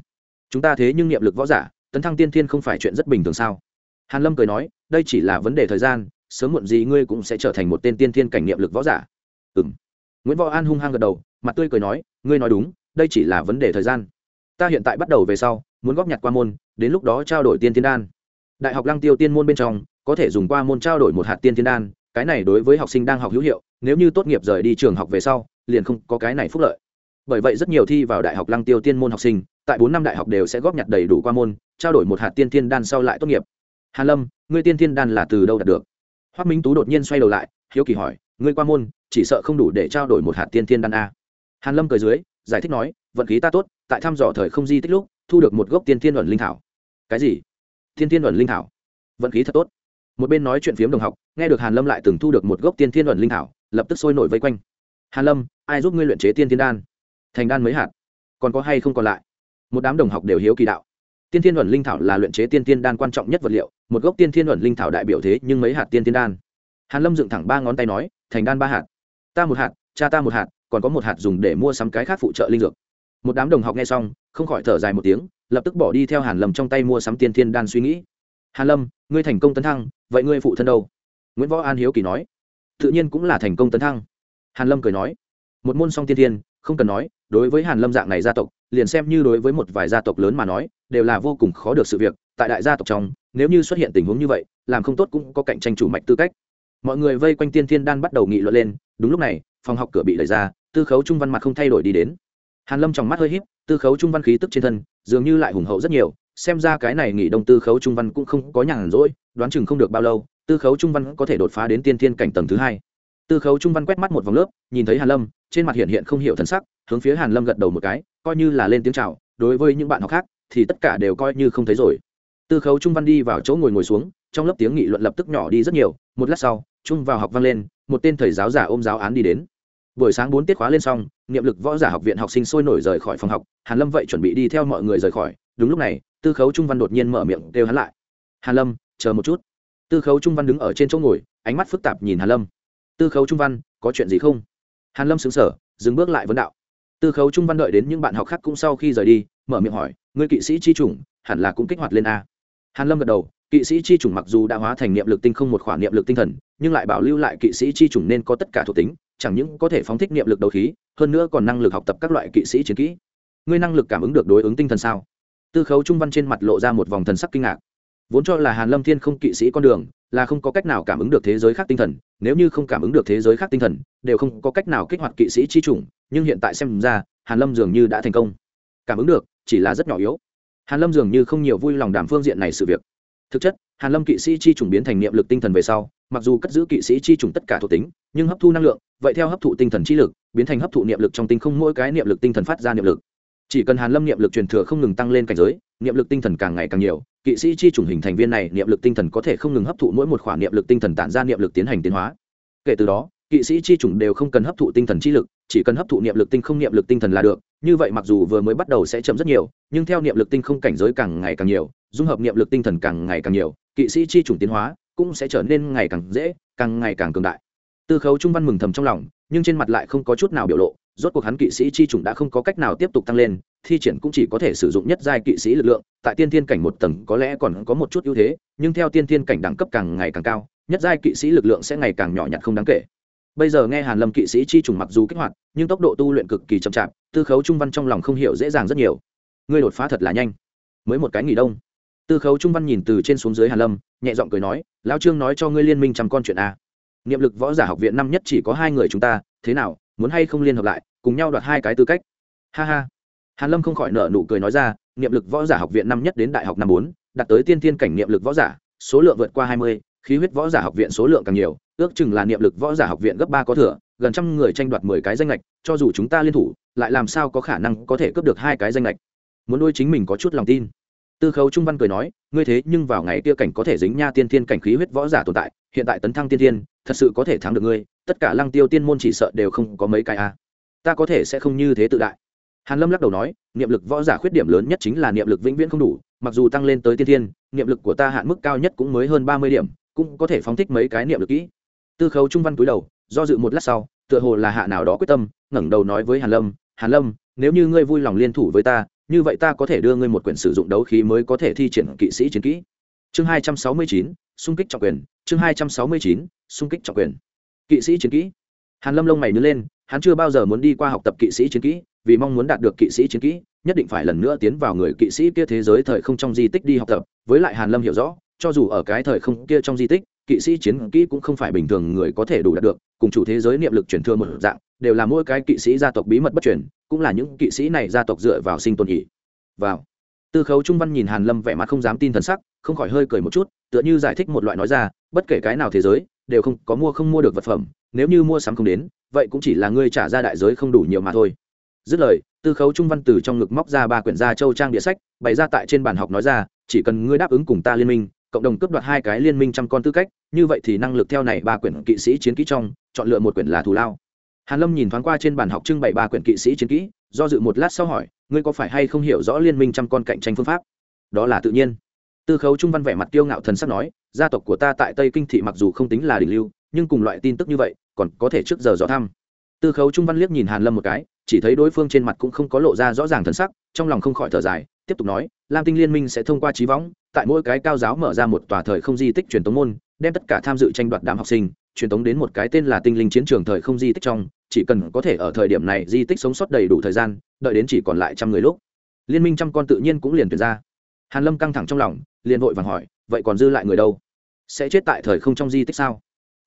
Chúng ta thế nhưng niệm lực võ giả, tấn thăng tiên thiên không phải chuyện rất bình thường sao? Hàn lâm cười nói, đây chỉ là vấn đề thời gian, sớm muộn gì ngươi cũng sẽ trở thành một tên tiên thiên cảnh niệm lực võ giả. Ừm. Nguyễn võ an hung hăng gật đầu, mặt tươi cười nói, ngươi nói đúng, đây chỉ là vấn đề thời gian ta hiện tại bắt đầu về sau, muốn góp nhặt qua môn, đến lúc đó trao đổi tiên thiên đan. Đại học lăng tiêu tiên môn bên trong, có thể dùng qua môn trao đổi một hạt tiên thiên đan, cái này đối với học sinh đang học hữu hiệu, nếu như tốt nghiệp rời đi trường học về sau, liền không có cái này phúc lợi. Bởi vậy rất nhiều thi vào đại học lăng tiêu tiên môn học sinh, tại bốn năm đại học đều sẽ góp nhặt đầy đủ qua môn, trao đổi một hạt tiên thiên đan sau lại tốt nghiệp. Hàn lâm, ngươi tiên thiên đan là từ đâu đạt được? Hoắc minh tú đột nhiên xoay đầu lại, hiếu kỳ hỏi, ngươi qua môn, chỉ sợ không đủ để trao đổi một hạt tiên thiên đan a. Hàn lâm cười dưới, giải thích nói vận khí ta tốt, tại thăm dò thời không di tích lúc, thu được một gốc tiên thiên luận linh thảo. Cái gì? Tiên thiên luận linh thảo? Vận khí thật tốt. Một bên nói chuyện phiếm đồng học, nghe được hàn lâm lại từng thu được một gốc tiên thiên luận linh thảo, lập tức sôi nổi vây quanh. Hàn lâm, ai giúp ngươi luyện chế tiên thiên đan? Thành đan mấy hạt. Còn có hay không còn lại? Một đám đồng học đều hiếu kỳ đạo. Tiên thiên luận linh thảo là luyện chế tiên thiên đan quan trọng nhất vật liệu, một gốc tiên thiên luận linh thảo đại biểu thế nhưng mấy hạt tiên thiên đan. Hàn lâm dựng thẳng ba ngón tay nói, thành đan ba hạt. Ta một hạt, cha ta một hạt, còn có một hạt dùng để mua sắm cái khác phụ trợ linh dược một đám đồng học nghe xong, không khỏi thở dài một tiếng, lập tức bỏ đi theo hàn lâm trong tay mua sắm tiên thiên đan suy nghĩ. Hàn lâm, ngươi thành công tấn thăng, vậy ngươi phụ thân đâu? Nguyễn võ an hiếu kỳ nói. Tự nhiên cũng là thành công tấn thăng. Hàn lâm cười nói. Một môn song tiên thiên, không cần nói, đối với hàn lâm dạng này gia tộc, liền xem như đối với một vài gia tộc lớn mà nói, đều là vô cùng khó được sự việc. Tại đại gia tộc trong, nếu như xuất hiện tình huống như vậy, làm không tốt cũng có cạnh tranh chủ mạch tư cách. Mọi người vây quanh tiên thiên đan bắt đầu nghị luận lên. Đúng lúc này, phòng học cửa bị đẩy ra, tư khấu trung văn mặt không thay đổi đi đến hàn lâm trong mắt hơi híp, tư khấu trung văn khí tức trên thân, dường như lại hùng hậu rất nhiều, xem ra cái này nghỉ đông tư khấu trung văn cũng không có nhàn rỗi, đoán chừng không được bao lâu, tư khấu trung văn có thể đột phá đến tiên thiên cảnh tầng thứ hai. Tư khấu trung văn quét mắt một vòng lớp, nhìn thấy hàn lâm, trên mặt hiện hiện không hiểu thần sắc, hướng phía hàn lâm gật đầu một cái, coi như là lên tiếng chào, đối với những bạn học khác, thì tất cả đều coi như không thấy rồi. Tư khấu trung văn đi vào chỗ ngồi ngồi xuống, trong lớp tiếng nghị luận lập tức nhỏ đi rất nhiều, một lát sau trung vào học văn lên, một tên thầy giáo giả ôm giáo án đi đến buổi sáng bốn tiết khóa lên xong, niệm lực võ giả học viện học sinh sôi nổi rời khỏi phòng học, hàn lâm vậy chuẩn bị đi theo mọi người rời khỏi. Đúng lúc này, tư khấu trung văn đột nhiên mở miệng kêu hắn lại. Hàn lâm, chờ một chút. Tư khấu trung văn đứng ở trên chỗ ngồi, ánh mắt phức tạp nhìn hàn lâm. Tư khấu trung văn, có chuyện gì không? Hàn lâm sững sờ, dừng bước lại vấn đạo. Tư khấu trung văn đợi đến những bạn học khác cũng sau khi rời đi, mở miệng hỏi, ngươi kỵ sĩ chi chủng, hẳn là cũng kích hoạt lên a? Hàn lâm gật đầu kỵ sĩ chi chủng mặc dù đã hóa thành niệm lực tinh không một khoản niệm lực tinh thần, nhưng lại bảo lưu lại kỵ sĩ chi chủng nên có tất cả thuộc tính, chẳng những có thể phóng thích niệm lực đầu khí, hơn nữa còn năng lực học tập các loại kỵ sĩ chiến kỹ. Ngươi năng lực cảm ứng được đối ứng tinh thần sao? Tư khấu trung văn trên mặt lộ ra một vòng thần sắc kinh ngạc. Vốn cho là hàn lâm thiên không kỵ sĩ con đường, là không có cách nào cảm ứng được thế giới khác tinh thần, nếu như không cảm ứng được thế giới khác tinh thần, đều không có cách nào kích hoạt kỵ sĩ chi chủng, nhưng hiện tại xem ra, hàn lâm dường như đã thành công. Cảm ứng được, chỉ là rất nhỏ yếu. Hàn lâm dường như không nhiều vui lòng đảm phương diện này sự việc thực chất, hàn lâm kỵ sĩ chi chủng biến thành niệm lực tinh thần về sau, mặc dù cất giữ kỵ sĩ chi chủng tất cả thuộc tính, nhưng hấp thu năng lượng, vậy theo hấp thụ tinh thần chi lực, biến thành hấp thụ niệm lực trong tinh không mỗi cái niệm lực tinh thần phát ra niệm lực. Chỉ cần hàn lâm niệm lực truyền thừa không ngừng tăng lên cảnh giới, niệm lực tinh thần càng ngày càng nhiều, kỵ sĩ chi chủng hình thành viên này niệm lực tinh thần có thể không ngừng hấp thụ mỗi một khoản niệm lực tinh thần tản ra niệm lực tiến hành tiến hóa. Kể từ đó kỵ sĩ chi chủng đều không cần hấp thụ tinh thần chi lực, chỉ cần hấp thụ niệm lực tinh không niệm lực tinh thần là được, như vậy mặc dù vừa mới bắt đầu sẽ chậm rất nhiều, nhưng theo niệm lực tinh không cảnh giới càng ngày càng nhiều, dung hợp niệm lực tinh thần càng ngày càng nhiều, kỵ sĩ chi chủng tiến hóa cũng sẽ trở nên ngày càng dễ, càng ngày càng cường đại. Tư khấu trung văn mừng thầm trong lòng, nhưng trên mặt lại không có chút nào biểu lộ, rốt cuộc hắn kỵ sĩ chi chủng đã không có cách nào tiếp tục tăng lên, thi triển cũng chỉ có thể sử dụng nhất giai kỵ sĩ lực lượng, tại tiên thiên cảnh một tầng có lẽ còn có một chút ưu thế, nhưng theo tiên thiên cảnh đẳng cấp càng ngày càng cao, nhất giai kỵ sĩ lực lượng sẽ ngày càng nhỏ nhặt không đáng kể bây giờ nghe hàn lâm kỵ sĩ chi trùng mặc dù kích hoạt, nhưng tốc độ tu luyện cực kỳ chậm chạp, tư khấu trung văn trong lòng không hiểu dễ dàng rất nhiều. Ngươi đột phá thật là nhanh. Mới một cái nghỉ đông. Tư khấu trung văn nhìn từ trên xuống dưới hàn lâm, nhẹ giọng cười nói, lão trương nói cho ngươi liên minh trăm con chuyện a niệm lực võ giả học viện năm nhất chỉ có hai người chúng ta, thế nào, muốn hay không liên hợp lại, cùng nhau đoạt hai cái tư cách? Ha ha. Hàn lâm không khỏi nở nụ cười nói ra, niệm lực võ giả học viện năm nhất đến đại học năm bốn, đạt tới tiên thiên cảnh niệm lực võ giả, số lượng vượt qua hai mươi khí huyết võ giả học viện số lượng càng nhiều, ước chừng là niệm lực võ giả học viện gấp ba có thừa, gần trăm người tranh đoạt mười cái danh lệch cho dù chúng ta liên thủ, lại làm sao có khả năng có thể cướp được hai cái danh lệch muốn nuôi chính mình có chút lòng tin. Tư khấu trung văn cười nói, ngươi thế nhưng vào ngày kia cảnh có thể dính nha tiên thiên cảnh khí huyết võ giả tồn tại, hiện tại tấn thăng tiên thiên, thật sự có thể thắng được ngươi, tất cả lăng tiêu tiên môn chỉ sợ đều không có mấy cái a. Ta có thể sẽ không như thế tự đại. Hàn lâm lắc đầu nói, niệm lực võ giả khuyết điểm lớn nhất chính là niệm lực vĩnh viễn không đủ, mặc dù tăng lên tới tiên thiên, niệm lực của ta hạn mức cao nhất cũng mới hơn ba mươi điểm cũng có thể phóng thích mấy cái niệm lực kỹ. Tư khấu trung văn cúi đầu, do dự một lát sau, tựa hồ là hạ nào đó quyết tâm, ngẩng đầu nói với hàn lâm hàn lâm, nếu như ngươi vui lòng liên thủ với ta, như vậy ta có thể đưa ngươi một quyển sử dụng đấu khí mới có thể thi triển kỵ sĩ chiến kỹ. Chương hai trăm sáu mươi chín, xung kích trọng quyền. Chương hai trăm sáu mươi chín, xung kích trọng quyền. Kỵ sĩ chiến kỹ. Hàn lâm lông mày nhớ lên, hắn chưa bao giờ muốn đi qua học tập kỵ sĩ chiến kỹ, vì mong muốn đạt được kỵ sĩ chiến kỹ, nhất định phải lần nữa tiến vào người kỵ sĩ kia thế giới thời không trong di tích đi học tập. Với lại hàn lâm hiểu rõ cho dù ở cái thời không kia trong di tích, kỵ sĩ chiến kỹ cũng không phải bình thường người có thể đủ đạt được, cùng chủ thế giới niệm lực truyền thừa một dạng, đều là mỗi cái kỵ sĩ gia tộc bí mật bất truyền, cũng là những kỵ sĩ này gia tộc dựa vào sinh tồn nhỉ vào. Tư khấu trung văn nhìn hàn lâm vẻ mặt không dám tin thần sắc, không khỏi hơi cười một chút, tựa như giải thích một loại nói ra, bất kể cái nào thế giới, đều không có mua không mua được vật phẩm, nếu như mua sắm không đến, vậy cũng chỉ là ngươi trả ra đại giới không đủ nhiều mà thôi. Dứt lời, tư khấu trung văn từ trong ngực móc ra ba quyển gia châu trang địa sách, bày ra tại trên bàn học nói ra, chỉ cần ngươi đáp ứng cùng ta liên minh cộng đồng cướp đoạt hai cái liên minh trăm con tư cách, như vậy thì năng lực theo này ba quyển kỵ sĩ chiến kỹ trong, chọn lựa một quyển là thù lao. Hàn lâm nhìn thoáng qua trên bàn học trưng bày ba quyển kỵ sĩ chiến kỹ, do dự một lát sau hỏi, ngươi có phải hay không hiểu rõ liên minh trăm con cạnh tranh phương pháp? Đó là tự nhiên. Tư khấu trung văn vẻ mặt kiêu ngạo thần sắc nói, gia tộc của ta tại tây kinh thị mặc dù không tính là đỉnh lưu, nhưng cùng loại tin tức như vậy, còn có thể trước giờ dò thăm. Tư khấu trung văn liếc nhìn hàn lâm một cái chỉ thấy đối phương trên mặt cũng không có lộ ra rõ ràng thần sắc, trong lòng không khỏi thở dài, tiếp tục nói, lam tinh liên minh sẽ thông qua trí võng, tại mỗi cái cao giáo mở ra một tòa thời không di tích truyền tống môn, đem tất cả tham dự tranh đoạt đám học sinh, truyền tống đến một cái tên là tinh linh chiến trường thời không di tích trong, chỉ cần có thể ở thời điểm này di tích sống sót đầy đủ thời gian, đợi đến chỉ còn lại trăm người lúc. Liên minh trăm con tự nhiên cũng liền tuyển ra. Hàn lâm căng thẳng trong lòng, liền vội vàng hỏi, vậy còn dư lại người đâu? Sẽ chết tại thời không trong di tích sao?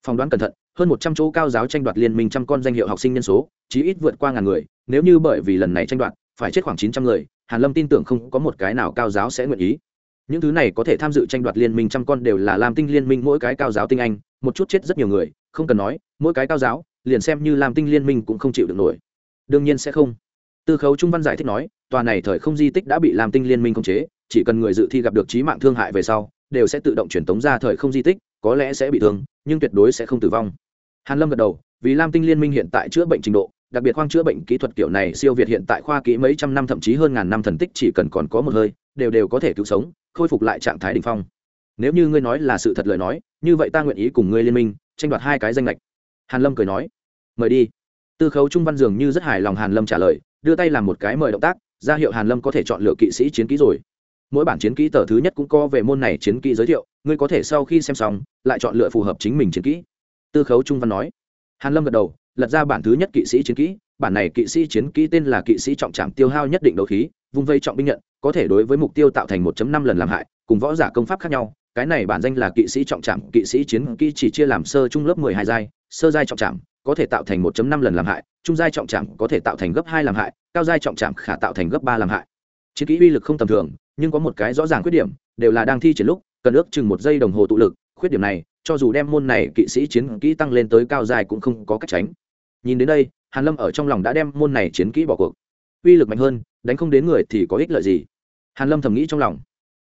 Phỏng đoán cẩn thận, hơn một trăm chỗ cao giáo tranh đoạt liên minh trăm con danh hiệu học sinh nhân số, chí ít vượt qua ngàn người, nếu như bởi vì lần này tranh đoạt, phải chết khoảng chín trăm người, hàn lâm tin tưởng không có một cái nào cao giáo sẽ nguyện ý. Những thứ này có thể tham dự tranh đoạt liên minh trăm con đều là làm tinh liên minh mỗi cái cao giáo tinh anh, một chút chết rất nhiều người, không cần nói, mỗi cái cao giáo, liền xem như làm tinh liên minh cũng không chịu được nổi. Đương nhiên sẽ không. Tư khấu trung văn giải thích nói, tòa này thời không di tích đã bị làm tinh liên minh khống chế, chỉ cần người dự thi gặp được trí mạng thương hại về sau, đều sẽ tự động chuyển tống ra thời không di tích, có lẽ sẽ bị thương nhưng tuyệt đối sẽ không tử vong. Hàn lâm gật đầu, vì lam tinh liên minh hiện tại chữa bệnh trình độ, đặc biệt khoang chữa bệnh kỹ thuật kiểu này, siêu việt hiện tại khoa kỹ mấy trăm năm, thậm chí hơn ngàn năm thần tích chỉ cần còn có một hơi, đều đều có thể cứu sống, khôi phục lại trạng thái đỉnh phong. Nếu như ngươi nói là sự thật lời nói, như vậy ta nguyện ý cùng ngươi liên minh, tranh đoạt hai cái danh lệch hàn lâm cười nói, mời đi. Tư khấu trung văn dường như rất hài lòng hàn lâm trả lời, đưa tay làm một cái mời động tác, ra hiệu hàn lâm có thể chọn lựa kỵ sĩ chiến kỹ rồi. Mỗi bản chiến kỹ tờ thứ nhất cũng có về môn này chiến kỹ giới thiệu ngươi có thể sau khi xem xong, lại chọn lựa phù hợp chính mình chiến kỹ. Tư khấu trung văn nói. Hàn lâm gật đầu, lật ra bản thứ nhất kỵ sĩ chiến kỹ. Bản này kỵ sĩ chiến kỹ tên là kỵ sĩ trọng trảm tiêu hao nhất định đấu khí vung vây trọng binh nhận, có thể đối với mục tiêu tạo thành 1.5 lần làm hại, cùng võ giả công pháp khác nhau. Cái này bản danh là kỵ sĩ trọng trảm, kỵ sĩ chiến kỹ chỉ chia làm sơ trung lớp 12 giai, sơ giai trọng trảm, có thể tạo thành 1.5 lần làm hại, trung giai trọng trảm có thể tạo thành gấp hai làm hại, cao giai trọng trảm khả tạo thành gấp ba làm hại. Chiến kỹ uy lực không tầm thường, nhưng có một cái rõ ràng khuyết điểm, đều là đang thi triển lúc cần ước chừng một giây đồng hồ tụ lực, khuyết điểm này, cho dù đem môn này kỵ sĩ chiến kỹ tăng lên tới cao dài cũng không có cách tránh. Nhìn đến đây, hàn lâm ở trong lòng đã đem môn này chiến kỹ bỏ cuộc. Uy lực mạnh hơn, đánh không đến người thì có ích lợi gì? Hàn lâm thầm nghĩ trong lòng.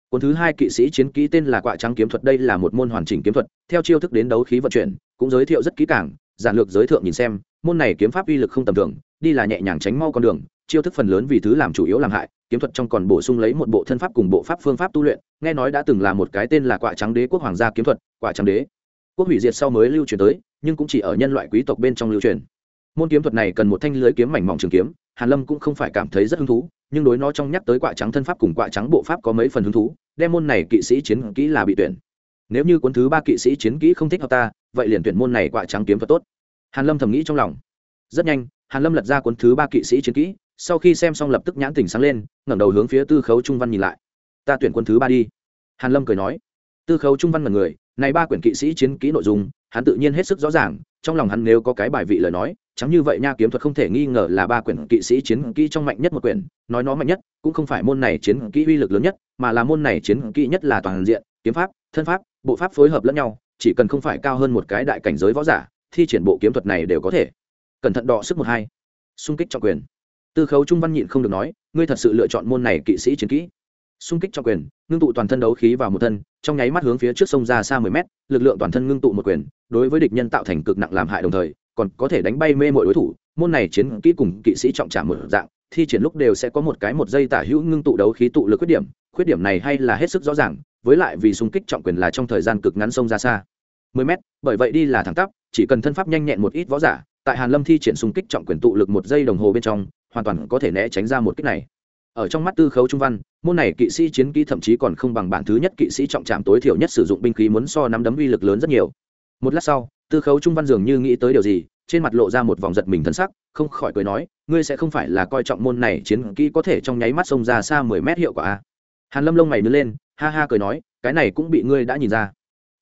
Cuốn thứ hai kỵ sĩ chiến kỹ tên là quạ trắng kiếm thuật, đây là một môn hoàn chỉnh kiếm thuật, theo chiêu thức đến đấu khí vận chuyển, cũng giới thiệu rất kỹ càng, giản lược giới thượng nhìn xem môn này kiếm pháp uy lực không tầm thường, đi là nhẹ nhàng tránh mau con đường, chiêu thức phần lớn vì thứ làm chủ yếu làm hại, kiếm thuật trong còn bổ sung lấy một bộ thân pháp cùng bộ pháp phương pháp tu luyện, nghe nói đã từng là một cái tên là quạ trắng đế quốc hoàng gia kiếm thuật quạ trắng đế quốc hủy diệt sau mới lưu truyền tới, nhưng cũng chỉ ở nhân loại quý tộc bên trong lưu truyền. Môn kiếm thuật này cần một thanh lưới kiếm mảnh mỏng trường kiếm, hàn lâm cũng không phải cảm thấy rất hứng thú, nhưng đối nó trong nhắc tới quạ trắng thân pháp cùng quạ trắng bộ pháp có mấy phần hứng thú, đem môn này kỵ sĩ chiến kỹ là bị tuyển. Nếu như cuốn thứ ba kỵ sĩ chiến kỹ không thích hợp ta, vậy liền tuyển môn này quạ trắng kiếm thuật tốt hàn lâm thầm nghĩ trong lòng. Rất nhanh, hàn lâm lật ra cuốn thứ ba kỵ sĩ chiến kỹ, sau khi xem xong lập tức nhãn tỉnh sáng lên, ngẩng đầu hướng phía tư khấu trung văn nhìn lại. Ta tuyển quân thứ ba đi. Hàn lâm cười nói. Tư khấu trung văn là người, này ba quyển kỵ sĩ chiến kỹ nội dung, hắn tự nhiên hết sức rõ ràng, trong lòng hắn nếu có cái bài vị lời nói, chẳng như vậy nha kiếm thuật không thể nghi ngờ là ba quyển kỵ sĩ chiến kỹ trong mạnh nhất một quyển, nói nó mạnh nhất, cũng không phải môn này chiến kỹ uy lực lớn nhất, mà là môn này chiến kỹ nhất là toàn diện, kiếm pháp, thân pháp, bộ pháp phối hợp lẫn nhau, chỉ cần không phải cao hơn một cái đại cảnh giới võ giả thi triển bộ kiếm thuật này đều có thể. Cẩn thận đọ sức một hai. Xung kích trọng quyền. Tư khấu trung văn nhịn không được nói, ngươi thật sự lựa chọn môn này kỵ sĩ chiến kỹ. Xung kích trọng quyền, ngưng tụ toàn thân đấu khí vào một thân, trong nháy mắt hướng phía trước sông ra xa mười mét, lực lượng toàn thân ngưng tụ một quyền, đối với địch nhân tạo thành cực nặng làm hại đồng thời, còn có thể đánh bay mê mọi đối thủ. Môn này chiến kỹ cùng kỵ sĩ trọng trả một dạng, thi triển lúc đều sẽ có một cái một giây tả hữu ngưng tụ đấu khí tụ lực khuyết điểm. Khuyết điểm này hay là hết sức rõ ràng, với lại vì xung kích trọng quyền là trong thời gian cực ngắn sông ra xa. mười mét, bởi vậy đi là thẳng tắp chỉ cần thân pháp nhanh nhẹn một ít võ giả, tại hàn lâm thi triển xung kích trọng quyền tụ lực một giây đồng hồ bên trong, hoàn toàn có thể né tránh ra một kích này. Ở trong mắt tư khấu trung văn, môn này kỵ sĩ chiến kỹ thậm chí còn không bằng bản thứ nhất kỵ sĩ trọng trạm tối thiểu nhất sử dụng binh khí muốn so nắm đấm uy lực lớn rất nhiều. Một lát sau, tư khấu trung văn dường như nghĩ tới điều gì, trên mặt lộ ra một vòng giật mình thân sắc, không khỏi cười nói, ngươi sẽ không phải là coi trọng môn này chiến kỹ có thể trong nháy mắt xông ra xa mười mét hiệu quả a à? hàn lâm lông mày nứt lên, ha ha cười nói, cái này cũng bị ngươi đã nhìn ra.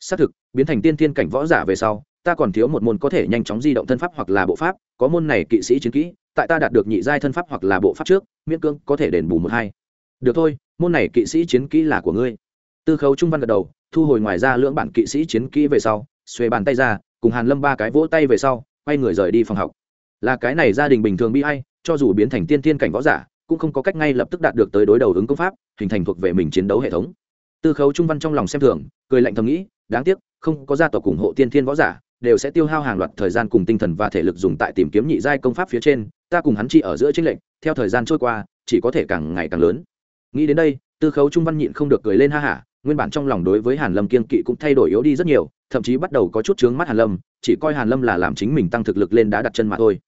Xác thực, biến thành tiên thiên cảnh võ giả về sau ta còn thiếu một môn có thể nhanh chóng di động thân pháp hoặc là bộ pháp, có môn này kỵ sĩ chiến kỹ, tại ta đạt được nhị giai thân pháp hoặc là bộ pháp trước, miễn cưỡng có thể đền bù một hai. Được thôi, môn này kỵ sĩ chiến kỹ là của ngươi. Tư khấu trung văn gật đầu, thu hồi ngoài ra lưỡng bản kỵ sĩ chiến kỹ về sau, xuề bàn tay ra, cùng hàn lâm ba cái vỗ tay về sau, quay người rời đi phòng học. Là cái này gia đình bình thường bi hay cho dù biến thành tiên thiên cảnh võ giả, cũng không có cách ngay lập tức đạt được tới đối đầu ứng công pháp, hình thành thuộc về mình chiến đấu hệ thống. Tư khấu trung văn trong lòng xem thường, cười lạnh thầm nghĩ, đáng tiếc, không có gia tộc ủng hộ tiên thiên võ giả đều sẽ tiêu hao hàng loạt thời gian cùng tinh thần và thể lực dùng tại tìm kiếm nhị giai công pháp phía trên, ta cùng hắn chỉ ở giữa tranh lệnh theo thời gian trôi qua, chỉ có thể càng ngày càng lớn. Nghĩ đến đây, tư khấu trung văn nhịn không được cười lên ha hả, nguyên bản trong lòng đối với hàn lâm kiên kỵ cũng thay đổi yếu đi rất nhiều, thậm chí bắt đầu có chút chướng mắt hàn lâm, chỉ coi hàn lâm là làm chính mình tăng thực lực lên đã đặt chân mà thôi.